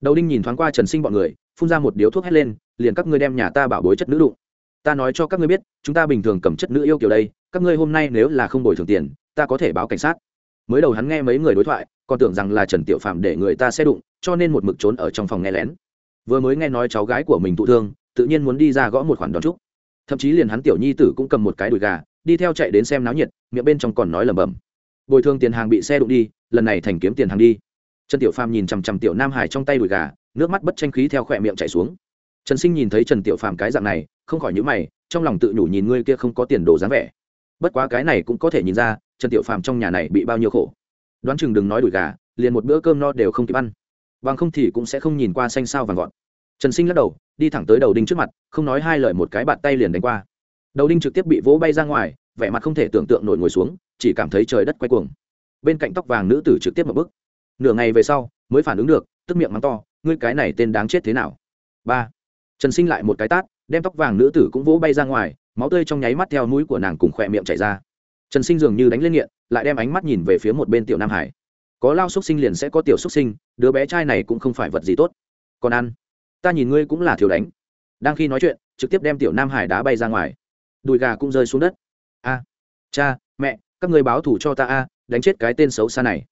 Đầu đinh nhìn thoáng qua trần sinh bọn người phun ra một điếu thuốc hét lên, liền các ngươi đem nhà ta bảo bối chất nữ đụng. Ta nói cho các ngươi biết, chúng ta bình thường cầm chất nữ yêu kiểu đây, các ngươi hôm nay nếu là không bồi thường tiền, ta có thể báo cảnh sát. Mới đầu hắn nghe mấy người đối thoại, còn tưởng rằng là trần tiểu phạm để người ta xe đụng, cho nên một mực trốn ở trong phòng nghe lén. Vừa mới nghe nói cháu gái của mình thụ thương, tự nhiên muốn đi ra gõ một khoản đón trúc thậm chí liền hắn tiểu nhi tử cũng cầm một cái đùi gà, đi theo chạy đến xem náo nhiệt, miệng bên trong còn nói lẩm bẩm. Bồi thường tiền hàng bị xe đụng đi, lần này thành kiếm tiền hàng đi. Trần tiểu phàm nhìn chằm chằm tiểu nam hải trong tay đùi gà nước mắt bất tranh khí theo khỏe miệng chảy xuống. Trần sinh nhìn thấy trần tiểu phàm cái dạng này, không khỏi nhữ mày, trong lòng tự nhủ nhìn ngươi kia không có tiền đồ dáng vẻ. Bất quá cái này cũng có thể nhìn ra, trần tiểu phàm trong nhà này bị bao nhiêu khổ. Đoán chừng đừng nói đùi gà, liền một bữa cơm no đều không kịp ăn. Bằng không thì cũng sẽ không nhìn qua xanh sao vàng gọn. Trần sinh lắc đầu, đi thẳng tới đầu đinh trước mặt, không nói hai lời một cái bạt tay liền đánh qua. Đầu đinh trực tiếp bị vỗ bay ra ngoài, vẻ mặt không thể tưởng tượng nổi ngồi xuống, chỉ cảm thấy trời đất quay cuồng. Bên cạnh tóc vàng nữ tử trực tiếp một bức nửa ngày về sau, mới phản ứng được, tức miệng mắng to ngươi cái này tên đáng chết thế nào? Ba. Trần sinh lại một cái tát, đem tóc vàng nữ tử cũng vỗ bay ra ngoài, máu tươi trong nháy mắt theo mũi của nàng cùng khỏe miệng chảy ra. Trần sinh dường như đánh lên nghiện, lại đem ánh mắt nhìn về phía một bên tiểu nam hải. Có lao xúc sinh liền sẽ có tiểu xúc sinh, đứa bé trai này cũng không phải vật gì tốt. Còn ăn. Ta nhìn ngươi cũng là thiếu đánh. Đang khi nói chuyện, trực tiếp đem tiểu nam hải đá bay ra ngoài. Đùi gà cũng rơi xuống đất. A. Cha, mẹ, các người báo thủ cho ta a, đánh chết cái tên xấu xa này.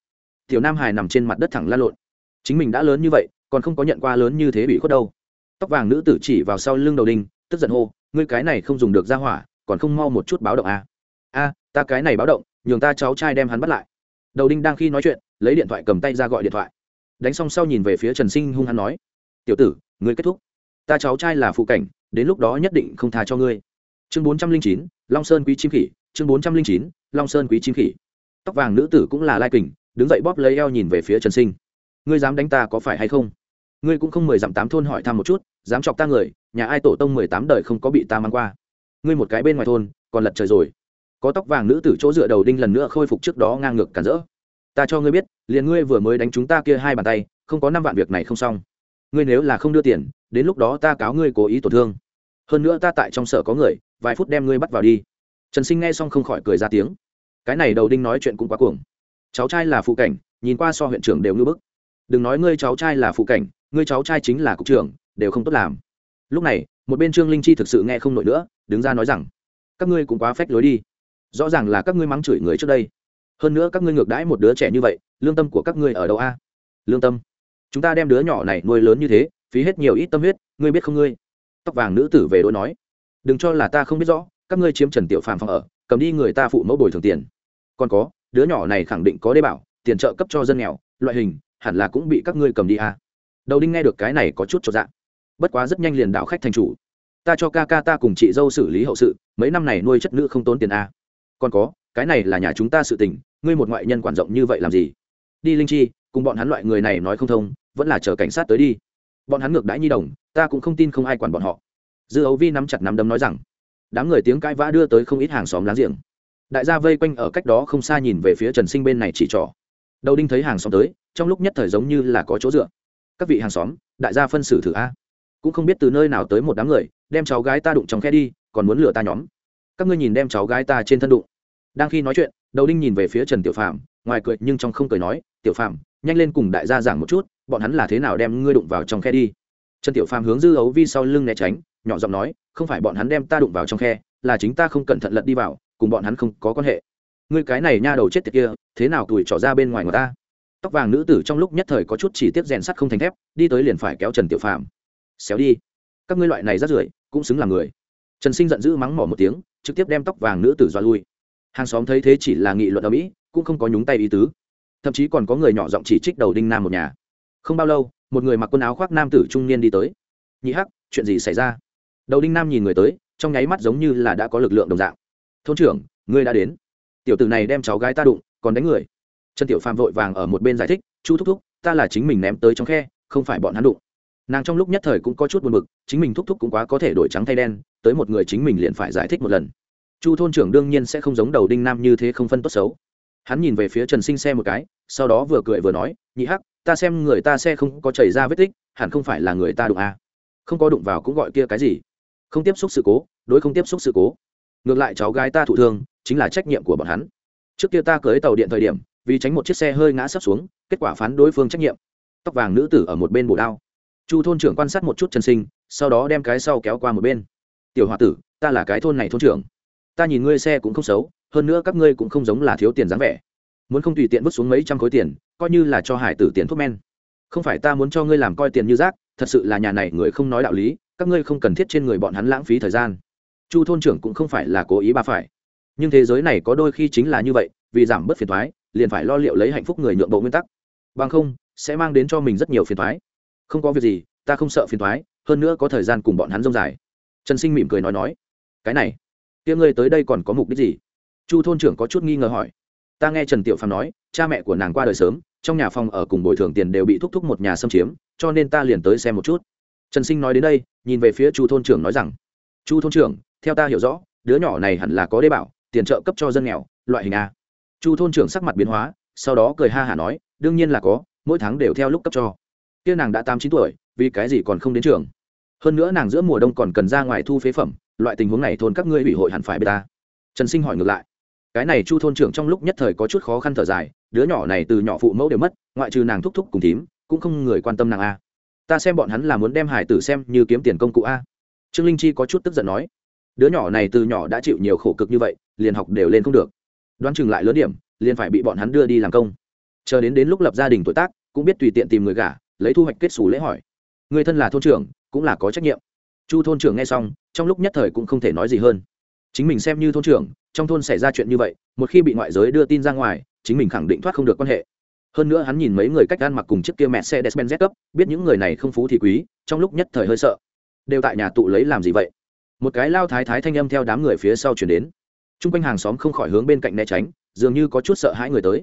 Tiểu nam hải nằm trên mặt đất thẳng la lộn chính mình đã lớn như vậy, còn không có nhận qua lớn như thế bị khuất đâu. Tóc vàng nữ tử chỉ vào sau lưng đầu đinh, tức giận hô, ngươi cái này không dùng được ra hỏa, còn không mau một chút báo động a a, ta cái này báo động, nhường ta cháu trai đem hắn bắt lại. Đầu đinh đang khi nói chuyện, lấy điện thoại cầm tay ra gọi điện thoại. Đánh xong sau nhìn về phía trần sinh hung hắn nói, tiểu tử, ngươi kết thúc. Ta cháu trai là phụ cảnh, đến lúc đó nhất định không tha cho ngươi. Chương bốn trăm linh chín, long sơn quý chim khỉ, chương bốn trăm linh chín, long sơn quý chim khỉ. Tóc vàng nữ tử cũng là lai kình, đứng dậy bóp lấy eo nhìn về phía trần sinh ngươi dám đánh ta có phải hay không? Ngươi cũng không mười dặm tám thôn hỏi thăm một chút, dám chọc ta người, nhà ai tổ tông mười tám đời không có bị ta mang qua. Ngươi một cái bên ngoài thôn, còn lật trời rồi. Có tóc vàng nữ tử chỗ dựa đầu đinh lần nữa khôi phục trước đó ngang ngược cản rỡ. Ta cho ngươi biết, liền ngươi vừa mới đánh chúng ta kia hai bàn tay, không có năm vạn việc này không xong. Ngươi nếu là không đưa tiền, đến lúc đó ta cáo ngươi cố ý tổn thương. Hơn nữa ta tại trong sở có người, vài phút đem ngươi bắt vào đi. Trần sinh nghe xong không khỏi cười ra tiếng. Cái này đầu đinh nói chuyện cũng quá cuồng. Cháu trai là phụ cảnh, nhìn qua so huyện trưởng đều ngưỡng bức đừng nói ngươi cháu trai là phụ cảnh, ngươi cháu trai chính là cục trưởng, đều không tốt làm. Lúc này, một bên trương linh chi thực sự nghe không nổi nữa, đứng ra nói rằng, các ngươi cũng quá phách lối đi. Rõ ràng là các ngươi mắng chửi người trước đây. Hơn nữa các ngươi ngược đãi một đứa trẻ như vậy, lương tâm của các ngươi ở đâu a? Lương tâm? Chúng ta đem đứa nhỏ này nuôi lớn như thế, phí hết nhiều ít tâm huyết, ngươi biết không ngươi? Tóc vàng nữ tử về đôi nói, đừng cho là ta không biết rõ, các ngươi chiếm trần tiểu phàm phòng ở, cầm đi người ta phụ mẫu bồi thường tiền. Còn có, đứa nhỏ này khẳng định có đế bảo, tiền trợ cấp cho dân nghèo, loại hình hẳn là cũng bị các ngươi cầm đi à. đầu đinh nghe được cái này có chút cho dạ. Bất quá rất nhanh liền đạo khách thành chủ. Ta cho ca ca ta cùng chị dâu xử lý hậu sự, mấy năm này nuôi chất nữ không tốn tiền à. còn có, cái này là nhà chúng ta sự tình, ngươi một ngoại nhân quản rộng như vậy làm gì? Đi linh chi, cùng bọn hắn loại người này nói không thông, vẫn là chờ cảnh sát tới đi. Bọn hắn ngược đãi nhi đồng, ta cũng không tin không ai quản bọn họ. Dư ấu vi nắm chặt nắm đấm nói rằng, đám người tiếng cãi vã đưa tới không ít hàng xóm láng giềng. Đại gia vây quanh ở cách đó không xa nhìn về phía trần sinh bên này chỉ trỏ đầu đinh thấy hàng xóm tới, trong lúc nhất thời giống như là có chỗ dựa. Các vị hàng xóm, đại gia phân xử thử a. Cũng không biết từ nơi nào tới một đám người, đem cháu gái ta đụng trong khe đi, còn muốn lừa ta nhóm. Các ngươi nhìn đem cháu gái ta trên thân đụng. Đang khi nói chuyện, đầu đinh nhìn về phía trần tiểu phạm ngoài cười nhưng trong không cười nói, tiểu phạm nhanh lên cùng đại gia giảng một chút, bọn hắn là thế nào đem ngươi đụng vào trong khe đi? Trần tiểu phàm hướng dư ấu vi sau lưng né tránh, nhỏ giọng nói, không phải bọn hắn đem ta đụng vào trong khe, là chính ta không cẩn thận lật đi vào, cùng bọn hắn không có quan hệ ngươi cái này nha đầu chết tiệt kia, thế nào tuổi trỏ ra bên ngoài người ta? Tóc vàng nữ tử trong lúc nhất thời có chút chỉ tiếp rèn sắt không thành thép, đi tới liền phải kéo trần tiểu phàm. Xéo đi. Các ngươi loại này rất rưởi, cũng xứng là người. Trần sinh giận dữ mắng mỏ một tiếng, trực tiếp đem tóc vàng nữ tử dọa lui. Hàng xóm thấy thế chỉ là nghị luận ở mỹ cũng không có nhúng tay ý tứ. Thậm chí còn có người nhỏ giọng chỉ trích đầu đinh nam một nhà. Không bao lâu, một người mặc quần áo khoác nam tử trung niên đi tới. Nhị hắc, chuyện gì xảy ra? Đầu đinh nam nhìn người tới, trong nháy mắt giống như là đã có lực lượng đồng dạng. Thôn trưởng, ngươi đã đến tiểu tử này đem cháu gái ta đụng, còn đánh người. Trần tiểu phàm vội vàng ở một bên giải thích, chu thúc thúc, ta là chính mình ném tới trong khe, không phải bọn hắn đụng. Nàng trong lúc nhất thời cũng có chút buồn bực, chính mình thúc thúc cũng quá có thể đổi trắng thay đen, tới một người chính mình liền phải giải thích một lần. Chu thôn trưởng đương nhiên sẽ không giống đầu đinh nam như thế không phân tốt xấu. Hắn nhìn về phía trần sinh xe một cái, sau đó vừa cười vừa nói, nhị hắc, ta xem người ta xe không có chảy ra vết tích, hẳn không phải là người ta đụng à. không có đụng vào cũng gọi kia cái gì. Không tiếp xúc sự cố, đối không tiếp xúc sự cố. Ngược lại cháu gái ta thụ thương chính là trách nhiệm của bọn hắn. Trước kia ta cưới tàu điện thời điểm, vì tránh một chiếc xe hơi ngã sấp xuống, kết quả phán đối phương trách nhiệm. Tóc vàng nữ tử ở một bên bổ đao. Chu thôn trưởng quan sát một chút chân sinh, sau đó đem cái sau kéo qua một bên. Tiểu h o a tử, ta là cái thôn này thôn trưởng. Ta nhìn ngươi xe cũng không xấu, hơn nữa các ngươi cũng không giống là thiếu tiền dáng vẻ. Muốn không tùy tiện vứt xuống mấy trăm khối tiền, coi như là cho hải tử tiền thuốc men. Không phải ta muốn cho ngươi làm coi tiền như rác, thật sự là nhà này người không nói đạo lý, các ngươi không cần thiết trên người bọn hắn lãng phí thời gian. Chu thôn trưởng cũng không phải là cố ý ba phải nhưng thế giới này có đôi khi chính là như vậy, vì giảm bớt phiền thoái liền phải lo liệu lấy hạnh phúc người nhượng bộ nguyên tắc. Bằng không, sẽ mang đến cho mình rất nhiều phiền thoái không có việc gì, ta không sợ phiền thoái hơn nữa có thời gian cùng bọn hắn rông dài. Trần sinh mỉm cười nói nói. Cái này tiếng ngươi tới đây còn có mục đích gì? Chu thôn trưởng có chút nghi ngờ hỏi. Ta nghe trần tiểu phàm nói, cha mẹ của nàng qua đời sớm, trong nhà phòng ở cùng bồi thường tiền đều bị thúc thúc một nhà xâm chiếm, cho nên ta liền tới xem một chút. Trần sinh nói đến đây, nhìn về phía chu thôn trưởng nói rằng, chu thôn trưởng, theo ta hiểu rõ, đứa nhỏ này hẳn là có đế bảo tiền trợ cấp cho dân nghèo, loại hình a. Chu thôn trưởng sắc mặt biến hóa, sau đó cười ha hả nói, đương nhiên là có, mỗi tháng đều theo lúc cấp cho. Kia nàng đã tám chín tuổi, vì cái gì còn không đến trường? Hơn nữa nàng giữa mùa đông còn cần ra ngoài thu phế phẩm, loại tình huống này thôn các ngươi ủy hội hẳn phải bê ta. Trần sinh hỏi ngược lại, cái này chu thôn trưởng trong lúc nhất thời có chút khó khăn thở dài, đứa nhỏ này từ nhỏ phụ mẫu đều mất, ngoại trừ nàng thúc thúc cùng thím, cũng không người quan tâm nàng a. Ta xem bọn hắn là muốn đem hải tử xem như kiếm tiền công cụ a. Trương linh chi có chút tức giận nói đứa nhỏ này từ nhỏ đã chịu nhiều khổ cực như vậy, liền học đều lên không được. Đoán chừng lại lớn điểm, liền phải bị bọn hắn đưa đi làm công. Chờ đến đến lúc lập gia đình tuổi tác, cũng biết tùy tiện tìm người gả, lấy thu hoạch kết xù lễ hỏi. Người thân là thôn trưởng, cũng là có trách nhiệm. Chu thôn trưởng nghe xong, trong lúc nhất thời cũng không thể nói gì hơn. Chính mình xem như thôn trưởng, trong thôn xảy ra chuyện như vậy, một khi bị ngoại giới đưa tin ra ngoài, chính mình khẳng định thoát không được quan hệ. Hơn nữa hắn nhìn mấy người cách ăn mặc cùng chiếc kia mẹ xe despen z cấp, biết những người này không phú thì quý, trong lúc nhất thời hơi sợ. Đều tại nhà tụ lấy làm gì vậy? Một cái lao thái thái thanh âm theo đám người phía sau chuyển đến. T r u n g quanh hàng xóm không khỏi hướng bên cạnh né tránh, dường như có chút sợ hãi người tới.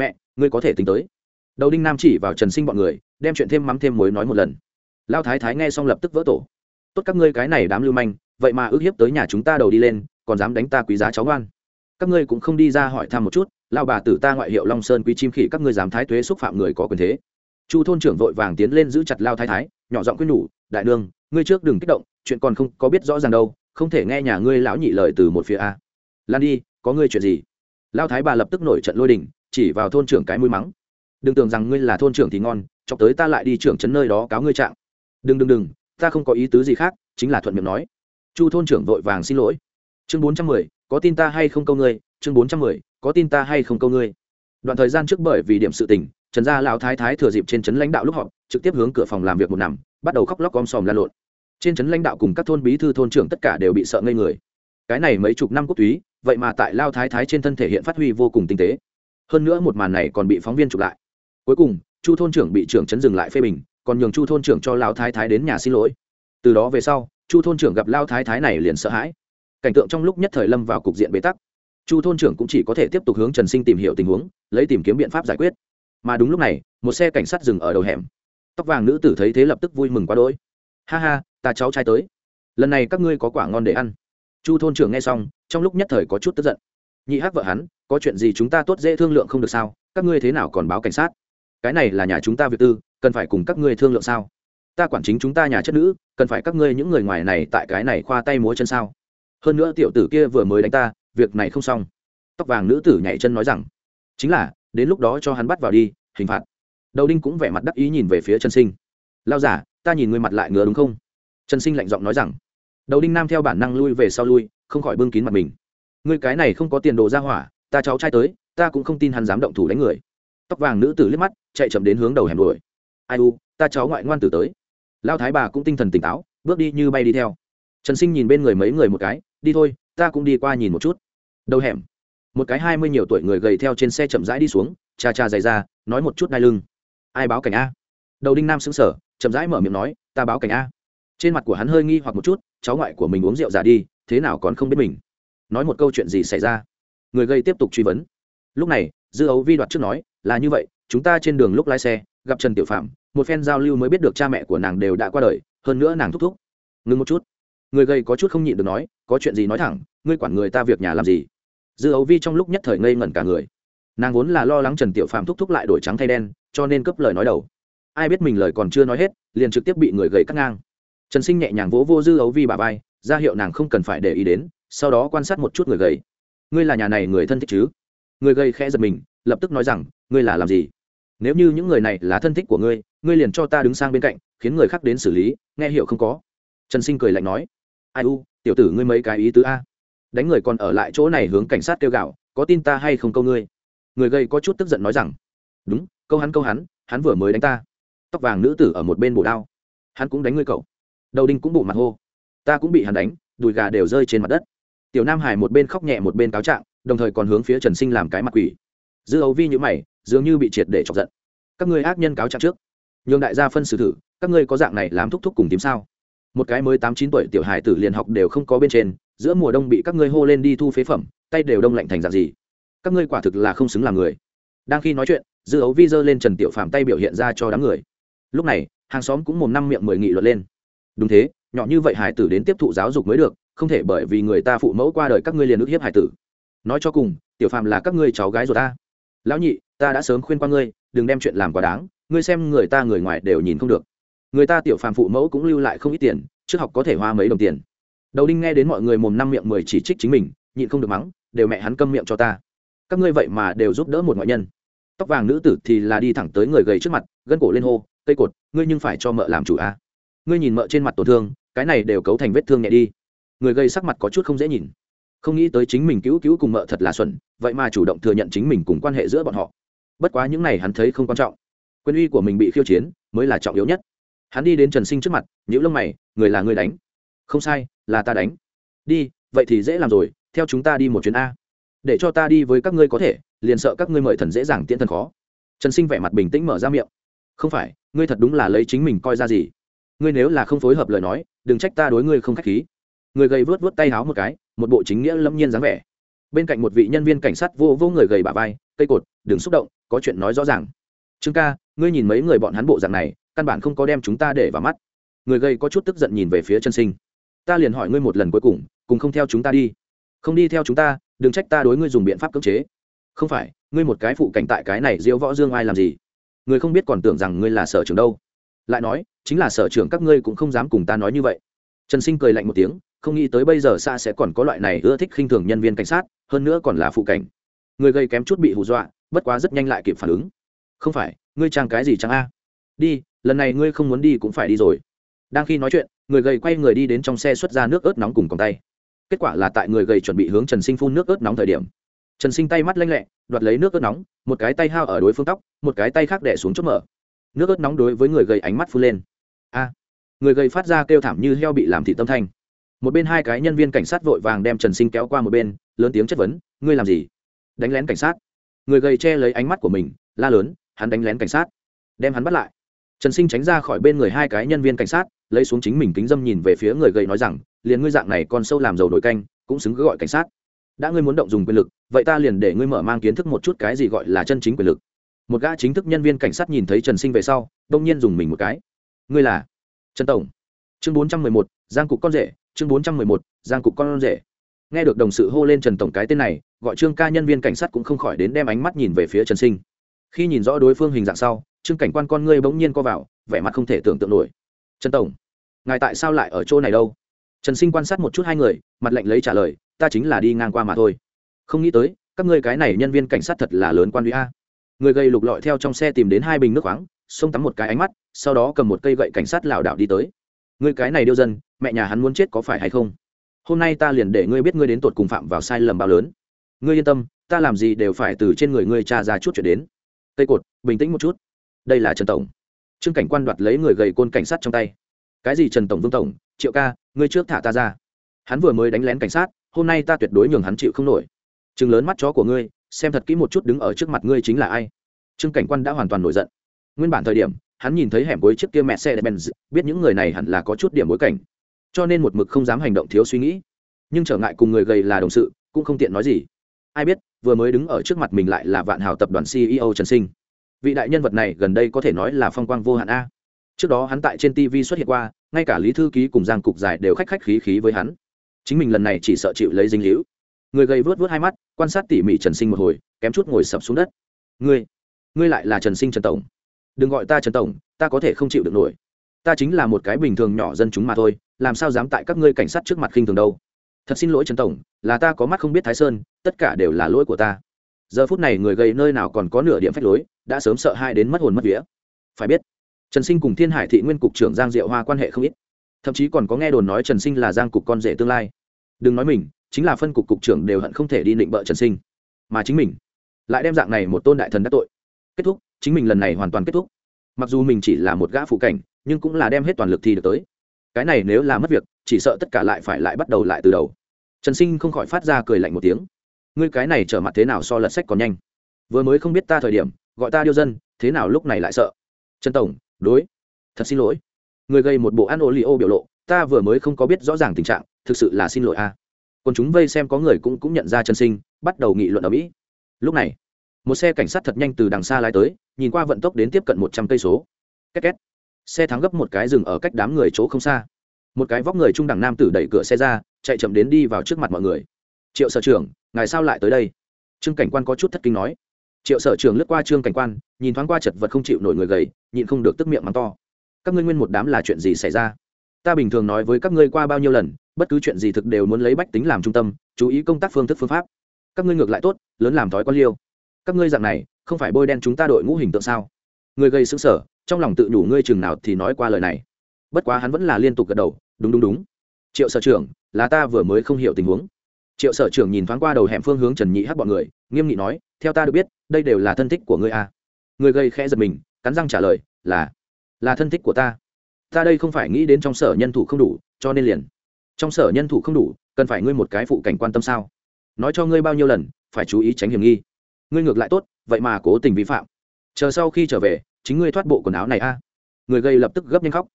Mẹ, ngươi có thể tính tới. Đầu đinh nam chỉ vào trần sinh bọn người, đem chuyện thêm mắm thêm muối nói một lần. Lao thái thái nghe xong lập tức vỡ tổ. Tốt các ngươi cái này đám lưu manh, vậy mà ước hiếp tới nhà chúng ta đầu đi lên, còn dám đánh ta quý giá cháu ngoan. Các ngươi cũng không đi ra hỏi thăm một chút lao bà tử ta ngoại hiệu long sơn quý chim khỉ các ngươi dám thái thuế xúc phạm người có quyền thế. Chu thôn trưởng vội vàng tiến lên giữ chặt lao thái thái, nhỏ giọng quyết nhủ, đại nương ngươi trước đừng kích động, chuyện còn không có biết rõ ràng đâu, không thể nghe nhà ngươi lão nhị lời từ một phía a. Lan đi, có ngươi chuyện gì? Lao thái bà lập tức nổi trận lôi đình, chỉ vào thôn trưởng cái mũi mắng. Đừng tưởng rằng ngươi là thôn trưởng thì ngon, chọc tới ta lại đi trưởng trấn nơi đó cáo ngươi trạng. Đừng đừng đừng, ta không có ý tứ gì khác, chính là thuận miệng nói. Chu thôn trưởng vội vàng xin lỗi. Chương bốn trăm mười, có tin ta hay không câu ngươi? Chương bốn trăm mười, có tin ta hay không câu ngươi? Đoạn thời gian trước bởi vì điểm sự tình, trần gia lão thái thái thừa dịp trên trấn lãnh đạo lúc họp, trực tiếp hướng cửa phòng làm việc một nằm, bắt đầu khóc lóc om sòm lan lộn trên trấn lãnh đạo cùng các thôn bí thư thôn trưởng tất cả đều bị sợ ngây người. Cái này mấy chục năm quốc túy, vậy mà tại lao thái thái trên thân thể hiện phát huy vô cùng tinh tế. Hơn nữa một màn này còn bị phóng viên chụp lại. Cuối cùng, chu thôn trưởng bị trưởng chấn dừng lại phê bình, còn nhường chu thôn trưởng cho lao thái thái đến nhà xin lỗi. Từ đó về sau, chu thôn trưởng gặp lao thái thái này liền sợ hãi. Cảnh tượng trong lúc nhất thời lâm vào cục diện bế tắc. Chu thôn trưởng cũng chỉ có thể tiếp tục hướng trần sinh tìm hiểu tình huống, lấy tìm kiếm biện pháp giải quyết. Mà đúng lúc này, một xe cảnh sát dừng ở đầu hẻm. Tóc vàng nữ tử thấy thế lập tức vui mừng quá đỗi ha ha, ta cháu trai tới. Lần này các ngươi có quả ngon để ăn. Chu thôn trưởng nghe xong, trong lúc nhất thời có chút tức giận. Nhị hắc vợ hắn, có chuyện gì chúng ta tốt dễ thương lượng không được sao? Các ngươi thế nào còn báo cảnh sát? Cái này là nhà chúng ta việc tư, cần phải cùng các ngươi thương lượng sao? Ta quản chính chúng ta nhà chất nữ, cần phải các ngươi những người ngoài này tại cái này khoa tay múa chân sao? Hơn nữa tiểu tử kia vừa mới đánh ta, việc này không xong. Tóc vàng nữ tử nhảy chân nói rằng, chính là, đến lúc đó cho hắn bắt vào đi, hình phạt. Đầu đinh cũng vẻ mặt đắc ý nhìn về phía chân sinh lao giả, ta nhìn ngươi mặt lại ngứa đúng không? Trần sinh lạnh giọng nói rằng. Đầu đinh nam theo bản năng lui về sau lui, không khỏi bưng kín mặt mình. Ngươi cái này không có tiền đồ ra hỏa, ta cháu trai tới, ta cũng không tin hắn dám động thủ đánh người. Tóc vàng nữ tử liếc mắt, chạy chậm đến hướng đầu hẻm đuổi. Ai u, ta cháu ngoại ngoan tử tới. Lao thái bà cũng tinh thần tỉnh táo, bước đi như bay đi theo. Trần sinh nhìn bên người mấy người một cái, đi thôi, ta cũng đi qua nhìn một chút. Đầu hẻm. Một cái hai mươi nhiều tuổi người gầy theo trên xe chậm rãi đi xuống, cha cha dày ra, nói một chút đai lưng. Ai báo cảnh a? Đầu đinh nam xứng sở chậm rãi mở miệng nói, ta báo cảnh a. Trên mặt của hắn hơi nghi hoặc một chút, cháu ngoại của mình uống rượu giả đi, thế nào còn không biết mình. Nói một câu chuyện gì xảy ra? Người gây tiếp tục truy vấn. Lúc này, dư ấu vi đoạt trước nói, là như vậy, chúng ta trên đường lúc lái xe, gặp trần tiểu phạm, một phen giao lưu mới biết được cha mẹ của nàng đều đã qua đời, hơn nữa nàng thúc thúc. Ngừng một chút. Người gây có chút không nhịn được nói, có chuyện gì nói thẳng, ngươi quản người ta việc nhà làm gì? Dư ấu vi trong lúc nhất thời ngây ngẩn cả người. Nàng vốn là lo lắng trần tiểu Phạm thúc thúc lại đổi trắng thay đen, cho nên cấp lời nói đầu ai biết mình lời còn chưa nói hết, liền trực tiếp bị người gầy cắt ngang. Trần sinh nhẹ nhàng vỗ vô dư ấu vi bà vai, ra hiệu nàng không cần phải để ý đến, sau đó quan sát một chút người gầy. Ngươi là nhà này người thân thích chứ? Người gầy khẽ giật mình, lập tức nói rằng, ngươi là làm gì? Nếu như những người này là thân thích của ngươi ngươi liền cho ta đứng sang bên cạnh, khiến người khác đến xử lý, nghe hiểu không có? Trần sinh cười lạnh nói. Ai u, tiểu tử ngươi mấy cái ý tứ a? Đánh người còn ở lại chỗ này hướng cảnh sát kêu gạo có tin ta hay không câu ngươi? Người gây có chút tức giận nói rằng. Đúng, câu hắn câu hắn hắn vừa mới đánh ta tóc vàng nữ tử ở một bên bổ đao. Hắn cũng đánh ngươi cậu. Đầu đinh cũng bổ mặt hô. Ta cũng bị hắn đánh, đùi gà đều rơi trên mặt đất. Tiểu nam hải một bên khóc nhẹ một bên cáo trạng, đồng thời còn hướng phía trần sinh làm cái mặt quỷ. Dư ấu vi nhữ mày, dường như bị triệt để chọc giận. Các ngươi ác nhân cáo trạng trước. Nhường đại gia phân xử thử, các ngươi có dạng này làm thúc thúc cùng tím sao? Một cái mới tám chín tuổi tiểu hải tử liền học đều không có bên trên, giữa mùa đông bị các ngươi hô lên đi thu phế phẩm, tay đều đông lạnh thành dạng gì? Các ngươi quả thực là không xứng làm người. Đang khi nói chuyện, dư ấu vi giơ lên trần tiểu phạm tay biểu hiện ra cho đám người lúc này, hàng xóm cũng mồm năm miệng mười nghị luận lên. Đúng thế, nhỏ như vậy hải tử đến tiếp thụ giáo dục mới được, không thể bởi vì người ta phụ mẫu qua đời các ngươi liền ức hiếp hải tử. Nói cho cùng, tiểu phạm là các ngươi cháu gái rồi ta. Lão nhị, ta đã sớm khuyên qua ngươi, đừng đem chuyện làm quá đáng, ngươi xem người ta người ngoài đều nhìn không được. Người ta tiểu phàm phụ mẫu cũng lưu lại không ít tiền, trước học có thể hoa mấy đồng tiền. Đầu đinh nghe đến mọi người mồm năm miệng mười chỉ trích chính mình, nhịn không được mắng, đều mẹ hắn câm miệng cho ta. Các ngươi vậy mà đều giúp đỡ một ngoại nhân. Tóc vàng nữ tử thì là đi thẳng tới người gầy trước mặt, gân cổ lên hô cây cột, ngươi nhưng phải cho mợ làm chủ a. À. ngươi nhìn mợ trên mặt tổn thương, cái này đều cấu thành vết thương nhẹ đi. Người gây sắc mặt có chút không dễ nhìn. Không nghĩ tới chính mình cứu cứu cùng mợ thật là xuẩn, vậy mà chủ động thừa nhận chính mình cùng quan hệ giữa bọn họ. Bất quá những này hắn thấy không quan trọng. Quyền uy của mình bị khiêu chiến, mới là trọng yếu nhất. Hắn đi đến trần sinh trước mặt nhữ lông mày, người là người đánh. Không sai, là ta đánh. Đi, vậy thì dễ làm rồi, theo chúng ta đi một chuyến a. Để cho ta đi với các ngươi có thể, liền sợ các ngươi mời thần dễ dàng tiễn thần khó. Trần sinh vẻ mặt bình tĩnh mở ra miệng. Không phải ngươi thật đúng là lấy chính mình coi ra gì? Ngươi nếu là không phối hợp lời nói, đừng trách ta đối ngươi không k h á c h khí. Người gầy vớt vớt tay háo một cái, một bộ chính nghĩa lâm nhiên dáng vẻ. Bên cạnh một vị nhân viên cảnh sát vô vô người gầy bà vai, cây cột, đừng xúc động, có chuyện nói rõ ràng. Trương ca, ngươi nhìn mấy người bọn hắn bộ dạng này, căn bản không có đem chúng ta để vào mắt. Người gầy có chút tức giận nhìn về phía chân sinh. Ta liền hỏi ngươi một lần cuối cùng cùng không theo chúng ta đi. Không đi theo chúng ta, đừng trách ta đối ngươi dùng biện pháp cưỡng chế. Không phải, ngươi một cái phụ cảnh tại cái này diễu võ dương ai làm gì? Người không biết còn tưởng rằng ngươi là sở trưởng đâu. Lại nói, chính là sở trưởng các ngươi cũng không dám cùng ta nói như vậy. Trần sinh cười lạnh một tiếng, không nghĩ tới bây giờ xa sẽ còn có loại này ưa thích khinh thường nhân viên cảnh sát, hơn nữa còn là phụ cảnh. Người gây kém chút bị hù dọa, bất quá rất nhanh lại kịp phản ứng. Không phải, ngươi trang cái gì trang a? Đi, lần này ngươi không muốn đi cũng phải đi rồi. Đang khi nói chuyện, người gầy quay người đi đến trong xe xuất ra nước ớt nóng cùng còng tay. Kết quả là tại người gầy chuẩn bị hướng trần sinh phun nước ớt nóng thời điểm trần sinh tay mắt lanh lẹ, đoạt lấy nước ớt nóng, một cái tay hao ở đối phương tóc, một cái tay khác đẻ xuống chốt mở. Nước ớt nóng đối với người gầy ánh mắt phun lên. A! Người gầy phát ra kêu thảm như heo bị làm thị tâm thanh. Một bên hai cái nhân viên cảnh sát vội vàng đem trần sinh kéo qua một bên, lớn tiếng chất vấn, ngươi làm gì? Đánh lén cảnh sát. Người gầy che lấy ánh mắt của mình, la lớn, hắn đánh lén cảnh sát. Đem hắn bắt lại. Trần sinh tránh ra khỏi bên người hai cái nhân viên cảnh sát, lấy xuống chính mình kính dâm nhìn về phía người gầy nói rằng, liền ngươi dạng này con sâu làm dầu nổi canh, cũng xứng gọi cảnh sát đã ngươi muốn động dùng quyền lực, vậy ta liền để ngươi mở mang kiến thức một chút cái gì gọi là chân chính quyền lực. Một gã chính thức nhân viên cảnh sát nhìn thấy trần sinh về sau, đông nhiên dùng mình một cái. Ngươi là? Trần tổng. Chương bốn trăm mười một, giang cục con rể. Chương bốn trăm mười một, giang cục con rể. Nghe được đồng sự hô lên trần tổng cái tên này, gọi trương ca nhân viên cảnh sát cũng không khỏi đến đem ánh mắt nhìn về phía trần sinh. Khi nhìn rõ đối phương hình dạng sau, trương cảnh quan con ngươi bỗng nhiên co vào, vẻ mặt không thể tưởng tượng nổi. Trần tổng, ngài tại sao lại ở chỗ này đâu? Trần sinh quan sát một chút hai người, mặt lạnh lấy trả lời ta chính là đi ngang qua mà thôi. Không nghĩ tới, các ngươi cái này nhân viên cảnh sát thật là lớn quan huy a. Người gây lục lọi theo trong xe tìm đến hai bình nước khoáng, xông tắm một cái ánh mắt, sau đó cầm một cây gậy cảnh sát lảo đảo đi tới. Người cái này điêu dân, mẹ nhà hắn muốn chết có phải hay không? Hôm nay ta liền để ngươi biết ngươi đến tột cùng phạm vào sai lầm bao lớn. Ngươi yên tâm, ta làm gì đều phải từ trên người ngươi cha ra chút chuyện đến. Cây cột, bình tĩnh một chút. Đây là trần tổng. Trương cảnh quan đoạt lấy người gầy côn cảnh sát trong tay. Cái gì trần tổng vương tổng? Triệu ca, ngươi trước thả ta ra. Hắn vừa mới đánh lén cảnh sát hôm nay ta tuyệt đối nhường hắn chịu không nổi. Chừng lớn mắt chó của ngươi, xem thật kỹ một chút đứng ở trước mặt ngươi chính là ai. Trương cảnh quan đã hoàn toàn nổi giận. Nguyên bản thời điểm, hắn nhìn thấy hẻm cuối chiếc kia mẹ xe benz biết những người này hẳn là có chút điểm bối cảnh. Cho nên một mực không dám hành động thiếu suy nghĩ. Nhưng trở ngại cùng người gầy là đồng sự, cũng không tiện nói gì. Ai biết, vừa mới đứng ở trước mặt mình lại là vạn hào tập đoàn ceo trần sinh. Vị đại nhân vật này gần đây có thể nói là phong quang vô hạn a. Trước đó hắn tại trên tv xuất hiện qua, ngay cả lý thư ký cùng giang cục dài đều khách khách khí khí với hắn chính mình lần này chỉ sợ chịu lấy dinh hữu người gầy vớt vớt hai mắt, quan sát tỉ mỉ trần sinh một hồi, kém chút ngồi sập xuống đất. Ngươi ngươi lại là trần sinh trần tổng. Đừng gọi ta trần tổng, ta có thể không chịu được nổi. Ta chính là một cái bình thường nhỏ dân chúng mà thôi, làm sao dám tại các ngươi cảnh sát trước mặt khinh thường đâu. Thật xin lỗi trần tổng, là ta có mắt không biết thái sơn, tất cả đều là lỗi của ta. Giờ phút này người gây nơi nào còn có nửa điểm phách lối, đã sớm sợ hai đến mất hồn mất vía. Phải biết, trần sinh cùng thiên hải thị nguyên cục trưởng giang diệu hoa quan hệ không ít thậm chí còn có nghe đồn nói trần sinh là giang cục con rể tương lai. Đừng nói mình, chính là phân cục cục trưởng đều hận không thể đi định bợ trần sinh. Mà chính mình, lại đem dạng này một tôn đại thần đắc tội. Kết thúc, chính mình lần này hoàn toàn kết thúc. Mặc dù mình chỉ là một gã phụ cảnh, nhưng cũng là đem hết toàn lực thi được tới. Cái này nếu là mất việc, chỉ sợ tất cả lại phải lại bắt đầu lại từ đầu. Trần sinh không khỏi phát ra cười lạnh một tiếng. Ngươi cái này trở mặt thế nào so lật sách còn nhanh? Vừa mới không biết ta thời điểm, gọi ta điêu dân, thế nào lúc này lại sợ? Trần tổng, đối. Thật xin lỗi người gây một bộ ăn ô li ô biểu lộ, ta vừa mới không có biết rõ ràng tình trạng, thực sự là xin lỗi a. Còn chúng vây xem có người cũng cũng nhận ra chân sinh, bắt đầu nghị luận ở mỹ. Lúc này, một xe cảnh sát thật nhanh từ đằng xa lái tới, nhìn qua vận tốc đến tiếp cận một trăm cây số. Két két. Xe thắng gấp một cái rừng ở cách đám người chỗ không xa. Một cái vóc người trung đẳng nam tử đẩy cửa xe ra, chạy chậm đến đi vào trước mặt mọi người. Triệu sở trưởng, ngài sao lại tới đây? Trương cảnh quan có chút thất kinh nói. Triệu sở trưởng lướt qua trương cảnh quan, nhìn thoáng qua chật vật không chịu nổi người gầy, nhịn không được tức miệng mắng to các ngươi nguyên một đám là chuyện gì xảy ra? Ta bình thường nói với các ngươi qua bao nhiêu lần, bất cứ chuyện gì thực đều muốn lấy bách tính làm trung tâm, chú ý công tác phương thức phương pháp. Các ngươi ngược lại tốt, lớn làm thói con liêu. Các ngươi dạng này, không phải bôi đen chúng ta đội ngũ hình tượng sao? Người gây xứng sở trong lòng tự nhủ ngươi chừng nào thì nói qua lời này. Bất quá hắn vẫn là liên tục gật đầu, đúng đúng đúng. Triệu sở trưởng, là ta vừa mới không hiểu tình huống. Triệu sở trưởng nhìn thoáng qua đầu hẻm phương hướng trần nhị hát bọn người, nghiêm nghị nói, theo ta được biết, đây đều là thân thích của ngươi à. người gây khẽ giật mình, cắn răng trả lời, là là thân thích của ta. Ta đây không phải nghĩ đến trong sở nhân thủ không đủ, cho nên liền. Trong sở nhân thủ không đủ, cần phải ngươi một cái phụ cảnh quan tâm sao? Nói cho ngươi bao nhiêu lần, phải chú ý tránh hiểm nghi. Ngươi ngược lại tốt, vậy mà cố tình vi phạm. Chờ sau khi trở về, chính ngươi thoát bộ quần áo này a. Người gây lập tức gấp nhanh khóc.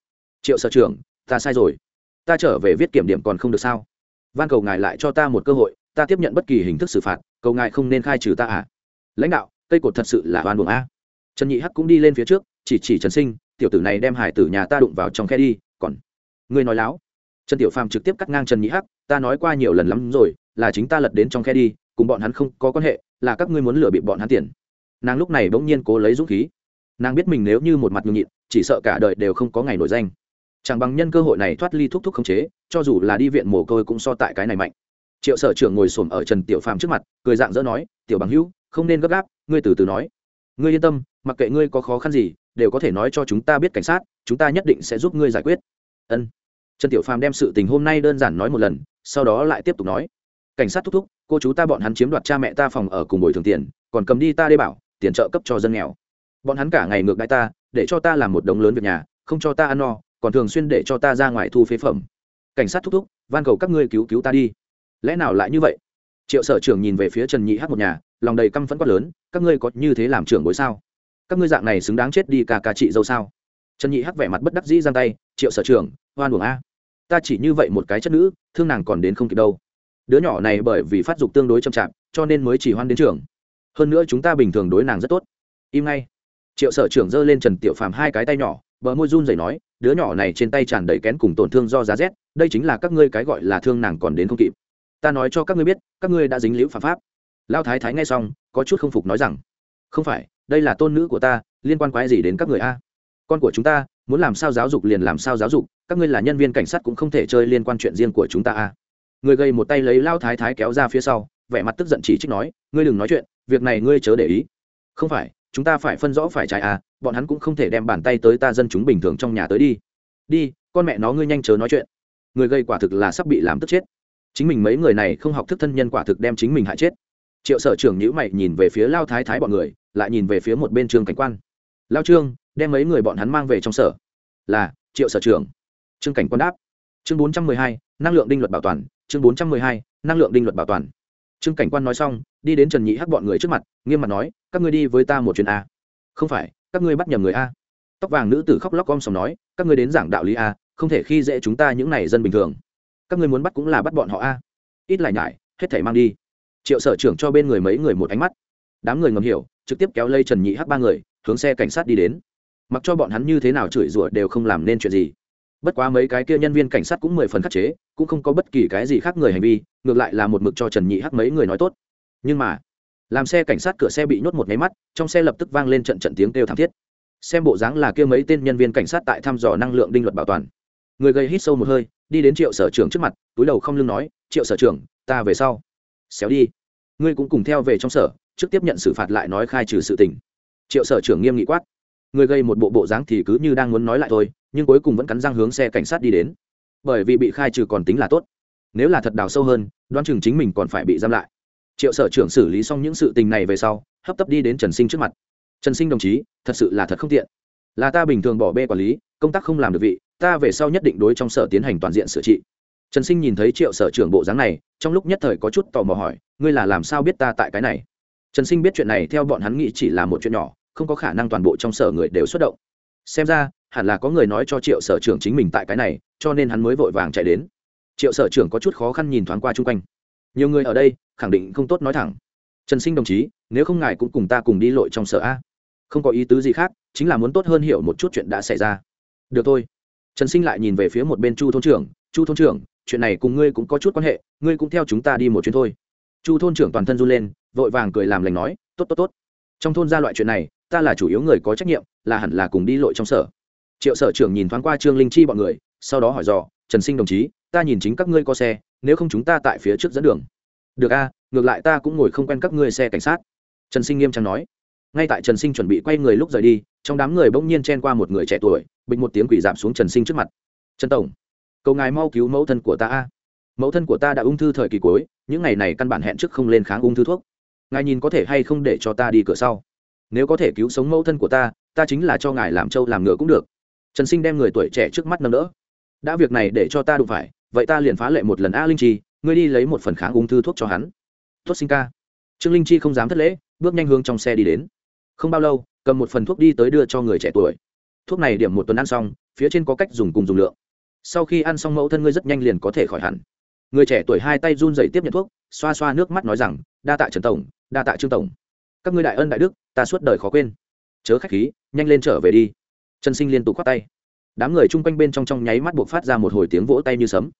Triệu sở trưởng, ta sai rồi. Ta trở về viết kiểm điểm còn không được sao? Van cầu ngài lại cho ta một cơ hội, ta tiếp nhận bất kỳ hình thức xử phạt, cầu ngài không nên khai trừ ta à? Lãnh đạo, cây cột thật sự là oan buồng a. Trần nhị hắc cũng đi lên phía trước, chỉ chỉ trần sinh tiểu tử này đem hải tử nhà ta đụng vào trong khe đi, còn, ngươi nói láo. Trần tiểu phàm trực tiếp cắt ngang trần nhị hắc, ta nói qua nhiều lần lắm rồi, là chính ta lật đến trong khe đi, cùng bọn hắn không có quan hệ, là các ngươi muốn lừa bịp bọn hắn tiền. Nàng lúc này bỗng nhiên cố lấy dũng khí. Nàng biết mình nếu như một mặt nhường nhịn, chỉ sợ cả đời đều không có ngày nổi danh. Chẳng bằng nhân cơ hội này thoát ly thúc thúc khống chế, cho dù là đi viện mồ côi cũng so tại cái này mạnh. Triệu sở trưởng ngồi xổm ở trần tiểu phàm trước mặt, cười dạng dỡ nói, tiểu bằng hữu, không nên gấp gáp, ngươi từ từ nói. Ngươi yên tâm, mặc kệ ngươi có khó khăn gì đều có thể nói cho chúng ta biết cảnh sát, chúng ta nhất định sẽ giúp ngươi giải quyết. Ân. Trần tiểu phàm đem sự tình hôm nay đơn giản nói một lần, sau đó lại tiếp tục nói. Cảnh sát thúc thúc, cô chú ta bọn hắn chiếm đoạt cha mẹ ta phòng ở cùng bồi thường tiền, còn cầm đi ta đê bảo, tiền trợ cấp cho dân nghèo. Bọn hắn cả ngày ngược đãi ta, để cho ta làm một đống lớn việc nhà, không cho ta ăn no, còn thường xuyên để cho ta ra ngoài thu phế phẩm. Cảnh sát thúc thúc, van cầu các ngươi cứu cứu ta đi. Lẽ nào lại như vậy? Triệu sở trưởng nhìn về phía trần nhị hát một nhà, lòng đầy căm phẫn quát lớn, các ngươi có như thế làm trưởng bối sao? Các ngươi dạng này xứng đáng chết đi cả cả chị dâu sao? Trần nhị hắc vẻ mặt bất đắc dĩ giang tay, triệu sở trưởng, hoan buồng a. Ta chỉ như vậy một cái chất nữ, thương nàng còn đến không kịp đâu. Đứa nhỏ này bởi vì phát dục tương đối chậm chạp, cho nên mới chỉ hoan đến trường. Hơn nữa chúng ta bình thường đối nàng rất tốt. Im ngay. Triệu sở trưởng giơ lên trần tiểu phàm hai cái tay nhỏ, bờ môi run rẩy nói, đứa nhỏ này trên tay tràn đầy kén cùng tổn thương do giá rét, đây chính là các ngươi cái gọi là thương nàng còn đến không kịp. Ta nói cho các ngươi biết, các ngươi đã dính liễu phạm pháp. Lao thái thái nghe xong, có chút không phục nói rằng không phải, đây là tôn nữ của ta, liên quan quái gì đến các người a? Con của chúng ta, muốn làm sao giáo dục liền làm sao giáo dục, các ngươi là nhân viên cảnh sát cũng không thể chơi liên quan chuyện riêng của chúng ta a. Người gây một tay lấy lao thái thái kéo ra phía sau, vẻ mặt tức giận chỉ trích nói, ngươi đừng nói chuyện, việc này ngươi chớ để ý. Không phải, chúng ta phải phân rõ phải trái à bọn hắn cũng không thể đem bàn tay tới ta dân chúng bình thường trong nhà tới đi. Đi, con mẹ nó ngươi nhanh chớ nói chuyện. Người gây quả thực là sắp bị làm tức chết. Chính mình mấy người này không học thức thân nhân quả thực đem chính mình hại chết triệu sở trưởng nhữ mày nhìn về phía lao thái thái bọn người, lại nhìn về phía một bên trương cảnh quan. Lao trương, đem mấy người bọn hắn mang về trong sở. Là, triệu sở trưởng. Trương cảnh quan đáp. Chương bốn trăm mười hai, năng lượng đinh luật bảo toàn, chương bốn trăm mười hai, năng lượng đinh luật bảo toàn. Trương cảnh quan nói xong, đi đến trần nhị hắc bọn người trước mặt, nghiêm mặt nói, các ngươi đi với ta một chuyến a. Không phải, các ngươi bắt nhầm người a. Tóc vàng nữ tử khóc lóc om sòm nói, các ngươi đến giảng đạo lý a, không thể khi dễ chúng ta những này dân bình thường. Các ngươi muốn bắt cũng là bắt bọn họ a. Ít lại nhải, hết thảy mang đi triệu sở trưởng cho bên người mấy người một ánh mắt. Đám người ngầm hiểu, trực tiếp kéo lây trần nhị hắc ba người, hướng xe cảnh sát đi đến. Mặc cho bọn hắn như thế nào chửi rủa đều không làm nên chuyện gì. Bất quá mấy cái kia nhân viên cảnh sát cũng mười phần khắc chế, cũng không có bất kỳ cái gì khác người hành vi, ngược lại là một mực cho trần nhị hắc mấy người nói tốt. Nhưng mà, làm xe cảnh sát cửa xe bị nhốt một nháy mắt, trong xe lập tức vang lên trận trận tiếng kêu thảm thiết. Xem bộ dáng là kia mấy tên nhân viên cảnh sát tại thăm dò năng lượng đinh luật bảo toàn. Người gây hít sâu một hơi, đi đến triệu sở trưởng trước mặt, túi đầu không lưng nói, triệu sở trưởng, ta về sau. Xéo đi ngươi cũng cùng theo về trong sở, trước tiếp nhận xử phạt lại nói khai trừ sự tình. Triệu sở trưởng nghiêm nghị quát. Người gây một bộ bộ dáng thì cứ như đang muốn nói lại thôi, nhưng cuối cùng vẫn cắn răng hướng xe cảnh sát đi đến. Bởi vì bị khai trừ còn tính là tốt. Nếu là thật đào sâu hơn, đoán chừng chính mình còn phải bị giam lại. Triệu sở trưởng xử lý xong những sự tình này về sau, hấp tấp đi đến trần sinh trước mặt. Trần sinh đồng chí, thật sự là thật không tiện. Là ta bình thường bỏ bê quản lý, công tác không làm được vị, ta về sau nhất định đối trong sở tiến hành toàn diện sửa trị trần sinh nhìn thấy triệu sở trưởng bộ dáng này, trong lúc nhất thời có chút tò mò hỏi, ngươi là làm sao biết ta tại cái này? Trần sinh biết chuyện này theo bọn hắn nghĩ chỉ là một chuyện nhỏ, không có khả năng toàn bộ trong sở người đều xuất động. Xem ra, hẳn là có người nói cho triệu sở trưởng chính mình tại cái này, cho nên hắn mới vội vàng chạy đến. Triệu sở trưởng có chút khó khăn nhìn thoáng qua chung quanh. Nhiều người ở đây, khẳng định không tốt nói thẳng. Trần sinh đồng chí, nếu không ngài cũng cùng ta cùng đi lội trong sở a. Không có ý tứ gì khác, chính là muốn tốt hơn hiểu một chút chuyện đã xảy ra. Được thôi. Trần sinh lại nhìn về phía một bên chu thôn trưởng, chu thôn trưởng chuyện này cùng ngươi cũng có chút quan hệ, ngươi cũng theo chúng ta đi một chuyến thôi. Chu thôn trưởng toàn thân run lên, vội vàng cười làm lành nói, tốt tốt tốt. Trong thôn ra loại chuyện này, ta là chủ yếu người có trách nhiệm, là hẳn là cùng đi lội trong sở. Triệu sở trưởng nhìn thoáng qua trương linh chi bọn người, sau đó hỏi dò, trần sinh đồng chí, ta nhìn chính các ngươi có xe, nếu không chúng ta tại phía trước dẫn đường. Được a, ngược lại ta cũng ngồi không quen các ngươi xe cảnh sát. Trần sinh nghiêm trang nói. Ngay tại trần sinh chuẩn bị quay người lúc rời đi, trong đám người bỗng nhiên chen qua một người trẻ tuổi bịch một tiếng quỷ giảm xuống trần sinh trước mặt. Trần tổng cầu ngài mau cứu mẫu thân của ta a. Mẫu thân của ta đã ung thư thời kỳ cuối, những ngày này căn bản hẹn trước không lên kháng ung thư thuốc. Ngài nhìn có thể hay không để cho ta đi cửa sau? Nếu có thể cứu sống mẫu thân của ta ta chính là cho ngài làm trâu làm ngựa cũng được. Trần sinh đem người tuổi trẻ trước mắt nâng đỡ. Đã việc này để cho ta đụng phải, vậy ta liền phá lệ một lần a linh chi, ngươi đi lấy một phần kháng ung thư thuốc cho hắn. Thuốc sinh ca. Trương linh chi không dám thất lễ, bước nhanh hướng trong xe đi đến. Không bao lâu, cầm một phần thuốc đi tới đưa cho người trẻ tuổi. Thuốc này điểm một tuần ăn xong, phía trên có cách dùng cùng dùng lượng sau khi ăn xong mẫu thân ngươi rất nhanh liền có thể khỏi hẳn. Người trẻ tuổi hai tay run dậy tiếp nhận thuốc, xoa xoa nước mắt nói rằng, đa tạ trần tổng, đa tạ trương tổng. Các ngươi đại ân đại đức, ta suốt đời khó quên. Chớ khách khí, nhanh lên trở về đi. Trần sinh liên tục khoát tay. Đám người chung quanh bên trong trong nháy mắt buộc phát ra một hồi tiếng vỗ tay như sấm.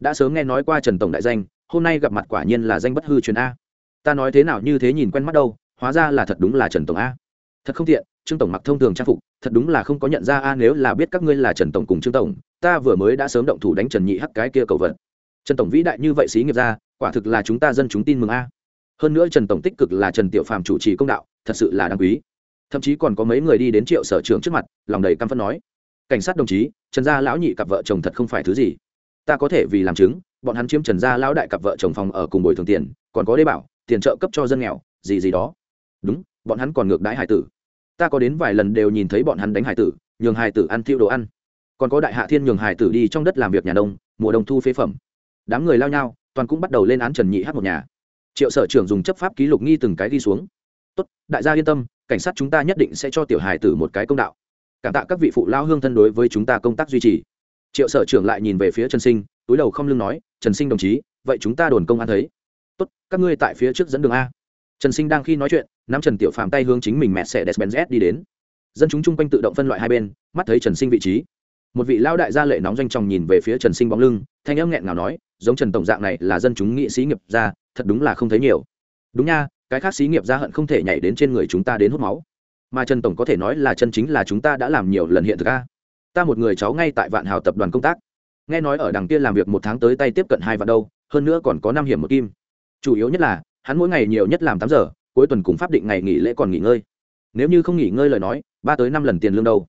Đã sớm nghe nói qua trần tổng đại danh, hôm nay gặp mặt quả nhiên là danh bất hư truyền a. Ta nói thế nào như thế nhìn quen mắt đâu, hóa ra là thật đúng là trần tổng a thật không tiện, trương tổng mặc thông thường trang phục, thật đúng là không có nhận ra, a, nếu là biết các ngươi là trần tổng cùng trương tổng, ta vừa mới đã sớm động thủ đánh trần nhị hắc cái kia cầu vật. Trần tổng vĩ đại như vậy xí nghiệp ra, quả thực là chúng ta dân chúng tin mừng, a. Hơn nữa trần tổng tích cực là trần tiểu phàm chủ trì công đạo, thật sự là đáng quý. Thậm chí còn có mấy người đi đến triệu sở trưởng trước mặt, lòng đầy căm phẫn nói. Cảnh sát đồng chí, trần gia lão nhị cặp vợ chồng thật không phải thứ gì. Ta có thể vì làm chứng, bọn hắn chiếm trần gia lão đại cặp vợ chồng phòng ở cùng bồi thường tiền, còn có đế bảo, tiền trợ cấp cho dân nghèo, gì gì đó. Đúng, bọn hắn còn ngược đãi hải tử ta có đến vài lần đều nhìn thấy bọn hắn đánh hải tử, nhường hải tử ăn thiêu đồ ăn. Còn có đại hạ thiên nhường hải tử đi trong đất làm việc nhà đông mùa đông thu phế phẩm. Đám người lao nhau, toàn cũng bắt đầu lên án trần nhị hát một nhà. Triệu sở trưởng dùng chấp pháp ký lục nghi từng cái đi xuống. Tốt, đại gia yên tâm, cảnh sát chúng ta nhất định sẽ cho tiểu hải tử một cái công đạo. Cảm tạ các vị phụ lao hương thân đối với chúng ta công tác duy trì. Triệu sở trưởng lại nhìn về phía trần sinh, túi đầu không lưng nói, trần sinh đồng chí, vậy chúng ta đồn công an thấy. Tốt, các ngươi tại phía trước dẫn đường a. Trần sinh đang khi nói chuyện nắm trần tiểu phạm tay hướng chính mình mẹ sẽ despenz đi đến. Dân chúng chung quanh tự động phân loại hai bên, mắt thấy trần sinh vị trí. Một vị lao đại gia lệ nóng doanh trong nhìn về phía trần sinh bóng lưng, thanh âm nghẹn ngào nói, giống trần tổng dạng này là dân chúng nghị sĩ nghiệp ra thật đúng là không thấy nhiều. Đúng nha, cái khác xí nghiệp ra hận không thể nhảy đến trên người chúng ta đến hút máu. Mà trần tổng có thể nói là chân chính là chúng ta đã làm nhiều lần hiện thực a. Ta một người cháu ngay tại vạn hào tập đoàn công tác. Nghe nói ở đằng kia làm việc một tháng tới tay tiếp cận hai vạn đâu hơn nữa còn có năm hiểm một kim. Chủ yếu nhất là, hắn mỗi ngày nhiều nhất làm tám giờ cuối tuần cùng pháp định ngày nghỉ lễ còn nghỉ ngơi. Nếu như không nghỉ ngơi lời nói, ba tới năm lần tiền lương đâu?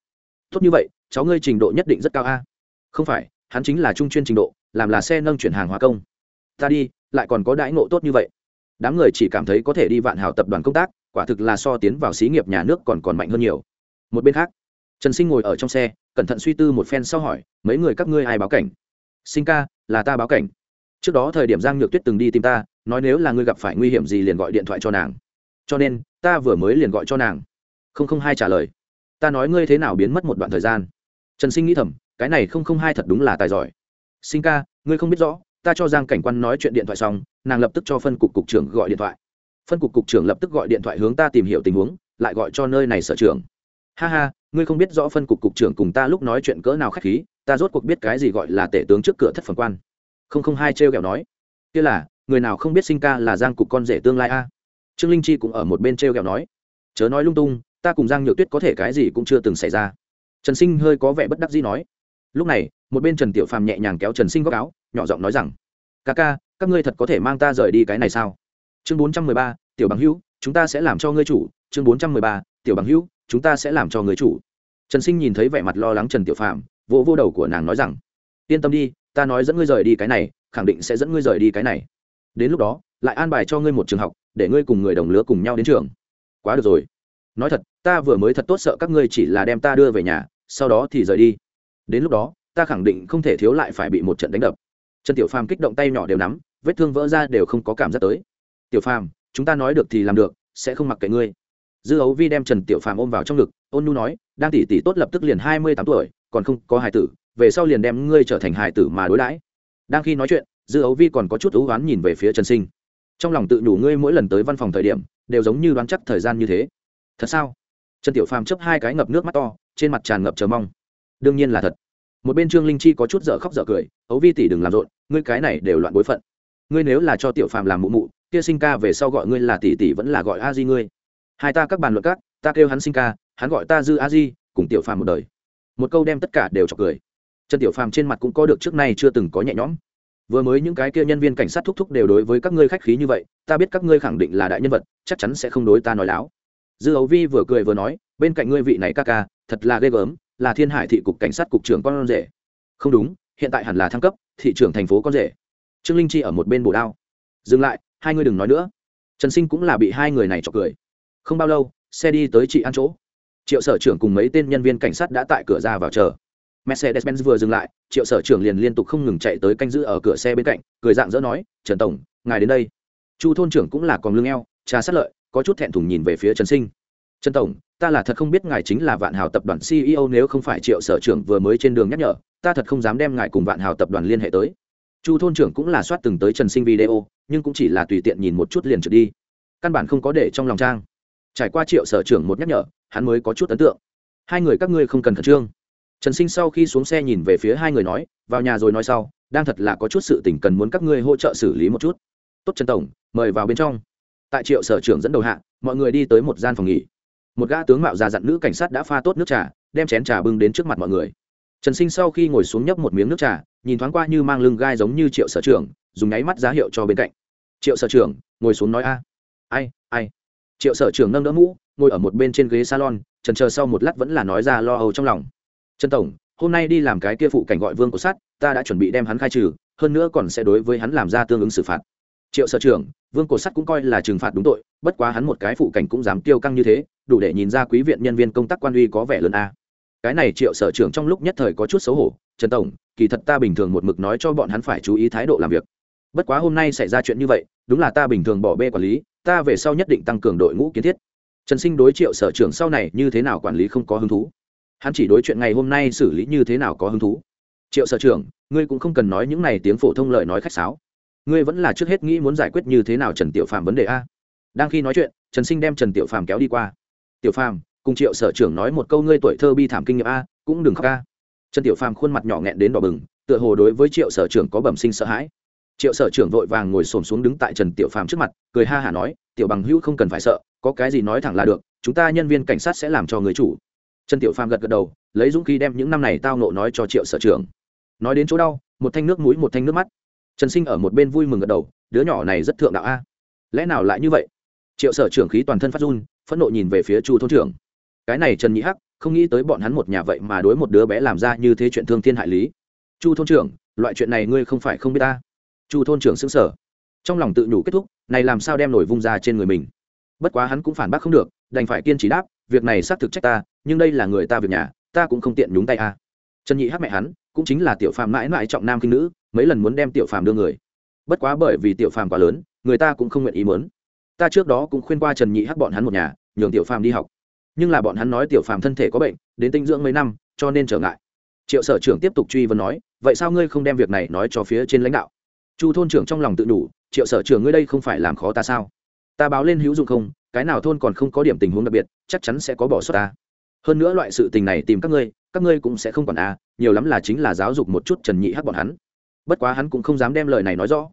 Tốt như vậy, cháu ngươi trình độ nhất định rất cao a. Không phải, hắn chính là trung chuyên trình độ, làm là xe nâng chuyển hàng hóa công. Ta đi, lại còn có đãi ngộ tốt như vậy. Đám người chỉ cảm thấy có thể đi vạn hào tập đoàn công tác, quả thực là so tiến vào xí nghiệp nhà nước còn còn mạnh hơn nhiều. Một bên khác, trần sinh ngồi ở trong xe, cẩn thận suy tư một phen sau hỏi, mấy người các ngươi ai báo cảnh? Sinh ca, là ta báo cảnh. Trước đó thời điểm giang nhược tuyết từng đi tìm ta, nói nếu là ngươi gặp phải nguy hiểm gì liền gọi điện thoại cho nàng cho nên, ta vừa mới liền gọi cho nàng. Không không hai trả lời. Ta nói ngươi thế nào biến mất một đoạn thời gian. Trần sinh nghĩ thầm, cái này không không hai thật đúng là tài giỏi. Sinh ca, ngươi không biết rõ, ta cho giang cảnh quan nói chuyện điện thoại xong, nàng lập tức cho phân cục cục trưởng gọi điện thoại. Phân cục cục trưởng lập tức gọi điện thoại hướng ta tìm hiểu tình huống, lại gọi cho nơi này sở trưởng. Ha ha, ngươi không biết rõ phân cục cục trưởng cùng ta lúc nói chuyện cỡ nào khách khí, ta rốt cuộc biết cái gì gọi là tể tướng trước cửa thất phần quan. Không không hai trêu kẹo nói. Kia là, người nào không biết sinh ca là giang cục con rể tương lai a? Trương linh chi cũng ở một bên t r e o kẹo nói, chớ nói lung tung, ta cùng giang nhược tuyết có thể cái gì cũng chưa từng xảy ra. Trần sinh hơi có vẻ bất đắc dĩ nói, lúc này, một bên trần tiểu phàm nhẹ nhàng kéo trần sinh góc áo, nhỏ giọng nói rằng, ca ca, các ngươi thật có thể mang ta rời đi cái này sao? Chương bốn trăm mười ba, tiểu bằng hữu, chúng ta sẽ làm cho ngươi chủ. Chương bốn trăm mười ba, tiểu bằng hữu, chúng ta sẽ làm cho người chủ. Trần sinh nhìn thấy vẻ mặt lo lắng trần tiểu phạm vỗ vô đầu của nàng nói rằng, yên tâm đi, ta nói dẫn ngươi rời đi cái này, khẳng định sẽ dẫn ngươi rời đi cái này. Đến lúc đó, lại an bài cho ngươi một trường học để ngươi cùng người đồng lứa cùng nhau đến trường. Quá được rồi. Nói thật, ta vừa mới thật tốt sợ các ngươi chỉ là đem ta đưa về nhà, sau đó thì rời đi. Đến lúc đó, ta khẳng định không thể thiếu lại phải bị một trận đánh đập. Trần tiểu phàm kích động tay nhỏ đều nắm, vết thương vỡ ra đều không có cảm giác tới. Tiểu phàm, chúng ta nói được thì làm được, sẽ không mặc kệ ngươi. Dư ấu vi đem trần tiểu phàm ôm vào trong ngực, ôn nu nói, đang tỷ tỷ tốt lập tức liền hai mươi tám tuổi, còn không có hài tử, về sau liền đem ngươi trở thành hài tử mà đối đãi. Đang khi nói chuyện, dư ấu vi còn có chút ấu oán nhìn về phía trần sinh trong lòng tự đủ ngươi mỗi lần tới văn phòng thời điểm, đều giống như đoán chắc thời gian như thế. Thật sao? Trần tiểu phàm chấp hai cái ngập nước mắt to, trên mặt tràn ngập chờ mong. Đương nhiên là thật. Một bên trương linh chi có chút dở khóc dở cười, ấu vi tỷ đừng làm rộn, ngươi cái này đều loạn bối phận. Ngươi nếu là cho tiểu phàm làm mụ mụ, kia sinh ca về sau gọi ngươi là tỷ tỷ vẫn là gọi a di ngươi. Hai ta các bàn luận các, ta kêu hắn sinh ca, hắn gọi ta dư a di, cùng tiểu phàm một đời. Một câu đem tất cả đều chọc cười. Trần tiểu phàm trên mặt cũng có được trước nay chưa từng có nhẹ nhõm vừa mới những cái kia nhân viên cảnh sát thúc thúc đều đối với các ngươi khách khí như vậy, ta biết các ngươi khẳng định là đại nhân vật, chắc chắn sẽ không đối ta nói láo. Dư ấu vi vừa cười vừa nói, bên cạnh ngươi vị này ca ca, thật là ghê gớm, là thiên hải thị cục cảnh sát cục trưởng con rể. Không đúng, hiện tại hẳn là thăng cấp, thị trưởng thành phố con rể. Trương linh chi ở một bên bồ đao. Dừng lại, hai ngươi đừng nói nữa. Trần sinh cũng là bị hai người này chọc cười. Không bao lâu, xe đi tới chị ăn chỗ. Triệu sở trưởng cùng mấy tên nhân viên cảnh sát đã tại cửa ra vào chờ mercedes benz vừa dừng lại, triệu sở trưởng liền liên tục không ngừng chạy tới canh giữ ở cửa xe bên cạnh, cười dạng dỡ nói, trần tổng, ngài đến đây. Chu thôn trưởng cũng là còn lưng eo, trà sát lợi, có chút thẹn thùng nhìn về phía trần sinh. Trần tổng, ta là thật không biết ngài chính là vạn hào tập đoàn ceo nếu không phải triệu sở trưởng vừa mới trên đường nhắc nhở, ta thật không dám đem ngài cùng vạn hào tập đoàn liên hệ tới. Chu thôn trưởng cũng là soát từng tới trần sinh video, nhưng cũng chỉ là tùy tiện nhìn một chút liền trượt đi. Căn bản không có để trong lòng trang. Trải qua triệu sở trưởng một nhắc nhở, hắn mới có chút ấn tượng. Hai người các ngươi không cần khẩn trương trần sinh sau khi xuống xe nhìn về phía hai người nói, vào nhà rồi nói sau, đang thật là có chút sự tình cần muốn các ngươi hỗ trợ xử lý một chút. Tốt trần tổng, mời vào bên trong. Tại triệu sở trưởng dẫn đầu hạ, mọi người đi tới một gian phòng nghỉ. Một gã tướng mạo già dặn nữ cảnh sát đã pha tốt nước trà, đem chén trà bưng đến trước mặt mọi người. Trần sinh sau khi ngồi xuống nhấp một miếng nước trà, nhìn thoáng qua như mang lưng gai giống như triệu sở trưởng, dùng nháy mắt giá hiệu cho bên cạnh. Triệu sở trưởng, ngồi xuống nói a. Ai ai? Triệu sở trưởng nâng đỡ mũ, ngồi ở một bên trên ghế salon trần chờ sau một lát vẫn là nói ra lo âu trong lòng trần tổng, hôm nay đi làm cái kia phụ cảnh gọi vương của sát, ta đã chuẩn bị đem hắn khai trừ, hơn nữa còn sẽ đối với hắn làm ra tương ứng xử phạt. Triệu sở trưởng, vương cổ sắt cũng coi là trừng phạt đúng tội, bất quá hắn một cái phụ cảnh cũng dám tiêu căng như thế, đủ để nhìn ra quý viện nhân viên công tác quan uy có vẻ lớn a. Cái này triệu sở trưởng trong lúc nhất thời có chút xấu hổ, trần tổng, kỳ thật ta bình thường một mực nói cho bọn hắn phải chú ý thái độ làm việc. Bất quá hôm nay xảy ra chuyện như vậy, đúng là ta bình thường bỏ bê quản lý, ta về sau nhất định tăng cường đội ngũ kiến thiết. Trần sinh đối triệu sở trưởng sau này như thế nào quản lý không có hứng thú hắn chỉ đối chuyện ngày hôm nay xử lý như thế nào có hứng thú. Triệu sở trưởng, ngươi cũng không cần nói những này tiếng phổ thông lời nói khách sáo. Ngươi vẫn là trước hết nghĩ muốn giải quyết như thế nào trần tiểu phàm vấn đề a. Đang khi nói chuyện, trần sinh đem trần tiểu phàm kéo đi qua. Tiểu phàm, cùng triệu sở trưởng nói một câu ngươi tuổi thơ bi thảm kinh nghiệm a, cũng đừng khóc a. Trần tiểu phàm khuôn mặt nhỏ nghẹn đến đỏ bừng, tựa hồ đối với triệu sở trưởng có bẩm sinh sợ hãi. Triệu sở trưởng vội vàng ngồi xổm xuống đứng tại trần tiểu phàm trước mặt, cười ha hả nói, tiểu bằng hữu không cần phải sợ, có cái gì nói thẳng là được, chúng ta nhân viên cảnh sát sẽ làm cho người chủ trần tiểu phàm gật gật đầu, lấy dũng khí đem những năm này tao nộ nói cho triệu sở trưởng. Nói đến chỗ đau, một thanh nước mũi, một thanh nước mắt. Trần sinh ở một bên vui mừng gật đầu, đứa nhỏ này rất thượng đạo a. Lẽ nào lại như vậy? Triệu sở trưởng khí toàn thân phát run, phẫn nộ nhìn về phía chu thôn trưởng. Cái này trần nhị hắc, không nghĩ tới bọn hắn một nhà vậy mà đối một đứa bé làm ra như thế chuyện thương thiên hại lý. Chu thôn trưởng, loại chuyện này ngươi không phải không biết ta. Chu thôn trưởng xứng sở trong lòng tự nhủ kết thúc, này làm sao đem nổi vung ra trên người mình? Bất quá hắn cũng phản bác không được, đành phải kiên trì đáp việc này xác thực trách ta, nhưng đây là người ta việc nhà, ta cũng không tiện nhúng tay a. Trần nhị Hát mẹ hắn, cũng chính là tiểu phàm mãi mãi trọng nam kinh nữ, mấy lần muốn đem tiểu phàm đưa người. Bất quá bởi vì tiểu phàm quá lớn, người ta cũng không nguyện ý muốn. ta trước đó cũng khuyên qua trần nhị Hát bọn hắn một nhà, nhường tiểu phàm đi học. Nhưng là bọn hắn nói tiểu phàm thân thể có bệnh, đến tinh dưỡng mấy năm, cho nên trở ngại. Triệu sở trưởng tiếp tục truy vấn nói, vậy sao ngươi không đem việc này nói cho phía trên lãnh đạo? Chu thôn trưởng trong lòng tự đủ, triệu sở trưởng ngươi đây không phải làm khó ta sao? Ta báo lên hữu dụng không? Cái nào thôn còn không có điểm tình huống đặc biệt, chắc chắn sẽ có bỏ sót ta. Hơn nữa loại sự tình này tìm các ngươi các ngươi cũng sẽ không còn à nhiều lắm là chính là giáo dục một chút trần nhị hắc bọn hắn. Bất quá hắn cũng không dám đem lời này nói rõ.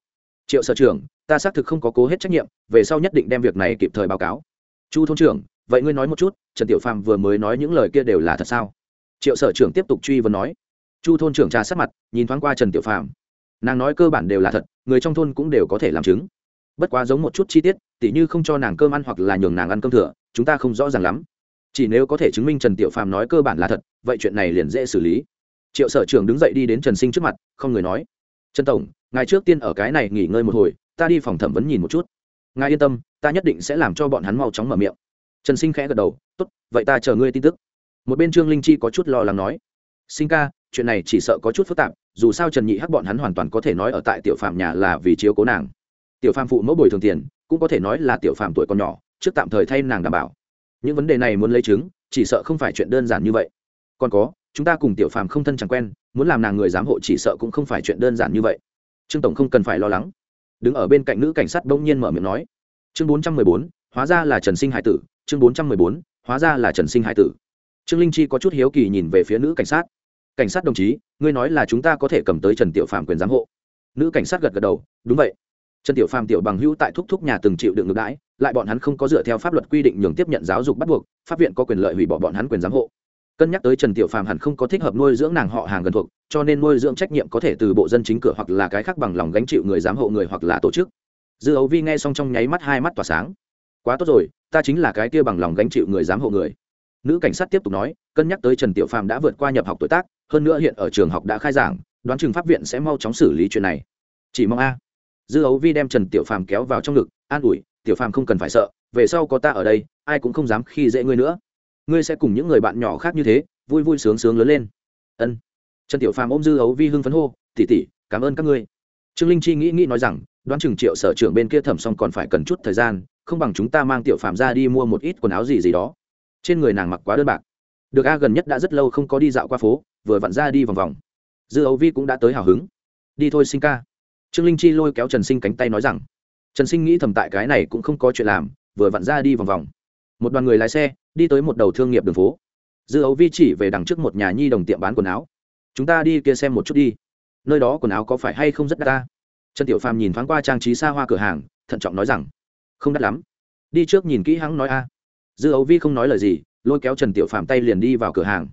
Triệu sở trưởng, ta xác thực không có cố hết trách nhiệm, về sau nhất định đem việc này kịp thời báo cáo. Chu thôn trưởng, vậy ngươi nói một chút, trần tiểu phàm vừa mới nói những lời kia đều là thật sao? Triệu sở trưởng tiếp tục truy vấn nói. Chu thôn trưởng trà sát mặt, nhìn thoáng qua trần tiểu phàm. Nàng nói cơ bản đều là thật, người trong thôn cũng đều có thể làm chứng bất quá giống một chút chi tiết, tỉ như không cho nàng cơm ăn hoặc là nhường nàng ăn cơm thừa, chúng ta không rõ ràng lắm. Chỉ nếu có thể chứng minh trần tiểu phàm nói cơ bản là thật, vậy chuyện này liền dễ xử lý. Triệu sở trưởng đứng dậy đi đến trần sinh trước mặt, không người nói. Trần tổng, ngài trước tiên ở cái này nghỉ ngơi một hồi, ta đi phòng thẩm vấn nhìn một chút. Ngài yên tâm, ta nhất định sẽ làm cho bọn hắn mau chóng mở miệng. Trần sinh khẽ gật đầu, tốt, vậy ta chờ ngươi tin tức. Một bên trương linh chi có chút lo lắng nói. Sinh ca, chuyện này chỉ sợ có chút phức tạp, dù sao trần nhị hắc bọn hắn hoàn toàn có thể nói ở tại tiểu phạm nhà là vì chiếu cố nàng tiểu phạm phụ mẫu bồi thường tiền, cũng có thể nói là tiểu phạm tuổi còn nhỏ, trước tạm thời thay nàng đảm bảo. Những vấn đề này muốn lấy chứng, chỉ sợ không phải chuyện đơn giản như vậy. Còn có, chúng ta cùng tiểu phàm không thân chẳng quen, muốn làm nàng người giám hộ chỉ sợ cũng không phải chuyện đơn giản như vậy. Trương tổng không cần phải lo lắng. Đứng ở bên cạnh nữ cảnh sát bỗng nhiên mở miệng nói. Chương bốn trăm mười bốn, hóa ra là trần sinh hải tử. Chương bốn trăm mười bốn, hóa ra là trần sinh hải tử. Trương linh chi có chút hiếu kỳ nhìn về phía nữ cảnh sát. Cảnh sát đồng chí, ngươi nói là chúng ta có thể cầm tới trần tiểu phàm quyền giám hộ. Nữ cảnh sát gật gật đầu, đúng vậy trần tiểu phàm tiểu bằng hữu tại thúc thúc nhà từng chịu đựng ngược đãi, lại bọn hắn không có dựa theo pháp luật quy định nhường tiếp nhận giáo dục bắt buộc, pháp viện có quyền lợi hủy bỏ bọn hắn quyền giám hộ. Cân nhắc tới trần tiểu phàm hẳn không có thích hợp nuôi dưỡng nàng họ hàng gần thuộc, cho nên nuôi dưỡng trách nhiệm có thể từ bộ dân chính cửa hoặc là cái khác bằng lòng gánh chịu người giám hộ người hoặc là tổ chức. Dư ấu vi nghe xong trong nháy mắt hai mắt tỏa sáng. Quá tốt rồi, ta chính là cái kia bằng lòng gánh chịu người giám hộ người. Nữ cảnh sát tiếp tục nói, cân nhắc tới trần tiểu phàm đã vượt qua nhập học tuổi tác, hơn nữa hiện ở trường học đã khai giảng, đoán chừng pháp viện sẽ mau chóng xử lý chuyện này. Chỉ mong a dư ấu vi đem trần tiểu phàm kéo vào trong ngực, an ủi, tiểu phàm không cần phải sợ, về sau có ta ở đây, ai cũng không dám khi dễ ngươi nữa. Ngươi sẽ cùng những người bạn nhỏ khác như thế, vui vui sướng sướng lớn lên. Ân. Trần tiểu phàm ôm dư ấu vi hưng phấn hô tỉ tỉ cảm ơn các ngươi. Trương linh chi nghĩ nghĩ nói rằng, đoán chừng triệu sở trưởng bên kia thẩm xong còn phải cần chút thời gian, không bằng chúng ta mang tiểu phàm ra đi mua một ít quần áo gì gì đó. Trên người nàng mặc quá đơn bạc. Được a gần nhất đã rất lâu không có đi dạo qua phố, vừa vặn ra đi vòng vòng. Dư ấu vi cũng đã tới hào hứng. Đi thôi, sinh ca trương linh chi lôi kéo trần sinh cánh tay nói rằng, trần sinh nghĩ thầm tại cái này cũng không có chuyện làm, vừa vặn ra đi vòng vòng. Một đoàn người lái xe, đi tới một đầu thương nghiệp đường phố. Dư ấu vi chỉ về đằng trước một nhà nhi đồng tiệm bán quần áo. Chúng ta đi kia xem một chút đi. Nơi đó quần áo có phải hay không rất đắt ta? Trần tiểu phàm nhìn thoáng qua trang trí xa hoa cửa hàng, thận trọng nói rằng, không đắt lắm. Đi trước nhìn kỹ hắn nói a. Dư ấu vi không nói lời gì, lôi kéo trần tiểu phàm tay liền đi vào cửa hàng.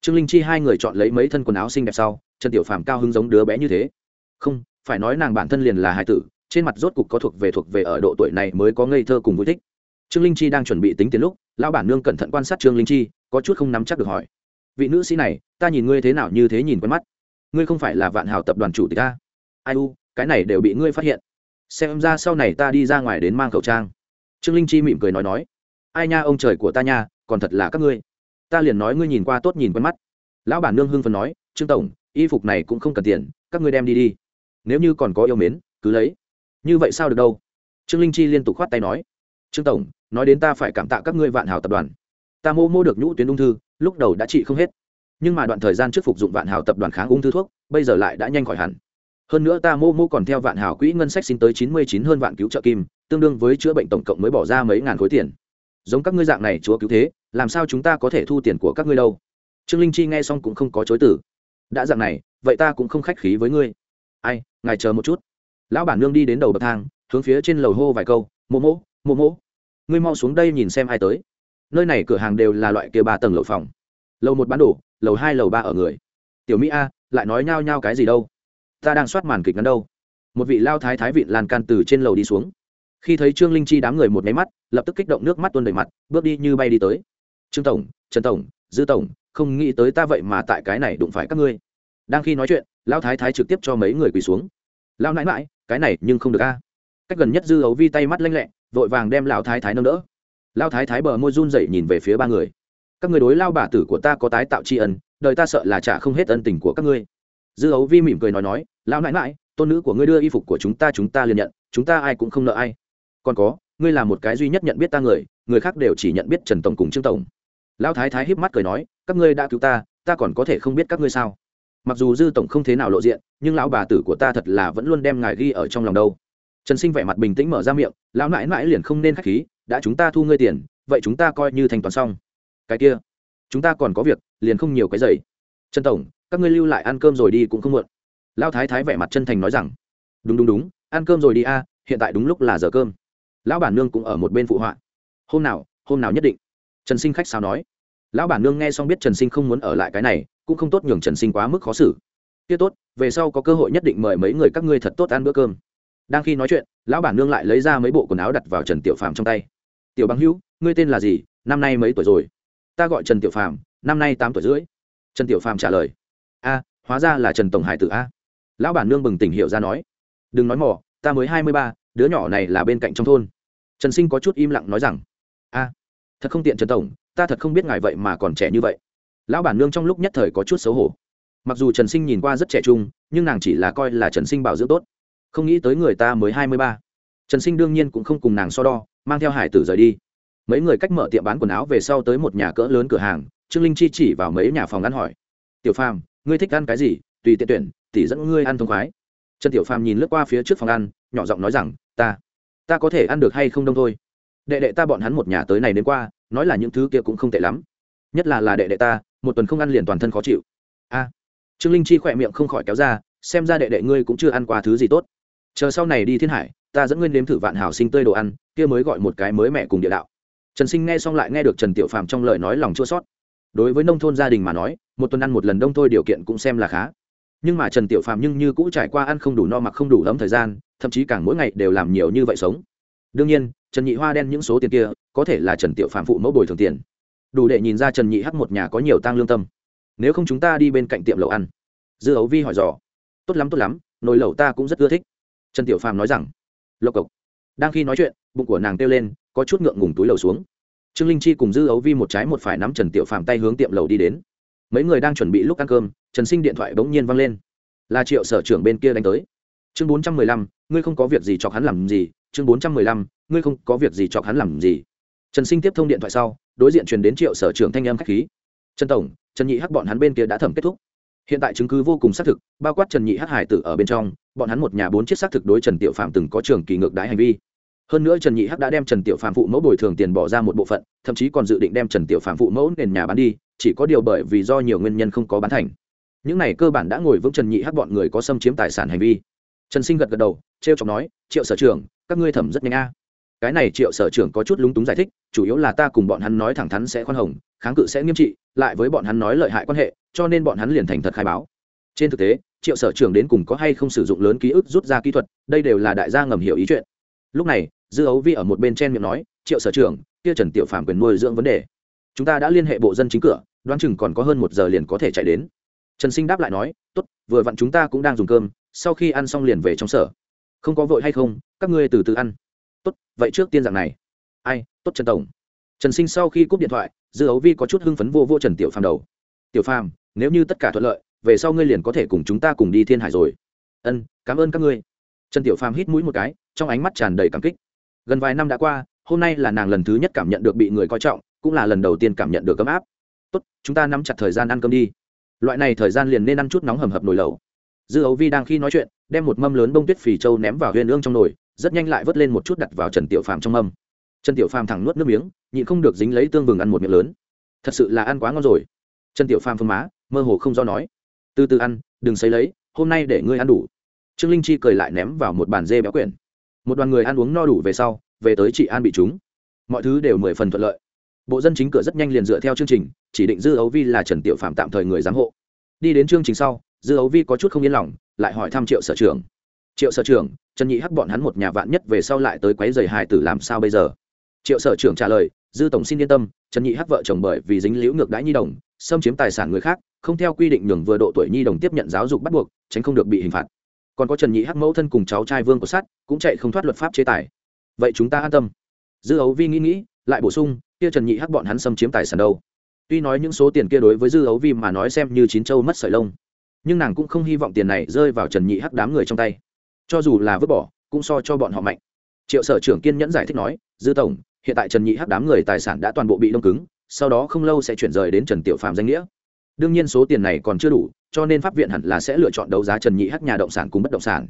Trương linh chi hai người chọn lấy mấy thân quần áo xinh đẹp sau, trần tiểu phàm cao hứng giống đứa bé như thế. Không phải nói nàng bản thân liền là hài tử, trên mặt rốt cục có thuộc về thuộc về ở độ tuổi này mới có ngây thơ cùng vui thích. Trương linh chi đang chuẩn bị tính tiền lúc, lão bản nương cẩn thận quan sát trương linh chi, có chút không nắm chắc được hỏi. Vị nữ sĩ này, ta nhìn ngươi thế nào như thế nhìn quen mắt. Ngươi không phải là vạn hào tập đoàn chủ tịch ta? Ai u, cái này đều bị ngươi phát hiện. Xem ra sau này ta đi ra ngoài đến mang khẩu trang. Trương linh chi mỉm cười nói nói. Ai nha, ông trời của ta nha, còn thật là các ngươi. Ta liền nói ngươi nhìn qua tốt nhìn quen mắt. Lão bản nương hưng phần nói. Trương tổng, y phục này cũng không cần tiền, các ngươi đem đi đi nếu như còn có yêu mến, cứ lấy. Như vậy sao được đâu? Trương linh chi liên tục khoát tay nói. Trương tổng, nói đến ta phải cảm tạ các ngươi vạn hào tập đoàn. Ta mô mô được nhũ tuyến ung thư, lúc đầu đã trị không hết. Nhưng mà đoạn thời gian trước phục dụng vạn hào tập đoàn kháng ung thư thuốc, bây giờ lại đã nhanh khỏi hẳn. Hơn nữa ta mô mô còn theo vạn hào quỹ ngân sách xin tới chín mươi chín hơn vạn cứu trợ kim, tương đương với chữa bệnh tổng cộng mới bỏ ra mấy ngàn khối tiền. Giống các ngươi dạng này chúa cứu thế, làm sao chúng ta có thể thu tiền của các ngươi đâu? Trương linh chi nghe xong cũng không có chối tử đã dạng này, vậy ta cũng không khách khí với ngươi. Ai ngài chờ một chút. Lão bản nương đi đến đầu bậc thang, hướng phía trên lầu hô vài câu mô mô mô mô ngươi mau xuống đây nhìn xem ai tới. Nơi này cửa hàng đều là loại kia ba tầng lầu phòng. Lầu một bán đồ, lầu hai, lầu ba ở người. Tiểu mỹ a, lại nói nhao nhao cái gì đâu? Ta đang soát màn kịch ngắn đâu. Một vị lao thái thái vịn lan can từ trên lầu đi xuống. Khi thấy trương linh chi đám người một máy mắt, lập tức kích động nước mắt tuôn đầy mặt, bước đi như bay đi tới. Trương tổng, trần tổng, dư tổng, không nghĩ tới ta vậy mà tại cái này đụng phải các ngươi. Đang khi nói chuyện Lão thái thái trực tiếp cho mấy người quỳ xuống. Lão nãi mãi cái này nhưng không được a. Cách gần nhất dư ấu vi tay mắt lanh lẹ, vội vàng đem lão thái thái nâng đỡ. Lão thái thái bờ môi run dậy nhìn về phía ba người. Các người đối lao bà tử của ta có tái tạo tri ân, đời ta sợ là trả không hết ân tình của các ngươi. Dư ấu vi mỉm cười nói nói, lão nãi mãi tôn nữ của ngươi đưa y phục của chúng ta chúng ta liền nhận, chúng ta ai cũng không nợ ai. Còn có, ngươi là một cái duy nhất nhận biết ta người người khác đều chỉ nhận biết trần tổng cùng trương tổng. Lão thái thái híp mắt cười nói, các ngươi đã cứu ta ta còn có thể không biết các ngươi sao? Mặc dù dư tổng không thế nào lộ diện, nhưng lão bà tử của ta thật là vẫn luôn đem ngài ghi ở trong lòng đâu. Trần sinh vẻ mặt bình tĩnh mở ra miệng, lão nãi nãi liền không nên k h á c h khí, đã chúng ta thu ngươi tiền, vậy chúng ta coi như thanh toán xong. Cái kia, chúng ta còn có việc, liền không nhiều cái giày. Trần tổng, các ngươi lưu lại ăn cơm rồi đi cũng không muộn. Lão thái thái vẻ mặt chân thành nói rằng, đúng đúng đúng, ăn cơm rồi đi a, hiện tại đúng lúc là giờ cơm. Lão bản nương cũng ở một bên phụ họa. Hôm nào hôm nào nhất định. Trần sinh khách sao nói. Lão bản nương nghe xong biết trần sinh không muốn ở lại cái này cũng không tốt nhường trần sinh quá mức khó xử. Kia tốt, về sau có cơ hội nhất định mời mấy người các ngươi thật tốt ăn bữa cơm. Đang khi nói chuyện, lão bản nương lại lấy ra mấy bộ quần áo đặt vào trần tiểu phàm trong tay. Tiểu bằng hữu, ngươi tên là gì? Năm nay mấy tuổi rồi? Ta gọi trần tiểu phàm, năm nay tám tuổi rưỡi. Trần tiểu phàm trả lời. A, hóa ra là trần tổng hải tử a. Lão bản nương bừng tỉnh hiểu ra nói. Đừng nói mỏ ta mới hai mươi ba, đứa nhỏ này là bên cạnh trong thôn. Trần sinh có chút im lặng nói rằng. A, thật không tiện trần tổng, ta thật không biết ngài vậy mà còn trẻ như vậy lão bản nương trong lúc nhất thời có chút xấu hổ. Mặc dù trần sinh nhìn qua rất trẻ trung, nhưng nàng chỉ là coi là trần sinh bảo dưỡng tốt. Không nghĩ tới người ta mới hai mươi ba. Trần sinh đương nhiên cũng không cùng nàng so đo, mang theo hải tử rời đi. Mấy người cách mở tiệm bán quần áo về sau tới một nhà cỡ lớn cửa hàng, trương linh chi chỉ vào mấy nhà phòng ăn hỏi. Tiểu phàm, ngươi thích ăn cái gì? Tùy tiện tuyển, tỉ dẫn ngươi ăn thông khoái. Trần tiểu phàm nhìn lướt qua phía trước phòng ăn, nhỏ giọng nói rằng, ta ta có thể ăn được hay không đông thôi. Đệ đệ ta bọn hắn một nhà tới này đến qua, nói là những thứ kia cũng không tệ lắm. Nhất là là đệ đệ ta một tuần không ăn liền toàn thân khó chịu. A. Trương linh chi khỏe miệng không khỏi kéo ra, xem ra đệ đệ ngươi cũng chưa ăn qua thứ gì tốt. Chờ sau này đi thiên hải, ta dẫn ngươi nếm thử vạn hảo sinh tươi đồ ăn, kia mới gọi một cái mới mẹ cùng địa đạo. Trần sinh nghe xong lại nghe được trần tiểu phàm trong lời nói lòng chua sót đối với nông thôn gia đình mà nói, một tuần ăn một lần đông thôi điều kiện cũng xem là khá. Nhưng mà trần tiểu phàm nhưng như cũ trải qua ăn không đủ no mặc không đủ ấm thời gian, thậm chí càng mỗi ngày đều làm nhiều như vậy sống. Đương nhiên, trần nhị hoa đen những số tiền kia, có thể là trần tiểu phàm phụ mẫu bồi thường tiền đủ để nhìn ra trần nhị hắc một nhà có nhiều tang lương tâm. Nếu không chúng ta đi bên cạnh tiệm lẩu ăn. Dư ấu vi hỏi dò. Tốt lắm tốt lắm, nồi lẩu ta cũng rất ưa thích. Trần tiểu phàm nói rằng. Lộc cộc. Đang khi nói chuyện, bụng của nàng kêu lên, có chút ngượng ngùng túi lầu xuống. Trương linh chi cùng dư ấu vi một trái một phải nắm trần tiểu phàm tay hướng tiệm lầu đi đến. Mấy người đang chuẩn bị lúc ăn cơm, trần sinh điện thoại bỗng nhiên văng lên. Là triệu sở trưởng bên kia đánh tới. Chương bốn trăm mười lăm, ngươi không có việc gì chọc hắn làm gì. Chương bốn trăm mười lăm, ngươi không có việc gì chọc hắn làm gì trần sinh tiếp thông điện thoại sau, đối diện truyền đến triệu sở trưởng thanh âm k h á c h khí. Trần tổng, trần nhị hắc bọn hắn bên kia đã thẩm kết thúc. Hiện tại chứng cứ vô cùng xác thực, bao quát trần nhị hắc hải tử ở bên trong, bọn hắn một nhà bốn chiếc xác thực đối trần tiểu phạm từng có trường kỳ ngược đái hành vi. Hơn nữa trần nhị hắc đã đem trần tiểu phạm phụ mẫu bồi thường tiền bỏ ra một bộ phận, thậm chí còn dự định đem trần tiểu phạm phụ mẫu nền nhà bán đi, chỉ có điều bởi vì do nhiều nguyên nhân không có bán thành. Những này cơ bản đã ngồi vững trần nhị hắc bọn người có xâm chiếm tài sản hành vi. Trần sinh gật gật đầu t r e o chọc nói, triệu sở trưởng các ngươi thẩm rất nhanh a cái này triệu sở trưởng có chút lúng túng giải thích, chủ yếu là ta cùng bọn hắn nói thẳng thắn sẽ khoan hồng, kháng cự sẽ nghiêm trị, lại với bọn hắn nói lợi hại quan hệ, cho nên bọn hắn liền thành thật khai báo. Trên thực tế, triệu sở trưởng đến cùng có hay không sử dụng lớn ký ức rút ra kỹ thuật, đây đều là đại gia ngầm hiểu ý chuyện. Lúc này, dư ấu vi ở một bên chen miệng nói, triệu sở trưởng, kia trần tiểu phàm quyền nuôi dưỡng vấn đề. Chúng ta đã liên hệ bộ dân chính cửa, đoán chừng còn có hơn một giờ liền có thể chạy đến. Trần sinh đáp lại nói, tốt, vừa vặn chúng ta cũng đang dùng cơm, sau khi ăn xong liền về trong sở. Không có vội hay không, các ngươi từ từ ăn tốt, vậy trước tiên dạng này. Ai, tốt trần tổng. Trần sinh sau khi cúp điện thoại, dư ấu vi có chút hưng phấn vô vô trần tiểu phàm đầu. Tiểu phàm, nếu như tất cả thuận lợi, về sau ngươi liền có thể cùng chúng ta cùng đi thiên hải rồi. Ân, cảm ơn các ngươi. Trần tiểu phàm hít mũi một cái, trong ánh mắt tràn đầy cảm kích. Gần vài năm đã qua, hôm nay là nàng lần thứ nhất cảm nhận được bị người coi trọng, cũng là lần đầu tiên cảm nhận được ấm áp. Tốt, chúng ta nắm chặt thời gian ăn cơm đi. Loại này thời gian liền nên ăn chút nóng hầm hập nồi lẩu. Dư ấu vi đang khi nói chuyện, đem một mâm lớn bông tuyết phì trâu ném vào huyền ương trong nồi rất nhanh lại vớt lên một chút đặt vào trần tiểu phàm trong âm. Trần tiểu phàm thẳng nuốt nước miếng, nhịn không được dính lấy tương vừng ăn một miệng lớn. Thật sự là ăn quá ngon rồi. Trần tiểu phàm phương má, mơ hồ không do nói. Từ từ ăn, đừng xấy lấy, hôm nay để ngươi ăn đủ. Trương linh chi cười lại ném vào một bàn dê béo quyển. Một đoàn người ăn uống no đủ về sau, về tới chị an bị chúng. Mọi thứ đều mười phần thuận lợi. Bộ dân chính cửa rất nhanh liền dựa theo chương trình, chỉ định dư ấu vi là trần tiểu phạm tạm thời người giám hộ. Đi đến chương trình sau, dư ấu vi có chút không yên lòng, lại hỏi thăm triệu sở trưởng. Triệu sở trưởng trần nhị hắc bọn hắn một nhà vạn nhất về sau lại tới quấy giày hài tử làm sao bây giờ? Triệu sở trưởng trả lời, dư tổng xin yên tâm, trần nhị hắc vợ chồng bởi vì dính liễu ngược đãi nhi đồng, xâm chiếm tài sản người khác, không theo quy định nhường vừa độ tuổi nhi đồng tiếp nhận giáo dục bắt buộc, tránh không được bị hình phạt. Còn có trần nhị hắc mẫu thân cùng cháu trai vương của sát, cũng chạy không thoát luật pháp chế tài. Vậy chúng ta an tâm. Dư ấu vi nghĩ nghĩ, lại bổ sung, kia trần nhị hắc bọn hắn xâm chiếm tài sản đâu? Tuy nói những số tiền kia đối với dư ấu vi mà nói xem như chín châu mất sợi lông, nhưng nàng cũng không hy vọng tiền này rơi vào trần nhị hắc đám người trong tay cho dù là vứt bỏ, cũng so cho bọn họ mạnh. Triệu sở trưởng kiên nhẫn giải thích nói, dư tổng, hiện tại trần nhị hắc đám người tài sản đã toàn bộ bị đông cứng, sau đó không lâu sẽ chuyển rời đến trần tiểu phạm danh nghĩa. Đương nhiên số tiền này còn chưa đủ, cho nên pháp viện hẳn là sẽ lựa chọn đấu giá trần nhị hắc nhà động sản cùng bất động sản.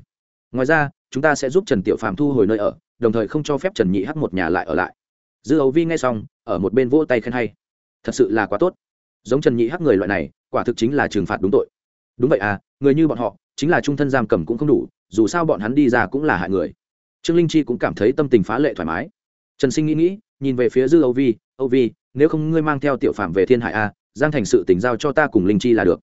Ngoài ra, chúng ta sẽ giúp trần tiểu phàm thu hồi nơi ở, đồng thời không cho phép trần nhị hắc một nhà lại ở lại. Dư ấu vi nghe xong, ở một bên vỗ tay khen hay. Thật sự là quá tốt. Giống trần nhị hắc người loại này, quả thực chính là trừng phạt đúng tội đúng vậy à người như bọn họ, chính là trung thân giam cầm cũng không đủ, dù sao bọn hắn đi ra cũng là hại người. Trương linh chi cũng cảm thấy tâm tình phá lệ thoải mái. Trần sinh nghĩ nghĩ, nhìn về phía dư âu vi âu vi, nếu không ngươi mang theo tiểu phạm về thiên hải a giang thành sự tỉnh giao cho ta cùng linh chi là được.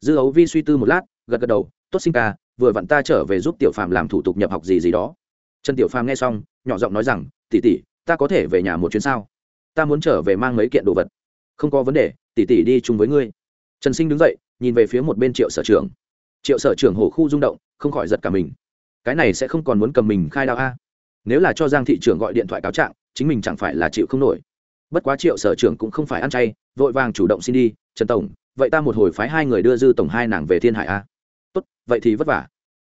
Dư âu vi suy tư một lát, gật gật đầu, tốt sinh ca, vừa vặn ta trở về giúp tiểu phạm làm thủ tục nhập học gì gì đó. Trần tiểu phạm nghe xong, nhỏ giọng nói rằng, tỷ tỷ, ta có thể về nhà một chuyến sao? Ta muốn trở về mang mấy kiện đồ vật. Không có vấn đề, tỷ tỷ đi chung với ngươi trần sinh đứng dậy, nhìn về phía một bên triệu sở trưởng. Triệu sở trưởng hổ khu rung động, không khỏi giật cả mình. Cái này sẽ không còn muốn cầm mình khai đao a. Nếu là cho giang thị trưởng gọi điện thoại cáo trạng, chính mình chẳng phải là chịu không nổi. Bất quá triệu sở trưởng cũng không phải ăn chay, vội vàng chủ động xin đi, trần tổng, vậy ta một hồi phái hai người đưa dư tổng hai nàng về thiên hải a. Tốt, vậy thì vất vả.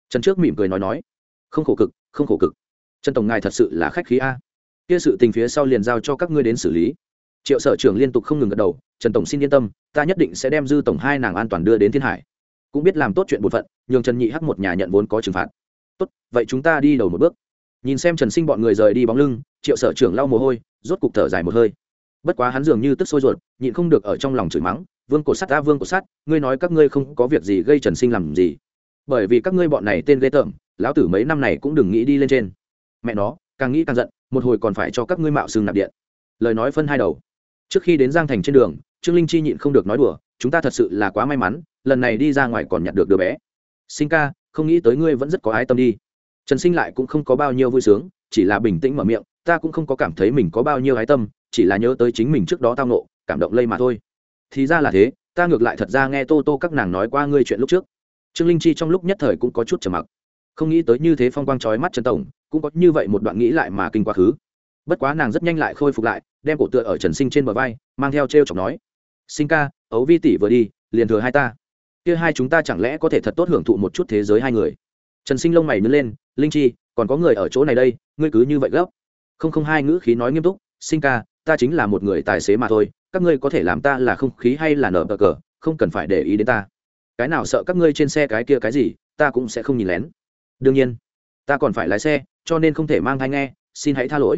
Trần trước mỉm cười nói nói. Không khổ cực, không khổ cực. Trần tổng ngài thật sự là khách khí a. Kia sự tình phía sau liền giao cho các ngươi đến xử lý. Triệu sở trưởng liên tục không ngừng gật đầu trần tổng xin yên tâm, ta nhất định sẽ đem dư tổng hai nàng an toàn đưa đến thiên hải. Cũng biết làm tốt chuyện bổn phận, nhường trần nhị hắc một nhà nhận vốn có trừng phạt. Tốt, vậy chúng ta đi đầu một bước. Nhìn xem trần sinh bọn người rời đi bóng lưng, triệu sở trưởng lau mồ hôi, rốt cục thở dài một hơi. Bất quá hắn dường như tức sôi ruột, nhịn không được ở trong lòng chửi mắng, vương cổ sắt ta vương cổ sắt ngươi nói các ngươi không có việc gì gây trần sinh làm gì? Bởi vì các ngươi bọn này tên ghê tởm, lão tử mấy năm này cũng đừng nghĩ đi lên trên. Mẹ nó, càng nghĩ càng giận, một hồi còn phải cho các ngươi mạo xương nạp điện. Lời nói phân hai đầu. Trước khi đến giang thành trên đường trương linh chi nhịn không được nói đùa, chúng ta thật sự là quá may mắn, lần này đi ra ngoài còn nhặt được đứa bé. Sinh ca, không nghĩ tới ngươi vẫn rất có ái tâm đi. Trần sinh lại cũng không có bao nhiêu vui sướng, chỉ là bình tĩnh mở miệng, ta cũng không có cảm thấy mình có bao nhiêu ái tâm, chỉ là nhớ tới chính mình trước đó tao nộ cảm động lây mà thôi. Thì ra là thế, ta ngược lại thật ra nghe tô tô các nàng nói qua ngươi chuyện lúc trước. Trương linh chi trong lúc nhất thời cũng có chút trầm mặc. Không nghĩ tới như thế phong quang trói mắt trần tổng, cũng có như vậy một đoạn nghĩ lại mà kinh quá khứ. Bất quá nàng rất nhanh lại khôi phục lại, đem cổ tựa ở trần sinh trên bờ vai, mang theo t r e o chọc nói sinh ca, ấu vi tỷ vừa đi, liền thừa hai ta. Kia hai chúng ta chẳng lẽ có thể thật tốt hưởng thụ một chút thế giới hai người? Trần sinh lông mày nứt lên, linh chi, còn có người ở chỗ này đây, ngươi cứ như vậy gấp. Không không hai ngữ khí nói nghiêm túc, sinh ca, ta chính là một người tài xế mà thôi, các ngươi có thể làm ta là không khí hay là nở bờ cờ, không cần phải để ý đến ta. Cái nào sợ các ngươi trên xe cái kia cái gì, ta cũng sẽ không nhìn lén. Đương nhiên, ta còn phải lái xe, cho nên không thể mang thai nghe, xin hãy tha lỗi.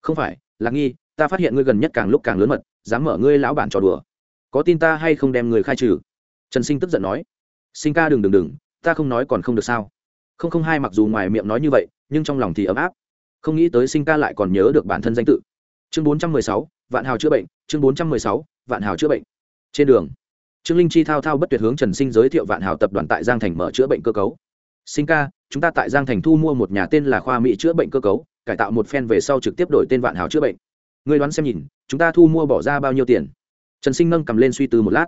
Không phải, lạc nghi, ta phát hiện ngươi gần nhất càng lúc càng lớn mật, dám mở ngươi lão bản trò đùa có tin ta hay không đem người khai trừ? Trần sinh tức giận nói. Sinh ca đừng đừng đừng, ta không nói còn không được sao? Không không, hai mặc dù ngoài miệng nói như vậy, nhưng trong lòng thì ấm áp. Không nghĩ tới sinh ca lại còn nhớ được bản thân danh tự. Chương bốn trăm mười sáu, vạn hào chữa bệnh, chương bốn trăm mười sáu, vạn hào chữa bệnh. Trên đường, trương linh chi thao thao bất tuyệt hướng trần sinh giới thiệu vạn hào tập đoàn tại giang thành mở chữa bệnh cơ cấu. Sinh ca, chúng ta tại giang thành thu mua một nhà tên là khoa mỹ chữa bệnh cơ cấu, cải tạo một phen về sau trực tiếp đổi tên vạn hào chữa bệnh. Người đoán xem nhìn, chúng ta thu mua bỏ ra bao nhiêu tiền? Trần sinh nâng cầm lên suy tư một lát.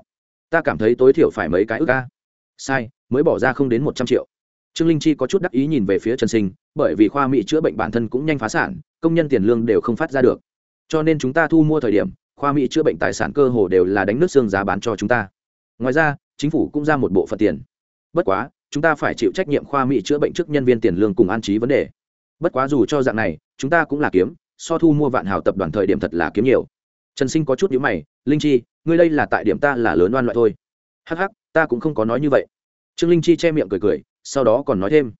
Ta cảm thấy tối thiểu phải mấy cái ước ca. Sai, mới bỏ ra không đến một trăm triệu. Trương linh chi có chút đắc ý nhìn về phía trần sinh, bởi vì khoa mỹ chữa bệnh bản thân cũng nhanh phá sản, công nhân tiền lương đều không phát ra được. Cho nên chúng ta thu mua thời điểm, khoa mỹ chữa bệnh tài sản cơ hồ đều là đánh nước xương giá bán cho chúng ta. Ngoài ra, chính phủ cũng ra một bộ phận tiền. Bất quá, chúng ta phải chịu trách nhiệm khoa mỹ chữa bệnh trước nhân viên tiền lương cùng an trí vấn đề. Bất quá dù cho dạng này, chúng ta cũng là kiếm, so thu mua vạn hào tập đoàn thời điểm thật là kiếm nhiều. Trần sinh có chút nhữ mày linh chi, ngươi đây là tại điểm ta là lớn oan loại thôi. Hắc hắc, ta cũng không có nói như vậy. Trương linh chi che miệng cười cười, sau đó còn nói thêm.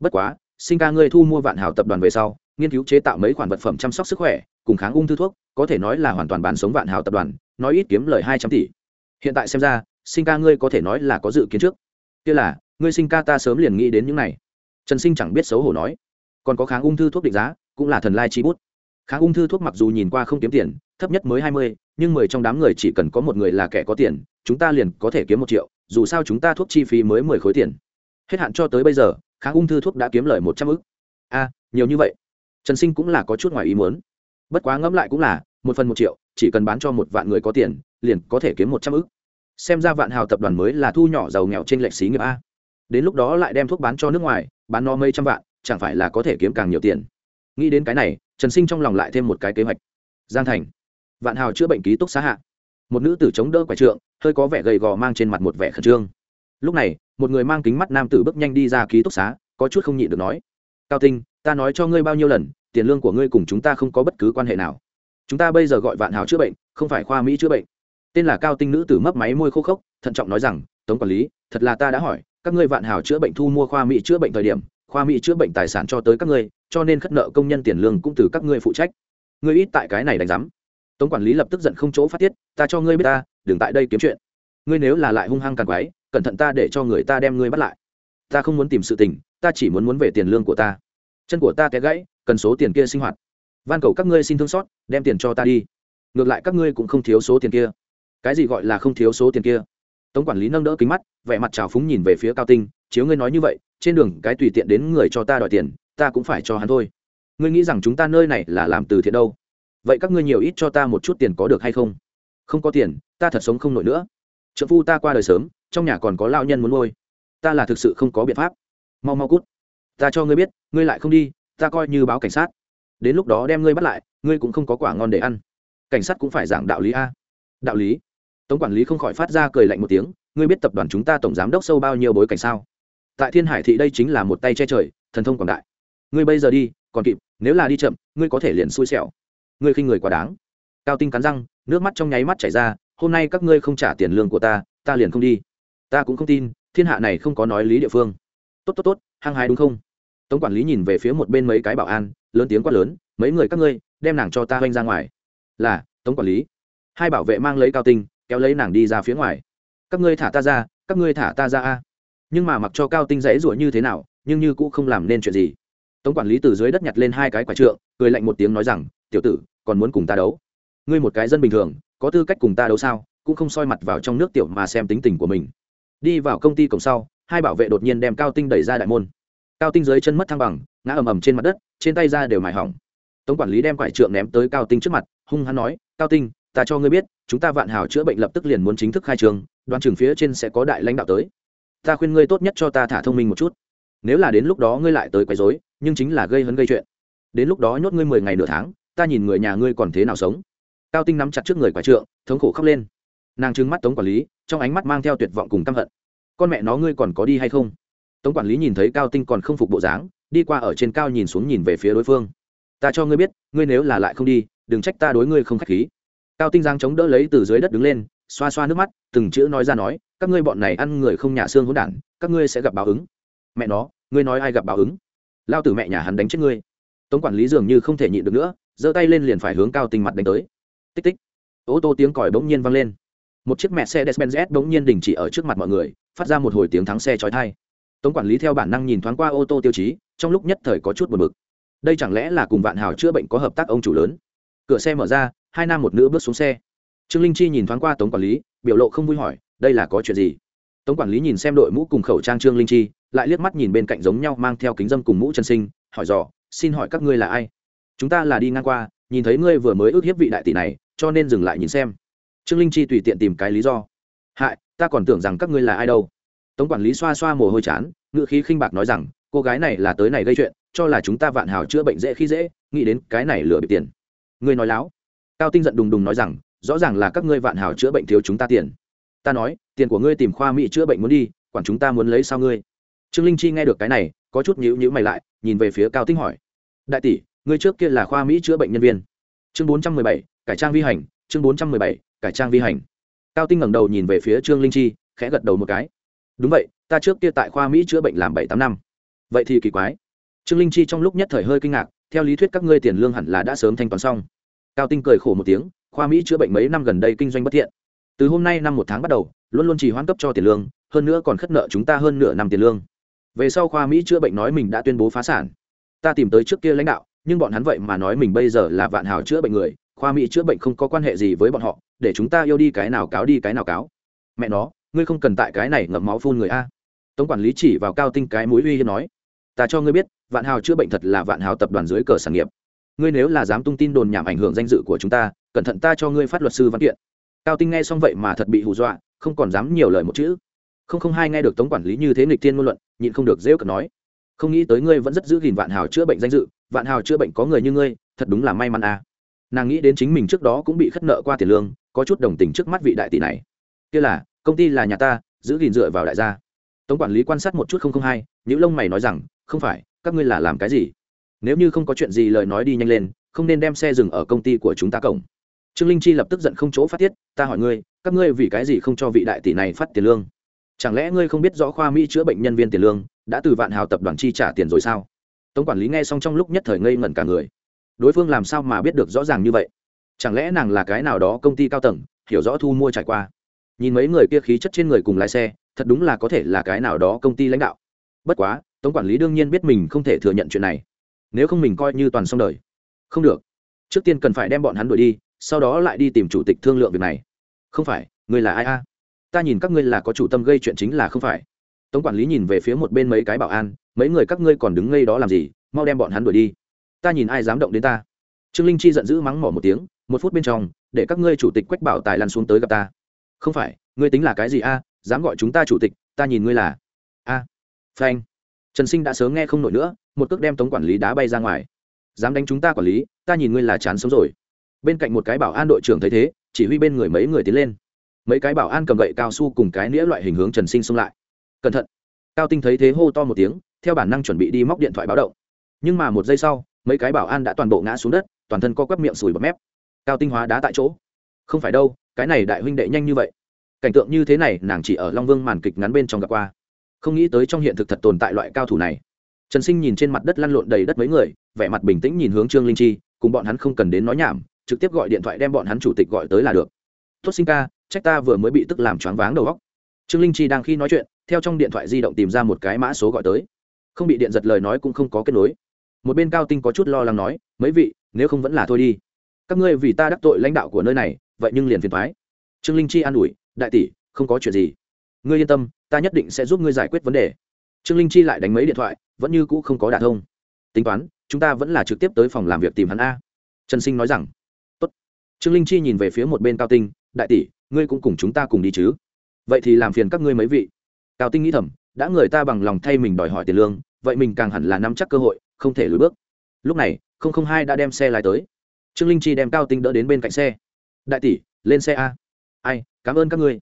Bất quá, sinh ca ngươi thu mua vạn hào tập đoàn về sau, nghiên cứu chế tạo mấy khoản vật phẩm chăm sóc sức khỏe, cùng kháng ung thư thuốc, có thể nói là hoàn toàn bán sống vạn hào tập đoàn, nói ít kiếm lời hai trăm tỷ. Hiện tại xem ra, sinh ca ngươi có thể nói là có dự kiến trước. Kia là, ngươi sinh ca ta sớm liền nghĩ đến những này. Trần sinh chẳng biết xấu hổ nói. Còn có kháng ung thư thuốc định giá, cũng là thần lai chi bút. Kháng ung thư thuốc mặc dù nhìn qua không kiếm tiền thấp nhất mới hai mươi, nhưng mười trong đám người chỉ cần có một người là kẻ có tiền, chúng ta liền có thể kiếm một triệu, dù sao chúng ta thuốc chi phí mới mười khối tiền. Hết hạn cho tới bây giờ kháng ung thư thuốc đã kiếm lời một trăm ư c a, nhiều như vậy. Trần sinh cũng là có chút ngoài ý muốn. Bất quá ngẫm lại cũng là, một phần một triệu, chỉ cần bán cho một vạn người có tiền, liền có thể kiếm một trăm ư xem ra vạn hào tập đoàn mới là thu nhỏ giàu nghèo trên lệch xí nghiệp a. Đến lúc đó lại đem thuốc bán cho nước ngoài, bán nó mấy trăm vạn, chẳng phải là có thể kiếm càng nhiều tiền. Nghĩ đến cái này, trần sinh trong lòng lại thêm một cái kế hoạch. Giang thành vạn hào chữa bệnh ký túc xá hạ. Một nữ tử chống đỡ quải trượng, hơi có vẻ gầy gò mang trên mặt một vẻ khẩn trương. Lúc này, một người mang kính mắt nam tử bước nhanh đi ra ký túc xá, có chút không nhịn được nói. Cao tinh, ta nói cho ngươi bao nhiêu lần, tiền lương của ngươi cùng chúng ta không có bất cứ quan hệ nào. Chúng ta bây giờ gọi vạn hào chữa bệnh, không phải khoa mỹ chữa bệnh. Tên là cao tinh nữ tử mấp máy môi khô khốc, thận trọng nói rằng, tống quản lý, thật là ta đã hỏi, các ngươi vạn hào chữa bệnh thu mua khoa mỹ chữa bệnh thời điểm, khoa mỹ chữa bệnh tài sản cho tới các ngươi, cho nên khất nợ công nhân tiền lương cũng từ các ngươi phụ trách. Ngươi ít tại cái này đánh giám tống quản lý lập tức giận không chỗ phát tiết, ta cho ngươi biết ta, đừng tại đây kiếm chuyện. Ngươi nếu là lại hung hăng càng quái, cẩn thận ta để cho người ta đem ngươi bắt lại. Ta không muốn tìm sự tình, ta chỉ muốn muốn về tiền lương của ta. Chân của ta té gãy, cần số tiền kia sinh hoạt. Van cầu các ngươi xin thương xót, đem tiền cho ta đi. Ngược lại các ngươi cũng không thiếu số tiền kia. Cái gì gọi là không thiếu số tiền kia? Tống quản lý nâng đỡ kính mắt, vẻ mặt trào phúng nhìn về phía cao tinh, chiếu ngươi nói như vậy, trên đường cái tùy tiện đến người cho ta đòi tiền, ta cũng phải cho hắn thôi. Ngươi nghĩ rằng chúng ta nơi này là làm từ thiện đâu? Vậy các ngươi nhiều ít cho ta một chút tiền có được hay không? Không có tiền, ta thật sống không nổi nữa. Trợ phu ta qua đời sớm, trong nhà còn có lao nhân muốn nuôi. Ta là thực sự không có biện pháp. Mau mau cút. Ta cho ngươi biết, ngươi lại không đi, ta coi như báo cảnh sát. Đến lúc đó đem ngươi bắt lại, ngươi cũng không có quả ngon để ăn. Cảnh sát cũng phải giảng đạo lý a. Đạo lý? Tống quản lý không khỏi phát ra cười lạnh một tiếng, ngươi biết tập đoàn chúng ta tổng giám đốc sâu bao nhiêu bối cảnh sao? Tại thiên hải thị đây chính là một tay che trời, thần thông quảng đại. Ngươi bây giờ đi, còn kịp, nếu là đi chậm, ngươi có thể liền xui xẻo ngươi khi người quá đáng. Cao tinh cắn răng, nước mắt trong nháy mắt chảy ra, hôm nay các ngươi không trả tiền lương của ta ta liền không đi. Ta cũng không tin, thiên hạ này không có nói lý địa phương. Tốt tốt tốt, hăng hái đúng không? Tống quản lý nhìn về phía một bên mấy cái bảo an, lớn tiếng quát lớn, mấy người các ngươi, đem nàng cho ta oanh ra ngoài. Là, tống quản lý. Hai bảo vệ mang lấy cao tinh, kéo lấy nàng đi ra phía ngoài. Các ngươi thả ta ra, các ngươi thả ta ra a. Nhưng mà mặc cho cao tinh dãy ruổi như thế nào, nhưng như cũng không làm nên chuyện gì. Tống quản lý từ dưới đất nhặt lên hai cái quả trượng, cười lạnh một tiếng nói rằng tiểu tử, còn muốn cùng ta đấu? Ngươi một cái dân bình thường, có tư cách cùng ta đấu sao? Cũng không soi mặt vào trong nước tiểu mà xem tính tình của mình. Đi vào công ty cổng sau, hai bảo vệ đột nhiên đem cao tinh đẩy ra đại môn. Cao tinh dưới chân mất thăng bằng, ngã ầm ầm trên mặt đất, trên tay ra đều mài hỏng. Tống quản lý đem quải trượng ném tới cao tinh trước mặt, hung hắn nói, cao tinh, ta cho ngươi biết, chúng ta vạn hào chữa bệnh lập tức liền muốn chính thức khai trường đoàn trường phía trên sẽ có đại lãnh đạo tới. Ta khuyên ngươi tốt nhất cho ta thả thông minh một chút. Nếu là đến lúc đó ngươi lại tới quấy rối, nhưng chính là gây hấn gây chuyện. Đến lúc đó nhốt ngươi mười ngày nửa tháng ta nhìn người nhà ngươi còn thế nào sống. Cao tinh nắm chặt trước người quả trượng, thống khổ khóc lên. Nàng trừng mắt tống quản lý, trong ánh mắt mang theo tuyệt vọng cùng căm hận. Con mẹ nó ngươi còn có đi hay không? Tống quản lý nhìn thấy cao tinh còn không phục bộ dáng, đi qua ở trên cao nhìn xuống nhìn về phía đối phương. Ta cho ngươi biết, ngươi nếu là lại không đi, đừng trách ta đối ngươi không k h á c h khí. Cao tinh giang chống đỡ lấy từ dưới đất đứng lên, xoa xoa nước mắt, từng chữ nói ra nói, các ngươi bọn này ăn người không nhà xương hỗn đản, các ngươi sẽ gặp báo ứng. Mẹ nó, ngươi nói ai gặp báo ứng? Lao từ mẹ nhà hắn đánh chết ngươi. Tống quản lý dường như không thể nhịn được nữa giơ tay lên liền phải hướng cao tinh mặt đánh tới tích tích ô tô tiếng còi bỗng nhiên vang lên một chiếc mẹ xe Mercedes-Benz bỗng nhiên đình chỉ ở trước mặt mọi người, phát ra một hồi tiếng thắng xe chói tai. Tống quản lý theo bản năng nhìn thoáng qua ô tô tiêu chí, trong lúc nhất thời có chút buồn bực. Đây chẳng lẽ là cùng Vạn Hào chữa bệnh có hợp tác ông chủ lớn? Cửa xe mở ra, hai nam một nữ bước xuống xe. Trương Linh Chi nhìn thoáng qua Tống quản lý, biểu lộ không vui hỏi, đây là có chuyện gì? Tống quản lý nhìn xem đội mũ cùng khẩu trang Trương Linh Chi, lại liếc mắt nhìn bên cạnh giống nhau mang theo kính dâm cùng mũ chân sinh, hỏi dò, xin hỏi các ngươi là ai? Chúng ta là đi ngang qua, nhìn thấy ngươi vừa mới ước hiếp vị đại tỷ này, cho nên dừng lại nhìn xem. Trương linh chi tùy tiện tìm cái lý do. Hại ta còn tưởng rằng các ngươi là ai đâu. Tống quản lý xoa xoa mồ hôi chán ngự khí khinh bạc nói rằng cô gái này là tới này gây chuyện cho là chúng ta vạn hào chữa bệnh dễ khi dễ nghĩ đến cái này lừa bị tiền. Ngươi nói láo. Cao tinh giận đùng đùng nói rằng rõ ràng là các ngươi vạn hào chữa bệnh thiếu chúng ta tiền. Ta nói tiền của ngươi tìm khoa mỹ chữa bệnh muốn đi quản chúng ta muốn lấy sao ngươi? Trương linh chi nghe được cái này có chút nhữ nhữ mày lại nhìn về phía cao tinh hỏi. Đại tỷ ngươi trước kia là khoa mỹ chữa bệnh nhân viên. Chương bốn trăm mười bảy, cải trang vi hành, chương bốn trăm mười bảy, cải trang vi hành. Cao tinh ngẩng đầu nhìn về phía trương linh chi, khẽ gật đầu một cái. Đúng vậy, ta trước kia tại khoa mỹ chữa bệnh làm bảy tám năm. Vậy thì kỳ quái. Trương linh chi trong lúc nhất thời hơi kinh ngạc, theo lý thuyết các ngươi tiền lương hẳn là đã sớm thanh toán xong. Cao tinh cười khổ một tiếng, khoa mỹ chữa bệnh mấy năm gần đây kinh doanh bất thiện. Từ hôm nay năm một tháng bắt đầu, luôn luôn chỉ hoãn cấp cho tiền lương, hơn nữa còn khất nợ chúng ta hơn nửa năm tiền lương. Về sau khoa mỹ chữa bệnh nói mình đã tuyên bố phá sản. Ta tìm tới trước kia lãnh đạo nhưng bọn hắn vậy mà nói mình bây giờ là vạn hào chữa bệnh người, khoa mỹ chữa bệnh không có quan hệ gì với bọn họ, để chúng ta yêu đi cái nào cáo đi cái nào cáo. Mẹ nó, ngươi không cần tại cái này ngậm máu phun người a. Tống quản lý chỉ vào cao tinh cái mũi uy hiếp nói, ta cho ngươi biết, vạn hào chữa bệnh thật là vạn hào tập đoàn dưới cờ sản nghiệp. Ngươi nếu là dám tung tin đồn nhảm ảnh hưởng danh dự của chúng ta, cẩn thận ta cho ngươi phát luật sư văn kiện. Cao tinh nghe xong vậy mà thật bị hù dọa, không còn dám nhiều lời một chữ. Không không hai nghe được tống quản lý như thế nghịch thiên ngôn luận, nhịn không được dễ cận nói không nghĩ tới ngươi vẫn rất giữ gìn vạn hào chữa bệnh danh dự, vạn hào chữa bệnh có người như ngươi, thật đúng là may mắn à. Nàng nghĩ đến chính mình trước đó cũng bị khất nợ qua tiền lương, có chút đồng tình trước mắt vị đại tỷ này. Kia là, công ty là nhà ta, giữ gìn dựa vào đại gia. Tống quản lý quan sát một chút không không hai những lông mày nói rằng, không phải, các ngươi là làm cái gì? Nếu như không có chuyện gì lời nói đi nhanh lên, không nên đem xe dừng ở công ty của chúng ta cổng. Trương linh chi lập tức giận không chỗ phát tiết, ta hỏi ngươi, các ngươi vì cái gì không cho vị đại tỷ này phát tiền lương? Chẳng lẽ ngươi không biết rõ khoa mỹ chữa bệnh nhân viên tiền lương đã từ vạn hào tập đoàn chi trả tiền rồi sao? Tống quản lý nghe xong trong lúc nhất thời ngây ngẩn cả người. Đối phương làm sao mà biết được rõ ràng như vậy? Chẳng lẽ nàng là cái nào đó công ty cao tầng, hiểu rõ thu mua trải qua? Nhìn mấy người kia khí chất trên người cùng lái xe, thật đúng là có thể là cái nào đó công ty lãnh đạo. Bất quá, tống quản lý đương nhiên biết mình không thể thừa nhận chuyện này. Nếu không mình coi như toàn xong đời. Không được. Trước tiên cần phải đem bọn hắn đuổi đi, sau đó lại đi tìm chủ tịch thương lượng việc này. Không phải người là ai a? Ta nhìn các ngươi là có chủ tâm gây chuyện chính là không phải tống quản lý nhìn về phía một bên mấy cái bảo an, mấy người các ngươi còn đứng ngây đó làm gì? Mau đem bọn hắn đuổi đi. Ta nhìn ai dám động đến ta. Trương linh chi giận dữ mắng mỏ một tiếng, một phút bên trong, để các ngươi chủ tịch quách bảo tài lăn xuống tới gặp ta. Không phải, ngươi tính là cái gì a? Dám gọi chúng ta chủ tịch, ta nhìn ngươi là a. Phanh. Trần sinh đã sớm nghe không nổi nữa, một cước đem tống quản lý đá bay ra ngoài. Dám đánh chúng ta quản lý, ta nhìn ngươi là chán sống rồi. Bên cạnh một cái bảo an đội trưởng thấy thế, chỉ huy bên người mấy người tiến lên. Mấy cái bảo an cầm gậy cao su cùng cái nĩa loại hình hướng trần sinh xông lại cẩn thận. Cao tinh thấy thế hô to một tiếng, theo bản năng chuẩn bị đi móc điện thoại báo động. Nhưng mà một giây sau, mấy cái bảo an đã toàn bộ ngã xuống đất, toàn thân co quắp miệng sùi bọt mép. Cao tinh hóa đá tại chỗ. Không phải đâu, cái này đại huynh đệ nhanh như vậy. Cảnh tượng như thế này, nàng chỉ ở long vương màn kịch ngắn bên trong gặp qua. Không nghĩ tới trong hiện thực thật tồn tại loại cao thủ này. Trần sinh nhìn trên mặt đất lăn lộn đầy đất mấy người, vẻ mặt bình tĩnh nhìn hướng trương linh chi, cùng bọn hắn không cần đến nói nhảm, trực tiếp gọi điện thoại đem bọn hắn chủ tịch gọi tới là được. Tốt sinh ca, trách ta vừa mới bị tức làm choáng váng đầu góc trương linh chi đang khi nói chuyện theo trong điện thoại di động tìm ra một cái mã số gọi tới. Không bị điện giật lời nói cũng không có kết nối. Một bên cao tinh có chút lo lắng nói, mấy vị, nếu không vẫn là thôi đi. Các ngươi vì ta đắc tội lãnh đạo của nơi này, vậy nhưng liền phiền thoái trương linh chi an ủi, đại tỷ, không có chuyện gì. Ngươi yên tâm, ta nhất định sẽ giúp ngươi giải quyết vấn đề. Trương linh chi lại đánh mấy điện thoại, vẫn như cũ không có đả thông. Tính toán, chúng ta vẫn là trực tiếp tới phòng làm việc tìm hắn a. Trần sinh nói rằng. Tốt. trương linh chi nhìn về phía một bên cao tinh, đại tỷ, ngươi cũng cùng chúng ta cùng đi chứ. Vậy thì làm phiền các ngươi mấy vị cao tinh nghĩ thầm, đã người ta bằng lòng thay mình đòi hỏi tiền lương, vậy mình càng hẳn là nắm chắc cơ hội, không thể lùi bước. Lúc này, không không hai đã đem xe lái tới. Trương linh chi đem cao tinh đỡ đến bên cạnh xe. Đại tỷ, lên xe a. Ai, cảm ơn các ngươi.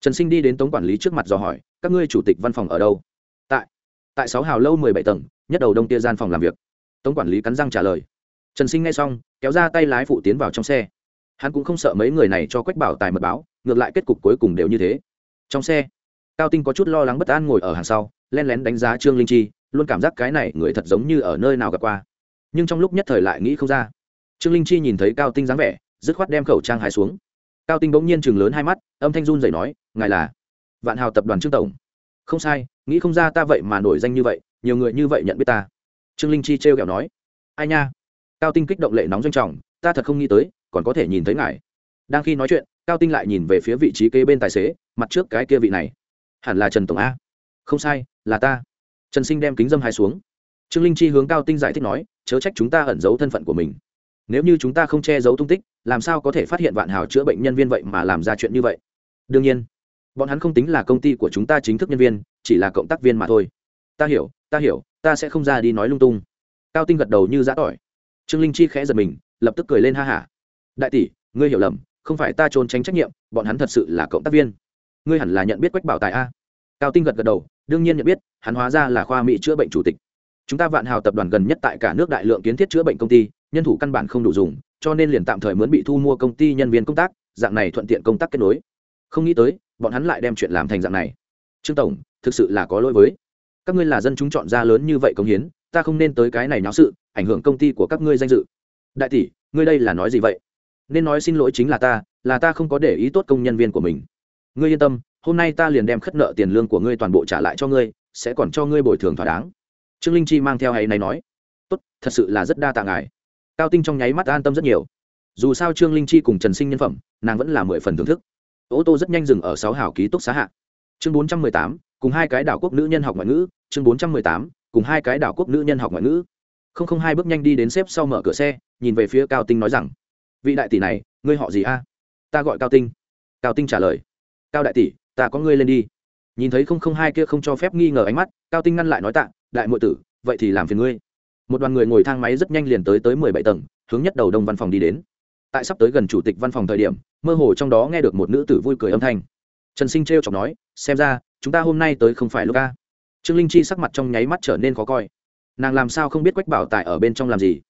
Trần sinh đi đến tống quản lý trước mặt dò hỏi, các ngươi chủ tịch văn phòng ở đâu? Tại tại sáu hào lâu mười bảy tầng, nhất đầu đông tia gian phòng làm việc. Tống quản lý cắn răng trả lời. Trần sinh nghe xong, kéo ra tay lái phụ tiến vào trong xe. Hắn cũng không sợ mấy người này cho quách bảo tài mật báo, ngược lại kết cục cuối cùng đều như thế. Trong xe cao tinh có chút lo lắng bất an ngồi ở hàng sau len lén đánh giá trương linh chi, luôn cảm giác cái này người thật giống như ở nơi nào gặp qua. Nhưng trong lúc nhất thời lại nghĩ không ra. Trương linh chi nhìn thấy cao tinh dáng vẻ, dứt khoát đem khẩu trang hái xuống. Cao tinh bỗng nhiên chừng lớn hai mắt, âm thanh run dậy nói, ngài là vạn hào tập đoàn trương tổng. Không sai, nghĩ không ra ta vậy mà nổi danh như vậy, nhiều người như vậy nhận biết ta. Trương linh chi trêu kẹo nói, ai nha. Cao tinh kích động lệ nóng doanh trọng, ta thật không nghĩ tới, còn có thể nhìn thấy ngài. Đang khi nói chuyện, cao tinh lại nhìn về phía vị trí kế bên tài xế, mặt trước cái kia vị này hẳn là trần tổng a không sai là ta trần sinh đem kính dâm hai xuống trương linh chi hướng cao tinh giải thích nói chớ trách chúng ta ẩn giấu thân phận của mình nếu như chúng ta không che giấu tung tích làm sao có thể phát hiện vạn hào chữa bệnh nhân viên vậy mà làm ra chuyện như vậy đương nhiên bọn hắn không tính là công ty của chúng ta chính thức nhân viên chỉ là cộng tác viên mà thôi ta hiểu ta hiểu ta sẽ không ra đi nói lung tung cao tinh gật đầu như giã tỏi trương linh chi khẽ giật mình lập tức cười lên ha hả đại tỷ ngươi hiểu lầm không phải ta trốn tránh trách nhiệm bọn hắn thật sự là cộng tác viên ngươi hẳn là nhận biết quách bảo tài a cao tinh gật gật đầu đương nhiên nhận biết hắn hóa ra là khoa mỹ chữa bệnh chủ tịch chúng ta vạn hào tập đoàn gần nhất tại cả nước đại lượng kiến thiết chữa bệnh công ty nhân thủ căn bản không đủ dùng cho nên liền tạm thời muốn bị thu mua công ty nhân viên công tác dạng này thuận tiện công tác kết nối không nghĩ tới bọn hắn lại đem chuyện làm thành dạng này trương tổng thực sự là có lỗi với các ngươi là dân chúng chọn ra lớn như vậy công hiến ta không nên tới cái này náo sự ảnh hưởng công ty của các ngươi danh dự đại tỷ ngươi đây là nói gì vậy nên nói xin lỗi chính là ta là ta không có để ý tốt công nhân viên của mình ngươi yên tâm, hôm nay ta liền đem khất nợ tiền lương của ngươi toàn bộ trả lại cho ngươi, sẽ còn cho ngươi bồi thường thỏa đáng. Trương linh chi mang theo hay này nói. Tốt, thật sự là rất đa tạ ngài. Cao tinh trong nháy mắt an tâm rất nhiều. Dù sao trương linh chi cùng trần sinh nhân phẩm, nàng vẫn là mười phần thưởng thức. Ô tô rất nhanh dừng ở sáu hảo ký túc xá hạ. Chương bốn trăm mười tám, cùng hai cái đảo quốc nữ nhân học ngoại ngữ. Chương bốn trăm mười tám, cùng hai cái đảo quốc nữ nhân học ngoại ngữ. Không không hai bước nhanh đi đến xếp sau mở cửa xe, nhìn về phía cao tinh nói rằng, vị đại tỷ này, ngươi họ gì a? Ta gọi cao tinh. Cao tinh trả lời cao đại tỷ, ta có ngươi lên đi. Nhìn thấy không không hai kia không cho phép nghi ngờ ánh mắt, cao tinh ngăn lại nói tạ, đại muội tử, vậy thì làm phiền ngươi. Một đoàn người ngồi thang máy rất nhanh liền tới tới mười bảy tầng, hướng nhất đầu đông văn phòng đi đến. Tại sắp tới gần chủ tịch văn phòng thời điểm, mơ hồ trong đó nghe được một nữ tử vui cười âm thanh. Trần sinh t r chọc nói, xem ra, chúng ta hôm nay tới không phải lúc ca trương linh chi sắc mặt trong nháy mắt trở nên khó coi. Nàng làm sao không biết quách bảo tại ở bên trong làm gì?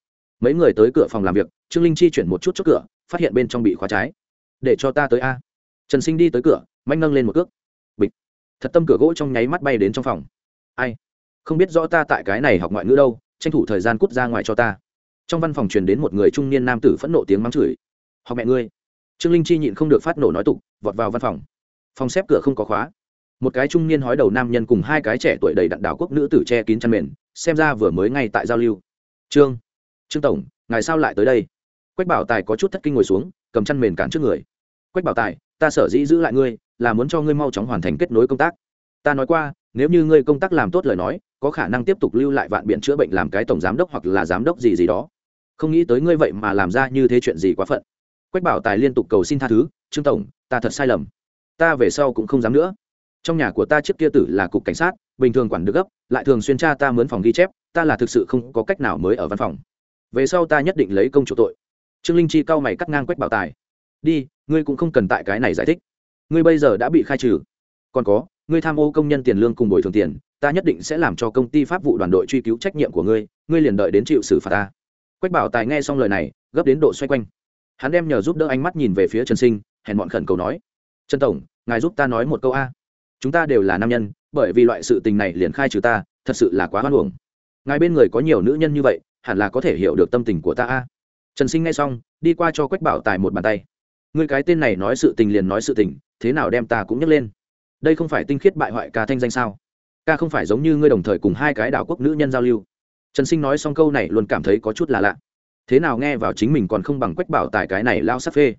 Mấy người tới cửa phòng làm việc, trương linh chi chuyển một chút chốt cửa, phát hiện bên trong bị khóa trái. Để cho ta tới a trần sinh đi tới cửa, manh nâng lên một cước. Bịch. Thật tâm cửa gỗ trong nháy mắt bay đến trong phòng. Ai? Không biết rõ ta tại cái này học ngoại ngữ đâu, tranh thủ thời gian cút ra ngoài cho ta. Trong văn phòng truyền đến một người trung niên nam tử phẫn nộ tiếng mắng chửi. Học mẹ ngươi. Trương linh chi nhịn không được phát nổ nói tục, vọt vào văn phòng. Phòng xếp cửa không có khóa. Một cái trung niên hói đầu nam nhân cùng hai cái trẻ tuổi đầy đặn đảo quốc nữ tử che kín chăn mền, xem ra vừa mới ngay tại giao lưu. Trương. Trương tổng, ngài sao lại tới đây? Quách bảo tài có chút thất kinh ngồi xuống, cầm chăn mền cản trước người. Quách bảo tài ta sở dĩ giữ lại ngươi, là muốn cho ngươi mau chóng hoàn thành kết nối công tác. Ta nói qua, nếu như ngươi công tác làm tốt lời nói, có khả năng tiếp tục lưu lại vạn biện chữa bệnh làm cái tổng giám đốc hoặc là giám đốc gì gì đó. Không nghĩ tới ngươi vậy mà làm ra như thế chuyện gì quá phận. Quách bảo tài liên tục cầu xin tha thứ, trương tổng, ta thật sai lầm. Ta về sau cũng không dám nữa. Trong nhà của ta trước kia tử là cục cảnh sát, bình thường quản được gấp, lại thường xuyên tra ta mướn phòng ghi chép, ta là thực sự không có cách nào mới ở văn phòng. Về sau ta nhất định lấy công chủ tội. Trương linh chi cau mày cắt ngang quách bảo tài đi, ngươi cũng không cần tại cái này giải thích. Ngươi bây giờ đã bị khai trừ. Còn có, ngươi tham ô công nhân tiền lương cùng bồi thường tiền, ta nhất định sẽ làm cho công ty pháp vụ đoàn đội truy cứu trách nhiệm của ngươi ngươi liền đợi đến chịu xử phạt ta. Quách bảo tài nghe xong lời này, gấp đến độ xoay quanh. Hắn đem nhờ giúp đỡ ánh mắt nhìn về phía trần sinh, hèn bọn khẩn cầu nói, trần tổng, ngài giúp ta nói một câu a. Chúng ta đều là nam nhân, bởi vì loại sự tình này liền khai trừ ta, thật sự là quá hoan hưởng ngài bên người có nhiều nữ nhân như vậy, hẳn là có thể hiểu được tâm tình của ta a. Trần sinh nghe xong, đi qua cho quách bảo tài một bàn tay ngươi cái tên này nói sự tình liền nói sự tình, thế nào đem ta cũng nhấc lên? Đây không phải tinh khiết bại hoại ca thanh danh sao? Ca không phải giống như ngươi đồng thời cùng hai cái đảo quốc nữ nhân giao lưu. Trần sinh nói xong câu này luôn cảm thấy có chút là lạ. Thế nào nghe vào chính mình còn không bằng quách bảo tài cái này lao sắc phê.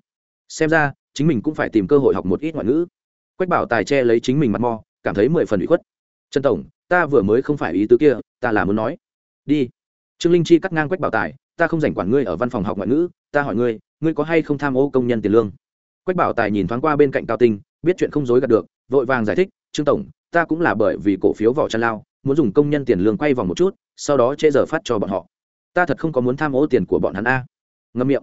Xem ra, chính mình cũng phải tìm cơ hội học một ít ngoại ngữ. Quách bảo tài che lấy chính mình mặt mò cảm thấy mười phần bị khuất. Trần tổng, ta vừa mới không phải ý tứ kia, ta là muốn nói. Đi. Trương linh chi cắt ngang quách bảo tài ta không rảnh quản ngươi ở văn phòng học ngoại ngữ, ta hỏi ngươi ngươi có hay không tham ô công nhân tiền lương? Quách bảo tài nhìn thoáng qua bên cạnh cao tinh, biết chuyện không dối gạt được, vội vàng giải thích, trương tổng, ta cũng là bởi vì cổ phiếu vỏ chăn lao, muốn dùng công nhân tiền lương quay vòng một chút, sau đó chê giờ phát cho bọn họ. Ta thật không có muốn tham ô tiền của bọn hắn a. Ngâm miệng.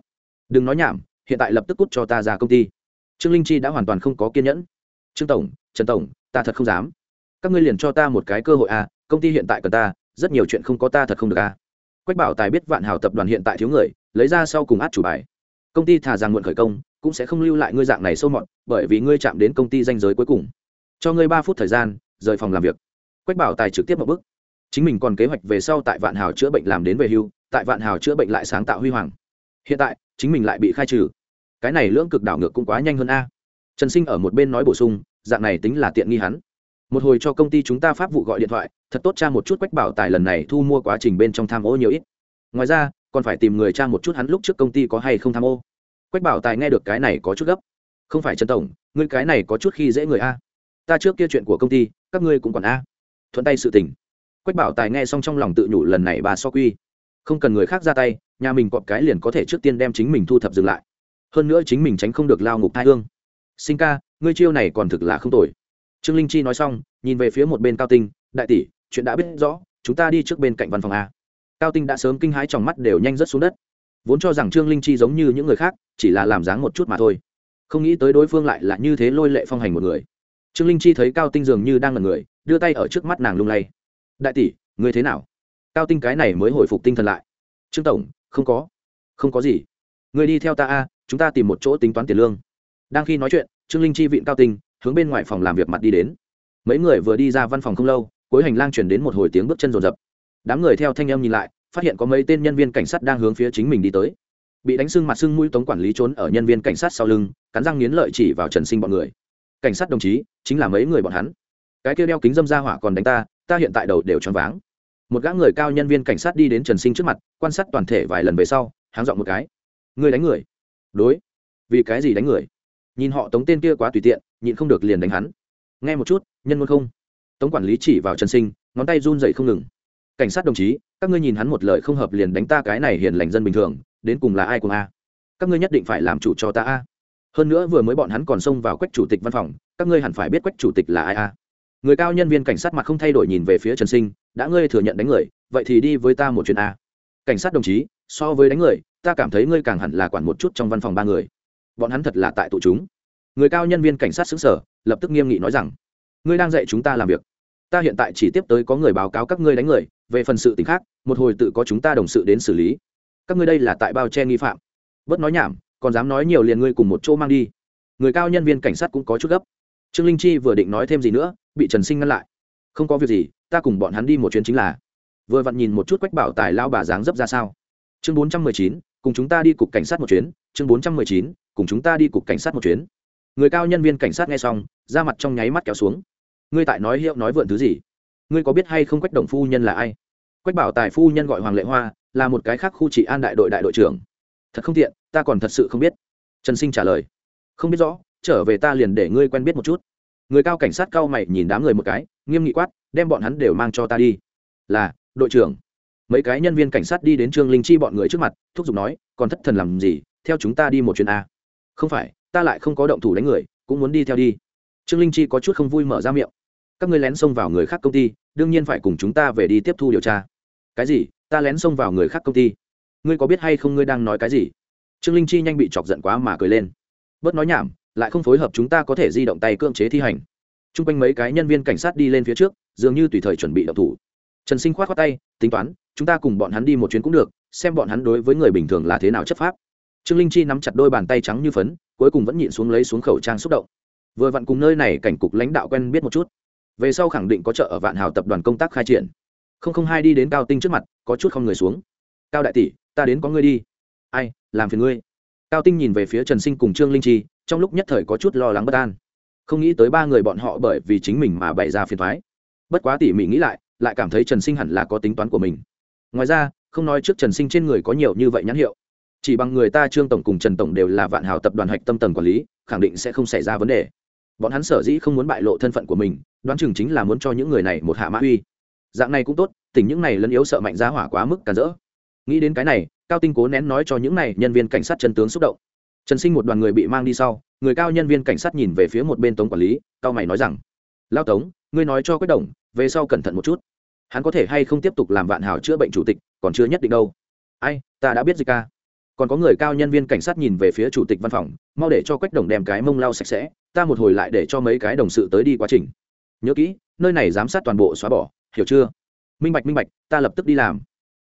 Đừng nói nhảm, hiện tại lập tức cút cho ta ra công ty. Trương linh chi đã hoàn toàn không có kiên nhẫn. Trương tổng, trần tổng, ta thật không dám. Các ngươi liền cho ta một cái cơ hội a, công ty hiện tại cần ta, rất nhiều chuyện không có ta thật không được a quách bảo tài biết vạn hào tập đoàn hiện tại thiếu người, lấy ra sau cùng át chủ bài. Công ty thả rằng muộn khởi công, cũng sẽ không lưu lại ngươi dạng này sâu mọt, bởi vì ngươi chạm đến công ty danh giới cuối cùng. Cho ngươi ba phút thời gian, rời phòng làm việc. Quách bảo tài trực tiếp một bước chính mình còn kế hoạch về sau tại vạn hào chữa bệnh làm đến về hưu, tại vạn hào chữa bệnh lại sáng tạo huy hoàng. Hiện tại, chính mình lại bị khai trừ. Cái này lưỡng cực đảo ngược cũng quá nhanh hơn a. Trần sinh ở một bên nói bổ sung, dạng này tính là tiện nghi hắn. Một hồi cho công ty chúng ta pháp vụ gọi điện thoại thật tốt cha một chút quách bảo tài lần này thu mua quá trình bên trong tham ô nhiều ít. Ngoài ra, còn phải tìm người cha một chút hắn lúc trước công ty có hay không tham ô. Quách bảo tài nghe được cái này có chút gấp. Không phải trần tổng, ngươi cái này có chút khi dễ người a. Ta trước kia chuyện của công ty, các ngươi cũng còn a. Thuận tay sự tình. Quách bảo tài nghe xong trong lòng tự nhủ lần này bà so quy. Không cần người khác ra tay, nhà mình cọp cái liền có thể trước tiên đem chính mình thu thập dừng lại. Hơn nữa chính mình tránh không được lao ngục thai hương. Sinh ca, ngươi chiêu này còn thực là không tồi. Trương linh chi nói xong, nhìn về phía một bên cao tinh, đại tỷ chuyện đã biết rõ, chúng ta đi trước bên cạnh văn phòng a. Cao tinh đã sớm kinh hãi trong mắt đều nhanh rất xuống đất. Vốn cho rằng trương linh chi giống như những người khác, chỉ là làm dáng một chút mà thôi. Không nghĩ tới đối phương lại là như thế lôi lệ phong hành một người. Trương linh chi thấy cao tinh dường như đang ngần người, đưa tay ở trước mắt nàng lung lay. Đại tỷ người thế nào? Cao tinh cái này mới hồi phục tinh thần lại. Trương tổng, không có. Không có gì. Người đi theo ta a, chúng ta tìm một chỗ tính toán tiền lương. Đang khi nói chuyện, trương linh chi vịn cao tinh, hướng bên ngoài phòng làm việc mặt đi đến. Mấy người vừa đi ra văn phòng không lâu cuối hành lang chuyển đến một hồi tiếng bước chân rồn rập. Đám người theo thanh em nhìn lại, phát hiện có mấy tên nhân viên cảnh sát đang hướng phía chính mình đi tới. Bị đánh sưng mặt sưng mũi tống quản lý trốn ở nhân viên cảnh sát sau lưng, cắn răng nghiến lợi chỉ vào trần sinh bọn người. Cảnh sát đồng chí, chính là mấy người bọn hắn. Cái kia đeo kính dâm ra hỏa còn đánh ta ta hiện tại đầu đều choáng váng. Một gã người cao nhân viên cảnh sát đi đến trần sinh trước mặt, quan sát toàn thể vài lần về sau, háng dọn một cái. Người đánh người. Đối. Vì cái gì đánh người? Nhìn họ tống tên kia quá tùy tiện, nhịn không được liền đánh hắn. Nghe một chút, nhân muốn không tống quản lý chỉ vào trần sinh, ngón tay run dậy không ngừng. Cảnh sát đồng chí, các ngươi nhìn hắn một lời không hợp liền đánh ta cái này hiền lành dân bình thường, đến cùng là ai cùng a? Các ngươi nhất định phải làm chủ cho ta a. Hơn nữa vừa mới bọn hắn còn xông vào quách chủ tịch văn phòng, các ngươi hẳn phải biết quách chủ tịch là ai a. Người cao nhân viên cảnh sát mặt không thay đổi nhìn về phía trần sinh, đã ngươi thừa nhận đánh người, vậy thì đi với ta một chuyện a. Cảnh sát đồng chí, so với đánh người, ta cảm thấy ngươi càng hẳn là quản một chút trong văn phòng ba người. Bọn hắn thật là tại tụ chúng. Người cao nhân viên cảnh sát xứng sở, lập tức nghiêm nghị nói rằng ngươi đang dạy chúng ta làm việc. Ta hiện tại chỉ tiếp tới có người báo cáo các ngươi đánh người, về phần sự t ì n h khác, một hồi tự có chúng ta đồng sự đến xử lý. Các ngươi đây là tại bao che nghi phạm. Bớt nói nhảm, còn dám nói nhiều liền ngươi cùng một chỗ mang đi. Người cao nhân viên cảnh sát cũng có chút gấp. Trương linh chi vừa định nói thêm gì nữa, bị trần sinh ngăn lại. Không có việc gì, ta cùng bọn hắn đi một chuyến chính là. Vừa vặn nhìn một chút quách bảo tài lao bà dáng dấp ra sao. Chương bốn trăm mười chín, cùng chúng ta đi cục cảnh sát một chuyến. Chương bốn trăm mười chín, cùng chúng ta đi cục cảnh sát một chuyến. Người cao nhân viên cảnh sát nghe xong ra mặt trong nháy mắt kéo xuống ngươi tại nói hiệu nói vượn thứ gì? Ngươi có biết hay không quách đồng phu nhân là ai? Quách bảo tài phu nhân gọi hoàng lệ hoa, là một cái khác khu trị an đại đội đại đội trưởng. Thật không tiện, ta còn thật sự không biết. Trần sinh trả lời. Không biết rõ, trở về ta liền để ngươi quen biết một chút. Người cao cảnh sát cao mày nhìn đám người một cái, nghiêm nghị quát, đem bọn hắn đều mang cho ta đi. Là, đội trưởng. Mấy cái nhân viên cảnh sát đi đến trương linh chi bọn người trước mặt, thúc giục nói, còn thất thần làm gì, theo chúng ta đi một chuyến a. Không phải, ta lại không có động thủ đánh người, cũng muốn đi theo đi. Trương linh chi có chút không vui mở ra miệng các ngươi lén xông vào người khác công ty, đương nhiên phải cùng chúng ta về đi tiếp thu điều tra. Cái gì? Ta lén xông vào người khác công ty. Ngươi có biết hay không ngươi đang nói cái gì? Trương linh chi nhanh bị chọc giận quá mà cười lên. Bớt nói nhảm, lại không phối hợp chúng ta có thể di động tay cưỡng chế thi hành. T r u n g quanh mấy cái nhân viên cảnh sát đi lên phía trước, dường như tùy thời chuẩn bị động thủ. Trần sinh k h o á t khoác tay, tính toán, chúng ta cùng bọn hắn đi một chuyến cũng được, xem bọn hắn đối với người bình thường là thế nào chấp pháp. Trương linh chi nắm chặt đôi bàn tay trắng như phấn, cuối cùng vẫn nhịn xuống lấy xuống khẩu trang xúc động. Vừa vặn cùng nơi này cảnh cục lãnh đạo quen biết một chút về sau khẳng định có chợ ở vạn hào tập đoàn công tác khai triển. Không không hai đi đến cao tinh trước mặt, có chút không người xuống. Cao đại tỷ, ta đến có ngươi đi. Ai, làm phiền ngươi. Cao tinh nhìn về phía trần sinh cùng trương linh chi, trong lúc nhất thời có chút lo lắng bất an. Không nghĩ tới ba người bọn họ bởi vì chính mình mà bày ra phiền thoái bất quá tỉ mỉ nghĩ lại lại cảm thấy trần sinh hẳn là có tính toán của mình. Ngoài ra, không nói trước trần sinh trên người có nhiều như vậy nhãn hiệu. Chỉ bằng người ta trương tổng cùng trần tổng đều là vạn hào tập đoàn hạch tâm tầng quản lý, khẳng định sẽ không xảy ra vấn đề bọn hắn sở dĩ không muốn bại lộ thân phận của mình, đoán chừng chính là muốn cho những người này một hạ mã uy. Dạng này cũng tốt, tỉnh những này lấn yếu sợ mạnh giá hỏa quá mức cản rỡ. Nghĩ đến cái này, cao tinh cố nén nói cho những này nhân viên cảnh sát chân tướng xúc động. Trần sinh một đoàn người bị mang đi sau, người cao nhân viên cảnh sát nhìn về phía một bên tống quản lý, cao mày nói rằng, lao tống, ngươi nói cho quách đồng, về sau cẩn thận một chút. Hắn có thể hay không tiếp tục làm vạn hảo chữa bệnh chủ tịch, còn chưa nhất định đâu. Ai, ta đã biết gì ca. Còn có người cao nhân viên cảnh sát nhìn về phía chủ tịch văn phòng, mau để cho quách đồng đem cái mông lau sạch sẽ ta một hồi lại để cho mấy cái đồng sự tới đi quá trình. Nhớ kỹ, nơi này giám sát toàn bộ xóa bỏ, hiểu chưa? Minh bạch minh bạch, ta lập tức đi làm.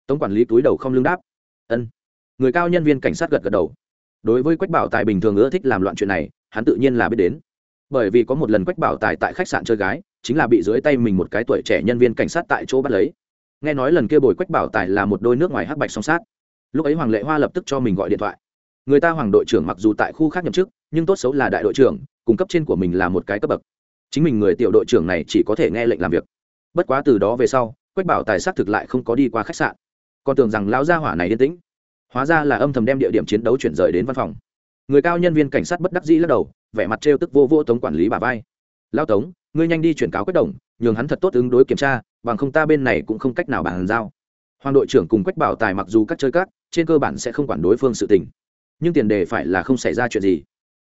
Tống quản lý túi đầu không lương đáp. Ân. Người cao nhân viên cảnh sát gật gật đầu. Đối với quách bảo tài bình thường ưa thích làm loạn chuyện này, hắn tự nhiên là biết đến. Bởi vì có một lần quách bảo tài tại khách sạn chơi gái, chính là bị dưới tay mình một cái tuổi trẻ nhân viên cảnh sát tại chỗ bắt lấy. Nghe nói lần kia bồi quách bảo tài là một đôi nước ngoài hắc bạch song sát. Lúc ấy hoàng lệ hoa lập tức cho mình gọi điện thoại. Người ta hoàng đội trưởng mặc dù tại khu khác nhậm chức, nhưng tốt xấu là đại đội trưởng cung cấp trên của mình là một cái cấp bậc. Chính mình người tiểu đội trưởng này chỉ có thể nghe lệnh làm việc. Bất quá từ đó về sau, quách bảo tài xác thực lại không có đi qua khách sạn. Còn tưởng rằng lão gia hỏa này yên tĩnh. Hóa ra là âm thầm đem địa điểm chiến đấu chuyển rời đến văn phòng. Người cao nhân viên cảnh sát bất đắc dĩ lắc đầu, vẻ mặt trêu tức vô vô tống quản lý bà vai. Lao tống, ngươi nhanh đi chuyển cáo quách đồng, nhường hắn thật tốt ứng đối kiểm tra, bằng không ta bên này cũng không cách nào bàn giao. Hoàng đội trưởng cùng quách bảo tài mặc dù các chơi các, trên cơ bản sẽ không quản đối phương sự tình. Nhưng tiền đề phải là không xảy ra chuyện gì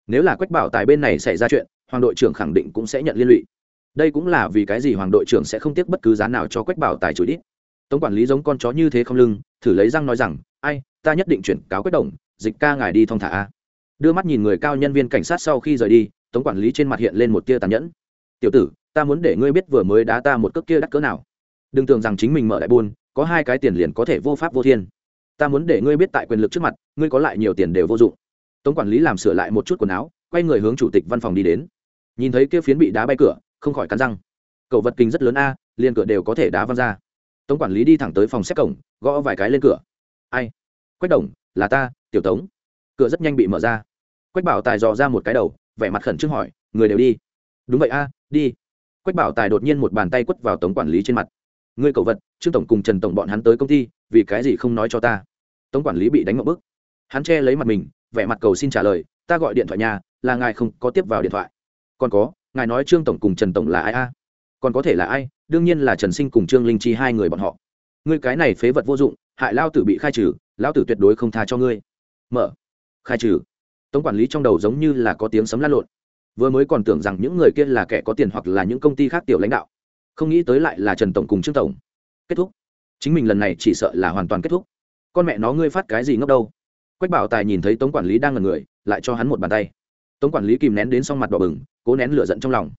nếu là quách bảo tài bên này xảy ra chuyện, hoàng đội trưởng khẳng định cũng sẽ nhận liên lụy. Đây cũng là vì cái gì hoàng đội trưởng sẽ không tiếc bất cứ giá nào cho quách bảo tài chủ đít tống quản lý giống con chó như thế không lưng, thử lấy răng nói rằng, ai, ta nhất định chuyển cáo quách đồng, dịch ca ngài đi thong thả a. Đưa mắt nhìn người cao nhân viên cảnh sát sau khi rời đi, tống quản lý trên mặt hiện lên một tia tàn nhẫn. Tiểu tử, ta muốn để ngươi biết vừa mới đá ta một cước kia đắt cỡ nào. Đừng tưởng rằng chính mình mở đại buôn, có hai cái tiền liền có thể vô pháp vô thiên. Ta muốn để ngươi biết tại quyền lực trước mặt, ngươi có lại nhiều tiền đều vô dụng tống quản lý làm sửa lại một chút quần áo, quay người hướng chủ tịch văn phòng đi đến. Nhìn thấy kia phiến bị đá bay cửa, không khỏi cắn răng. Cậu vật kinh rất lớn a, liền cửa đều có thể đá văng ra. Tống quản lý đi thẳng tới phòng xếp cổng, gõ vài cái lên cửa. Ai? Quách đồng, là ta, tiểu tống. Cửa rất nhanh bị mở ra. Quách bảo tài dò ra một cái đầu, vẻ mặt khẩn trương hỏi, người đều đi? Đúng vậy a, đi. Quách bảo tài đột nhiên một bàn tay quất vào tống quản lý trên mặt. Ngươi cậu vật, trương tổng cùng trần tổng bọn hắn tới công ty, vì cái gì không nói cho ta? Tống quản lý bị đánh một bức hắn che lấy mặt mình vẻ mặt cầu xin trả lời, ta gọi điện thoại nhà là ngài không có tiếp vào điện thoại. Còn có, ngài nói trương tổng cùng trần tổng là ai a? Còn có thể là ai? Đương nhiên là trần sinh cùng trương linh chi hai người bọn họ. Ngươi cái này phế vật vô dụng, hại lao tử bị khai trừ, lao tử tuyệt đối không tha cho ngươi. Mở, khai trừ. Tống quản lý trong đầu giống như là có tiếng sấm lăn lộn. Vừa mới còn tưởng rằng những người kia là kẻ có tiền hoặc là những công ty khác tiểu lãnh đạo. Không nghĩ tới lại là trần tổng cùng trương tổng. Kết thúc. Chính mình lần này chỉ sợ là hoàn toàn kết thúc. Con mẹ nó, ngươi phát cái gì ngốc đâu? Quách bảo tài nhìn thấy tống quản lý đang ngần người, lại cho hắn một bàn tay. Tống quản lý kìm nén đến s mặt đỏ bừng, cố nén lửa giận trong lòng.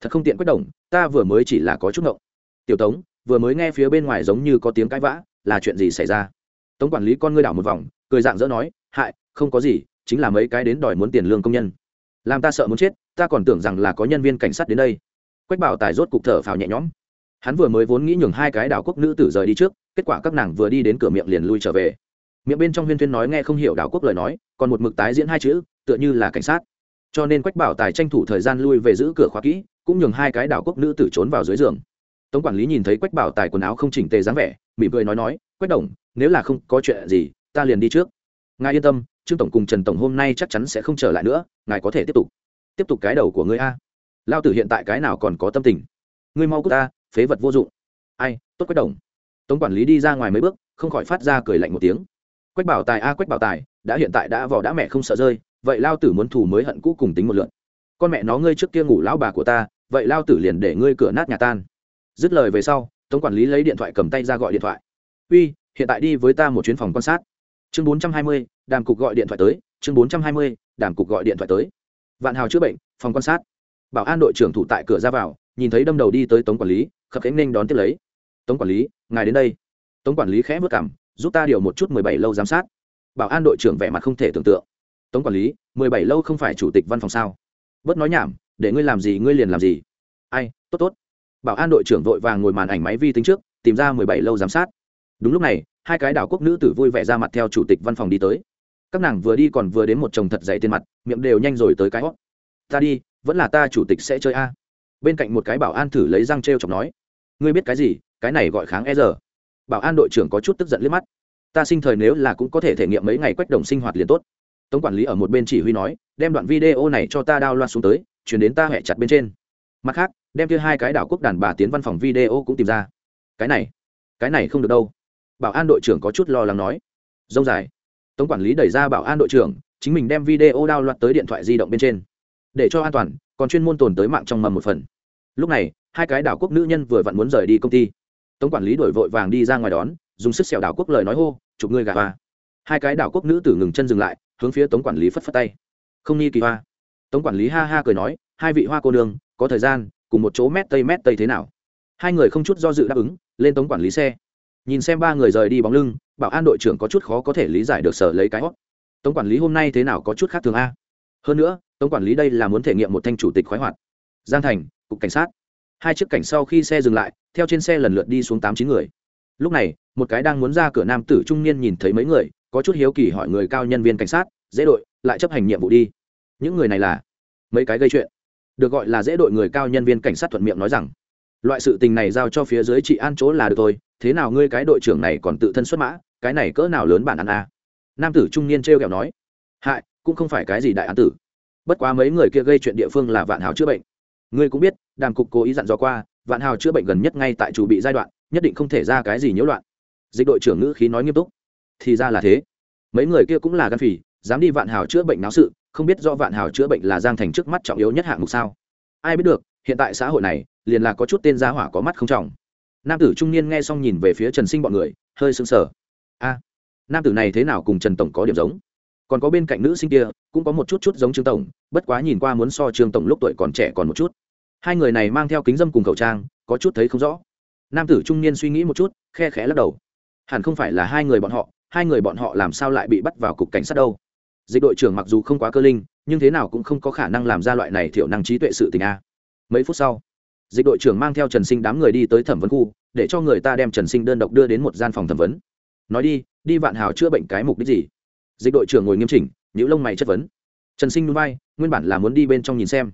Thật không tiện quách đồng, ta vừa mới chỉ là có chút ngộng. Tiểu tống, vừa mới nghe phía bên ngoài giống như có tiếng cãi vã, là chuyện gì xảy ra? Tống quản lý con ngươi đảo một vòng, cười dạng dỡ nói, hại, không có gì, chính là mấy cái đến đòi muốn tiền lương công nhân. Làm ta sợ muốn chết, ta còn tưởng rằng là có nhân viên cảnh sát đến đây. Quách bảo tài rốt cục thở phào nhẹ nhõm. Hắn vừa mới vốn nghĩ nhường hai cái đảo quốc nữ tử rời đi trước, kết quả các nàng vừa đi đến cửa miệng liền lui trở về miệng bên trong huyên thuyên nói nghe không hiểu đảo quốc lời nói, còn một mực tái diễn hai chữ, tựa như là cảnh sát. Cho nên quách bảo tài tranh thủ thời gian lui về giữ cửa khóa kỹ, cũng nhường hai cái đảo quốc nữ tử trốn vào dưới giường. Tống quản lý nhìn thấy quách bảo tài quần áo không chỉnh tề dáng vẻ, mỉm cười nói nói, quách đồng, nếu là không có chuyện gì, ta liền đi trước. Ngài yên tâm, trương tổng cùng trần tổng hôm nay chắc chắn sẽ không trở lại nữa, ngài có thể tiếp tục. Tiếp tục cái đầu của ngươi a. Lao tử hiện tại cái nào còn có tâm tình? Ngươi mau cút ta, phế vật vô dụng. Ai, tốt quách đồng. Tống quản lý đi ra ngoài mấy bước, không khỏi phát ra cười lạnh một tiếng quách bảo tài, a, quách bảo tài, đã hiện tại đã vỏ đã mẹ không sợ rơi, vậy lao tử muốn thù mới hận cũ cùng tính một lượn. Con mẹ nó ngươi trước kia ngủ lão bà của ta, vậy lao tử liền để ngươi cửa nát nhà tan. Dứt lời về sau, tống quản lý lấy điện thoại cầm tay ra gọi điện thoại. Uy, hiện tại đi với ta một chuyến phòng quan sát. Chương bốn trăm hai mươi, đàm cục gọi điện thoại tới. Chương bốn trăm hai mươi, đàm cục gọi điện thoại tới. Vạn hào chữa bệnh, phòng quan sát. Bảo an đội trưởng thủ tại cửa ra vào, nhìn thấy đâm đầu đi tới tống quản lý, khập khánh ninh đón tiếp lấy. Tống quản lý, ngài đến đây. Tống quản lý khẽ vất cảm giúp ta điều một chút mười bảy lâu giám sát. Bảo an đội trưởng vẻ mặt không thể tưởng tượng. Tống quản lý, mười bảy lâu không phải chủ tịch văn phòng sao? Bớt nói nhảm, để ngươi làm gì ngươi liền làm gì. Ai, tốt tốt. Bảo an đội trưởng vội vàng ngồi màn ảnh máy vi tính trước, tìm ra mười bảy lâu giám sát. Đúng lúc này, hai cái đảo quốc nữ tử vui vẻ ra mặt theo chủ tịch văn phòng đi tới. Các nàng vừa đi còn vừa đến một chồng thật dày tiền mặt, miệng đều nhanh rồi tới cái hót ta đi, vẫn là ta chủ tịch sẽ chơi a. Bên cạnh một cái bảo an thử lấy răng t r e o chọc nói. Ngươi biết cái gì? Cái này gọi kháng e giờ bảo an đội trưởng có chút tức giận liếc mắt. Ta sinh thời nếu là cũng có thể thể nghiệm mấy ngày quách đồng sinh hoạt liền tốt. Tống quản lý ở một bên chỉ huy nói, đem đoạn video này cho ta đao loa xuống tới, chuyển đến ta hẹ chặt bên trên. Mặt khác, đem kia hai cái đảo quốc đàn bà tiến văn phòng video cũng tìm ra. Cái này cái này không được đâu. Bảo an đội trưởng có chút lo lắng nói. Dông dài. Tống quản lý đẩy ra bảo an đội trưởng, chính mình đem video đao loạt tới điện thoại di động bên trên. Để cho an toàn, còn chuyên môn tồn tới mạng trong mầm một phần. Lúc này, hai cái đảo quốc nữ nhân vừa vặn muốn rời đi công ty tống quản lý đổi vội vàng đi ra ngoài đón, dùng sức xẻo đảo quốc lời nói hô, chụp ngươi gà hoa. Hai cái đảo quốc nữ tử ngừng chân dừng lại, hướng phía tống quản lý phất phất tay. Không nghi kỳ hoa. Tống quản lý ha ha cười nói, hai vị hoa cô nương, có thời gian, cùng một chỗ mét tây mét tây thế nào? Hai người không chút do dự đáp ứng, lên tống quản lý xe. Nhìn xem ba người rời đi bóng lưng, bảo an đội trưởng có chút khó có thể lý giải được sở lấy cái hót tống quản lý hôm nay thế nào có chút khác thường a? Hơn nữa, tống quản lý đây là muốn thể nghiệm một thanh chủ tịch khoái hoạt. Giang thành, cục cảnh sát. Hai chiếc cảnh sau khi xe dừng lại theo trên xe lần lượt đi xuống tám chín người. Lúc này, một cái đang muốn ra cửa nam tử trung niên nhìn thấy mấy người, có chút hiếu kỳ hỏi người cao nhân viên cảnh sát, dễ đội, lại chấp hành nhiệm vụ đi. Những người này là mấy cái gây chuyện. Được gọi là dễ đội người cao nhân viên cảnh sát thuận miệng nói rằng, loại sự tình này giao cho phía dưới chị an chỗ là được thôi, thế nào ngươi cái đội trưởng này còn tự thân xuất mã, cái này cỡ nào lớn bản ăn a? À? nam tử trung niên t r e o kẹo nói, hại, cũng không phải cái gì đại án tử. Bất quá mấy người kia gây chuyện địa phương là vạn hào chữa bệnh. Ngươi cũng biết, đàm cục cố ý dặn dò qua vạn hào chữa bệnh gần nhất ngay tại chủ bị giai đoạn, nhất định không thể ra cái gì nhiễu loạn. Dịch đội trưởng ngữ khí nói nghiêm túc. Thì ra là thế. Mấy người kia cũng là gan phì, dám đi vạn hào chữa bệnh náo sự, không biết do vạn hào chữa bệnh là giang thành trước mắt trọng yếu nhất hạng mục sao. Ai biết được, hiện tại xã hội này, liền là có chút tên gia hỏa có mắt không trọng. Nam tử trung niên nghe xong nhìn về phía trần sinh bọn người, hơi sững sờ. A, nam tử này thế nào cùng trần tổng có điểm giống? Còn có bên cạnh nữ sinh kia, cũng có một chút chút giống trương tổng, bất quá nhìn qua muốn so trương tổng lúc tuổi còn trẻ còn một chút hai người này mang theo kính dâm cùng khẩu trang, có chút thấy không rõ. Nam tử trung niên suy nghĩ một chút, khe khẽ lắc đầu. Hẳn không phải là hai người bọn họ, hai người bọn họ làm sao lại bị bắt vào cục cảnh sát đâu? Dịch đội trưởng mặc dù không quá cơ linh, nhưng thế nào cũng không có khả năng làm ra loại này thiểu năng trí tuệ sự tình a. Mấy phút sau, dịch đội trưởng mang theo trần sinh đám người đi tới thẩm vấn khu, để cho người ta đem trần sinh đơn độc đưa đến một gian phòng thẩm vấn. Nói đi đi vạn hào chữa bệnh cái mục đích gì? Dịch đội trưởng ngồi nghiêm chỉnh những lông mày chất vấn. Trần sinh núi bay nguyên bản là muốn đi bên trong nhìn xem.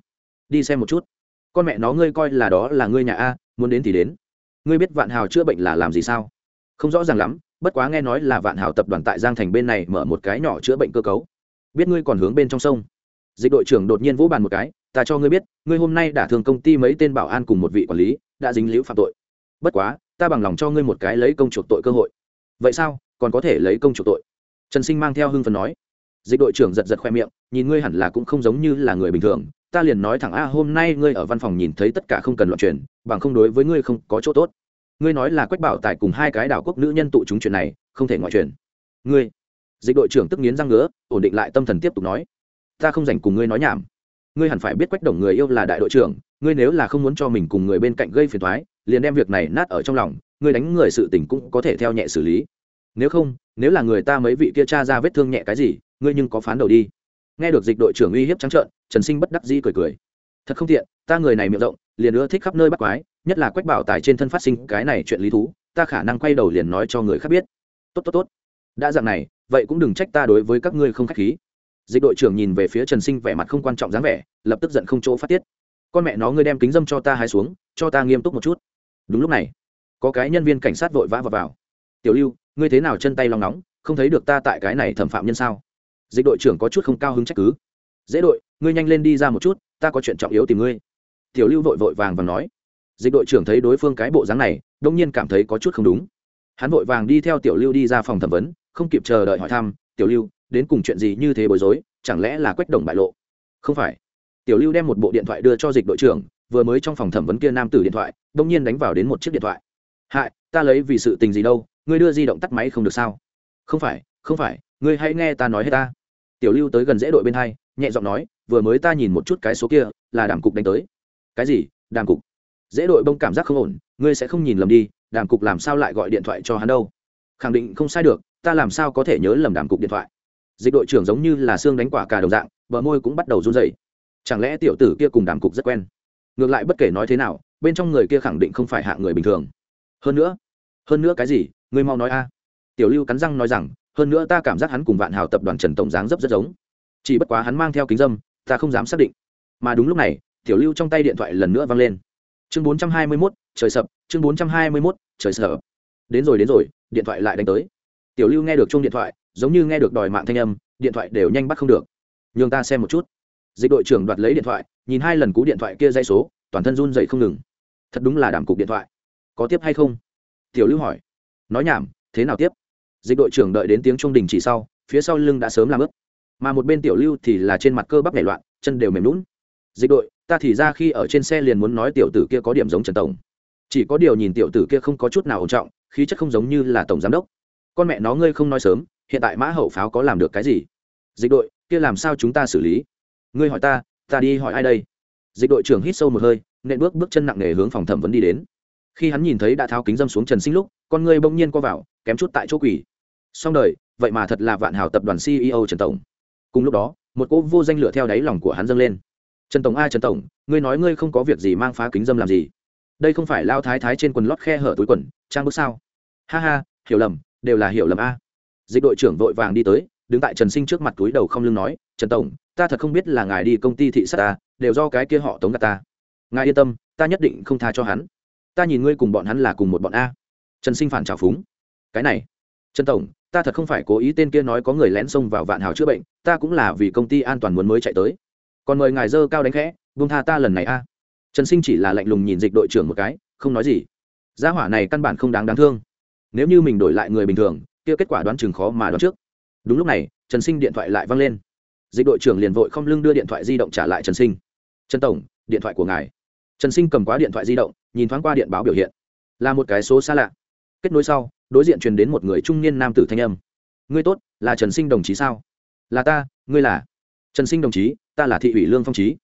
Đi xem một chút con mẹ nó ngươi coi là đó là ngươi nhà a, muốn đến thì đến. Ngươi biết vạn hào chữa bệnh là làm gì sao? Không rõ ràng lắm, bất quá nghe nói là vạn hào tập đoàn tại giang thành bên này mở một cái nhỏ chữa bệnh cơ cấu. Biết ngươi còn hướng bên trong sông. Dịch đội trưởng đột nhiên vỗ bàn một cái, ta cho ngươi biết, ngươi hôm nay đã thường công ty mấy tên bảo an cùng một vị quản lý, đã dính liễu phạm tội. Bất quá, ta bằng lòng cho ngươi một cái lấy công chuộc tội cơ hội. Vậy sao? Còn có thể lấy công chuộc tội? Trần sinh mang theo hưng phần nói. Dịch đội trưởng giật giật khoe miệng, nhìn ngươi hẳn là cũng không giống như là người bình thường ta liền nói thẳng a, hôm nay ngươi ở văn phòng nhìn thấy tất cả không cần loạn truyền, bằng không đối với ngươi không có chỗ tốt. Ngươi nói là quách bảo tài cùng hai cái đảo quốc nữ nhân tụ chúng chuyện này, không thể ngoại truyền. Ngươi, dịch đội trưởng tức nghiến răng ngứa, ổn định lại tâm thần tiếp tục nói. Ta không dành cùng ngươi nói nhảm. Ngươi hẳn phải biết quách đồng người yêu là đại đội trưởng, ngươi nếu là không muốn cho mình cùng người bên cạnh gây phiền thoái liền đem việc này nát ở trong lòng, ngươi đánh người sự tình cũng có thể theo nhẹ xử lý. Nếu không, nếu là người ta mấy vị kia cha ra vết thương nhẹ cái gì, ngươi nhưng có phán đầu đi nghe được dịch đội trưởng uy hiếp trắng trợn trần sinh bất đắc dĩ cười cười. Thật không tiện ta người này miệng rộng liền ưa thích khắp nơi bắt quái nhất là quách bảo tài trên thân phát sinh cái này chuyện lý thú ta khả năng quay đầu liền nói cho người khác biết. Tốt tốt tốt. Đã dạng này vậy cũng đừng trách ta đối với các ngươi không k h á c h khí. Dịch đội trưởng nhìn về phía trần sinh vẻ mặt không quan trọng dáng vẻ lập tức giận không chỗ phát tiết. Con mẹ nó ngươi đem kính dâm cho ta hái xuống cho ta nghiêm túc một chút. Đúng lúc này có cái nhân viên cảnh sát vội vã vào, vào. tiểu lưu ngươi thế nào chân tay lòng nóng không thấy được ta tại cái này thẩm phạm nhân sao? Dịch đội trưởng có chút không cao hứng trách cứ. Dễ đội, ngươi nhanh lên đi ra một chút, ta có chuyện trọng yếu tìm ngươi. Tiểu lưu vội vội vàng và nói. Dịch đội trưởng thấy đối phương cái bộ dáng này, đông nhiên cảm thấy có chút không đúng. Hắn vội vàng đi theo tiểu lưu đi ra phòng thẩm vấn, không kịp chờ đợi hỏi thăm, tiểu lưu, đến cùng chuyện gì như thế bối rối, chẳng lẽ là quách đồng bại lộ? Không phải. Tiểu lưu đem một bộ điện thoại đưa cho dịch đội trưởng, vừa mới trong phòng thẩm vấn kia nam tử điện thoại, đông nhiên đánh vào đến một chiếc điện thoại. Hại ta lấy vì sự tình gì đâu, ngươi đưa di động tắt máy không được sao? Không phải không phải, ngươi hãy nghe ta nói hết ta tiểu lưu tới gần dễ đội bên hai, nhẹ giọng nói, vừa mới ta nhìn một chút cái số kia, là đàm cục đánh tới. Cái gì? Đàm cục? Dễ đội bông cảm giác không ổn, ngươi sẽ không nhìn lầm đi đàm cục làm sao lại gọi điện thoại cho hắn đâu? Khẳng định không sai được, ta làm sao có thể nhớ lầm đàm cục điện thoại? Dịch đội trưởng giống như là xương đánh quả cả đồng dạng, bờ môi cũng bắt đầu run dày chẳng lẽ tiểu tử kia cùng đàm cục rất quen? Ngược lại bất kể nói thế nào, bên trong người kia khẳng định không phải hạ người bình thường. Hơn nữa hơn nữa cái gì? Ngươi mau nói a. Tiểu lưu cắn răng nói rằng hơn nữa ta cảm giác hắn cùng vạn hào tập đoàn trần tổng dáng dấp rất giống. Chỉ bất quá hắn mang theo kính dâm, ta không dám xác định. Mà đúng lúc này, tiểu lưu trong tay điện thoại lần nữa vang lên. Chương bốn trăm hai mươi mốt, trời sập, chương bốn trăm hai mươi mốt, trời sập. Đến rồi đến rồi, điện thoại lại đánh tới. Tiểu lưu nghe được chung điện thoại, giống như nghe được đòi mạng thanh âm, điện thoại đều nhanh bắt không được. Nhường ta xem một chút. Dịch đội trưởng đoạt lấy điện thoại, nhìn hai lần cú điện thoại kia dây số, toàn thân run dậy không ngừng. Thật đúng là đảm cục điện thoại. Có tiếp hay không? Tiểu lưu hỏi. Nói nhảm, thế nào tiếp? Dịch đội trưởng đợi đến tiếng trung đình chỉ sau, phía sau lưng đã sớm làm ướp mà một bên tiểu lưu thì là trên mặt cơ bắp nảy loạn, chân đều mềm lún dịch đội, ta thì ra khi ở trên xe liền muốn nói tiểu tử kia có điểm giống trần tổng. Chỉ có điều nhìn tiểu tử kia không có chút nào ổn trọng, khí chất không giống như là tổng giám đốc. Con mẹ nó ngươi không nói sớm, hiện tại mã hậu pháo có làm được cái gì? Dịch đội, kia làm sao chúng ta xử lý? Ngươi hỏi ta ta đi hỏi ai đây? Dịch đội trưởng hít sâu một hơi, nện bước bước chân nặng nề hướng phòng thẩm vấn đi đến. Khi hắn nhìn thấy đã tháo kính dâm xuống trần sinh lúc, con ngươi bỗng nhiên co vào, kém chút tại chỗ quỷ xong đời, vậy mà thật là vạn hảo tập đoàn ceo trần tổng. Cùng lúc đó, một cỗ vô danh lửa theo đáy lòng của hắn dâng lên. Trần tổng a, trần tổng, ngươi nói ngươi không có việc gì mang phá kính dâm làm gì? Đây không phải lao thái thái trên quần lót khe hở túi quần, trang bước sao? Ha ha, hiểu lầm, đều là hiểu lầm a. Dịch đội trưởng vội vàng đi tới, đứng tại trần sinh trước mặt túi đầu không lưng nói, trần tổng, ta thật không biết là ngài đi công ty thị sát ta, đều do cái kia họ tống gạt ta. Ngài yên tâm, ta nhất định không tha cho hắn. Ta nhìn ngươi cùng bọn hắn là cùng một bọn a. Trần sinh phản trào phúng. Cái này, trần tổng ta thật không phải cố ý tên kia nói có người lén xông vào vạn hào chữa bệnh, ta cũng là vì công ty an toàn muốn mới chạy tới. Còn mời ngài dơ cao đánh khẽ, buông tha ta lần này a. Trần sinh chỉ là lạnh lùng nhìn dịch đội trưởng một cái, không nói gì. Gia hỏa này căn bản không đáng đáng thương. Nếu như mình đổi lại người bình thường, kia kết quả đoán chừng khó mà đoán trước. Đúng lúc này, trần sinh điện thoại lại văng lên. Dịch đội trưởng liền vội không lưng đưa điện thoại di động trả lại trần sinh. Trần tổng, điện thoại của ngài. Trần sinh cầm quá điện thoại di động, nhìn thoáng qua điện báo biểu hiện. Là một cái số xa lạ. Kết nối sau đối diện truyền đến một người trung niên nam tử thanh âm. Ngươi tốt, là trần sinh đồng chí sao? Là ta, ngươi là? Trần sinh đồng chí, ta là thị ủy lương phong trí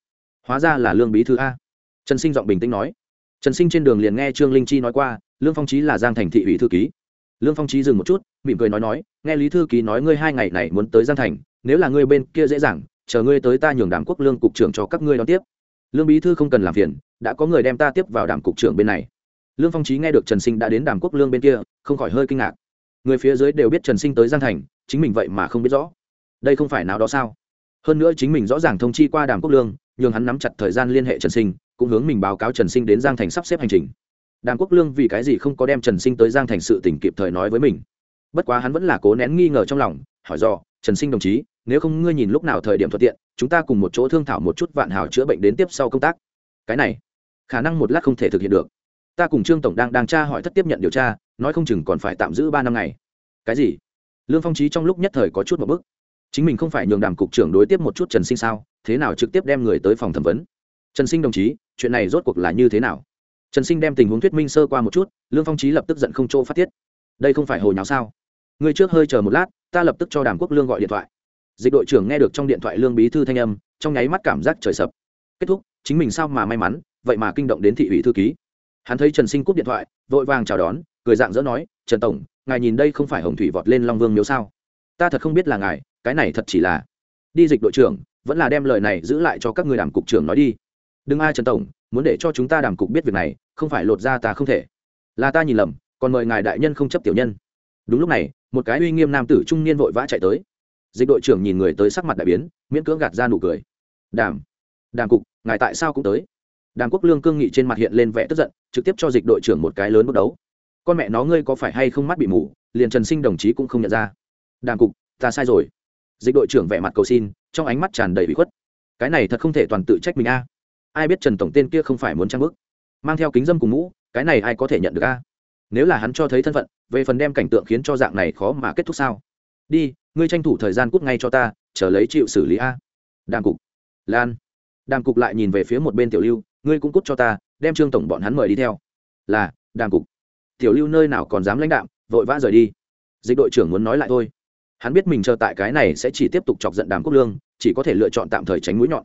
hóa ra là lương bí thư a. Trần sinh giọng bình tĩnh nói. Trần sinh trên đường liền nghe trương linh chi nói qua, lương phong trí là giang thành thị ủy thư ký. Lương phong trí dừng một chút, mỉm cười nói nói, nghe lý thư ký nói ngươi hai ngày này muốn tới giang thành, nếu là ngươi bên kia dễ dàng, chờ ngươi tới ta nhường đàm quốc lương cục trưởng cho các ngươi đón tiếp. Lương bí thư không cần làm phiền, đã có người đem ta tiếp vào đàm cục trưởng bên này lương phong trí nghe được trần sinh đã đến đàm quốc lương bên kia, không khỏi hơi kinh ngạc. Người phía dưới đều biết trần sinh tới giang thành, chính mình vậy mà không biết rõ. Đây không phải nào đó sao? Hơn nữa chính mình rõ ràng thông chi qua đàm quốc lương, nhường hắn nắm chặt thời gian liên hệ trần sinh, cũng hướng mình báo cáo trần sinh đến giang thành sắp xếp hành trình. Đàm quốc lương vì cái gì không có đem trần sinh tới giang thành sự tỉnh kịp thời nói với mình? Bất quá hắn vẫn là cố nén nghi ngờ trong lòng, hỏi do: trần sinh đồng chí, nếu không ngươi nhìn lúc nào thời điểm thuận tiện, chúng ta cùng một chỗ thương thảo một chút vạn hảo chữa bệnh đến tiếp sau công tác. Cái này, khả năng một lát không thể thực hiện được ta cùng trương tổng đang đang tra hỏi thất tiếp nhận điều tra, nói không chừng còn phải tạm giữ ba năm ngày. Cái gì? Lương phong trí trong lúc nhất thời có chút một bức. Chính mình không phải nhường đàm cục trưởng đối tiếp một chút trần sinh sao? Thế nào trực tiếp đem người tới phòng thẩm vấn? Trần sinh đồng chí, chuyện này rốt cuộc là như thế nào? Trần sinh đem tình huống thuyết minh sơ qua một chút, lương phong trí lập tức giận không chỗ phát tiết. Đây không phải hồi nháo sao? Người trước hơi chờ một lát, ta lập tức cho đàm quốc lương gọi điện thoại. Dịch đội trưởng nghe được trong điện thoại lương bí thư thanh âm, trong nháy mắt cảm giác trời sập. Kết thúc, chính mình sao mà may mắn, vậy mà kinh động đến thị ủy thư ký hắn thấy trần sinh cúp điện thoại, vội vàng chào đón, cười dạng dỡ nói, trần tổng, ngài nhìn đây không phải hồng thủy vọt lên long vương miếu sao? Ta thật không biết là ngài, cái này thật chỉ là đi dịch đội trưởng, vẫn là đem lời này giữ lại cho các người đàm cục trưởng nói đi. Đừng ai, trần tổng, muốn để cho chúng ta đàm cục biết việc này, không phải lột ra ta không thể. Là ta nhìn lầm, còn mời ngài đại nhân không chấp tiểu nhân. Đúng lúc này, một cái uy nghiêm nam tử trung niên vội vã chạy tới. Dịch đội trưởng nhìn người tới sắc mặt đại biến, miễn cưỡng gạt ra nụ cười. Đàm đàm cục, ngài tại sao cũng tới? Đàm quốc lương cương nghị trên mặt hiện lên vẻ tức giận, trực tiếp cho dịch đội trưởng một cái lớn bước đấu. Con mẹ nó ngươi có phải hay không mắt bị mù, liền trần sinh đồng chí cũng không nhận ra. Đàm cục, ta sai rồi. Dịch đội trưởng vẻ mặt cầu xin, trong ánh mắt tràn đầy bị khuất. Cái này thật không thể toàn tự trách mình a. Ai biết trần tổng tên kia không phải muốn trang bức. Mang theo kính dâm cùng mũ, cái này ai có thể nhận được a? Nếu là hắn cho thấy thân phận, về phần đem cảnh tượng khiến cho dạng này khó mà kết thúc sao? Đi, ngươi tranh thủ thời gian cút ngay cho ta, chờ lấy chịu xử lý a. Đàm cục, lan. Đàm cục lại nhìn về phía một bên tiểu lưu ngươi cũng cút cho ta, đem trương tổng bọn hắn mời đi theo. Là đàng cục. Tiểu lưu nơi nào còn dám lãnh đạm, vội vã rời đi. Dịch đội trưởng muốn nói lại thôi. Hắn biết mình chờ tại cái này sẽ chỉ tiếp tục chọc giận đàm quốc lương, chỉ có thể lựa chọn tạm thời tránh mũi nhọn.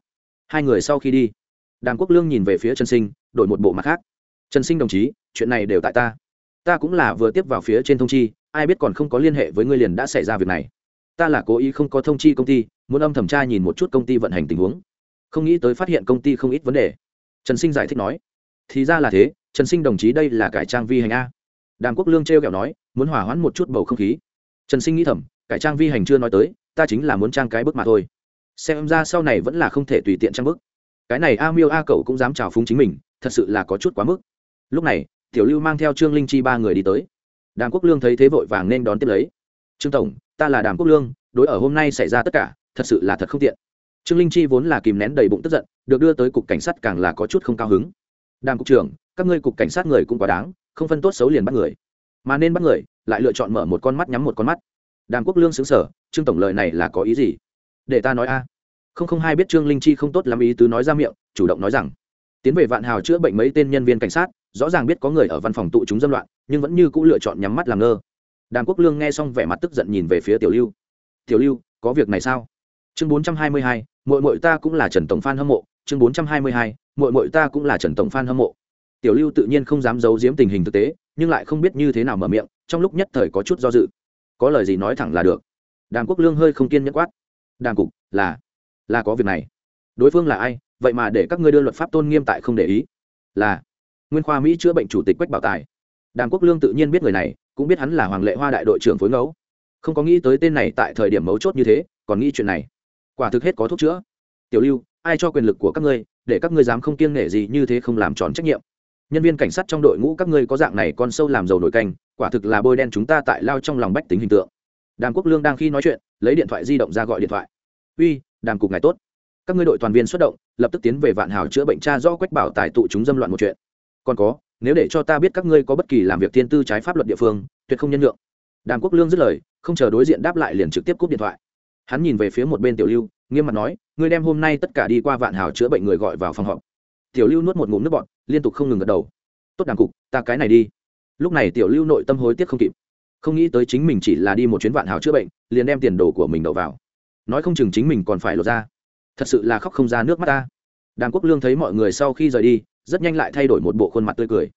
Hai người sau khi đi, đàm quốc lương nhìn về phía trần sinh, đổi một bộ mặt khác. Trần sinh đồng chí, chuyện này đều tại ta. Ta cũng là vừa tiếp vào phía trên thông chi, ai biết còn không có liên hệ với ngươi liền đã xảy ra việc này. Ta là cố ý không có thông chi công ty, muốn âm thẩm tra nhìn một chút công ty vận hành tình huống. Không nghĩ tới phát hiện công ty không ít vấn đề trần sinh giải thích nói. Thì ra là thế, trần sinh đồng chí đây là cải trang vi hành a. Đàm quốc lương t r kẹo nói, muốn hỏa hoãn một chút bầu không khí. Trần sinh nghĩ thầm, cải trang vi hành chưa nói tới, ta chính là muốn trang cái bức mà thôi. Xem ra sau này vẫn là không thể tùy tiện trang bức. Cái này a miêu a cậu cũng dám trào phúng chính mình, thật sự là có chút quá mức. Lúc này, tiểu lưu mang theo trương linh chi ba người đi tới. Đàm quốc lương thấy thế vội vàng nên đón tiếp lấy. Trương tổng, ta là đàm quốc lương, đối ở hôm nay xảy ra tất cả, thật sự là thật không tiện trương linh chi vốn là kìm nén đầy bụng tức giận, được đưa tới cục cảnh sát càng là có chút không cao hứng. Đàm cục trưởng, các ngươi cục cảnh sát người cũng quá đáng, không phân tốt xấu liền bắt người. Mà nên bắt người, lại lựa chọn mở một con mắt nhắm một con mắt. Đàm quốc lương xứng sở trương tổng lời này là có ý gì? Để ta nói a. Không không hai biết trương linh chi không tốt lắm ý tứ nói ra miệng, chủ động nói rằng, tiến về vạn hào chữa bệnh mấy tên nhân viên cảnh sát, rõ ràng biết có người ở văn phòng tụ chúng dâm loạn, nhưng vẫn như c ũ lựa chọn nhắm mắt làm ngơ. Đàm quốc lương nghe xong vẻ mặt tức giận nhìn về phía tiểu lưu. Tiểu lưu, có việc này sao? Chương bốn trăm hai mươi hai mội mội ta cũng là trần tổng phan hâm mộ. Chương bốn trăm hai mươi hai mội mội ta cũng là trần tổng phan hâm mộ. Tiểu lưu tự nhiên không dám giấu giếm tình hình thực tế, nhưng lại không biết như thế nào mở miệng, trong lúc nhất thời có chút do dự. Có lời gì nói thẳng là được. Đàm quốc lương hơi không kiên nhẫn quát. Đàm cục, là là có việc này. Đối phương là ai? Vậy mà để các ngươi đưa luật pháp tôn nghiêm tại không để ý. Là, nguyên khoa mỹ chữa bệnh chủ tịch quách bảo tài. Đàm quốc lương tự nhiên biết người này, cũng biết hắn là hoàng lệ hoa đại đội trưởng phối ngẫu. Không có nghĩ tới tên này tại thời điểm mấu chốt như thế, còn nghĩ chuyện này quả thực hết có thuốc chữa. Tiểu lưu, ai cho quyền lực của các ngươi, để các ngươi dám không kiêng nể gì như thế không làm tròn trách nhiệm? Nhân viên cảnh sát trong đội ngũ các ngươi có dạng này con sâu làm dầu nổi canh, quả thực là bôi đen chúng ta tại lao trong lòng bách tính hình tượng. Đàm quốc lương đang khi nói chuyện, lấy điện thoại di động ra gọi điện thoại. Uy, đàm cục ngài tốt. Các ngươi đội toàn viên xuất động, lập tức tiến về vạn hào chữa bệnh cha do quách bảo tài tụ chúng dâm loạn một chuyện. Còn có, nếu để cho ta biết các ngươi có bất kỳ làm việc thiên tư trái pháp luật địa phương, tuyệt không nhân nhượng. Đàm quốc lương dứt lời, không chờ đối diện đáp lại liền trực tiếp cúp điện thoại hắn nhìn về phía một bên tiểu lưu, nghiêm mặt nói, ngươi đem hôm nay tất cả đi qua vạn hào chữa bệnh người gọi vào phòng họp. Tiểu lưu nuốt một ngụm nước bọt, liên tục không ngừng gật đầu. Tốt đàng cục, ta cái này đi. Lúc này tiểu lưu nội tâm hối tiếc không kịp. Không nghĩ tới chính mình chỉ là đi một chuyến vạn hào chữa bệnh, liền đem tiền đồ của mình đậu vào. Nói không chừng chính mình còn phải lột ra. Thật sự là khóc không ra nước mắt ta. Đàng quốc lương thấy mọi người sau khi rời đi, rất nhanh lại thay đổi một bộ khuôn mặt tươi cười.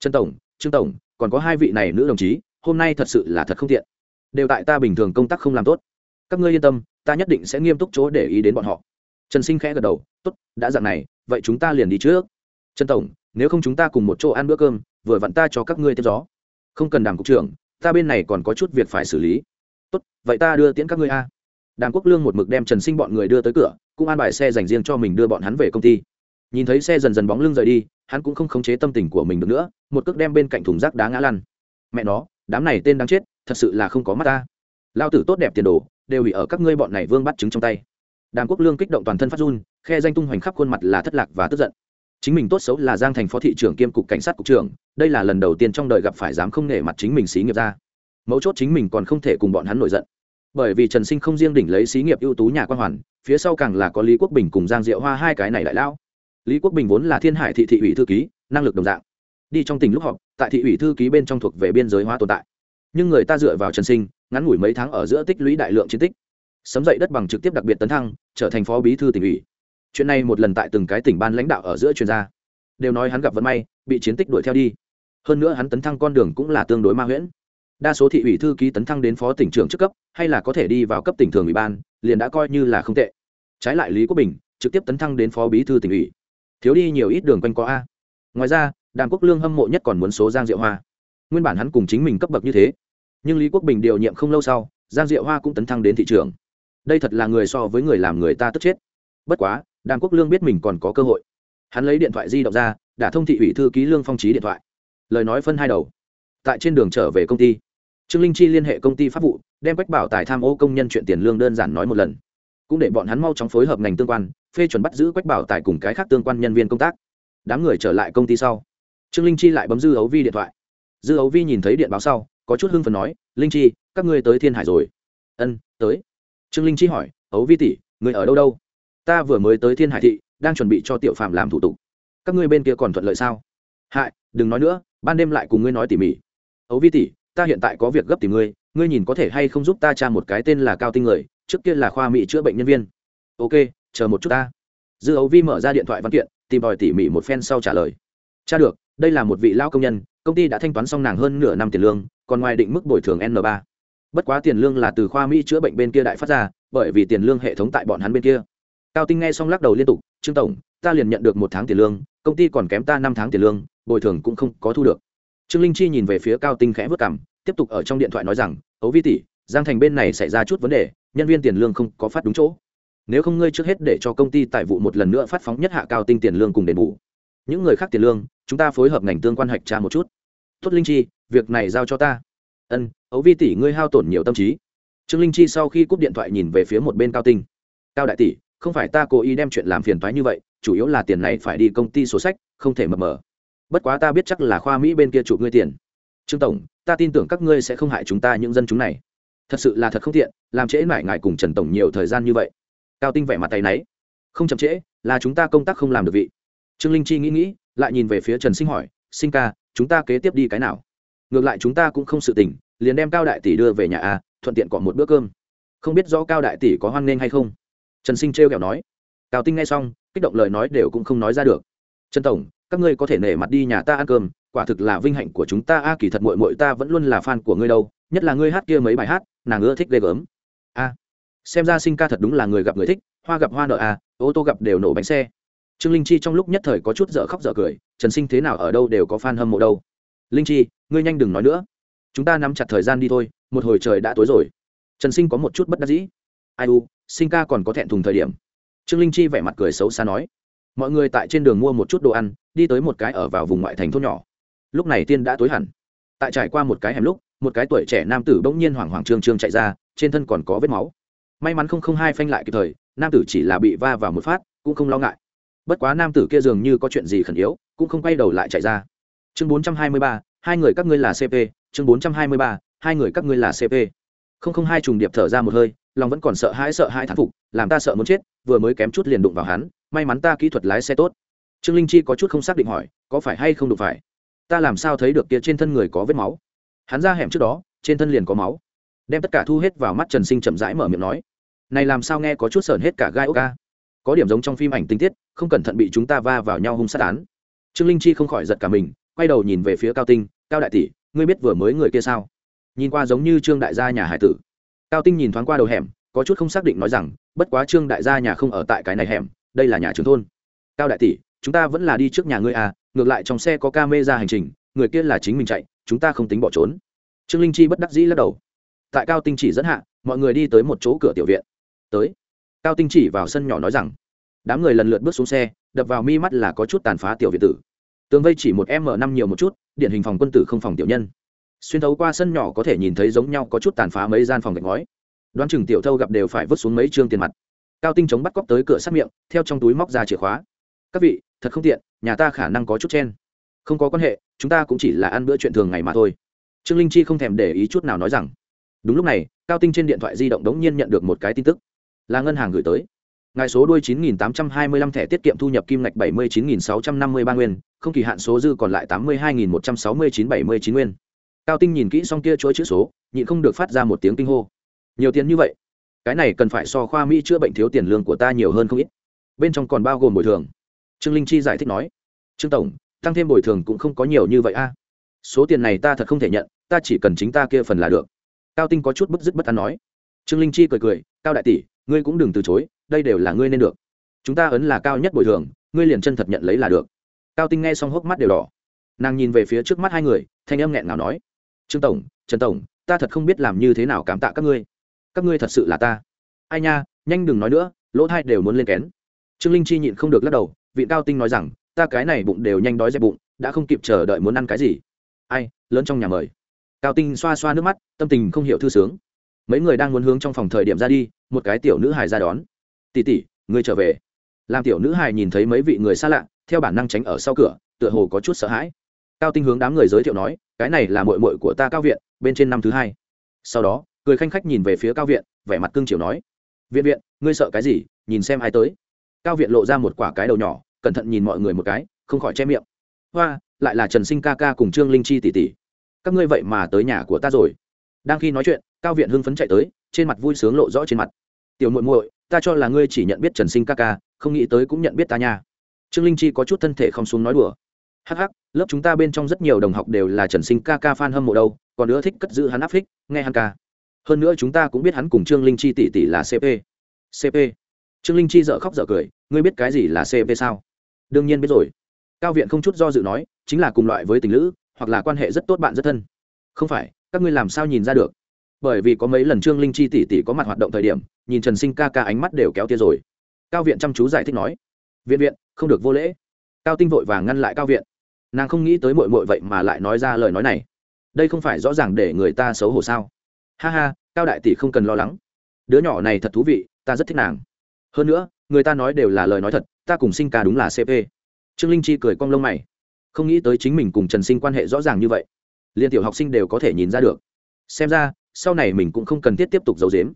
Trần tổng, trương tổng, còn có hai vị này nữ đồng chí, hôm nay thật sự là thật không tiện. Đều tại ta bình thường công tác không làm tốt các ngươi yên tâm, ta nhất định sẽ nghiêm túc chỗ để ý đến bọn họ. Trần sinh khẽ gật đầu, tốt, đã dặn này, vậy chúng ta liền đi trước. Trần tổng, nếu không chúng ta cùng một chỗ ăn bữa cơm, vừa vặn ta cho các ngươi tiếp gió. Không cần đàm cục trưởng, ta bên này còn có chút việc phải xử lý. Tốt, vậy ta đưa tiễn các ngươi a. Đàm quốc lương một mực đem trần sinh bọn người đưa tới cửa, cũng an bài xe dành riêng cho mình đưa bọn hắn về công ty. Nhìn thấy xe dần dần bóng lưng rời đi, hắn cũng không khống chế tâm tình của mình được nữa, một cước đem bên cạnh thùng rác đá ngã lăn. Mẹ nó, đám này tên đáng chết, thật sự là không có mắt ta. Lao tử tốt đẹp tiền đồ đều bị ở các ngươi bọn này vương bắt trứng trong tay. Đàm quốc lương kích động toàn thân phát run, khe danh tung hoành khắp khuôn mặt là thất lạc và tức giận. Chính mình tốt xấu là giang thành phó thị trưởng kiêm cục cảnh sát cục trưởng, đây là lần đầu tiên trong đời gặp phải dám không nể mặt chính mình xí nghiệp ra. Mấu chốt chính mình còn không thể cùng bọn hắn nổi giận. Bởi vì trần sinh không riêng đỉnh lấy xí nghiệp ưu tú nhà quan hoàn, phía sau càng là có lý quốc bình cùng giang diệu hoa hai cái này đại lao lý quốc bình vốn là thiên hải thị thị ủy thư ký, năng lực đồng dạng. Đi trong tỉnh lúc họp, tại thị ủy thư ký bên trong thuộc về biên giới hóa tồn tại nhưng người ta dựa vào trần sinh, ngắn ngủi mấy tháng ở giữa tích lũy đại lượng chiến tích. Sấm dậy đất bằng trực tiếp đặc biệt tấn thăng, trở thành phó bí thư tỉnh ủy. Chuyện này một lần tại từng cái tỉnh ban lãnh đạo ở giữa chuyên gia. Đều nói hắn gặp vận may, bị chiến tích đuổi theo đi. Hơn nữa hắn tấn thăng con đường cũng là tương đối ma huyễn. Đa số thị ủy thư ký tấn thăng đến phó tỉnh trưởng trước cấp, hay là có thể đi vào cấp tỉnh thường ủy ban, liền đã coi như là không tệ. Trái lại lý quốc bình, trực tiếp tấn thăng đến phó bí thư tỉnh ủy. Thiếu đi nhiều ít đường quanh có a. Ngoài ra, đàm quốc lương hâm mộ nhất còn muốn số giang diệu hoa nguyên bản hắn cùng chính mình cấp bậc như thế. Nhưng lý quốc bình điều nhiệm không lâu sau, giang diệu hoa cũng tấn thăng đến thị trường đây thật là người so với người làm người ta tức chết. Bất quá, đàm quốc lương biết mình còn có cơ hội. Hắn lấy điện thoại di động ra đã thông thị ủy thư ký lương phong trí điện thoại. Lời nói phân hai đầu. Tại trên đường trở về công ty, trương linh chi liên hệ công ty pháp vụ, đem quách bảo tài tham ô công nhân chuyện tiền lương đơn giản nói một lần. Cũng để bọn hắn mau chóng phối hợp ngành tương quan, phê chuẩn bắt giữ quách bảo tài cùng cái khác tương quan nhân viên công tác. Đám người trở lại công ty sau, trương linh chi lại bấm dư ấu vi điện thoại dư ấu vi nhìn thấy điện báo sau, có chút hưng phần nói, linh chi, các ngươi tới thiên hải rồi. Ân, tới. Trương linh chi hỏi, ấu vi tỷ người ở đâu đâu? Ta vừa mới tới thiên hải thị, đang chuẩn bị cho tiểu phạm làm thủ tục. Các ngươi bên kia còn thuận lợi sao? Hại, đừng nói nữa, ban đêm lại cùng ngươi nói tỉ mỉ. Ấu vi tỷ, ta hiện tại có việc gấp tìm ngươi ngươi nhìn có thể hay không giúp ta tra một cái tên là cao tinh người, trước kia là khoa mỹ chữa bệnh nhân viên. Ok, chờ một chút ta. Dư ấu vi mở ra điện thoại văn kiện, tìm tòi tỉ mỉ một phen sau trả lời. Cha được, đây là một vị lao công nhân công ty đã thanh toán xong nàng hơn nửa năm tiền lương, còn ngoài định mức bồi thường n 3 bất quá tiền lương là từ khoa mỹ chữa bệnh bên kia đại phát ra, bởi vì tiền lương hệ thống tại bọn hắn bên kia. Cao tinh nghe xong lắc đầu liên tục, trương tổng, ta liền nhận được một tháng tiền lương, công ty còn kém ta năm tháng tiền lương, bồi thường cũng không có thu được. Trương linh chi nhìn về phía cao tinh khẽ vất cảm tiếp tục ở trong điện thoại nói rằng, ấu vi tỷ, giang thành bên này xảy ra chút vấn đề, nhân viên tiền lương không có phát đúng chỗ. Nếu không ngươi trước hết để cho công ty tại vụ một lần nữa phát phóng nhất hạ cao tinh tiền lương cùng đền bù những người khác tiền lương, chúng ta phối hợp ngành tương quan hạch tra một chút. Tốt linh chi, việc này giao cho ta. Ân, ấu vi tỷ, ngươi hao tổn nhiều tâm trí. Trương linh chi sau khi cúp điện thoại nhìn về phía một bên cao tinh. Cao đại tỷ, không phải ta cố ý đem chuyện làm phiền thoái như vậy, chủ yếu là tiền này phải đi công ty số sách, không thể mập mờ. Bất quá ta biết chắc là khoa mỹ bên kia chụp ngươi tiền. Trương tổng, ta tin tưởng các ngươi sẽ không hại chúng ta những dân chúng này. Thật sự là thật không tiện, làm trễ mãi ngài cùng trần tổng nhiều thời gian như vậy. Cao tinh vẻ mặt tay náy. Không chậm trễ, là chúng ta công tác không làm được vị trương linh chi nghĩ nghĩ, lại nhìn về phía trần sinh hỏi, sinh ca, chúng ta kế tiếp đi cái nào? Ngược lại chúng ta cũng không sự tình, liền đem cao đại tỷ đưa về nhà a, thuận tiện cọ một bữa cơm. Không biết rõ cao đại tỷ có hoan nghênh hay không? Trần sinh trêu kẹo nói. Cao tinh nghe xong, kích động lời nói đều cũng không nói ra được. Trần tổng, các ngươi có thể nể mặt đi nhà ta ăn cơm, quả thực là vinh hạnh của chúng ta a, kỳ thật mội mội ta vẫn luôn là fan của ngươi đâu, nhất là ngươi hát kia mấy bài hát, nàng ưa thích ghê gớm. A, xem ra sinh ca thật đúng là người gặp người thích, hoa gặp hoa nợ a, ô tô gặp đều nổ bánh xe trương linh chi trong lúc nhất thời có chút dở khóc dở cười, trần sinh thế nào ở đâu đều có fan hâm mộ đâu. Linh chi, ngươi nhanh đừng nói nữa. Chúng ta nắm chặt thời gian đi thôi, một hồi trời đã tối rồi. Trần sinh có một chút bất đắc dĩ. Ai u, sinh ca còn có thẹn thùng thời điểm. Trương linh chi vẻ mặt cười xấu xa nói. Mọi người tại trên đường mua một chút đồ ăn, đi tới một cái ở vào vùng ngoại thành thôn nhỏ. Lúc này tiên đã tối hẳn. Tại trải qua một cái hẻm lúc, một cái tuổi trẻ nam tử bỗng nhiên hoảng hoảng trương trương chạy ra, trên thân còn có vết máu. May mắn không không hai phanh lại kịp thời, nam tử chỉ là bị va vào một phát, cũng không lo ngại bất quá nam tử kia dường như có chuyện gì khẩn yếu, cũng không quay đầu lại chạy ra. Chương bốn trăm hai mươi ba, hai người các ngươi là cp chương bốn trăm hai mươi ba, hai người các ngươi là cp không không hai trùng điệp thở ra một hơi, lòng vẫn còn sợ hãi sợ hãi thán phục, làm ta sợ muốn chết, vừa mới kém chút liền đụng vào hắn, may mắn ta kỹ thuật lái xe tốt. Trương linh chi có chút không xác định hỏi, có phải hay không đụng phải? Ta làm sao thấy được kia trên thân người có vết máu? Hắn ra hẻm trước đó, trên thân liền có máu. Đem tất cả thu hết vào mắt trần sinh chậm rãi mở miệng nói, này làm sao nghe có chút sờn hết cả gai ốc ca có điểm giống trong phim ảnh tinh tiết, không cẩn thận bị chúng ta va vào nhau hung sát án. Trương linh chi không khỏi giật cả mình, quay đầu nhìn về phía cao tinh, cao đại tỷ, ngươi biết vừa mới người kia sao? Nhìn qua giống như trương đại gia nhà hải tử. Cao tinh nhìn thoáng qua đầu hẻm, có chút không xác định nói rằng, bất quá trương đại gia nhà không ở tại cái này hẻm, đây là nhà trường thôn. Cao đại tỷ, chúng ta vẫn là đi trước nhà ngươi à ngược lại trong xe có ca mê ra hành trình, người kia là chính mình chạy, chúng ta không tính bỏ trốn. Trương linh chi bất đắc dĩ lắc đầu. Tại cao tinh chỉ dẫn hạ, mọi người đi tới một chỗ cửa tiểu viện. Tới cao tinh chỉ vào sân nhỏ nói rằng, đám người lần lượt bước xuống xe, đập vào mi mắt là có chút tàn phá tiểu việt tử. Tường vây chỉ một m năm nhiều một chút, điển hình phòng quân tử không phòng tiểu nhân. Xuyên thấu qua sân nhỏ có thể nhìn thấy giống nhau có chút tàn phá mấy gian phòng gạch ngói. Đoán chừng tiểu thâu gặp đều phải vứt xuống mấy chương tiền mặt. Cao tinh chống bắt cóc tới cửa sát miệng, theo trong túi móc ra chìa khóa. Các vị, thật không tiện, nhà ta khả năng có chút chen. Không có quan hệ, chúng ta cũng chỉ là ăn bữa chuyện thường ngày mà thôi. Trương linh chi không thèm để ý chút nào nói rằng. Đúng lúc này, cao tinh trên điện thoại di động đống nhiên nhận được một cái tin tức là ngân hàng gửi tới. Ngài số đuôi 9825 thẻ tiết kiệm thu nhập kim ngạch 79653 nguyên không kỳ hạn số dư còn lại 82.169,79 nguyên. Cao tinh nhìn kỹ xong kia chuỗi chữ số nhịn không được phát ra một tiếng kinh hô. Nhiều tiền như vậy? Cái này cần phải so khoa mỹ chữa bệnh thiếu tiền lương của ta nhiều hơn không ít. Bên trong còn bao gồm bồi thường. Trương linh chi giải thích nói. Trương tổng tăng thêm bồi thường cũng không có nhiều như vậy a. Số tiền này ta thật không thể nhận ta chỉ cần chính ta kia phần là được. Cao tinh có chút bức dứt bất an nói. Trương linh chi cười cười cao đại tỷ ngươi cũng đừng từ chối, đây đều là ngươi nên được. Chúng ta ấn là cao nhất bồi thường, ngươi liền chân thật nhận lấy là được. Cao tinh nghe xong hốc mắt đều đỏ. Nàng nhìn về phía trước mắt hai người, thanh âm nghẹn ngào nói, trương tổng, trần tổng, ta thật không biết làm như thế nào cảm tạ các ngươi. Các ngươi thật sự là ta. Ai nha, nhanh đừng nói nữa, lỗ thai đều muốn lên kén. Trương linh chi nhịn không được lắc đầu, vị cao tinh nói rằng, ta cái này bụng đều nhanh đói dẹp bụng, đã không kịp chờ đợi muốn ăn cái gì. Ai, lớn trong nhà mời. Cao tinh xoa xoa nước mắt, tâm tình không hiểu thư sướng mấy người đang muốn hướng trong phòng thời điểm ra đi, một cái tiểu nữ hài ra đón. Tỉ tỉ ngươi trở về. Làm tiểu nữ hài nhìn thấy mấy vị người xa lạ, theo bản năng tránh ở sau cửa, tựa hồ có chút sợ hãi. Cao tinh hướng đám người giới thiệu nói, cái này là mội mội của ta cao viện, bên trên năm thứ hai. Sau đó, cười khanh khách nhìn về phía cao viện, vẻ mặt cương triều nói, viện viện, ngươi sợ cái gì, nhìn xem ai tới. Cao viện lộ ra một quả cái đầu nhỏ, cẩn thận nhìn mọi người một cái, không khỏi che miệng. Hoa, lại là trần sinh ca ca cùng trương linh chi tỷ tỷ. Các ngươi vậy mà tới nhà của ta rồi. Đang khi nói chuyện cao viện hưng phấn chạy tới trên mặt vui sướng lộ rõ trên mặt. Tiểu muội muội ta cho là ngươi chỉ nhận biết trần sinh ca ca không nghĩ tới cũng nhận biết ta nha. Trương linh chi có chút thân thể không xuống nói đùa. Hắc hắc lớp chúng ta bên trong rất nhiều đồng học đều là trần sinh ca ca fan hâm mộ đâu còn nữa thích cất giữ hắn áp thích, nghe hắn ca. Hơn nữa chúng ta cũng biết hắn cùng trương linh chi tỷ tỷ là cp cp trương linh chi dợ khóc dợ cười ngươi biết cái gì là cp sao? Đương nhiên biết rồi. Cao viện không chút do dự nói chính là cùng loại với tình lữ hoặc là quan hệ rất tốt bạn rất thân. Không phải các ngươi làm sao nhìn ra được? Bởi vì có mấy lần trương linh chi tỷ tỷ có mặt hoạt động thời điểm, nhìn trần sinh ca ca ánh mắt đều kéo tia rồi. Cao viện chăm chú giải thích nói, viện viện, không được vô lễ. Cao tinh vội và ngăn lại cao viện. Nàng không nghĩ tới mội mội vậy mà lại nói ra lời nói này. Đây không phải rõ ràng để người ta xấu hổ sao? Ha ha, cao đại tỷ không cần lo lắng. Đứa nhỏ này thật thú vị, ta rất thích nàng. Hơn nữa, người ta nói đều là lời nói thật, ta cùng sinh ca đúng là cp trương linh chi cười cong lông mày. Không nghĩ tới chính mình cùng trần sinh quan hệ rõ ràng như vậy. Liên tiểu học sinh đều có thể nhìn ra được. Xem ra sau này mình cũng không cần thiết tiếp tục giấu dếm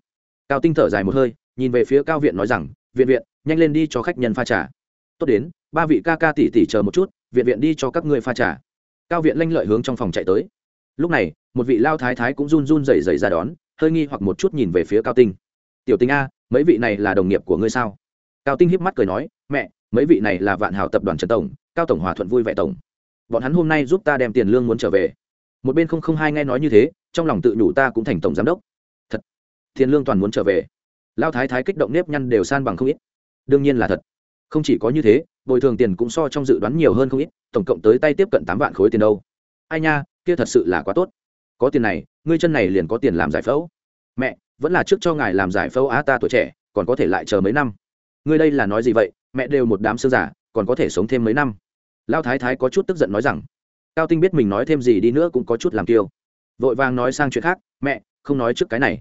cao tinh thở dài một hơi, nhìn về phía cao viện nói rằng, viện viện, nhanh lên đi cho khách nhân pha trà. Tốt đến, ba vị ca ca tỷ tỷ chờ một chút, viện viện đi cho các ngươi pha trà. Cao viện lanh lợi hướng trong phòng chạy tới. Lúc này, một vị lao thái thái cũng run run rẩy rẩy ra đón, hơi nghi hoặc một chút nhìn về phía cao tinh. Tiểu tinh a, mấy vị này là đồng nghiệp của ngươi sao? Cao tinh hiếp mắt cười nói, mẹ, mấy vị này là vạn hào tập đoàn trần tổng, cao tổng hòa thuận vui vẻ tổng. Bọn hắn hôm nay giúp ta đem tiền lương muốn trở về. Một bên không không hai nghe nói như thế trong lòng tự nhủ ta cũng thành tổng giám đốc. Thật, thiên lương toàn muốn trở về. Lao thái thái kích động nếp nhăn đều san bằng không ít. Đương nhiên là thật. Không chỉ có như thế, bồi thường tiền cũng so trong dự đoán nhiều hơn không ít, tổng cộng tới tay tiếp cận tám vạn khối tiền đâu. Ai nha, kia thật sự là quá tốt. Có tiền này, ngươi chân này liền có tiền làm giải phẫu. Mẹ, vẫn là trước cho ngài làm giải phẫu á ta tuổi trẻ, còn có thể lại chờ mấy năm. Ngươi đây là nói gì vậy? Mẹ đều một đám sơ giả, còn có thể sống thêm mấy năm. Lao thái thái có chút tức giận nói rằng, cao tinh biết mình nói thêm gì đi nữa cũng có chút làm tiêu vội vàng nói sang chuyện khác, mẹ, không nói trước cái này.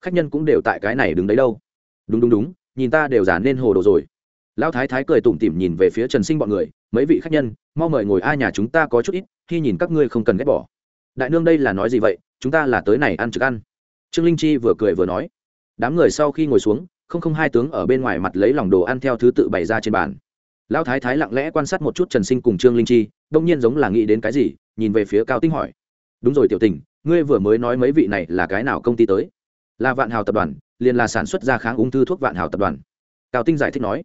Khách nhân cũng đều tại cái này đứng đấy đâu. Đúng đúng đúng, nhìn ta đều giả nên hồ đồ rồi. Lão thái thái cười tủm tỉm nhìn về phía trần sinh bọn người, mấy vị khách nhân, mau mời ngồi ai nhà chúng ta có chút ít, khi nhìn các ngươi không cần ghét bỏ. Đại nương đây là nói gì vậy? Chúng ta là tới này ăn trực ăn. Trương linh chi vừa cười vừa nói, đám người sau khi ngồi xuống, không không hai tướng ở bên ngoài mặt lấy lòng đồ ăn theo thứ tự bày ra trên bàn. Lão thái thái lặng lẽ quan sát một chút trần sinh cùng trương linh chi, đông nhiên giống là nghĩ đến cái gì, nhìn về phía cao tinh hỏi, đúng rồi tiểu tình ngươi vừa mới nói mấy vị này là cái nào công ty tới? Là vạn hào tập đoàn, liền là sản xuất ra kháng ung thư thuốc vạn hào tập đoàn. Cao tinh giải thích nói.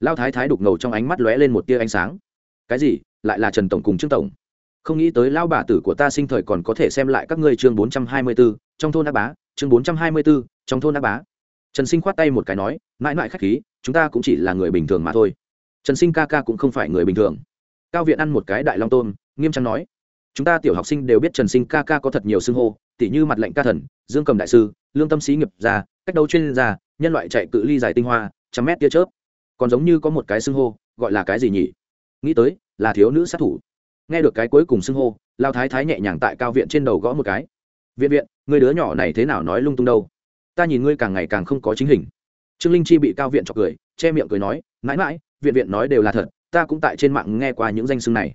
Lao thái thái đục ngầu trong ánh mắt lóe lên một tia ánh sáng. Cái gì? Lại là trần tổng cùng trương tổng. Không nghĩ tới lao bà tử của ta sinh thời còn có thể xem lại các ngươi chương bốn trăm hai mươi b ố trong thôn đắc bá, chương bốn trăm hai mươi b ố trong thôn đắc bá. Trần sinh khoát tay một cái nói, mãi mãi k h á c h khí, chúng ta cũng chỉ là người bình thường mà thôi. Trần sinh ca ca cũng không phải người bình thường. Cao viện ăn một cái đại long tôm, nghiêm trang nói chúng ta tiểu học sinh đều biết trần sinh ca ca có thật nhiều xưng hô, tỉ như mặt lệnh ca thần, dương cầm đại sư, lương tâm sĩ nghiệp gia, cách đấu chuyên gia, nhân loại chạy cự ly dài tinh hoa, trăm mét tia chớp. Còn giống như có một cái xưng hô, gọi là cái gì nhỉ? Nghĩ tới, là thiếu nữ sát thủ. Nghe được cái cuối cùng xưng hô, lao thái thái nhẹ nhàng tại cao viện trên đầu gõ một cái. Viện viện, người đứa nhỏ này thế nào nói lung tung đâu? Ta nhìn ngươi càng ngày càng không có chính hình. Trương linh chi bị cao viện chọc cười, che miệng cười nói, mãi mãi, viện viện nói đều là thật, ta cũng tại trên mạng nghe qua những danh xưng này.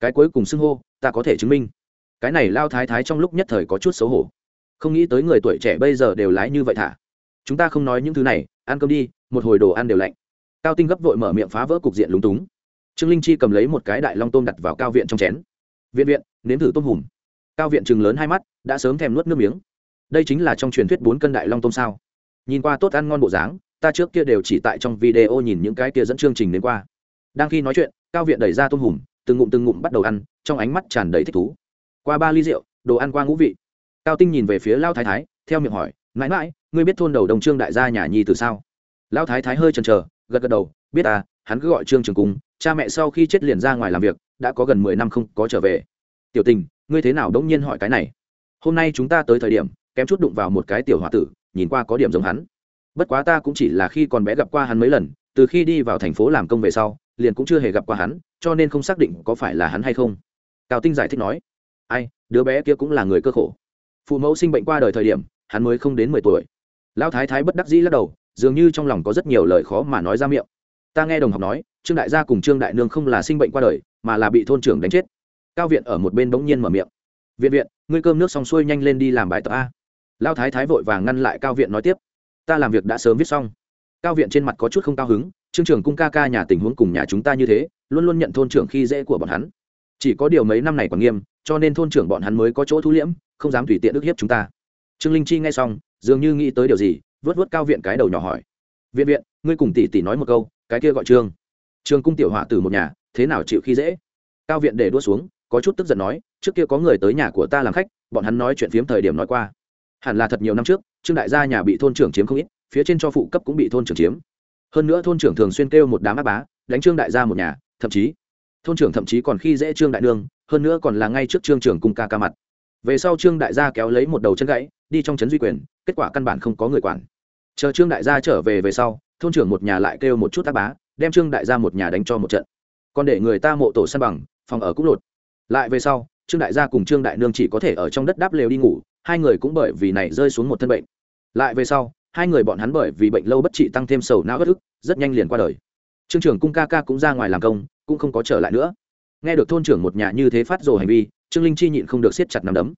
Cái cuối cùng xưng hô ta có thể chứng minh. Cái này lao thái thái trong lúc nhất thời có chút xấu hổ. Không nghĩ tới người tuổi trẻ bây giờ đều lái như vậy thả. Chúng ta không nói những thứ này, ăn cơm đi, một hồi đồ ăn đều lạnh. Cao tinh gấp vội mở miệng phá vỡ cục diện lúng túng. Trương linh chi cầm lấy một cái đại long tôm đặt vào cao viện trong chén. Viện viện, nếm thử tôm hùm. Cao viện chừng lớn hai mắt, đã sớm thèm nuốt nước miếng. Đây chính là trong truyền thuyết bốn cân đại long tôm sao? Nhìn qua tốt ăn ngon bộ dáng, ta trước kia đều chỉ tại trong video nhìn những cái kia dẫn chương trình đến qua. Đang khi nói chuyện, cao viện đẩy ra tôm hùm từng ngụm từng ngụm bắt đầu ăn, trong ánh mắt tràn đầy thích thú. Qua ba ly rượu, đồ ăn qua ngũ vị. Cao tinh nhìn về phía lao thái thái, theo miệng hỏi, mãi mãi, ngươi biết thôn đầu đồng trương đại gia nhà nhi từ sao? Lao thái thái hơi chần chờ, gật gật đầu, biết à hắn cứ gọi trương trường cung, cha mẹ sau khi chết liền ra ngoài làm việc, đã có gần mười năm không có trở về. Tiểu tình, ngươi thế nào đống nhiên hỏi cái này? Hôm nay chúng ta tới thời điểm, kém chút đụng vào một cái tiểu h o a tử, nhìn qua có điểm giống hắn. Bất quá ta cũng chỉ là khi còn bé gặp qua hắn mấy lần, từ khi đi vào thành phố làm công về sau, liền cũng chưa hề gặp qua hắn cho nên không xác định có phải là hắn hay không. Cao tinh giải thích nói, ai, đứa bé kia cũng là người cơ khổ. Phụ mẫu sinh bệnh qua đời thời điểm, hắn mới không đến mười tuổi. Lão thái thái bất đắc dĩ lắc đầu, dường như trong lòng có rất nhiều lời khó mà nói ra miệng. Ta nghe đồng học nói, trương đại gia cùng trương đại nương không là sinh bệnh qua đời, mà là bị thôn trưởng đánh chết. Cao viện ở một bên bỗng nhiên mở miệng, viện viện, ngươi cơm nước xong xuôi nhanh lên đi làm bài tập a. Lao thái thái vội vàng ngăn lại cao viện nói tiếp, ta làm việc đã sớm viết xong. Cao viện trên mặt có chút không cao hứng, trương trưởng cung ca ca nhà tình huống cùng nhà chúng ta như thế luôn luôn nhận thôn trưởng khi dễ của bọn hắn. Chỉ có điều mấy năm này còn nghiêm, cho nên thôn trưởng bọn hắn mới có chỗ thu liễm, không dám tùy tiện ức hiếp chúng ta. Trương linh chi nghe xong, dường như nghĩ tới điều gì, vớt vớt cao viện cái đầu nhỏ hỏi. Viện viện, ngươi cùng tỷ tỷ nói một câu, cái kia gọi trương. Trương cung tiểu họa từ một nhà, thế nào chịu khi dễ? Cao viện để đua xuống, có chút tức giận nói, trước kia có người tới nhà của ta làm khách, bọn hắn nói chuyện phiếm thời điểm nói qua. Hẳn là thật nhiều năm trước, trương đại gia nhà bị thôn trưởng chiếm không ít, phía trên cho phụ cấp cũng bị thôn trưởng chiếm. Hơn nữa thôn trưởng thường xuyên kêu một đám áp bá, đánh trương đại gia một nhà thậm chí, thôn trưởng thậm chí còn khi dễ trương đại nương, hơn nữa còn là ngay trước trương trưởng cùng ca ca mặt. Về sau trương đại gia kéo lấy một đầu chân gãy, đi trong trấn duy quyền, kết quả căn bản không có người quản. Chờ trương đại gia trở về về sau, thôn trưởng một nhà lại kêu một chút tác bá, đem trương đại gia một nhà đánh cho một trận. Còn để người ta mộ tổ săn bằng, phòng ở cũng lột. Lại về sau, trương đại gia cùng trương đại nương chỉ có thể ở trong đất đáp lều đi ngủ, hai người cũng bởi vì này rơi xuống một thân bệnh. Lại về sau, hai người bọn hắn bởi vì bệnh lâu bất trị tăng thêm sầu não bất ức, rất nhanh liền qua đời trương trưởng cung ca ca cũng ra ngoài làm công, cũng không có trở lại nữa. Nghe được thôn trưởng một nhà như thế phát rồ hành vi, trương linh chi nhịn không được siết chặt nằm đấm.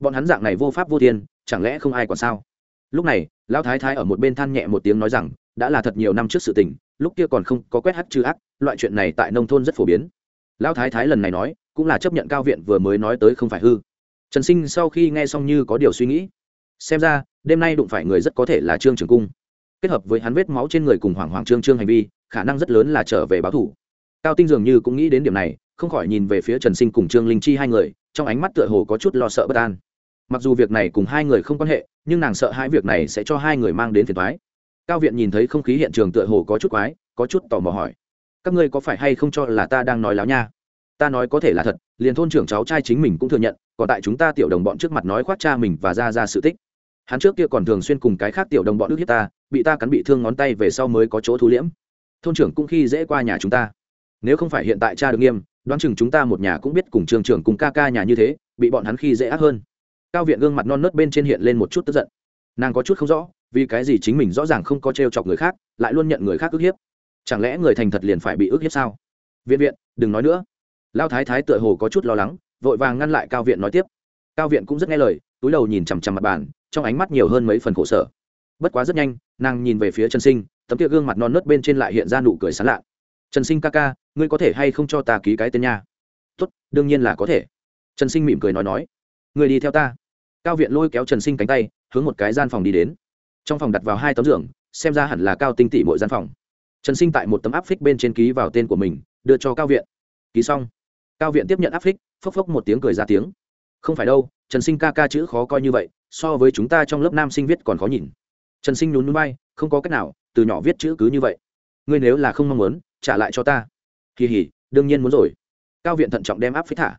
Bọn hắn dạng này vô pháp vô thiên, chẳng lẽ không ai còn sao? Lúc này, lão thái thái ở một bên than nhẹ một tiếng nói rằng, đã là thật nhiều năm trước sự tình, lúc kia còn không có quét hát chư ác, loại chuyện này tại nông thôn rất phổ biến. Lão thái thái lần này nói, cũng là chấp nhận cao viện vừa mới nói tới không phải hư. Trần sinh sau khi nghe xong như có điều suy nghĩ. Xem ra, đêm nay đụng phải người rất có thể là trương trường cung. Kết hợp với hắn vết máu trên người cùng hoàng hoàng trương trương hành vi khả năng rất lớn là trở về báo thủ. Cao tinh dường như cũng nghĩ đến điểm này, không khỏi nhìn về phía trần sinh cùng trương linh chi hai người, trong ánh mắt tựa hồ có chút lo sợ bất an. Mặc dù việc này cùng hai người không quan hệ, nhưng nàng sợ hai việc này sẽ cho hai người mang đến phiền thoái cao viện nhìn thấy không khí hiện trường tựa hồ có chút quái, có chút tò mò hỏi, các ngươi có phải hay không cho là ta đang nói láo nha? Ta nói có thể là thật, liền thôn trưởng cháu trai chính mình cũng thừa nhận, còn tại chúng ta tiểu đồng bọn trước mặt nói khoác cha mình và ra ra sự tích. Hắn trước kia còn thường xuyên cùng cái khác tiểu đồng bọn ước hiếp ta, bị ta cắn bị thương ngón tay về sau mới có chỗ thu liễm thôn trưởng cũng khi dễ qua nhà chúng ta. Nếu không phải hiện tại cha được nghiêm, đoán chừng chúng ta một nhà cũng biết cùng trường trưởng cùng ca ca nhà như thế, bị bọn hắn khi dễ ác hơn. Cao viện gương mặt non nớt bên trên hiện lên một chút tức giận. Nàng có chút không rõ, vì cái gì chính mình rõ ràng không có t r e o chọc người khác, lại luôn nhận người khác ức hiếp? Chẳng lẽ người thành thật liền phải bị ức hiếp sao? Viện viện, đừng nói nữa. Lao thái thái tựa hồ có chút lo lắng, vội vàng ngăn lại cao viện nói tiếp. Cao viện cũng rất nghe lời, túi đầu nhìn chằm chằm mặt bàn, trong ánh mắt nhiều hơn mấy phần khổ sở. Bất quá rất nhanh, nàng nhìn về phía chân sinh tấm kia gương mặt non nớt bên trên lại hiện ra nụ cười sán lạ. Trần sinh ca ca, ngươi có thể hay không cho ta ký cái tên nha? Tốt, đương nhiên là có thể. Trần sinh mỉm cười nói nói. Người đi theo ta. Cao viện lôi kéo trần sinh cánh tay, hướng một cái gian phòng đi đến. Trong phòng đặt vào hai tấm giường, xem ra hẳn là cao tinh tỉ mỗi gian phòng. Trần sinh tại một tấm áp phích bên trên ký vào tên của mình, đưa cho cao viện. Ký xong. Cao viện tiếp nhận áp phích, phốc phốc một tiếng cười ra tiếng. Không phải đâu, trần sinh ca ca chữ khó coi như vậy, so với chúng ta trong lớp nam sinh viết còn khó nhìn trần sinh nhún núi bay không có cách nào, từ nhỏ viết chữ cứ như vậy. Ngươi nếu là không mong muốn, trả lại cho ta. Kỳ hỉ, đương nhiên muốn rồi. Cao viện thận trọng đem áp phích thả.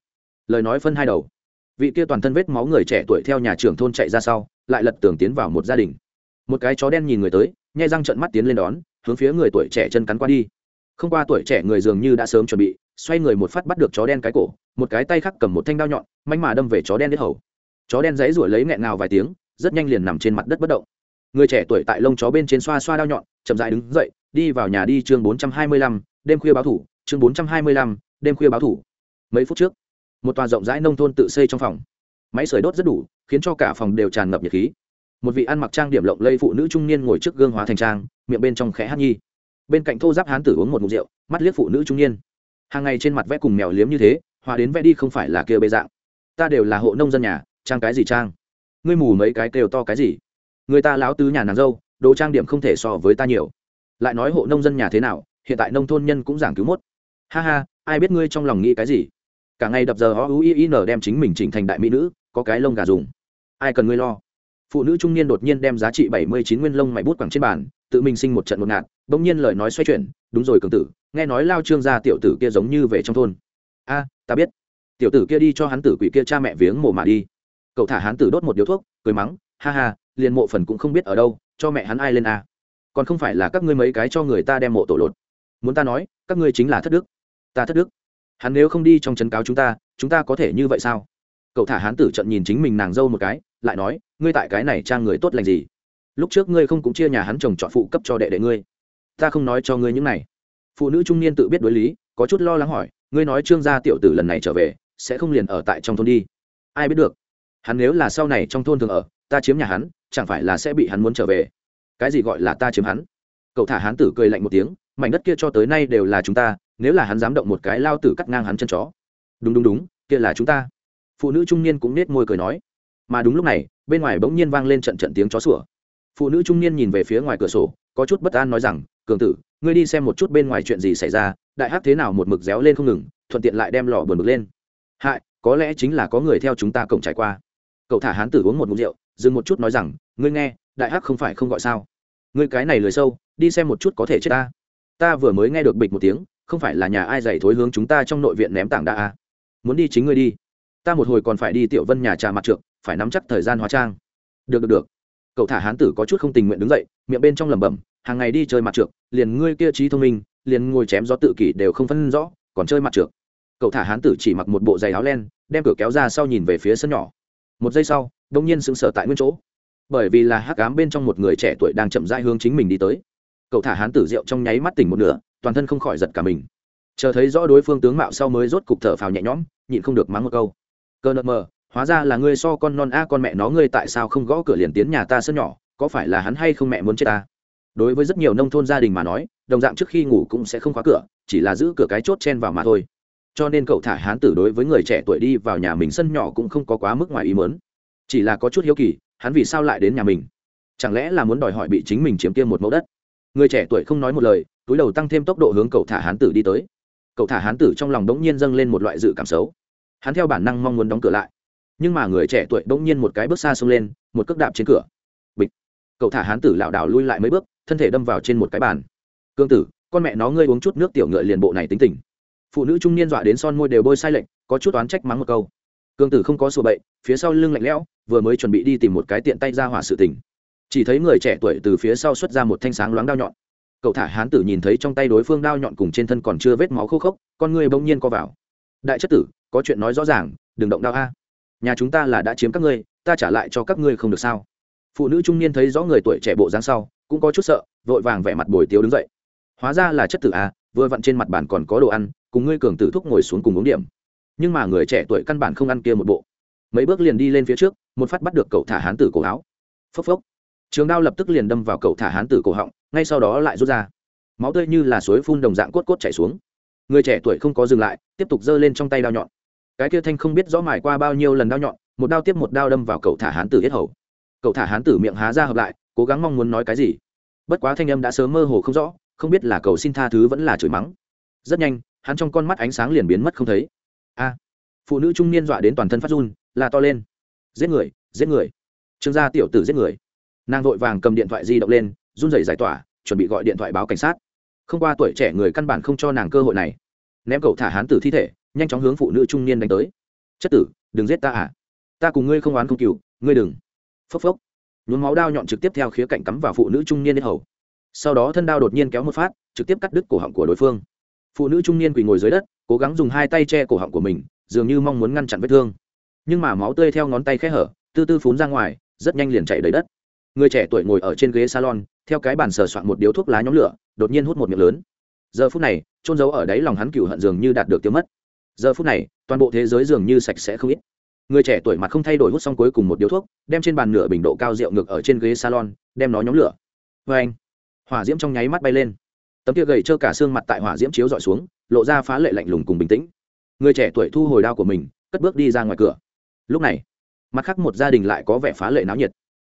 Lời nói phân hai đầu. Vị kia toàn thân vết máu người trẻ tuổi theo nhà trưởng thôn chạy ra sau, lại lật tường tiến vào một gia đình. Một cái chó đen nhìn người tới, nhai răng trận mắt tiến lên đón, hướng phía người tuổi trẻ chân cắn qua đi. Không qua tuổi trẻ người dường như đã sớm chuẩn bị, xoay người một phát bắt được chó đen cái cổ, một cái tay khác cầm một thanh đao nhọn manh mà đâm về chó đen đít hầu. Chó đen dãy rủi lấy nghẹn ngào vài tiếng, rất nhanh liền nằm trên mặt đất bất động người trẻ tuổi tại lông chó bên trên xoa xoa đao nhọn, chậm dại đứng dậy, đi vào nhà đi chương bốn trăm hai mươi lăm, đêm khuya báo thủ, chương bốn trăm hai mươi lăm, đêm khuya báo thủ. Mấy phút trước, một tòa rộng rãi nông thôn tự xây trong phòng. Máy sưởi đốt rất đủ, khiến cho cả phòng đều tràn ngập nhiệt khí. Một vị ăn mặc trang điểm lộng lây phụ nữ trung niên ngồi trước gương hóa thành trang, miệng bên trong khẽ hát nhi. Bên cạnh thô giáp hán tử uống một mục rượu, mắt liếc phụ nữ trung niên. Hàng ngày trên mặt vẽ cùng mèo liếm như thế, hòa đến vẽ đi không phải là kia bê dạng. Ta đều là hộ nông dân nhà, trang cái gì trang? Ngươi mù mấy cái kêu to cái gì? Người ta láo tứ nhà nàng dâu, đồ trang điểm không thể so với ta nhiều. Lại nói hộ nông dân nhà thế nào, hiện tại nông thôn nhân cũng giảng cứu mốt. Ha ha, ai biết ngươi trong lòng nghĩ cái gì? Cả ngày đập giờ o u i n đem chính mình chỉnh thành đại mỹ nữ, có cái lông gà dùng. Ai cần ngươi lo? Phụ nữ trung niên đột nhiên đem giá trị bảy mươi chín nguyên lông mày bút quẳng trên bàn, tự mình sinh một trận một ngạt, bỗng nhiên lời nói xoay chuyển, đúng rồi cường tử, nghe nói lao trương gia tiểu tử kia giống như về trong thôn. A, ta biết. Tiểu tử kia đi cho hắn tử quỷ kia cha mẹ viếng mộ mà đi. Cậu thả hắn tử đốt một điếu thuốc, cười mắng, ha ha liền mộ phần cũng không biết ở đâu, cho mẹ hắn ai lên a. Còn không phải là các ngươi mấy cái cho người ta đem mộ tổ lột. Muốn ta nói, các ngươi chính là thất đức. Ta thất đức. Hắn nếu không đi trong trấn cáo chúng ta chúng ta có thể như vậy sao? Cậu thả hán tử trận nhìn chính mình nàng dâu một cái, lại nói, ngươi tại cái này trang người tốt lành gì? Lúc trước ngươi không cũng chia nhà hắn chồng chọn phụ cấp cho đệ đệ ngươi. Ta không nói cho ngươi những này. Phụ nữ trung niên tự biết đối lý, có chút lo lắng hỏi, ngươi nói trương gia tiểu tử lần này trở về, sẽ không liền ở tại trong thôn đi. Ai biết được. Hắn nếu là sau này trong thôn thường ở ta chiếm nhà hắn, chẳng phải là sẽ bị hắn muốn trở về? Cái gì gọi là ta chiếm hắn? Cậu thả hán tử cười lạnh một tiếng, mảnh đất kia cho tới nay đều là chúng ta, nếu là hắn dám động một cái lao tử cắt ngang hắn chân chó. Đúng đúng đúng, kia là chúng ta. Phụ nữ trung niên cũng nết môi cười nói. Mà đúng lúc này, bên ngoài bỗng nhiên vang lên trận trận tiếng chó sủa. Phụ nữ trung niên nhìn về phía ngoài cửa sổ, có chút bất an nói rằng, cường tử, ngươi đi xem một chút bên ngoài chuyện gì xảy ra, đại hắc thế nào một mực réo lên không ngừng, thuận tiện lại đem lò bờn mực lên. Hại, có lẽ chính là có người theo chúng ta cổng trải qua. Cậu thả hán tử uống một mục rượu dừng một chút nói rằng, ngươi nghe, đại hắc không phải không gọi sao? Ngươi cái này lười sâu, đi xem một chút có thể chết ta. Ta vừa mới nghe được bịch một tiếng, không phải là nhà ai dạy thối hướng chúng ta trong nội viện ném tảng đá à. muốn đi chính ngươi đi. Ta một hồi còn phải đi tiểu vân nhà trà mặt trượng, phải nắm chắc thời gian hóa trang. Được được được. Cậu thả hán tử có chút không tình nguyện đứng dậy, miệng bên trong lẩm bẩm, hàng ngày đi chơi mặt trượng, liền ngươi kia trí thông minh, liền ngồi chém gió tự kỷ đều không phân rõ, còn chơi mặt trượng. Cậu thả hán tử chỉ mặc một bộ giày áo len, đem cửa kéo ra sau nhìn về phía sân nhỏ. Một giây sau đông nhiên sững sờ tại nguyên chỗ. Bởi vì là hắc ám bên trong một người trẻ tuổi đang chậm rãi hướng chính mình đi tới. Cậu thả hán tử rượu trong nháy mắt tỉnh một nửa, toàn thân không khỏi giật cả mình. Chờ thấy rõ đối phương tướng mạo sau mới rốt cục thở phào nhẹ nhõm, nhịn không được mắng một câu. Cơ nợ mờ, hóa ra là ngươi so con non a, con mẹ nó ngươi tại sao không gõ cửa liền tiến nhà ta sân nhỏ, có phải là hắn hay không mẹ muốn chết ta? Đối với rất nhiều nông thôn gia đình mà nói, đồng dạng trước khi ngủ cũng sẽ không khóa cửa, chỉ là giữ cửa cái chốt chen vào mà thôi. Cho nên cậu thả hán tử đối với người trẻ tuổi đi vào nhà mình sân nhỏ cũng không có quá mức ngoài ý mớn chỉ là có chút hiếu kỳ, hắn vì sao lại đến nhà mình? Chẳng lẽ là muốn đòi hỏi bị chính mình chiếm kia một mẫu đất? Người trẻ tuổi không nói một lời, túi đầu tăng thêm tốc độ hướng cậu thả hán tử đi tới. Cậu thả hán tử trong lòng đống nhiên dâng lên một loại dự cảm xấu. Hắn theo bản năng mong muốn đóng cửa lại. Nhưng mà người trẻ tuổi đống nhiên một cái bước xa xông lên, một cước đạp trên cửa. Bịch! Cậu thả hán tử lảo đảo lui lại mấy bước, thân thể đâm vào trên một cái bàn. Cương tử, con mẹ nó ngươi uống chút nước tiểu ngựa liền bộ này tính tình. Phụ nữ trung niên dọa đến son môi đều bôi sai lệnh, có chút oán trách mắng một câu cương tử không có sùa bậy, phía sau lưng lạnh lẽo, vừa mới chuẩn bị đi tìm một cái tiện tay ra hỏa sự tình. Chỉ thấy người trẻ tuổi từ phía sau xuất ra một thanh sáng loáng đao nhọn. Cậu thả hán tử nhìn thấy trong tay đối phương đao nhọn cùng trên thân còn chưa vết máu khô khốc, con người bỗng nhiên co vào. Đại chất tử, có chuyện nói rõ ràng, đừng động đao a. Nhà chúng ta là đã chiếm các ngươi, ta trả lại cho các ngươi không được sao? Phụ nữ trung niên thấy rõ người tuổi trẻ bộ dáng sau, cũng có chút sợ, vội vàng vẻ mặt bồi tiếu đứng dậy. Hóa ra là chất tử a, vừa vặn trên mặt bàn còn có đồ ăn, cùng ngươi cường tử thúc ngồi xuống cùng uống điểm nhưng mà người trẻ tuổi căn bản không ăn kia một bộ. Mấy bước liền đi lên phía trước, một phát bắt được cậu thả hán tử cổ áo. Phốc phốc. Trường đao lập tức liền đâm vào cậu thả hán tử cổ họng, ngay sau đó lại rút ra. Máu tươi như là suối phun đồng dạng cốt cốt chảy xuống. Người trẻ tuổi không có dừng lại, tiếp tục giơ lên trong tay đao nhọn. Cái kia thanh không biết rõ mài qua bao nhiêu lần đao nhọn, một đao tiếp một đao đâm vào cậu thả hán tử hết hầu. Cậu thả hán tử miệng há ra hợp lại, cố gắng mong muốn nói cái gì. Bất quá thanh âm đã sớm mơ hồ không rõ, không biết là cầu xin tha thứ vẫn là chửi mắng. Rất nhanh, hắn trong con mắt ánh sáng liền biến mất không thấy a. Phụ nữ trung niên dọa đến toàn thân phát run là to lên. Giết người giết người. Trương gia tiểu tử giết người. Nàng vội vàng cầm điện thoại di động lên, run rẩy giải tỏa, chuẩn bị gọi điện thoại báo cảnh sát. Không qua tuổi trẻ người căn bản không cho nàng cơ hội này. Ném cậu thả hán tử thi thể, nhanh chóng hướng phụ nữ trung niên đánh tới. Chất tử, đừng giết ta à? Ta cùng ngươi không oán không cừu ngươi đừng. Phốc phốc. Nhuốm máu đao nhọn trực tiếp theo khía cạnh cắm vào phụ nữ trung niên đến hầu. Sau đó thân đao đột nhiên kéo một phát, trực tiếp cắt đứt cổ họng của đối phương. Phụ nữ trung niên quỳ ngồi dưới đất cố gắng dùng hai tay che cổ họng của mình, dường như mong muốn ngăn chặn vết thương. Nhưng mà máu tươi theo ngón tay khẽ hở tư tư phún ra ngoài, rất nhanh liền chạy đầy đất. Người trẻ tuổi ngồi ở trên ghế salon, theo cái bàn sờ soạn một điếu thuốc lá nhóm lửa, đột nhiên hút một miệng lớn. Giờ phút này trôn giấu ở đáy lòng hắn cựu hận dường như đạt được tiêu mất. Giờ phút này, toàn bộ thế giới dường như sạch sẽ không ít. Người trẻ tuổi mặt không thay đổi hút xong cuối cùng một điếu thuốc, đem trên bàn nửa bình độ cao rượu ngược ở trên ghế salon, đem nó nhóm lửa. Vê anh hỏa diễm trong nháy mắt bay lên. Tấm kia gầy trơ cả xương mặt tại hỏa diễm chiếu dọi xuống lộ ra phá lệ lạnh lùng cùng bình tĩnh. Người trẻ tuổi thu hồi đao của mình, cất bước đi ra ngoài cửa. Lúc này, mặt khác một gia đình lại có vẻ phá lệ náo nhiệt.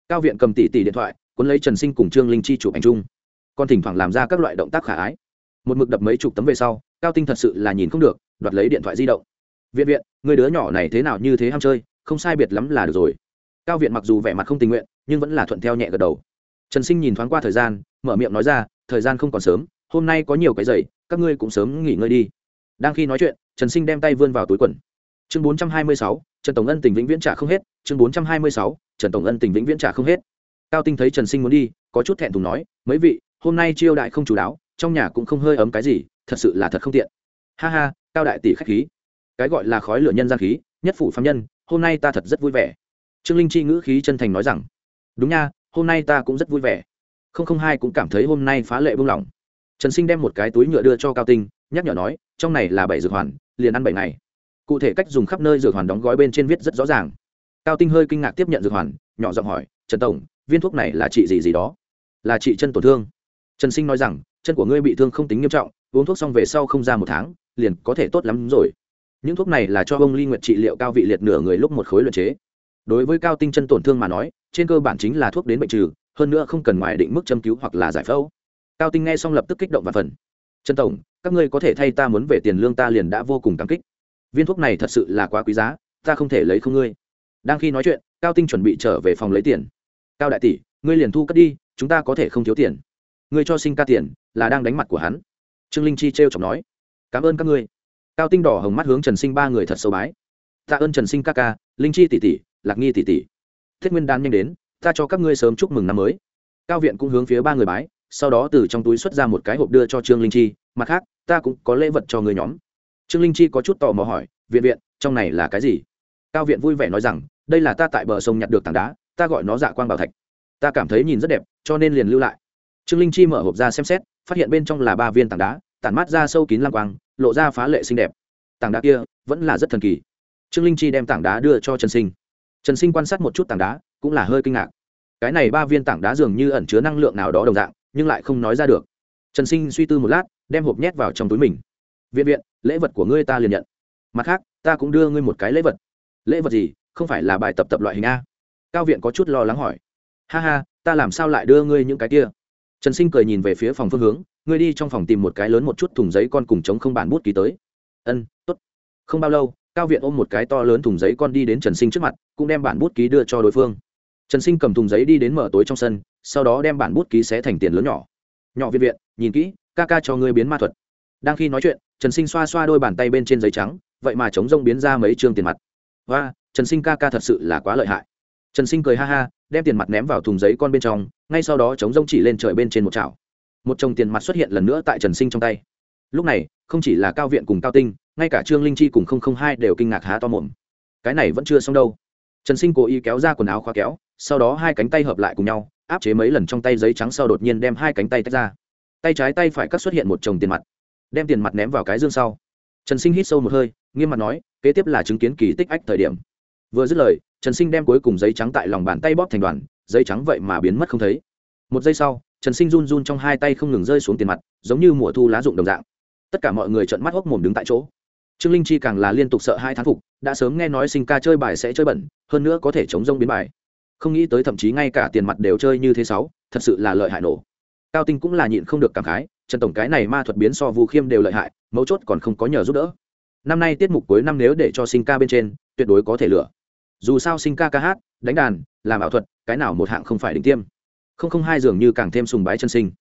Cao viện cầm tỷ tỷ điện thoại, cuốn lấy trần sinh cùng trương linh chi chụp ảnh chung. Còn thỉnh thoảng làm ra các loại động tác khả ái. Một mực đập mấy chục tấm về sau, cao tinh thật sự là nhìn không được, đoạt lấy điện thoại di động. Viện viện, người đứa nhỏ này thế nào như thế ham chơi, không sai biệt lắm là được rồi. Cao viện mặc dù vẻ mặt không tình nguyện, nhưng vẫn là thuận theo nhẹ gật đầu. Trần sinh nhìn thoáng qua thời gian, mở miệng nói ra, thời gian không còn sớm, hôm nay có nhiều cái giày các ngươi cũng sớm nghỉ ngơi đi. Đang khi nói chuyện, trần sinh đem tay vươn vào túi quần. Chương bốn trăm hai mươi sáu, trần tổng ân tình vĩnh viễn trả không hết. Chương bốn trăm hai mươi sáu, trần tổng ân tình vĩnh viễn trả không hết. Cao tinh thấy trần sinh muốn đi, có chút thẹn thùng nói, mấy vị, hôm nay chiêu đại không chú đáo, trong nhà cũng không hơi ấm cái gì, thật sự là thật không tiện. Ha ha, cao đại tỷ khách khí. Cái gọi là khói lửa nhân gian khí, nhất phủ phạm nhân, hôm nay ta thật rất vui vẻ. Trương linh chi ngữ khí chân thành nói rằng, đúng nha, hôm nay ta cũng rất vui vẻ. Không không hai cũng cảm thấy hôm nay phá lệ buông lỏng trần sinh đem một cái túi nhựa đưa cho cao tinh, nhắc nhở nói, trong này là bảy dược hoàn, liền ăn bảy ngày. Cụ thể cách dùng khắp nơi dược hoàn đóng gói bên trên viết rất rõ ràng. Cao tinh hơi kinh ngạc tiếp nhận dược hoàn, nhỏ giọng hỏi, trần tổng, viên thuốc này là trị gì gì đó? Là trị chân tổn thương. Trần sinh nói rằng, chân của ngươi bị thương không tính nghiêm trọng, uống thuốc xong về sau không ra một tháng, liền có thể tốt lắm rồi. Những thuốc này là cho ông ly nguyệt trị liệu cao vị liệt nửa người lúc một khối luyện chế. Đối với cao tinh chân tổn thương mà nói, trên cơ bản chính là thuốc đến bệnh trừ, hơn nữa không cần ngoài định mức châm cứu hoặc là giải phẫu cao tinh nghe xong lập tức kích động và phần. Trần tổng, các ngươi có thể thay ta muốn về tiền lương ta liền đã vô cùng cảm kích. Viên thuốc này thật sự là quá quý giá, ta không thể lấy không ngươi. Đang khi nói chuyện, cao tinh chuẩn bị trở về phòng lấy tiền. Cao đại tỷ, ngươi liền thu cất đi, chúng ta có thể không thiếu tiền. Ngươi cho sinh ca tiền, là đang đánh mặt của hắn. Trương linh chi t r e o chọc nói. Cảm ơn các ngươi. Cao tinh đỏ hồng mắt hướng trần sinh ba người thật sâu bái. Tạ ơn trần sinh ca ca, linh chi tỷ tỷ, lạc nghi tỷ tỷ. Thiết nguyên đan nhanh đến, ta cho các ngươi sớm chúc mừng năm mới. Cao viện cũng hướng phía ba người bái sau đó từ trong túi xuất ra một cái hộp đưa cho trương linh chi, mặt khác, ta cũng có lễ vật cho người nhóm. Trương linh chi có chút tò mò hỏi, viện viện, trong này là cái gì? Cao viện vui vẻ nói rằng, đây là ta tại bờ sông nhặt được tảng đá, ta gọi nó dạ quang bảo thạch. Ta cảm thấy nhìn rất đẹp, cho nên liền lưu lại. Trương linh chi mở hộp ra xem xét, phát hiện bên trong là ba viên tảng đá, tản mát ra sâu kín lam quang, lộ ra phá lệ xinh đẹp. Tảng đá kia vẫn là rất thần kỳ. Trương linh chi đem tảng đá đưa cho trần sinh. Trần sinh quan sát một chút tảng đá, cũng là hơi kinh ngạc. Cái này ba viên tảng đá dường như ẩn chứa năng lượng nào đó đồng dạng nhưng lại không nói ra được. Trần sinh suy tư một lát, đem hộp nhét vào trong túi mình. Viện viện, lễ vật của ngươi ta liền nhận. Mặt khác, ta cũng đưa ngươi một cái lễ vật. Lễ vật gì? Không phải là bài tập tập loại hình a? Cao viện có chút lo lắng hỏi. Ha ha, ta làm sao lại đưa ngươi những cái kia? Trần sinh cười nhìn về phía phòng phương hướng, ngươi đi trong phòng tìm một cái lớn một chút thùng giấy con cùng chống không bản bút ký tới. Ân t ố t không bao lâu, cao viện ôm một cái to lớn thùng giấy con đi đến trần sinh trước mặt, cũng đem bản bút ký đưa cho đối phương trần sinh cầm thùng giấy đi đến mở tối trong sân, sau đó đem bản bút ký xé thành tiền lớn nhỏ. Nhỏ viện viện, nhìn kỹ, ca ca cho ngươi biến ma thuật. Đang khi nói chuyện, trần sinh xoa xoa đôi bàn tay bên trên giấy trắng, vậy mà chống rông biến ra mấy chương tiền mặt. Và trần sinh ca ca thật sự là quá lợi hại. Trần sinh cười ha ha, đem tiền mặt ném vào thùng giấy con bên trong, ngay sau đó chống rông chỉ lên trời bên trên một chảo. Một chồng tiền mặt xuất hiện lần nữa tại trần sinh trong tay. Lúc này, không chỉ là cao viện cùng cao tinh, ngay cả trương linh chi cùng không không hai đều kinh ngạc há to mồm. Cái này vẫn chưa xong đâu trần sinh cố ý kéo ra quần áo khóa kéo, sau đó hai cánh tay hợp lại cùng nhau, áp chế mấy lần trong tay giấy trắng sau đột nhiên đem hai cánh tay tách ra. Tay trái tay phải cắt xuất hiện một chồng tiền mặt, đem tiền mặt ném vào cái dương sau. Trần sinh hít sâu một hơi, nghiêm mặt nói, kế tiếp là chứng kiến kỳ tích ách thời điểm. Vừa dứt lời, trần sinh đem cuối cùng giấy trắng tại lòng bàn tay bóp thành đoàn, giấy trắng vậy mà biến mất không thấy. Một giây sau, trần sinh run run trong hai tay không ngừng rơi xuống tiền mặt, giống như mùa thu lá rụng đồng dạng. Tất cả mọi người trợn mắt hốc mồm đứng tại chỗ trương linh chi càng là liên tục sợ hai thán phục, đã sớm nghe nói sinh ca chơi bài sẽ chơi bẩn, hơn nữa có thể chống rông biến bài. Không nghĩ tới thậm chí ngay cả tiền mặt đều chơi như thế sáu, thật sự là lợi hại nổ. Cao tinh cũng là nhịn không được cảm khái, trần tổng cái này ma thuật biến so vu khiêm đều lợi hại, mấu chốt còn không có nhờ giúp đỡ. Năm nay tiết mục cuối năm nếu để cho sinh ca bên trên, tuyệt đối có thể lựa. Dù sao sinh ca ca hát, đánh đàn, làm ảo thuật, cái nào một hạng không phải đỉnh tiêm. Không không hai dường như càng thêm sùng bái chân sinh.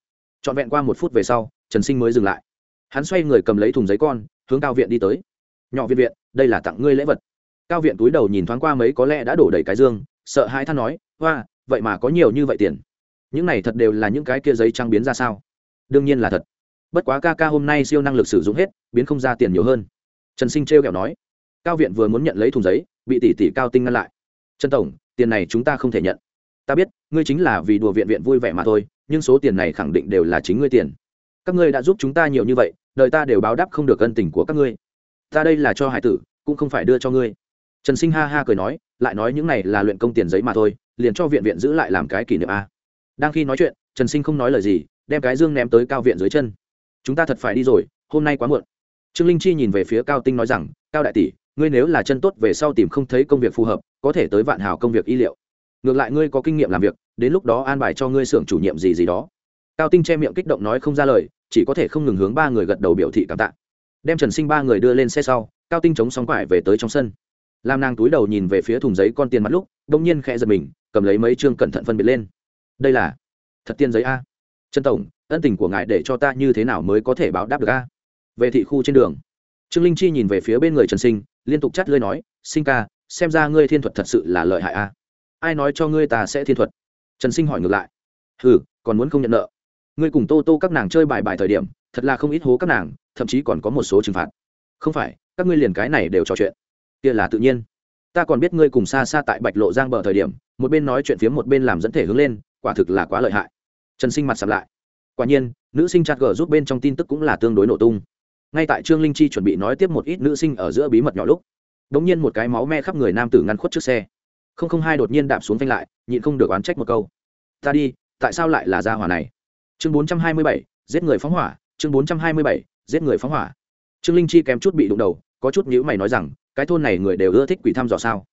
Trọn vẹn qua một phút về sau, trần sinh mới dừng lại. Hắn xoay người cầm lấy thùng giấy con hướng cao viện đi tới. Nhỏ viện viện, đây là tặng ngươi lễ vật. Cao viện túi đầu nhìn thoáng qua mấy có lẽ đã đổ đầy cái dương, sợ hai than nói, hoa, vậy mà có nhiều như vậy tiền. Những này thật đều là những cái kia giấy trang biến ra sao? Đương nhiên là thật. Bất quá ca ca hôm nay siêu năng lực sử dụng hết, biến không ra tiền nhiều hơn. Trần sinh trêu kẹo nói. Cao viện vừa muốn nhận lấy thùng giấy, bị tỷ tỷ cao tinh ngăn lại. Trần tổng, tiền này chúng ta không thể nhận. Ta biết, ngươi chính là vì đùa viện viện vui vẻ mà thôi, nhưng số tiền này khẳng định đều là chính ngươi tiền. Các ngươi đã giúp chúng ta nhiều như vậy đời ta đều báo đáp không được ân tình của các ngươi. Ta đây là cho hải tử, cũng không phải đưa cho ngươi. Trần sinh ha ha cười nói, lại nói những này là luyện công tiền giấy mà thôi, liền cho viện viện giữ lại làm cái kỷ niệm a. Đang khi nói chuyện, trần sinh không nói lời gì, đem cái dương ném tới cao viện dưới chân. Chúng ta thật phải đi rồi, hôm nay quá muộn. Trương linh chi nhìn về phía cao tinh nói rằng, cao đại tỷ, ngươi nếu là chân tốt về sau tìm không thấy công việc phù hợp, có thể tới vạn hào công việc y liệu. Ngược lại ngươi có kinh nghiệm làm việc, đến lúc đó an bài cho ngươi xưởng chủ nhiệm gì gì đó. Cao tinh che miệng kích động nói không ra lời chỉ có thể không ngừng hướng ba người gật đầu biểu thị cảm tạ. Đem trần sinh ba người đưa lên xe sau, cao tinh chống sóng quải về tới trong sân. Làm nàng túi đầu nhìn về phía thùng giấy con tiền mặt lúc đ ỗ n g nhiên khẽ giật mình, cầm lấy mấy chương cẩn thận phân biệt lên. Đây là thật tiền giấy a. Trần tổng, ân tình của ngài để cho ta như thế nào mới có thể báo đáp được a? Về thị khu trên đường. Trương linh chi nhìn về phía bên người trần sinh, liên tục chắt lơi nói, sinh ca, xem ra ngươi thiên thuật thật sự là lợi hại a. Ai nói cho ngươi ta sẽ thiên thuật? Trần sinh hỏi ngược lại ừ còn muốn không nhận nợ? Ngươi cùng tô tô các nàng chơi bài bài thời điểm, thật là không ít hố các nàng, thậm chí còn có một số trừng phạt. Không phải, các ngươi liền cái này đều trò chuyện. Kia là tự nhiên. Ta còn biết ngươi cùng xa xa tại bạch lộ giang bờ thời điểm, một bên nói chuyện phía một bên làm dẫn thể hướng lên, quả thực là quá lợi hại. Trần sinh mặt sập lại. Quả nhiên, nữ sinh chặt gờ giúp bên trong tin tức cũng là tương đối nổ tung. Ngay tại trương linh chi chuẩn bị nói tiếp một ít nữ sinh ở giữa bí mật nhỏ lúc đ ỗ n g nhiên một cái máu me khắp người nam tử ngăn khuất trước xe. Không không hai đột nhiên đạp xuống phanh lại, nhịn không được oán trách một câu. Ta đi, tại sao lại là gia hỏa này? Chương bốn trăm hai mươi bảy, giết người phóng hỏa. Chương bốn trăm hai mươi bảy, giết người phóng hỏa. Trương linh chi kém chút bị đụng đầu, có chút nhữ mày nói rằng, cái thôn này người đều ưa thích quỷ thăm dò sao?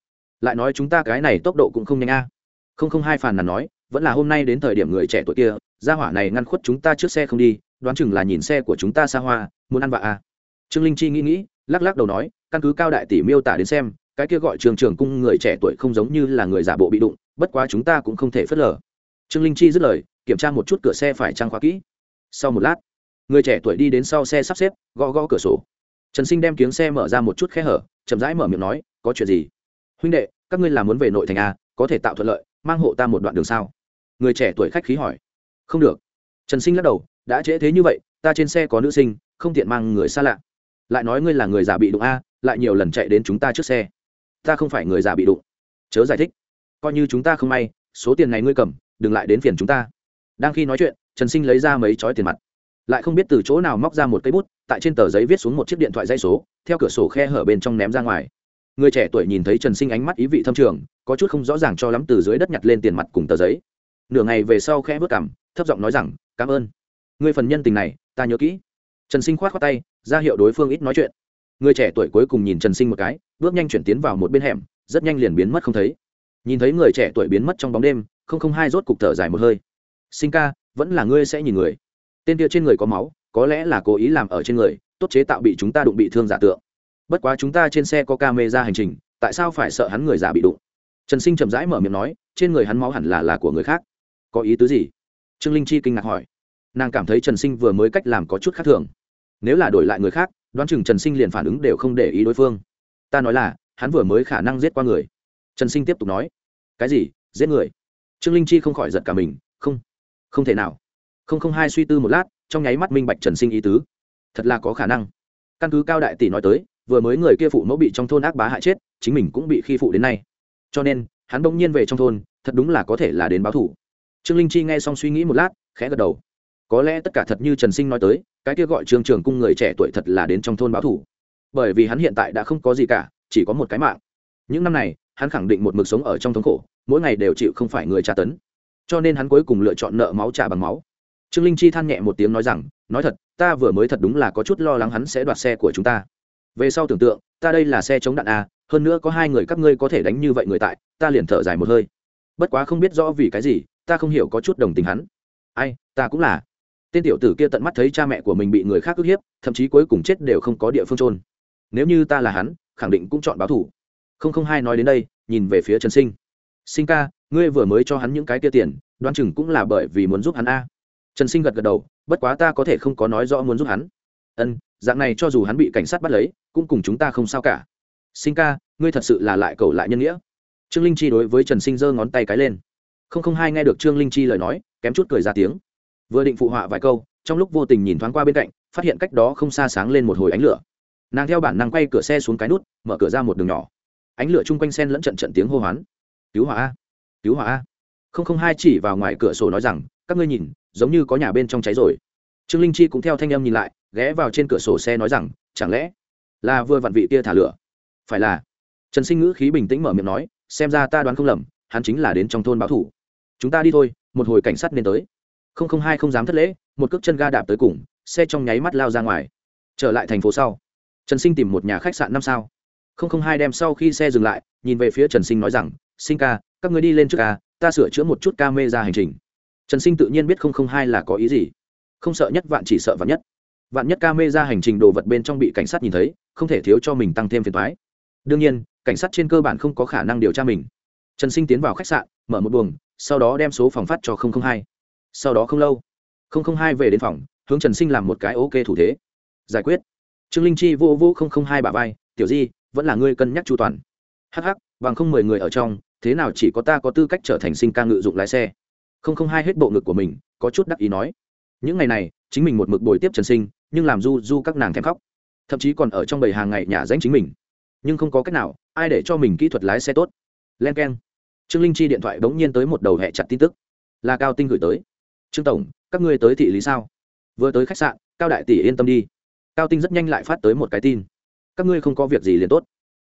Lại nói chúng ta cái này tốc độ cũng không nhanh a. Không không hai phàn là nói, vẫn là hôm nay đến thời điểm người trẻ tuổi kia ra hỏa này ngăn khuất chúng ta trước xe không đi, đoán chừng là nhìn xe của chúng ta xa hoa, muốn ăn vạ à. trương linh chi nghĩ nghĩ, lắc lắc đầu nói, căn cứ cao đại tỷ miêu tả đến xem, cái kia gọi trường trường cung người trẻ tuổi không giống như là người giả bộ bị đụng, bất quá chúng ta cũng không thể phớt lờ. Trương linh chi dứt lời kiểm tra một chút cửa xe phải trang khóa kỹ. Sau một lát, người trẻ tuổi đi đến sau xe sắp xếp, gõ gõ cửa sổ. Trần sinh đem kiếng xe mở ra một chút khe hở, chậm rãi mở miệng nói, có chuyện gì? Huynh đệ, các ngươi làm muốn về nội thành a có thể tạo thuận lợi, mang hộ ta một đoạn đường sao? Người trẻ tuổi khách khí hỏi. Không được. Trần sinh lắc đầu, đã trễ thế như vậy, ta trên xe có nữ sinh, không tiện mang người xa lạ. Lại nói ngươi là người già bị đụng a, lại nhiều lần chạy đến chúng ta trước xe. Ta không phải người già bị đụng. Chớ giải thích. Coi như chúng ta không may, số tiền này ngươi cầm, đừng lại đến phiền chúng ta đang khi nói chuyện, trần sinh lấy ra mấy chói tiền mặt. Lại không biết từ chỗ nào móc ra một cây bút, tại trên tờ giấy viết xuống một chiếc điện thoại dây số, theo cửa sổ khe hở bên trong ném ra ngoài. Người trẻ tuổi nhìn thấy trần sinh ánh mắt ý vị thâm trường, có chút không rõ ràng cho lắm từ dưới đất nhặt lên tiền mặt cùng tờ giấy. Nửa ngày về sau khe bước cảm thấp giọng nói rằng, cảm ơn. Người phần nhân tình này, ta nhớ kỹ. Trần sinh khoát khoát tay, ra hiệu đối phương ít nói chuyện. Người trẻ tuổi cuối cùng nhìn trần sinh một cái, bước nhanh chuyển tiến vào một bên hẻm, rất nhanh liền biến mất không thấy. Nhìn thấy người trẻ tuổi biến mất trong bóng đêm, không không hai rốt cục thở dài một hơi sinh ca, vẫn là ngươi sẽ nhìn người. Tên kia trên người có máu, có lẽ là cố ý làm ở trên người, tốt chế tạo bị chúng ta đụng bị thương giả tượng. Bất quá chúng ta trên xe có ca mê ra hành trình, tại sao phải sợ hắn người giả bị đụng? Trần sinh chậm rãi mở miệng nói, trên người hắn máu hẳn là là của người khác. Có ý tứ gì? Trương linh chi kinh ngạc hỏi. Nàng cảm thấy trần sinh vừa mới cách làm có chút khác thường. Nếu là đổi lại người khác, đoán chừng trần sinh liền phản ứng đều không để ý đối phương. Ta nói là, hắn vừa mới khả năng giết qua người. Trần sinh tiếp tục nói. Cái gì? Giết người? Trương linh chi không khỏi giật cả mình. Không không thể nào. Không không hai suy tư một lát, trong nháy mắt minh bạch trần sinh ý tứ. Thật là có khả năng. Căn cứ cao đại tỷ nói tới, vừa mới người kia phụ mẫu bị trong thôn ác bá hại chết, chính mình cũng bị khi phụ đến nay. Cho nên, hắn bỗng nhiên về trong thôn, thật đúng là có thể là đến báo thủ trương linh chi nghe xong suy nghĩ một lát, khẽ gật đầu. Có lẽ tất cả thật như trần sinh nói tới, cái kia gọi trường trường cung người trẻ tuổi thật là đến trong thôn báo thủ bởi vì hắn hiện tại đã không có gì cả, chỉ có một cái mạng. Những năm này, hắn khẳng định một mực sống ở trong thống khổ, mỗi ngày đều chịu không phải người tra tấn cho nên hắn cuối cùng lựa chọn nợ máu trả bằng máu. Trương linh chi than nhẹ một tiếng nói rằng, nói thật, ta vừa mới thật đúng là có chút lo lắng hắn sẽ đoạt xe của chúng ta. Về sau tưởng tượng, ta đây là xe chống đạn a, hơn nữa có hai người các ngươi có thể đánh như vậy người tại, ta liền thở dài một hơi. Bất quá không biết rõ vì cái gì, ta không hiểu có chút đồng tình hắn. Ai, ta cũng là. Tên tiểu tử kia tận mắt thấy cha mẹ của mình bị người khác ức hiếp, thậm chí cuối cùng chết đều không có địa phương trôn nếu như ta là hắn, khẳng định cũng chọn báo thủ. Không không hai nói đến đây, nhìn về phía trần sinh. Sinh ca ngươi vừa mới cho hắn những cái kia tiền Đoan chừng cũng là bởi vì muốn giúp hắn a. Trần sinh gật gật đầu, bất quá ta có thể không có nói rõ muốn giúp hắn. Ân, dạng này cho dù hắn bị cảnh sát bắt lấy, cũng cùng chúng ta không sao cả. Sinh ca, ngươi thật sự là lại cầu lại nhân nghĩa. Trương linh chi đối với trần sinh giơ ngón tay cái lên. Không không hai nghe được trương linh chi lời nói, kém chút cười ra tiếng. Vừa định phụ họa vài câu, trong lúc vô tình nhìn thoáng qua bên cạnh, phát hiện cách đó không xa sáng lên một hồi ánh lửa. Nàng theo bản năng quay cửa xe xuống cái nút, mở cửa ra một đường nhỏ. Ánh lửa chung quanh sen lẫn trận trận tiếng hô hoán. Cứu hỏa a cứu hỏa a. Không không hai chỉ vào ngoài cửa sổ nói rằng, các ngươi nhìn, giống như có nhà bên trong cháy rồi. Trương linh chi cũng theo thanh em nhìn lại, ghé vào trên cửa sổ xe nói rằng, chẳng lẽ là vừa vặn vị kia thả lửa? Phải là. Trần sinh ngữ khí bình tĩnh mở miệng nói, xem ra ta đoán không lầm, hắn chính là đến trong thôn báo thủ. Chúng ta đi thôi, một hồi cảnh sát nên tới. Không không hai không dám thất lễ, một cước chân ga đạp tới cùng, xe trong nháy mắt lao ra ngoài. Trở lại thành phố sau. Trần sinh tìm một nhà khách sạn năm sao. Không không hai đem sau khi xe dừng lại, nhìn về phía trần sinh nói rằng, sinh ca các người đi lên trước ca ta sửa chữa một chút ca mê ra hành trình. Trần sinh tự nhiên biết không không hai là có ý gì. Không sợ nhất vạn chỉ sợ vạn nhất. Vạn nhất ca mê ra hành trình đồ vật bên trong bị cảnh sát nhìn thấy, không thể thiếu cho mình tăng thêm phiền thoái đương nhiên, cảnh sát trên cơ bản không có khả năng điều tra mình. Trần sinh tiến vào khách sạn, mở một buồng, sau đó đem số phòng phát cho hai. Sau đó không lâu hai về đến phòng, hướng trần sinh làm một cái ok thủ thế. Giải quyết. Trương linh chi vô vô hai bà vai, tiểu di, vẫn là ngươi cân nhắc chu toàn. Hh bằng không mười người ở trong thế nào chỉ có ta có tư cách trở thành sinh ca ngự dụng lái xe? Không không, hai hết bộ ngực của mình, có chút đắc ý nói. Những ngày này, chính mình một mực bồi tiếp trần sinh, nhưng làm du du các nàng thèm khóc. Thậm chí còn ở trong bầy hàng ngày nhà danh chính mình. Nhưng không có cách nào, ai để cho mình kỹ thuật lái xe tốt? Len k e n trương linh chi điện thoại bỗng nhiên tới một đầu hẹ chặt tin tức. Là cao tinh gửi tới. Trương tổng, các ngươi tới thị lý sao? Vừa tới khách sạn, cao đại tỷ yên tâm đi. Cao tinh rất nhanh lại phát tới một cái tin. Các ngươi không có việc gì liền tốt.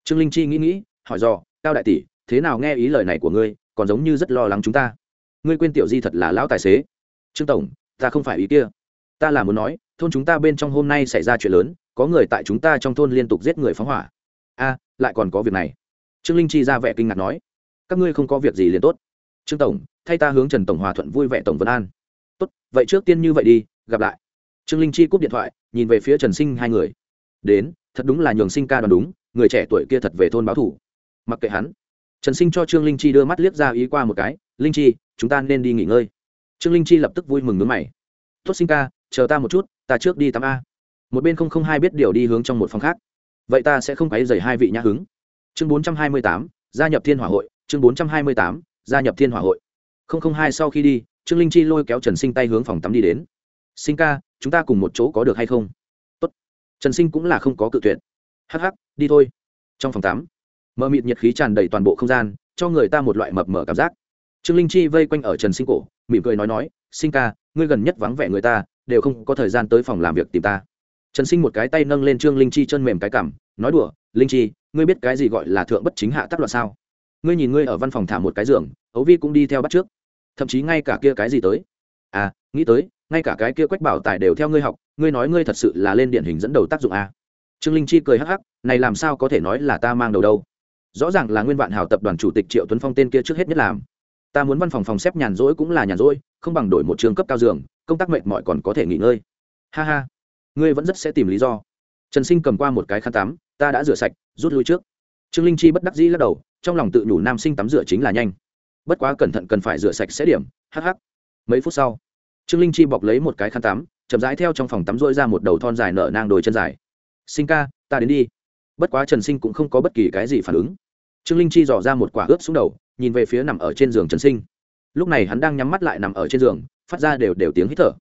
Trương linh chi nghĩ nghĩ, hỏi dò, cao đại tỷ thế nào nghe ý lời này của ngươi, còn giống như rất lo lắng chúng ta. Ngươi quên tiểu di thật là lão tài xế. Trương tổng, ta không phải ý kia. Ta là muốn nói, thôn chúng ta bên trong hôm nay xảy ra chuyện lớn, có người tại chúng ta trong thôn liên tục giết người phóng hỏa. A, lại còn có việc này. Trương linh chi ra vẻ kinh ngạc nói. Các ngươi không có việc gì liền tốt. Trương tổng, thay ta hướng trần tổng hòa thuận vui vẻ tổng vân an. Tốt, vậy trước tiên như vậy đi, gặp lại. Trương linh chi cúp điện thoại, nhìn về phía trần sinh hai người. Đến, thật đúng là nhường sinh ca đoàn đúng, người trẻ tuổi kia thật về thôn báo thủ. Mặc kệ hắn trần sinh cho trương linh chi đưa mắt liếc ra ý qua một cái, linh chi, chúng ta nên đi nghỉ ngơi. Trương linh chi lập tức vui mừng nước mày. Tốt sinh ca, chờ ta một chút, ta trước đi tắm a. Một bên không không hai biết điều đi hướng trong một phòng khác. Vậy ta sẽ không quấy dày hai vị nhã hứng. Chương bốn trăm hai mươi tám, gia nhập thiên hỏa hội. Chương bốn trăm hai mươi tám, gia nhập thiên hỏa hội. Không không hai sau khi đi, trương linh chi lôi kéo trần sinh tay hướng phòng tắm đi đến. Sinh ca, chúng ta cùng một chỗ có được hay không? Tốt. trần sinh cũng là không có cự tuyệt. Hh đi thôi. Trong phòng tắm mờ mịt nhiệt khí tràn đầy toàn bộ không gian, cho người ta một loại mập mờ cảm giác. Trương linh chi vây quanh ở trần sinh cổ, mỉm cười nói nói, sinh ca, ngươi gần nhất vắng vẻ người ta, đều không có thời gian tới phòng làm việc tìm ta. Trần sinh một cái tay nâng lên trương linh chi chân mềm cái cảm nói đùa, linh chi, ngươi biết cái gì gọi là thượng bất chính hạ tác loạn sao? Ngươi nhìn ngươi ở văn phòng thả một cái giường ấu vi cũng đi theo bắt trước. Thậm chí ngay cả kia cái gì tới? À nghĩ tới, ngay cả cái kia quách bảo tài đều theo ngươi học, ngươi nói ngươi thật sự là lên điển hình dẫn đầu tác dụng à. trương linh chi cười hắc hắc, này làm sao có thể nói là ta mang đầu đâu? Rõ ràng là nguyên vạn hào tập đoàn chủ tịch triệu tuấn phong tên kia trước hết nhất làm. Ta muốn văn phòng phòng xếp nhàn rỗi cũng là nhàn rỗi, không bằng đổi một trường cấp cao giường, công tác mệt mỏi còn có thể nghỉ ngơi. Ha ha, ngươi vẫn rất sẽ tìm lý do. Trần sinh cầm qua một cái khăn tắm, ta đã rửa sạch, rút lui trước. Trương linh chi bất đắc dĩ lắc đầu, trong lòng tự nhủ nam sinh tắm rửa chính là nhanh. Bất quá cẩn thận cần phải rửa sạch sẽ điểm hh mấy phút sau, trương linh chi bọc lấy một cái khăn tắm, chậm rãi theo trong phòng tắm rỗi ra một đầu thon dài nở nang đồi chân dài. Sinh ca, ta đến đi bất quá trần sinh cũng không có bất kỳ cái gì phản ứng. Trương linh chi dò ra một quả ướp xuống đầu, nhìn về phía nằm ở trên giường trần sinh. Lúc này hắn đang nhắm mắt lại nằm ở trên giường, phát ra đều đều tiếng hít thở.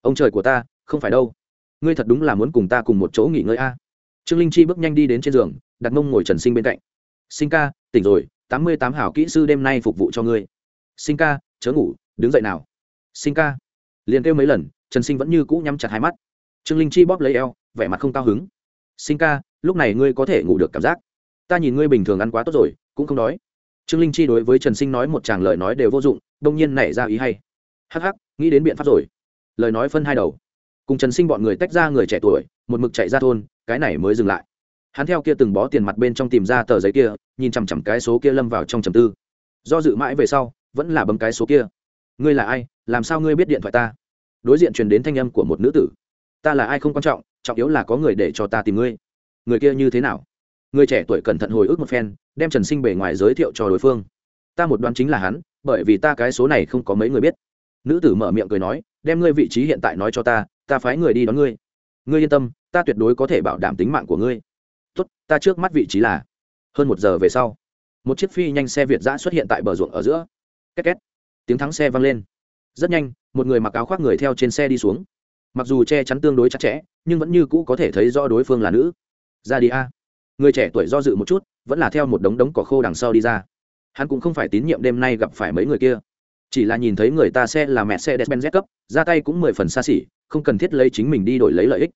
Ông trời của ta, không phải đâu. Ngươi thật đúng là muốn cùng ta cùng một chỗ nghỉ ngơi a. Trương linh chi bước nhanh đi đến trên giường, đặt mông ngồi trần sinh bên cạnh. Sinh ca, tỉnh rồi, tám mươi tám hảo kỹ sư đêm nay phục vụ cho ngươi. Sinh ca, chớ ngủ, đứng dậy nào. Sinh ca. Liền kêu mấy lần, trần sinh vẫn như cũ nhắm chặt hai mắt. Trương linh chi bóp lấy eo, vẻ mặt không cao hứng sinh ca, lúc này ngươi có thể ngủ được cảm giác. Ta nhìn ngươi bình thường ăn quá tốt rồi, cũng không đói. Trương linh chi đối với trần sinh nói một chàng lời nói đều vô dụng, đông nhiên nảy ra ý hay. Hắc hắc, nghĩ đến biện pháp rồi. Lời nói phân hai đầu. Cùng trần sinh bọn người tách ra người trẻ tuổi, một mực chạy ra thôn, cái này mới dừng lại. Hắn theo kia từng bó tiền mặt bên trong tìm ra tờ giấy kia, nhìn chằm chằm cái số kia lâm vào trong trầm tư. Do dự mãi về sau, vẫn là bấm cái số kia. Ngươi là ai? Làm sao ngươi biết điện thoại ta? Đối diện truyền đến thanh âm của một nữ tử. Ta là ai không quan trọng trọng yếu là có người để cho ta tìm ngươi. Người kia như thế nào? Người trẻ tuổi cẩn thận hồi ức một phen, đem trần sinh bề ngoài giới thiệu cho đối phương. Ta một đoán chính là hắn, bởi vì ta cái số này không có mấy người biết. Nữ tử mở miệng cười nói, đem ngươi vị trí hiện tại nói cho ta ta phái người đi đón ngươi. Ngươi yên tâm, ta tuyệt đối có thể bảo đảm tính mạng của ngươi. Tốt, ta trước mắt vị trí là, hơn một giờ về sau, một chiếc phi nhanh xe việt giã xuất hiện tại bờ ruộng ở giữa. Két két, tiếng thắng xe vang lên. Rất nhanh, một người mặc áo khoác người theo trên xe đi xuống mặc dù che chắn tương đối chặt chẽ, nhưng vẫn như cũ có thể thấy rõ đối phương là nữ. Ra đi a. Người trẻ tuổi do dự một chút, vẫn là theo một đống đống cỏ khô đằng sau đi ra. Hắn cũng không phải tín nhiệm đêm nay gặp phải mấy người kia. Chỉ là nhìn thấy người ta xe là mẹ xe despen z cấp, ra tay cũng mười phần xa xỉ, không cần thiết lấy chính mình đi đổi lấy lợi ích.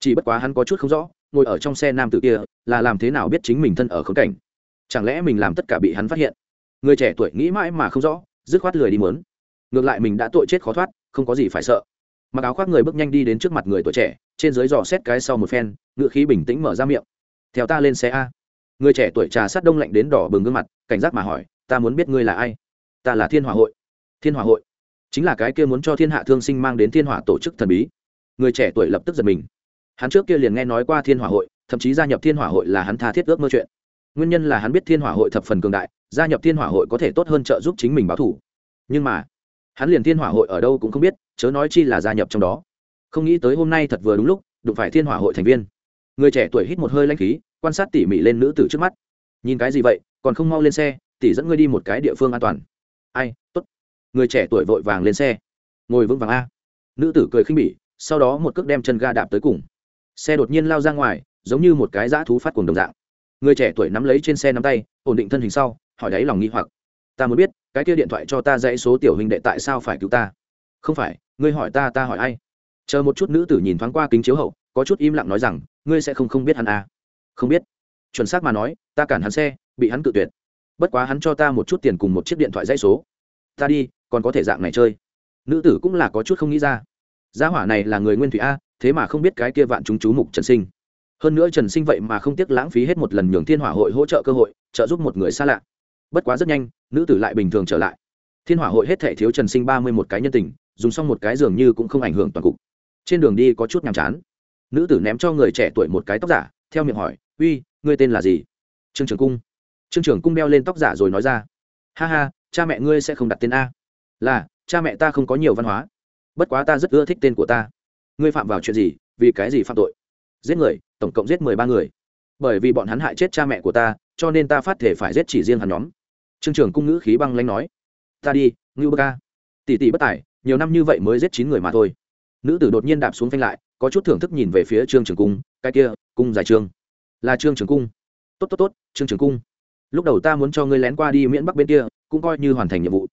Chỉ bất quá hắn có chút không rõ, ngồi ở trong xe nam tử kia, là làm thế nào biết chính mình thân ở khống cảnh. Chẳng lẽ mình làm tất cả bị hắn phát hiện? Người trẻ tuổi nghĩ mãi mà không rõ, dứt khoát lười đi mớn ngược lại mình đã tội chết khó thoát, không có gì phải sợ mặc áo khoác người bước nhanh đi đến trước mặt người tuổi trẻ, trên dưới dò xét cái sau một phen, ngựa khí bình tĩnh mở ra miệng. Theo ta lên xe a. Người trẻ tuổi trà sát đông lạnh đến đỏ bừng gương mặt, cảnh giác mà hỏi, ta muốn biết ngươi là ai? Ta là thiên hòa hội. Thiên hòa hội? Chính là cái kia muốn cho thiên hạ thương sinh mang đến thiên hỏa tổ chức thần bí. Người trẻ tuổi lập tức giật mình. Hắn trước kia liền nghe nói qua thiên hòa hội, thậm chí gia nhập thiên hòa hội là hắn tha thiết ước mơ chuyện. Nguyên nhân là hắn biết thiên hòa hội thập phần cường đại, gia nhập thiên hòa hội có thể tốt hơn trợ giúp chính mình báo thủ. Nhưng mà hắn liền thiên hỏa hội ở đâu cũng không biết, chớ nói chi là gia nhập trong đó. Không nghĩ tới hôm nay thật vừa đúng lúc, đụng phải thiên hỏa hội thành viên. Người trẻ tuổi hít một hơi lanh khí, quan sát tỉ mỉ lên nữ tử trước mắt. Nhìn cái gì vậy, còn không mau lên xe, tỉ dẫn ngươi đi một cái địa phương an toàn. Ai t ố t người trẻ tuổi vội vàng lên xe. Ngồi vững vàng a. Nữ tử cười khinh bỉ, sau đó một cước đem chân ga đạp tới cùng. Xe đột nhiên lao ra ngoài, giống như một cái dã thú phát cuồng đồng dạng. Người trẻ tuổi nắm lấy trên xe nắm tay, ổn định thân hình sau, hỏi đáy lòng nghi hoặc. Ta muốn biết cái kia điện thoại cho ta dãy số tiểu huynh đệ tại sao phải cứu ta? Không phải, ngươi hỏi ta ta hỏi ai? Chờ một chút nữ tử nhìn thoáng qua kính chiếu hậu, có chút im lặng nói rằng, ngươi sẽ không không biết hắn à. không biết. Chuẩn xác mà nói, ta cản hắn xe, bị hắn cự tuyệt. Bất quá hắn cho ta một chút tiền cùng một chiếc điện thoại dãy số. Ta đi, còn có thể dạng này chơi. Nữ tử cũng là có chút không nghĩ ra. Gia hỏa này là người nguyên thủy a, thế mà không biết cái kia vạn chúng chú mục trần sinh. Hơn nữa trần sinh vậy mà không tiếc lãng phí hết một lần nhường thiên hỏa hội hỗ trợ cơ hội, trợ giúp một người xa lạ. Bất quá rất nhanh nữ tử lại bình thường trở lại. Thiên hỏa hội hết thể thiếu trần sinh ba mươi một cái nhân tình, dùng xong một cái dường như cũng không ảnh hưởng toàn cục. Trên đường đi có chút nhàm chán. Nữ tử ném cho người trẻ tuổi một cái tóc giả, theo miệng hỏi, uy, ngươi tên là gì? Trương trường cung. Trương trường cung đeo lên tóc giả rồi nói ra, ha ha, cha mẹ ngươi sẽ không đặt tên a. Là, cha mẹ ta không có nhiều văn hóa. Bất quá ta rất ưa thích tên của ta. Ngươi phạm vào chuyện gì, vì cái gì phạm tội? Giết người, tổng cộng giết mười ba người. Bởi vì bọn hắn hại chết cha mẹ của ta, cho nên ta phát thể phải giết chỉ riêng hắn nhóm trương trường cung ngữ khí băng lanh nói, ta đi, ngưu bơ ca. Tỷ tỷ bất tài, nhiều năm như vậy mới giết chín người mà thôi. Nữ tử đột nhiên đạp xuống phanh lại, có chút thưởng thức nhìn về phía trương trường cung, cái kia, cung giải trương. Là trương trường cung. Tốt tốt tốt, trương trường cung. Lúc đầu ta muốn cho ngươi lén qua đi miễn bắc bên kia, cũng coi như hoàn thành nhiệm vụ.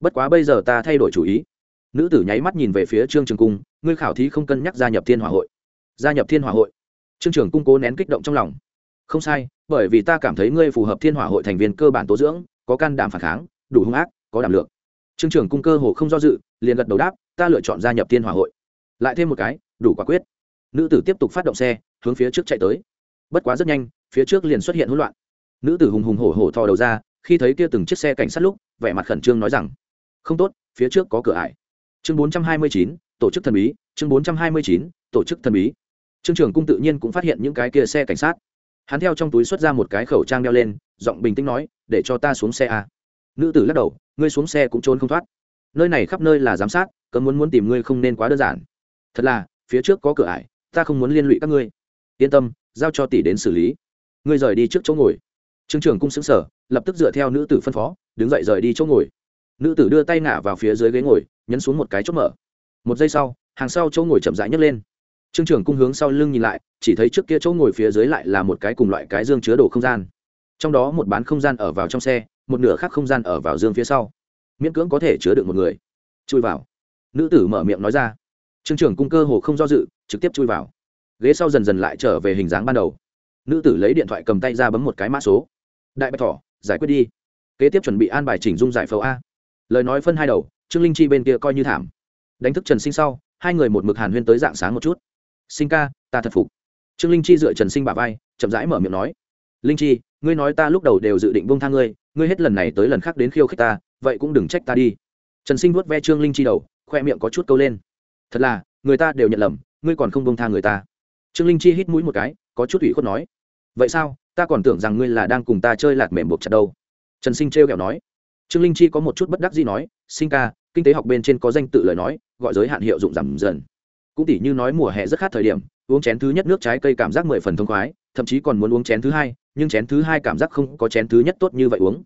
Bất quá bây giờ ta thay đổi chủ ý. Nữ tử nháy mắt nhìn về phía trương trường cung, ngươi khảo thí không cân nhắc gia nhập thiên hòa hội. Gia nhập thiên hòa hội? Trương trường cung cố nén kích động trong lòng. Không sai, bởi vì ta cảm thấy ngươi phù hợp thiên hòa hội thành viên cơ bản tố dưỡng có can đảm phản kháng đủ hung ác có đảm lượng. Trương trưởng cung cơ hồ không do dự liền gật đầu đáp ta lựa chọn gia nhập thiên hòa hội. Lại thêm một cái đủ quả quyết. Nữ tử tiếp tục phát động xe hướng phía trước chạy tới. Bất quá rất nhanh phía trước liền xuất hiện hỗn loạn. Nữ tử hùng hùng hổ hổ thò đầu ra khi thấy kia từng chiếc xe cảnh sát lúc vẻ mặt khẩn trương nói rằng không tốt phía trước có cửa ải. Chương 429, tổ chức thần bí chương 429, tổ chức thần bí. Trương trưởng cung tự nhiên cũng phát hiện những cái kia xe cảnh sát hắn theo trong túi xuất ra một cái khẩu trang đeo lên, giọng bình tĩnh nói, để cho ta xuống xe à? nữ tử lắc đầu, ngươi xuống xe cũng trốn không thoát. Nơi này khắp nơi là giám sát, cấm muốn muốn tìm ngươi không nên quá đơn giản. Thật là, phía trước có cửa ải, ta không muốn liên lụy các ngươi. Yên tâm, giao cho tỷ đến xử lý. Ngươi rời đi trước chỗ ngồi. Trương trưởng cung xứng sở lập tức dựa theo nữ tử phân phó, đứng dậy rời đi chỗ ngồi. Nữ tử đưa tay ngả vào phía dưới ghế ngồi, nhấn xuống một cái chốt mở. Một giây sau, hàng sau chỗ ngồi chậm rãi nhấc lên trương trưởng cung hướng sau lưng nhìn lại, chỉ thấy trước kia chỗ ngồi phía dưới lại là một cái cùng loại cái dương chứa đồ không gian. Trong đó một bán không gian ở vào trong xe, một nửa khác không gian ở vào dương phía sau. Miễn cưỡng có thể chứa được một người. Chui vào. Nữ tử mở miệng nói ra. Trương trưởng cung cơ hồ không do dự, trực tiếp chui vào. Ghế sau dần dần lại trở về hình dáng ban đầu. Nữ tử lấy điện thoại cầm tay ra bấm một cái mã số. Đại bạch thỏ, giải quyết đi. Kế tiếp chuẩn bị an bài chỉnh dung giải phẫu a. Lời nói phân hai đầu, trương linh chi bên kia coi như thảm. Đánh thức trần sinh sau, hai người một mực hàn huyên tới dạng sáng một chút sinh ca, ta thật phục. Trương linh chi dựa trần sinh bà vai, chậm rãi mở miệng nói, linh chi, ngươi nói ta lúc đầu đều dự định bông tha ngươi ngươi hết lần này tới lần khác đến khiêu khích ta, vậy cũng đừng trách ta đi. Trần sinh vuốt ve trương linh chi đầu, khoe miệng có chút câu lên, thật là, người ta đều nhận lầm, ngươi còn không bông tha người ta. Trương linh chi hít mũi một cái, có chút ủy khuất nói, vậy sao, ta còn tưởng rằng ngươi là đang cùng ta chơi lạt mềm buộc chặt đâu? Trần sinh trêu kẹo nói, trương linh chi có một chút bất đắc gì nói, sinh ca, kinh tế học bên trên có danh tự lời nói, gọi giới hạn hiệu dụng giảm dần cũng tỉ như nói mùa hè rất khát thời điểm, uống chén thứ nhất nước trái cây cảm giác mười phần thông khoái, thậm chí còn muốn uống chén thứ hai, nhưng chén thứ hai cảm giác không có chén thứ nhất tốt như vậy uống.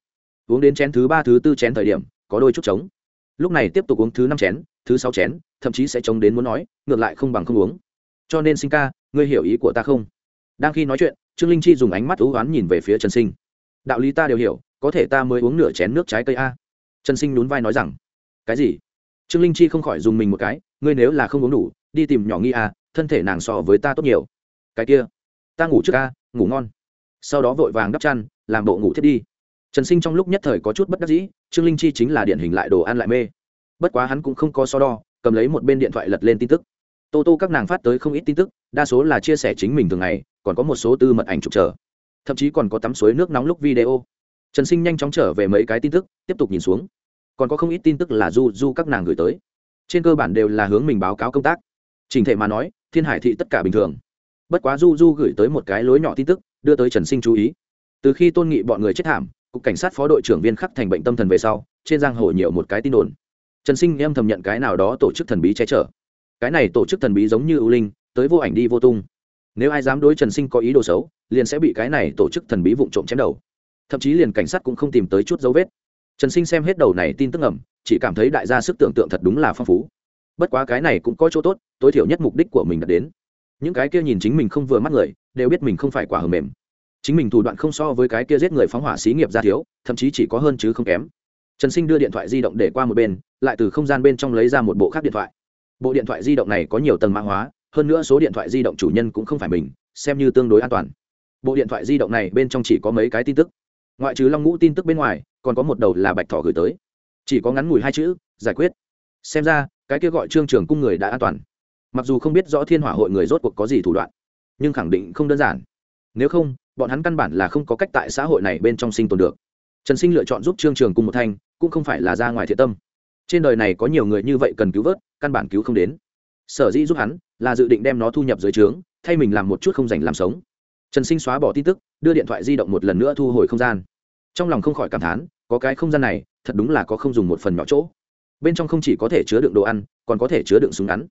Uống đến chén thứ ba, thứ tư chén thời điểm, có đôi chút trống. Lúc này tiếp tục uống thứ năm chén, thứ sáu chén, thậm chí sẽ trống đến muốn nói, ngược lại không bằng không uống. Cho nên sinh ca, ngươi hiểu ý của ta không? Đang khi nói chuyện, trương linh chi dùng ánh mắt ú oán nhìn về phía trần sinh. Đạo lý ta đều hiểu, có thể ta mới uống nửa chén nước trái cây a. Trần sinh nhún vai nói rằng, cái gì? Trương linh chi không khỏi dùng mình một cái, ngươi nếu là không uống đủ đi tìm nhỏ nghi à, thân thể nàng so với ta tốt nhiều. Cái kia ta ngủ trước ca, ngủ ngon. Sau đó vội vàng đắp chăn làm bộ ngủ thiết đi. Trần sinh trong lúc nhất thời có chút bất đắc dĩ trương linh chi chính là điển hình lại đồ ăn lại mê. Bất quá hắn cũng không có so đo cầm lấy một bên điện thoại lật lên tin tức. Tô tô các nàng phát tới không ít tin tức đa số là chia sẻ chính mình thường ngày còn có một số tư mật ảnh chụp chờ. Thậm chí còn có tắm suối nước nóng lúc video. Trần sinh nhanh chóng trở về mấy cái tin tức tiếp tục nhìn xuống. Còn có không ít tin tức là du du các nàng gửi tới. Trên cơ bản đều là hướng mình báo cáo công tác trình thể mà nói, thiên hải thị tất cả bình thường. Bất quá du du gửi tới một cái lối nhỏ tin tức, đưa tới trần sinh chú ý. Từ khi tôn nghị bọn người chết thảm, cục cảnh sát phó đội trưởng viên khắc thành bệnh tâm thần về sau, trên giang hồ nhiều một cái tin đồn. Trần sinh em thầm nhận cái nào đó tổ chức thần bí che chở. Cái này tổ chức thần bí giống như ưu linh, tới vô ảnh đi vô tung. Nếu ai dám đối trần sinh có ý đồ xấu, liền sẽ bị cái này tổ chức thần bí vụng trộm chém đầu. Thậm chí liền cảnh sát cũng không tìm tới chút dấu vết. Trần sinh xem hết đầu này tin tức ẩm chỉ cảm thấy đại gia sức tưởng tượng thật đúng là phong phú bất quá cái này cũng có chỗ tốt, tối thiểu nhất mục đích của mình đã đến. Những cái kia nhìn chính mình không vừa mắt người, đều biết mình không phải quả hờ mềm. Chính mình thủ đoạn không so với cái kia giết người phóng hỏa xí nghiệp ra thiếu, thậm chí chỉ có hơn chứ không kém. Trần sinh đưa điện thoại di động để qua một bên, lại từ không gian bên trong lấy ra một bộ khác điện thoại. Bộ điện thoại di động này có nhiều tầng mã hóa, hơn nữa số điện thoại di động chủ nhân cũng không phải mình, xem như tương đối an toàn. Bộ điện thoại di động này bên trong chỉ có mấy cái tin tức. Ngoại trừ long ngũ tin tức bên ngoài, còn có một đầu là bạch thỏ gửi tới. Chỉ có ngắn ngủi hai chữ, giải quyết xem ra, cái kia gọi trương trường cung người đã an toàn. Mặc dù không biết rõ thiên hỏa hội người rốt cuộc có gì thủ đoạn, nhưng khẳng định không đơn giản. Nếu không, bọn hắn căn bản là không có cách tại xã hội này bên trong sinh tồn được. Trần sinh lựa chọn giúp trương trường cung một thanh, cũng không phải là ra ngoài thiện tâm. Trên đời này có nhiều người như vậy cần cứu vớt, căn bản cứu không đến. Sở dĩ giúp hắn, là dự định đem nó thu nhập dưới trướng, thay mình làm một chút không dành làm sống. Trần sinh xóa bỏ tin tức, đưa điện thoại di động một lần nữa thu hồi không gian. Trong lòng không khỏi cảm thán, có cái không gian này, thật đúng là có không dùng một phần nhỏ chỗ bên trong không chỉ có thể chứa đựng đồ ăn, còn có thể chứa đựng súng ngắn.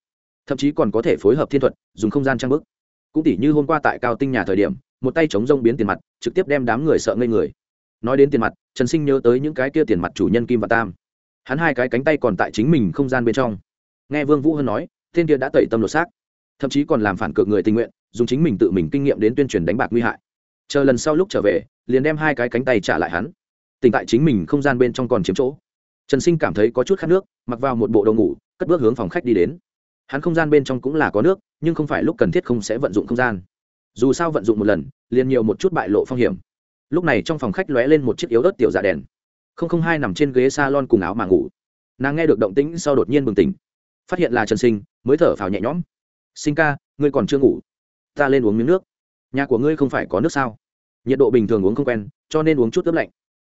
Thậm chí còn có thể phối hợp thiên thuật, dùng không gian trang bức. Cũng tỉ như hôm qua tại cao tinh nhà thời điểm, một tay chống rông biến tiền mặt, trực tiếp đem đám người sợ ngây người. Nói đến tiền mặt, trần sinh nhớ tới những cái kia tiền mặt chủ nhân kim và tam. Hắn hai cái cánh tay còn tại chính mình không gian bên trong. Nghe vương vũ hân nói, tên kia đã tẩy tâm lột xác. Thậm chí còn làm phản cược người tình nguyện, dùng chính mình tự mình kinh nghiệm đến tuyên truyền đánh bạc nguy hại. Chờ lần sau lúc trở về, liền đem hai cái cánh tay trả lại hắn. Tỉnh tại chính mình không gian bên trong còn chiếm chỗ trần sinh cảm thấy có chút khát nước, mặc vào một bộ đồ ngủ, cất bước hướng phòng khách đi đến. Hắn không gian bên trong cũng là có nước, nhưng không phải lúc cần thiết không sẽ vận dụng không gian. Dù sao vận dụng một lần, liền nhiều một chút bại lộ phong hiểm. Lúc này trong phòng khách lóe lên một chiếc yếu ớt tiểu dạ đèn. Không không hai nằm trên ghế s a lon cùng áo mà ngủ. Nàng nghe được động tĩnh sau đột nhiên bừng tỉnh. Phát hiện là trần sinh, mới thở phào nhẹ nhõm. Sinh ca, ngươi còn chưa ngủ. Ta lên uống miếng nước. Nhà của ngươi không phải có nước sao? Nhiệt độ bình thường uống không quen, cho nên uống chút ướp lạnh.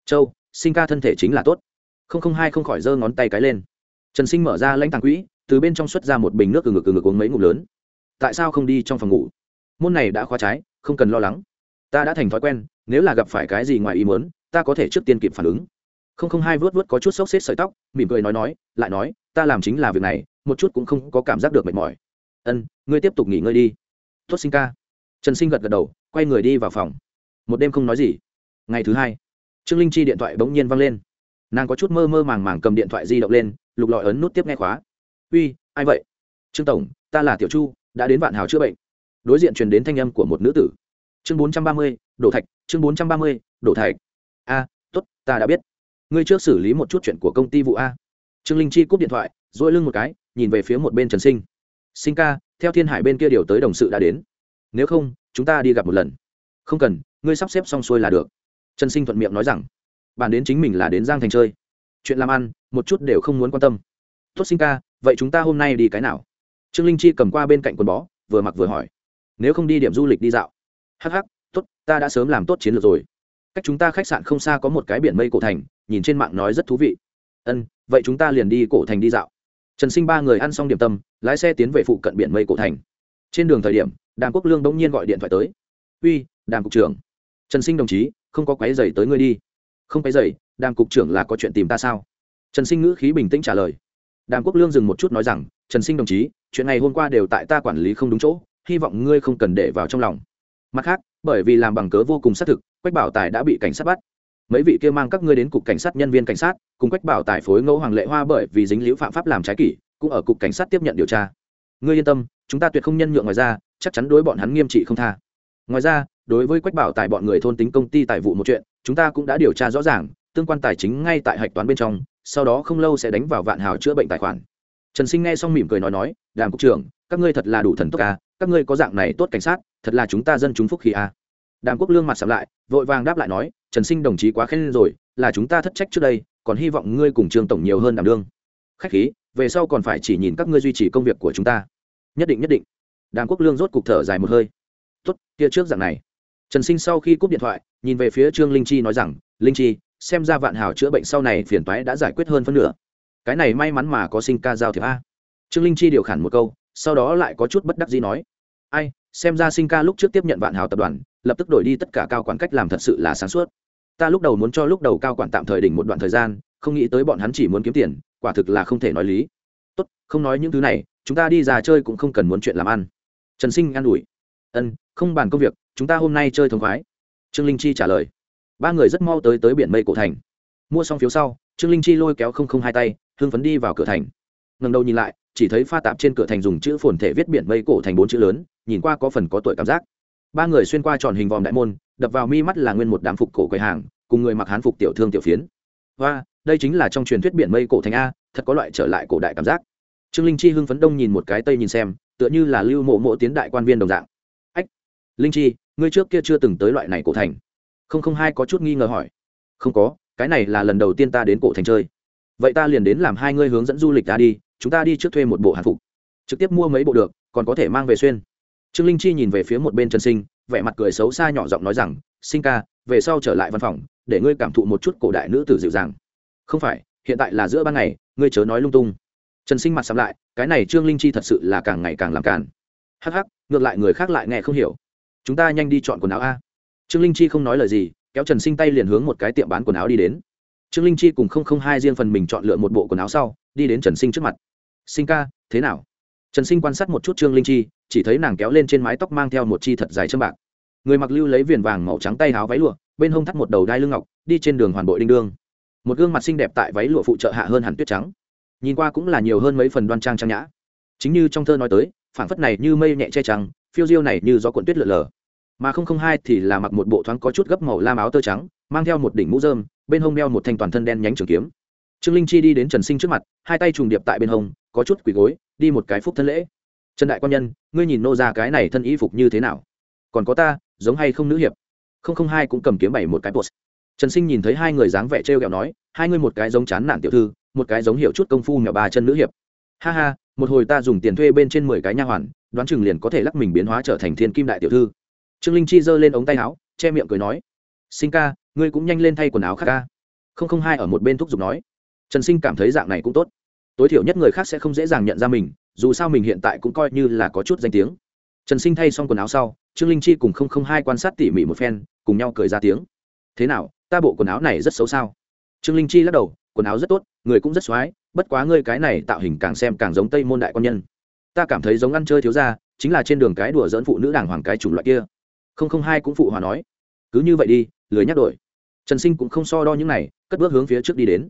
Châu, sinh ca thân thể chính là tốt không không hai không khỏi giơ ngón tay cái lên. Trần sinh mở ra lãnh tàng quỹ, từ bên trong xuất ra một bình nước từ ngực từ ngực uống mấy ngụm lớn. Tại sao không đi trong phòng ngủ? Môn này đã khóa trái, không cần lo lắng. Ta đã thành thói quen, nếu là gặp phải cái gì ngoài ý muốn, ta có thể trước tiên kịp phản ứng. Không không hai vớt vớt có chút sốc xếp sợi tóc, mỉm cười nói nói, lại nói, ta làm chính là việc này, một chút cũng không có cảm giác được mệt mỏi. Ân, ngươi tiếp tục nghỉ ngơi đi. Tốt sinh ca. Trần sinh gật gật đầu, quay người đi vào phòng. Một đêm không nói gì. Ngày thứ hai, trương linh chi điện thoại bỗng nhiên văng lên nàng có chút mơ mơ màng màng cầm điện thoại di động lên, lục lọi ấn nút tiếp nghe khóa. Uy, ai vậy? Trương tổng, ta là tiểu chu, đã đến vạn hào chữa bệnh. Đối diện truyền đến thanh âm của một nữ tử. Chương bốn trăm ba mươi, đổ thạch, chương bốn trăm ba mươi, đổ thạch. A t ố t ta đã biết. Ngươi trước xử lý một chút chuyện của công ty vụ a. Trương linh chi cúp điện thoại dỗi lưng một cái, nhìn về phía một bên trần sinh. Sinh ca, theo thiên hải bên kia điều tới đồng sự đã đến. Nếu không, chúng ta đi gặp một lần. Không cần, ngươi sắp xếp xong xuôi là được. Trần sinh thuận miệng nói rằng bàn đến chính mình là đến giang thành chơi. Chuyện làm ăn, một chút đều không muốn quan tâm. Tốt sinh ca, vậy chúng ta hôm nay đi cái nào? Trương linh chi cầm qua bên cạnh quần bó, vừa mặc vừa hỏi. Nếu không đi điểm du lịch đi dạo. Hh tốt, ta đã sớm làm tốt chiến lược rồi. Cách chúng ta khách sạn không xa có một cái biển mây cổ thành, nhìn trên mạng nói rất thú vị. Ân, vậy chúng ta liền đi cổ thành đi dạo. Trần sinh ba người ăn xong điểm tâm, lái xe tiến về phụ cận biển mây cổ thành. Trên đường thời điểm, đàm quốc lương bỗng nhiên gọi điện thoại tới. Uy, đàm cục trưởng. Trần sinh đồng chí, không có quái dày tới ngươi đi không phải dậy, đàm cục trưởng là có chuyện tìm ta sao? Trần sinh ngữ khí bình tĩnh trả lời. Đàm quốc lương dừng một chút nói rằng trần sinh đồng chí chuyện này hôm qua đều tại ta quản lý không đúng chỗ hy vọng ngươi không cần để vào trong lòng. Mặt khác bởi vì làm bằng cớ vô cùng xác thực quách bảo tài đã bị cảnh sát bắt. Mấy vị kia mang các ngươi đến cục cảnh sát nhân viên cảnh sát cùng quách bảo tài phối ngẫu hoàng lệ hoa bởi vì dính liễu phạm pháp làm trái kỷ cũng ở cục cảnh sát tiếp nhận điều tra. Ngươi yên tâm chúng ta tuyệt không nhân nhượng ngoài ra chắc chắn đối bọn hắn nghiêm trị không tha. Ngoài ra đối với quách bảo tài bọn người thôn tính công ty tài vụ một chuyện chúng ta cũng đã điều tra rõ ràng tương quan tài chính ngay tại hạch toán bên trong sau đó không lâu sẽ đánh vào vạn hào chữa bệnh tài khoản. Trần sinh nghe xong mỉm cười nói nói đàm cục trưởng các ngươi thật là đủ thần tốc à, các ngươi có dạng này tốt cảnh sát thật là chúng ta dân chúng phúc khí à. đàm quốc lương mặt sạm lại vội vàng đáp lại nói trần sinh đồng chí quá khen rồi là chúng ta thất trách trước đây còn hy vọng ngươi cùng trương tổng nhiều hơn đảm đương. Khách khí về sau còn phải chỉ nhìn các ngươi duy trì công việc của chúng ta. Nhất định nhất định. Đàm quốc lương rốt cục thở dài một hơi. Tốt kia trước dạng này trần sinh sau khi cúp điện thoại, nhìn về phía trương linh chi nói rằng, linh chi, xem ra vạn hào chữa bệnh sau này phiền toái đã giải quyết hơn phân nửa. Cái này may mắn mà có sinh ca giao thiệp a. Trương linh chi điều khản một câu, sau đó lại có chút bất đắc gì nói, ai, xem ra sinh ca lúc trước tiếp nhận vạn hào tập đoàn, lập tức đổi đi tất cả cao quản cách làm thật sự là sáng suốt. Ta lúc đầu muốn cho lúc đầu cao quản tạm thời đỉnh một đoạn thời gian, không nghĩ tới bọn hắn chỉ muốn kiếm tiền, quả thực là không thể nói lý. Tốt, không nói những thứ này, chúng ta đi ra chơi cũng không cần muốn chuyện làm ăn. Trần sinh an ủi, ân không bàn công việc, chúng ta hôm nay chơi thống khoái. Trương linh chi trả lời. Ba người rất mau tới tới biển mây cổ thành. Mua xong phiếu sau, trương linh chi lôi kéo không không hai tay, hưng phấn đi vào cửa thành. Ngần đầu nhìn lại, chỉ thấy pha tạp trên cửa thành dùng chữ phồn thể viết biển mây cổ thành bốn chữ lớn, nhìn qua có phần có tuổi cảm giác. Ba người xuyên qua tròn hình vòm đại môn, đập vào mi mắt là nguyên một đám phục cổ quầy hàng, cùng người mặc hán phục tiểu thương tiểu phiến. Và đây chính là trong truyền thuyết biển mây cổ thành a, thật có loại trở lại cổ đại cảm giác. Trương linh chi hưng phấn đông nhìn một cái tây nhìn xem, tựa như là lưu mộ mộ tiến đại quan viên đồng dạng linh chi, ngươi trước kia chưa từng tới loại này cổ thành. Không không, hai có chút nghi ngờ hỏi. Không có, cái này là lần đầu tiên ta đến cổ thành chơi. Vậy ta liền đến làm hai ngươi hướng dẫn du lịch ta đi, chúng ta đi trước thuê một bộ hàn phục. Trực tiếp mua mấy bộ được, còn có thể mang về xuyên. Trương linh chi nhìn về phía một bên trần sinh, vẻ mặt cười xấu xa nhỏ giọng nói rằng, sinh ca, về sau trở lại văn phòng, để ngươi cảm thụ một chút cổ đại nữ tử dịu dàng. Không phải, hiện tại là giữa ban ngày, ngươi chớ nói lung tung. Trần sinh mặt sắm lại, cái này trương linh chi thật sự là càng ngày càng làm càn. Hắc hắc, ngược lại người khác lại nghe không hiểu chúng ta nhanh đi chọn quần áo a. Trương linh chi không nói lời gì, kéo trần sinh tay liền hướng một cái tiệm bán quần áo đi đến. Trương linh chi cùng không không hai riêng phần mình chọn lựa một bộ quần áo sau, đi đến trần sinh trước mặt. Sinh ca, thế nào? Trần sinh quan sát một chút trương linh chi, chỉ thấy nàng kéo lên trên mái tóc mang theo một chi thật dài chân bạc. Người mặc lưu lấy viền vàng màu trắng tay áo váy lụa, bên hông thắt một đầu đai lưng ngọc, đi trên đường hoàn bội đinh đương. Một gương mặt xinh đẹp tại váy lụa phụ trợ hạ hơn hẳn tuyết trắng. Nhìn qua cũng là nhiều hơn mấy phần đoan trang trang nhã. Chính như trong thơ nói tới, phảng phất này như mây nhẹ che trắng, phiêu diêu này như gió cuộn tuyết lượn lờ mà không không hai thì là mặc một bộ thoáng có chút gấp màu lam áo tơ trắng mang theo một đỉnh mũ dơm, bên hông đeo một thanh toàn thân đen nhánh trường kiếm. Trương linh chi đi đến trần sinh trước mặt hai tay trùng điệp tại bên hông có chút quỳ gối đi một cái phúc thân lễ. Trần đại quan nhân ngươi nhìn nô ra cái này thân y phục như thế nào? Còn có ta giống hay không nữ hiệp? Không không hai cũng cầm kiếm bảy một cái post trần sinh nhìn thấy hai người dáng vẻ t r e o kẹo nói hai ngươi một cái giống chán nản tiểu thư một cái giống hiệu chút công phu nhỏ bà chân nữ hiệp. Ha ha một hồi ta dùng tiền thuê bên trên mười cái nha hoàn đoán chừng liền có thể lắc mình biến hóa trở thành thiên kim đại tiểu thư trương linh chi giơ lên ống tay áo, che miệng cười nói, sinh ca, ngươi cũng nhanh lên thay quần áo khác ca. Không không hai ở một bên thúc giục nói, trần sinh cảm thấy dạng này cũng tốt. Tối thiểu nhất người khác sẽ không dễ dàng nhận ra mình, dù sao mình hiện tại cũng coi như là có chút danh tiếng. Trần sinh thay xong quần áo sau, trương linh chi cùng không không hai quan sát tỉ mỉ một phen, cùng nhau cười ra tiếng, thế nào, ta bộ quần áo này rất xấu sao? Trương linh chi lắc đầu, quần áo rất tốt, người cũng rất x o á i bất quá ngươi cái này tạo hình càng xem càng giống tây môn đại quan nhân. Ta cảm thấy giống ăn chơi thiếu ra chính là trên đường cái đùa dỡn phụ nữ đảng hoàng cái chủng loại kia không không hai cũng phụ hòa nói. Cứ như vậy đi, lười nhắc đổi. Trần sinh cũng không so đo những này, cất bước hướng phía trước đi đến.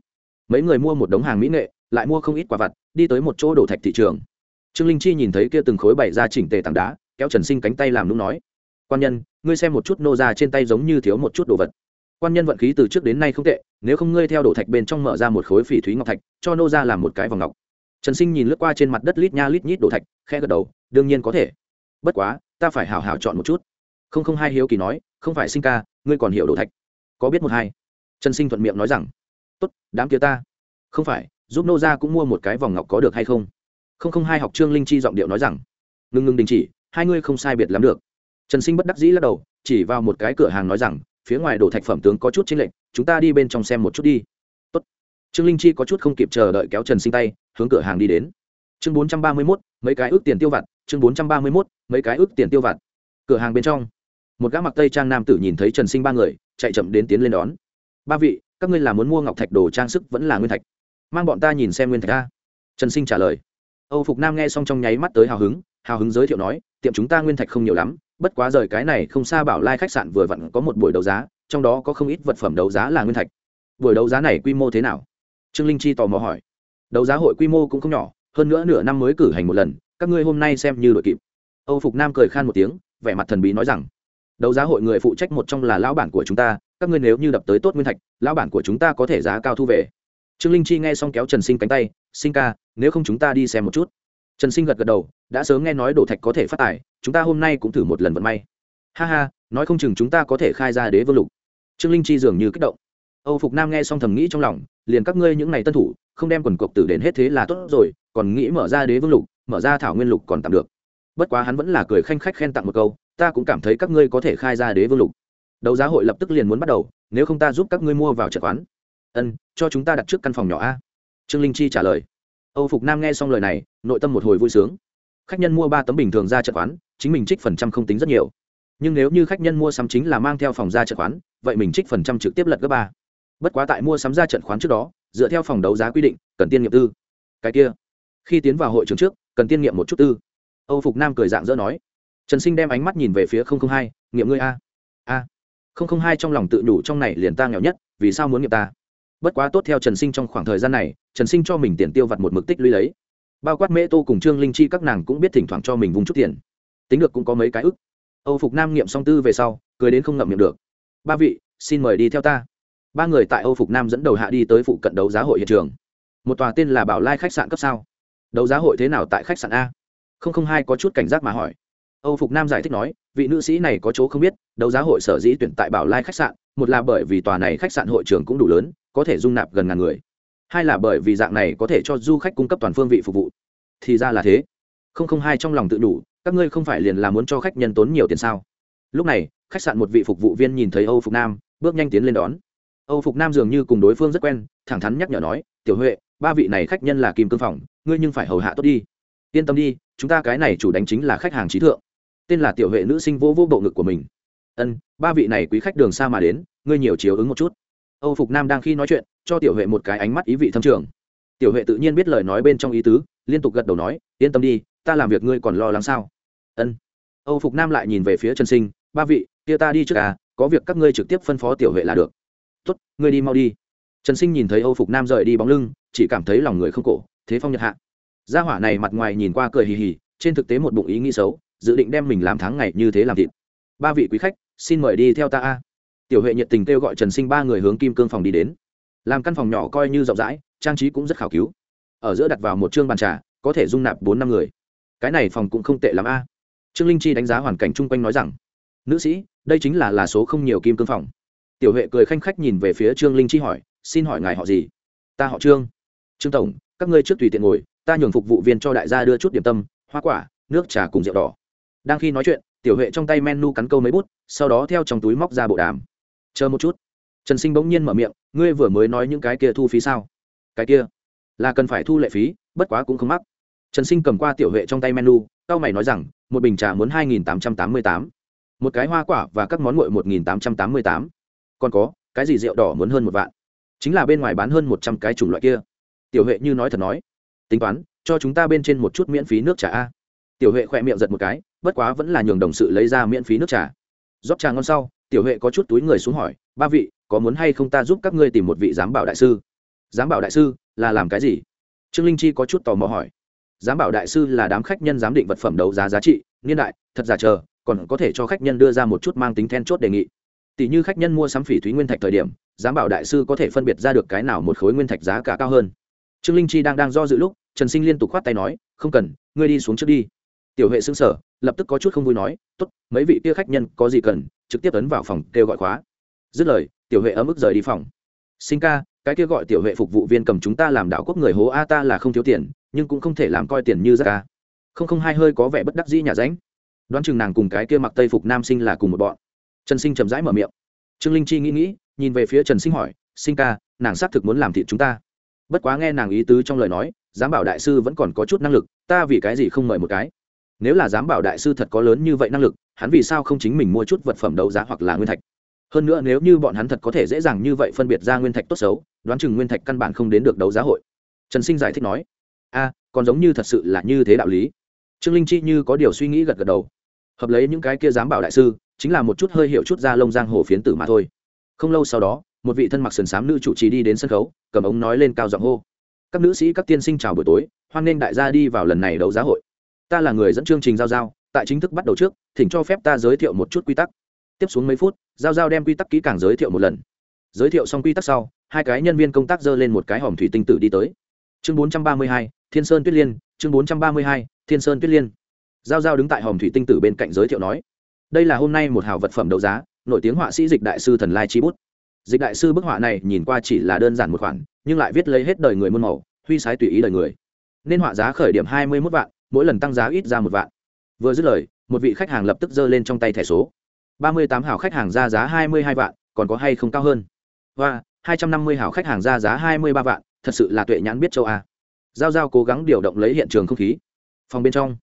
Mấy người mua một đống hàng mỹ nghệ, lại mua không ít quả vặt, đi tới một chỗ đổ thạch thị trường. Trương linh chi nhìn thấy kia từng khối bày ra chỉnh tề tảng đá, kéo trần sinh cánh tay làm nung nói. Quan nhân, ngươi xem một chút nô ra trên tay giống như thiếu một chút đồ vật. Quan nhân vận khí từ trước đến nay không tệ, nếu không ngươi theo đổ thạch bên trong mở ra một khối phỉ thúy ngọc thạch, cho nô ra làm một cái vòng ngọc. Trần sinh nhìn lướt qua trên mặt đất lít nha lít nhít đổ thạch khe gật đầu, đương nhiên có thể. Bất quá, ta phải hào hào chọn một chút không không hai hiếu kỳ nói, không phải sinh ca, ngươi còn hiểu đồ thạch. Có biết một hai? Trần sinh thuận miệng nói rằng, tốt, đám kia ta. Không phải, giúp nô ra cũng mua một cái vòng ngọc có được hay không? Không không hai học trương linh chi giọng điệu nói rằng ngừng ngừng đình chỉ, hai ngươi không sai biệt lắm được. Trần sinh bất đắc dĩ lắc đầu, chỉ vào một cái cửa hàng nói rằng, phía ngoài đồ thạch phẩm tướng có chút chính lệnh chúng ta đi bên trong xem một chút đi. Tốt. trương linh chi có chút không kịp chờ đợi kéo trần sinh tay, hướng cửa hàng đi đến. Chương bốn trăm ba mươi mốt, mấy cái ước tiền tiêu vặt, chương bốn trăm ba mươi mốt, mấy cái ước tiền tiêu vặt. Cửa hàng bên trong một gã mặc tây trang nam tử nhìn thấy trần sinh ba người chạy chậm đến tiến lên đón ba vị các ngươi là muốn mua ngọc thạch đồ trang sức vẫn là nguyên thạch mang bọn ta nhìn xem nguyên thạch ta trần sinh trả lời âu phục nam nghe xong trong nháy mắt tới hào hứng hào hứng giới thiệu nói tiệm chúng ta nguyên thạch không nhiều lắm bất quá rời cái này không xa bảo lai khách sạn vừa vặn có một buổi đấu giá trong đó có không ít vật phẩm đấu giá là nguyên thạch buổi đấu giá này quy mô thế nào trương linh chi tò mò hỏi đấu giá hội quy mô cũng không nhỏ hơn nữa nửa năm mới cử hành một lần các ngươi hôm nay xem như đội kịp âu phục nam cười khan một tiếng vẻ mặt thần bí nói rằng đấu giá hội người phụ trách một trong là lão bản của chúng ta, các ngươi nếu như đập tới tốt nguyên thạch, lão bản của chúng ta có thể giá cao thu về. Trương linh chi nghe xong kéo trần sinh cánh tay, sinh ca, nếu không chúng ta đi xem một chút. Trần sinh gật gật đầu, đã sớm nghe nói đổ thạch có thể phát tài, chúng ta hôm nay cũng thử một lần vận may. Ha ha, nói không chừng chúng ta có thể khai ra đế vương lục. Trương linh chi dường như kích động. Âu phục nam nghe xong thầm nghĩ trong lòng, liền các ngươi những n à y tân thủ, không đem quần cộc tử đến hết thế là tốt rồi, còn nghĩ mở ra đế vương lục, mở ra thảo nguyên lục còn tạm được. Bất quá hắn vẫn là cười khanh khách khen tặng một câu ta cũng cảm thấy các ngươi có thể khai ra đế vương lục. Đấu giá hội lập tức liền muốn bắt đầu, nếu không ta giúp các ngươi mua vào chợ quán. Ân, cho chúng ta đặt trước căn phòng nhỏ a. Trương linh chi trả lời. Âu phục nam nghe xong lời này, nội tâm một hồi vui sướng. Khách nhân mua ba tấm bình thường ra chợ quán, chính mình trích phần trăm không tính rất nhiều. Nhưng nếu như khách nhân mua sắm chính là mang theo phòng ra chợ quán, vậy mình trích phần trăm trực tiếp lật gấp ba. Bất quá tại mua sắm ra trận khoán trước đó, dựa theo phòng đấu giá quy định, cần tiên nghiệm tư. Cái kia, khi tiến vào hội trường trước, cần tiên nghiệm một chút tư. Âu phục nam cười dạng dỡ nói trần sinh đem ánh mắt nhìn về phía hai, nghiệm ngươi a. A. Hai trong lòng tự đủ trong này liền ta nghèo nhất, vì sao muốn nghiệm ta? Bất quá tốt theo trần sinh trong khoảng thời gian này, trần sinh cho mình tiền tiêu vặt một mực tích lũy lấy. Bao quát mễ tô cùng trương linh chi các nàng cũng biết thỉnh thoảng cho mình vung chút tiền. Tính được cũng có mấy cái ức. Âu phục nam nghiệm song tư về sau, cười đến không ngậm miệng được. Ba vị, xin mời đi theo ta. Ba người tại âu phục nam dẫn đầu hạ đi tới phụ cận đấu giá hội hiện trường. Một tòa tên là bảo lai khách sạn cấp sao? Đấu giá hội thế nào tại khách sạn a? Không không hai có chút cảnh giác mà hỏi âu phục nam giải thích nói, vị nữ sĩ này có chỗ không biết, đấu giá hội sở dĩ tuyển tại bảo lai khách sạn, một là bởi vì tòa này khách sạn hội trường cũng đủ lớn, có thể dung nạp gần ngàn người. Hai là bởi vì dạng này có thể cho du khách cung cấp toàn phương vị phục vụ. Thì ra là thế. Không không hai trong lòng tự đủ, các ngươi không phải liền là muốn cho khách nhân tốn nhiều tiền sao? Lúc này, khách sạn một vị phục vụ viên nhìn thấy âu phục nam, bước nhanh tiến lên đón. Âu phục nam dường như cùng đối phương rất quen, thẳng thắn nhắc nhở nói, tiểu huệ, ba vị này khách nhân là kim cương phòng, ngươi nhưng phải hầu hạ tốt đi. Yên tâm đi, chúng ta cái này chủ đánh chính là khách hàng trí thượng tên là tiểu huệ nữ sinh vỗ vỗ bộ ngực của mình. Ân, ba vị này quý khách đường xa mà đến, ngươi nhiều chiếu ứng một chút. Âu phục nam đang khi nói chuyện, cho tiểu huệ một cái ánh mắt ý vị thâm trường. Tiểu huệ tự nhiên biết lời nói bên trong ý tứ, liên tục gật đầu nói, yên tâm đi, ta làm việc ngươi còn lo lắng sao? Ân. Âu phục nam lại nhìn về phía trần sinh, ba vị, kia ta đi trước à có việc các ngươi trực tiếp phân phó tiểu huệ là được. Tốt, ngươi đi mau đi. Trần sinh nhìn thấy âu phục nam rời đi bóng lưng, chỉ cảm thấy lòng người không cổ, thế phong nhật hạ. Gia hỏa này mặt ngoài nhìn qua cười hì hì, trên thực tế một bụng ý nghĩ xấu dự định đem mình làm tháng ngày như thế làm thịt. Ba vị quý khách, xin mời đi theo ta a. Tiểu huệ nhiệt tình kêu gọi trần sinh ba người hướng kim cương phòng đi đến. Làm căn phòng nhỏ coi như rộng rãi, trang trí cũng rất khảo cứu. Ở giữa đặt vào một chương bàn trà, có thể dung nạp bốn năm người. Cái này phòng cũng không tệ lắm a. Trương linh chi đánh giá hoàn cảnh chung quanh nói rằng, nữ sĩ, đây chính là là số không nhiều kim cương phòng. Tiểu huệ cười khanh khách nhìn về phía trương linh chi hỏi, xin hỏi ngài họ gì? Ta họ trương. Trương tổng, các ngươi trước tùy tiện ngồi, ta nhường phục vụ viên cho đại gia đưa chút điểm tâm, hoa quả, nước trà cùng rượu đỏ đang khi nói chuyện, tiểu huệ trong tay menu cắn câu mấy bút, sau đó theo trong túi móc ra bộ đàm. Chờ một chút. Trần sinh bỗng nhiên mở miệng, ngươi vừa mới nói những cái kia thu phí sao? Cái kia? Là cần phải thu lệ phí, bất quá cũng không mắc. Trần sinh cầm qua tiểu huệ trong tay menu cao mày nói rằng, một bình trà muốn hai nghìn tám trăm tám mươi tám. Một cái hoa quả và các món nguội một nghìn tám trăm tám mươi tám. Còn có, cái gì rượu đỏ muốn hơn một vạn? Chính là bên ngoài bán hơn một trăm cái chủng loại kia. Tiểu huệ như nói thật nói. Tính toán, cho chúng ta bên trên một chút miễn phí nước trà a tiểu huệ khỏe miệng giật một cái, bất quá vẫn là nhường đồng sự lấy ra miễn phí nước trà. Rót trà ngon sau, tiểu huệ có chút túi người xuống hỏi, ba vị, có muốn hay không ta giúp các ngươi tìm một vị giám bảo đại sư? Giám bảo đại sư, là làm cái gì? Trương linh chi có chút tò mò hỏi. Giám bảo đại sư là đám khách nhân giám định vật phẩm đấu giá giá trị, niên đại, thật giả chờ, còn có thể cho khách nhân đưa ra một chút mang tính then chốt đề nghị. Tỷ như khách nhân mua sắm phỉ thúy nguyên thạch thời điểm, giám bảo đại sư có thể phân biệt ra được cái nào một khối nguyên thạch giá cả cao hơn? Trương linh chi đang đang do dự lúc, trần sinh liên tục khoát tay nói, không cần, ngươi đi xuống trước đi tiểu huệ xứng sở lập tức có chút không vui nói t ố t mấy vị kia khách nhân có gì cần, trực tiếp ấn vào phòng kêu gọi khóa. Dứt lời, tiểu huệ ấm ức rời đi phòng. Sinh ca, cái kia gọi tiểu huệ phục vụ viên cầm chúng ta làm đạo quốc người hố a ta là không thiếu tiền, nhưng cũng không thể làm coi tiền như ra ca không không hai hơi có vẻ bất đắc dĩ nhà ránh. Đoán chừng nàng cùng cái kia mặc tây phục nam sinh là cùng một bọn. Trần sinh chầm rãi mở miệng. Trương linh chi nghĩ nghĩ, nhìn về phía trần sinh hỏi, sinh ca, nàng xác thực muốn làm thịt chúng ta. Bất quá nghe nàng ý tứ trong lời nói giám bảo đại sư vẫn còn có chút năng lực, ta vì cái gì không mời một cái? Nếu là giám bảo đại sư thật có lớn như vậy năng lực, hắn vì sao không chính mình mua chút vật phẩm đấu giá hoặc là nguyên thạch? Hơn nữa nếu như bọn hắn thật có thể dễ dàng như vậy phân biệt ra nguyên thạch tốt xấu, đoán chừng nguyên thạch căn bản không đến được đấu giá hội. Trần sinh giải thích nói, a, còn giống như thật sự là như thế đạo lý. Trương linh chi như có điều suy nghĩ gật gật đầu. Hợp lấy những cái kia giám bảo đại sư, chính là một chút hơi hiểu chút ra lông giang hồ phiến tử mà thôi. Không lâu sau đó, một vị thân mặc sườn xám nữ chủ trì đi đến sân khấu, cầm ống nói lên cao giọng hô. Các nữ sĩ, các tiên sinh chào buổi tối, hoan nghênh đại gia đi vào lần này đấu giá hội ta là người dẫn chương trình giao giao, tại chính thức bắt đầu trước, thỉnh cho phép ta giới thiệu một chút quy tắc. Tiếp xuống mấy phút, giao giao đem quy tắc kỹ càng giới thiệu một lần. Giới thiệu xong quy tắc sau, hai cái nhân viên công tác dơ lên một cái hòm thủy tinh tử đi tới. Chương bốn trăm ba mươi hai, thiên sơn tuyết liên, chương bốn trăm ba mươi hai, thiên sơn tuyết liên. Giao giao đứng tại hòm thủy tinh tử bên cạnh giới thiệu nói, đây là hôm nay một hào vật phẩm đấu giá, nổi tiếng họa sĩ dịch đại sư thần lai chi bút. Dịch đại sư bức họa này nhìn qua chỉ là đơn giản một khoản, nhưng lại viết lấy hết đời người muôn màu, huy sái tùy ý đời người. Nên họa giá khởi điểm hai mươi mốt vạn mỗi lần tăng giá ít ra một vạn. Vừa dứt lời, một vị khách hàng lập tức giơ lên trong tay thẻ số. Ba mươi tám hảo khách hàng ra giá hai mươi hai vạn, còn có hay không cao hơn? Và hai trăm năm mươi hảo khách hàng ra giá hai mươi ba vạn, thật sự là tuệ nhãn biết châu a. Giao giao cố gắng điều động lấy hiện trường không khí. Phòng bên trong,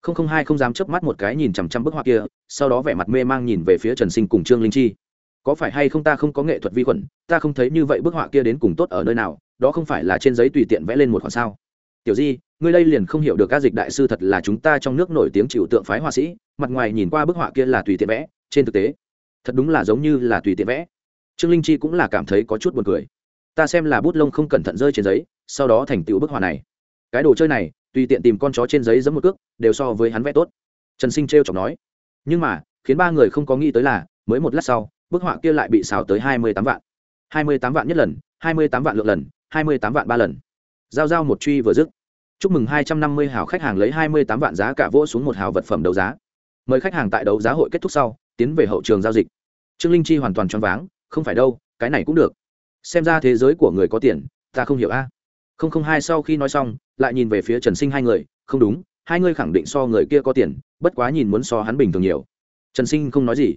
không không hai không dám chớp mắt một cái nhìn chằm chằm bức họa kia, sau đó vẻ mặt mê mang nhìn về phía trần sinh cùng trương linh chi. Có phải hay không ta không có nghệ thuật vi khuẩn, ta không thấy như vậy bức họa kia đến cùng tốt ở nơi nào, đó không phải là trên giấy tùy tiện vẽ lên một khoản sao? Tiểu di ngươi đây liền không hiểu được các dịch đại sư thật là chúng ta trong nước nổi tiếng chịu tượng phái họa sĩ, mặt ngoài nhìn qua bức họa kia là tùy tiện vẽ, trên thực tế, thật đúng là giống như là tùy tiện vẽ. Trương linh chi cũng là cảm thấy có chút buồn cười. Ta xem là bút lông không cẩn thận rơi trên giấy, sau đó thành tựu bức họa này. Cái đồ chơi này, tùy tiện tìm con chó trên giấy giấm một cước, đều so với hắn vẽ tốt. Trần sinh t r chọc nói. Nhưng mà, khiến ba người không có nghĩ tới là, mới một lát sau, bức họa kia lại bị xào tới hai mươi tám vạn. hai mươi tám vạn nhất lần, hai mươi tám vạn lượng lần, hai mươi tám vạn ba lần. Giao giao một truy vừa dứt chúc mừng hai trăm năm mươi hào khách hàng lấy hai mươi tám vạn giá cả vỗ xuống một hào vật phẩm đấu giá. Mời khách hàng tại đấu giá hội kết thúc sau, tiến về hậu trường giao dịch. Trương linh chi hoàn toàn choáng váng, không phải đâu, cái này cũng được. Xem ra thế giới của người có tiền, ta không hiểu a. Không không hai sau khi nói xong, lại nhìn về phía trần sinh hai người, không đúng, hai người khẳng định so người kia có tiền, bất quá nhìn muốn so hắn bình thường nhiều. Trần sinh không nói gì.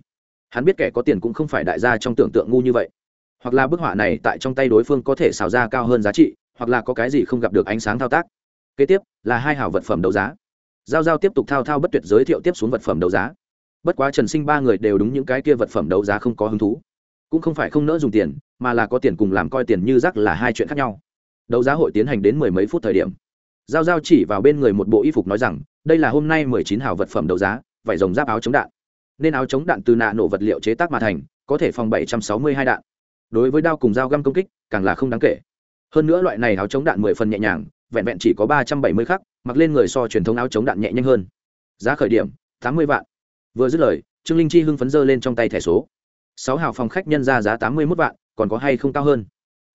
Hắn biết kẻ có tiền cũng không phải đại gia trong tưởng tượng ngu như vậy. Hoặc là bức họa này tại trong tay đối phương có thể xào ra cao hơn giá trị, hoặc là có cái gì không gặp được ánh sáng thao tác kế tiếp, là hai hảo vật phẩm đấu giá. Giao giao tiếp tục thao thao bất tuyệt giới thiệu tiếp xuống vật phẩm đấu giá. Bất quá trần sinh ba người đều đúng những cái kia vật phẩm đấu giá không có hứng thú. Cũng không phải không nỡ dùng tiền, mà là có tiền cùng làm coi tiền như rác là hai chuyện khác nhau. Đấu giá hội tiến hành đến mười mấy phút thời điểm. Giao giao chỉ vào bên người một bộ y phục nói rằng, đây là hôm nay mười chín hào vật phẩm đấu giá, vải rồng giáp áo chống đạn. Nên áo chống đạn từ nạ nổ vật liệu chế tác mà thành, có thể phòng bảy trăm sáu mươi hai đạn. Đối với đao cùng dao găm công kích, càng là không đáng kể. Hơn nữa loại này áo chống đạn mười phần nhẹ nhàng vẹn vẹn chỉ có ba trăm bảy mươi khắc, mặc lên người so truyền thống áo chống đạn nhẹ nhanh hơn. Giá khởi điểm, tám mươi vạn. Vừa dứt lời, trương linh chi hưng phấn dơ lên trong tay thẻ số. Sáu hào phòng khách nhân ra giá tám mươi mốt vạn, còn có hay không cao hơn?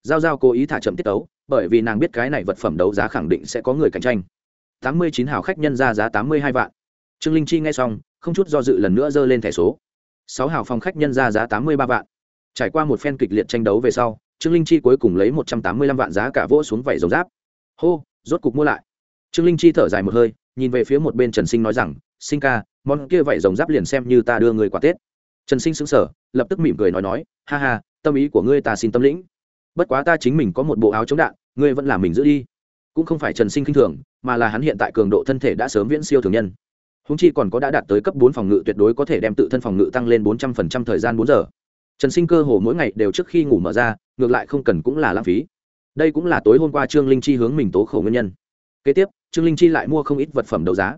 Giao giao cố ý thả chậm tiết tấu, bởi vì nàng biết cái này vật phẩm đấu giá khẳng định sẽ có người cạnh tranh. Tám mươi chín hào khách nhân ra giá tám mươi hai vạn. Trương linh chi nghe xong, không chút do dự lần nữa dơ lên thẻ số. Sáu hào phòng khách nhân ra giá tám mươi ba vạn. Trải qua một phen kịch liệt tranh đấu về sau, trương linh chi cuối cùng lấy một trăm tám mươi lăm vạn giá cả vỗ xuống vảy dầu giáp. Hô! Rốt cục mua lại. Trương linh chi thở dài một hơi nhìn về phía một bên trần sinh nói rằng sinh ca món kia vậy rồng giáp liền xem như ta đưa người quà tết. Trần sinh sững sờ, lập tức mỉm cười nói nói ha ha tâm ý của ngươi ta xin tâm lĩnh. Bất quá ta chính mình có một bộ áo chống đạn ngươi vẫn làm mình giữ đi. Cũng không phải trần sinh khinh thường mà là hắn hiện tại cường độ thân thể đã sớm viễn siêu thường nhân. Húng chi còn có đã đạt tới cấp bốn phòng ngự tuyệt đối có thể đem tự thân phòng ngự tăng lên bốn trăm phần trăm thời gian bốn giờ. Trần sinh cơ hồ mỗi ngày đều trước khi ngủ mở ra ngược lại không cần cũng là lãng phí đây cũng là tối hôm qua trương linh chi hướng mình tố khổ nguyên nhân. Kế tiếp, trương linh chi lại mua không ít vật phẩm đấu giá.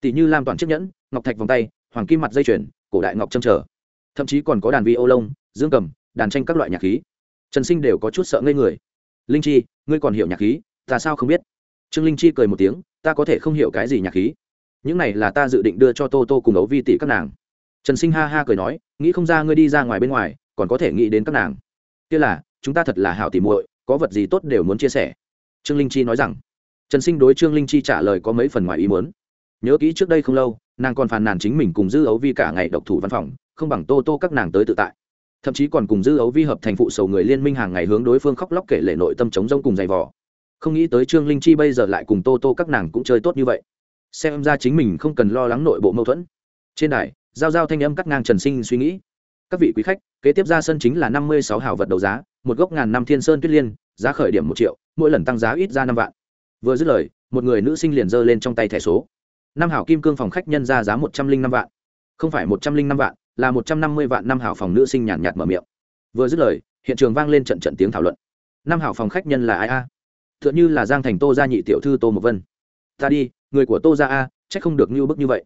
Tỷ như lam toàn chiếc nhẫn, ngọc thạch vòng tay, hoàng kim mặt dây chuyền, cổ đại ngọc trâm trở. Thậm chí còn có đàn vi ô lông dương cầm, đàn tranh các loại nhạc khí. Trần sinh đều có chút sợ ngây người. Linh chi, ngươi còn hiểu nhạc khí, ta sao không biết? Trương linh chi cười một tiếng, ta có thể không hiểu cái gì nhạc khí. Những này là ta dự định đưa cho tô tô cùng ấu vi tỷ các nàng. Trần sinh ha ha cười nói, nghĩ không ra ngươi đi ra ngoài bên ngoài, còn có thể nghĩ đến các nàng. Kia là, chúng ta thật là hảo tỉ muội có vật gì tốt đều muốn chia sẻ. Trương linh chi nói rằng, trần sinh đối trương linh chi trả lời có mấy phần ngoài ý muốn. Nhớ kỹ trước đây không lâu, nàng còn phàn nàn chính mình cùng dư ấu vi cả ngày độc thủ văn phòng, không bằng tô tô các nàng tới tự tại. Thậm chí còn cùng dư ấu vi hợp thành phụ sầu người liên minh hàng ngày hướng đối phương khóc lóc kể lệ nội tâm chống rông cùng giày vò. Không nghĩ tới trương linh chi bây giờ lại cùng tô tô các nàng cũng chơi tốt như vậy. Xem ra chính mình không cần lo lắng nội bộ mâu thuẫn. Trên đài, giao giao thanh âm cắt ngang trần sinh suy nghĩ các vị quý khách, kế tiếp ra sân chính là năm mươi sáu hào vật đấu giá, một gốc ngàn năm thiên sơn tuyết liên, giá khởi điểm một triệu, mỗi lần tăng giá ít ra năm vạn. Vừa dứt lời, một người nữ sinh liền giơ lên trong tay thẻ số. Năm hảo kim cương phòng khách nhân ra giá một trăm linh năm vạn. Không phải một trăm linh năm vạn, là một trăm năm mươi vạn năm hảo phòng nữ sinh nhàn nhạt mở miệng. Vừa dứt lời, hiện trường vang lên trận trận tiếng thảo luận. Năm hảo phòng khách nhân là ai a? À? t h ư ợ n h ư là giang thành tô gia nhị tiểu thư tô một vân. Ta đi, người của tô gia a c h ắ c không được như bức như vậy.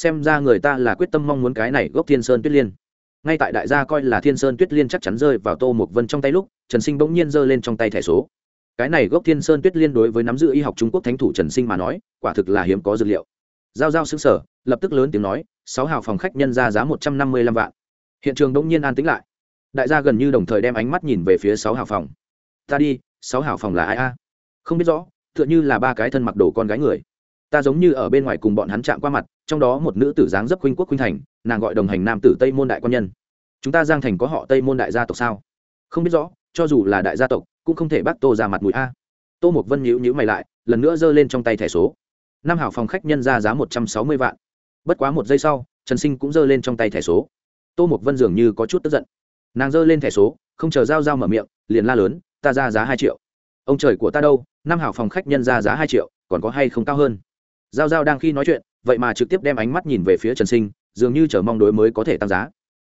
Xem ra người ta là quyết tâm mong muốn cái này gốc thiên sơn tuyết liên ngay tại đại gia coi là thiên sơn tuyết liên chắc chắn rơi vào tô mục vân trong tay lúc, trần sinh bỗng nhiên giơ lên trong tay thẻ số. Cái này gốc thiên sơn tuyết liên đối với nắm giữ y học trung quốc thánh thủ trần sinh mà nói, quả thực là hiếm có dược liệu. Giao giao xứng sở lập tức lớn tiếng nói, sáu hào phòng khách nhân ra giá một trăm năm mươi lăm vạn. Hiện trường đông nhiên an tĩnh lại. Đại gia gần như đồng thời đem ánh mắt nhìn về phía sáu hào phòng. Ta đi, sáu hào phòng là ai a? Không biết rõ, tựa như là ba cái thân mặc đồ con gái người ta giống như ở bên ngoài cùng bọn hắn chạm qua mặt, trong đó một nữ tử dáng dấp khuynh quốc khuynh thành, nàng gọi đồng hành nam tử tây môn đại quan nhân. Chúng ta giang thành có họ tây môn đại gia tộc sao? Không biết rõ, cho dù là đại gia tộc, cũng không thể bắt tô ra mặt mũi a. Tô mục vân nhíu nhíu mày lại, lần nữa giơ lên trong tay thẻ số. Năm hảo phòng khách nhân ra giá một trăm sáu mươi vạn. Bất quá một giây sau, trần sinh cũng giơ lên trong tay thẻ số. Tô mục vân dường như có chút tức giận. Nàng giơ lên thẻ số, không chờ g i a o g i a o mở miệng, liền la lớn, ta ra giá hai triệu. Ông trời của ta đâu? Năm hảo phòng khách nhân ra giá hai triệu, còn có hay không cao hơn? Giao Giao đang khi nói chuyện, vậy mà trực tiếp đem ánh mắt nhìn về phía trần sinh, dường như chờ mong đối mới có thể tăng giá.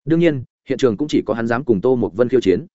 Đương nhiên, hiện trường cũng chỉ có hắn dám cùng tô một vân khiêu chiến.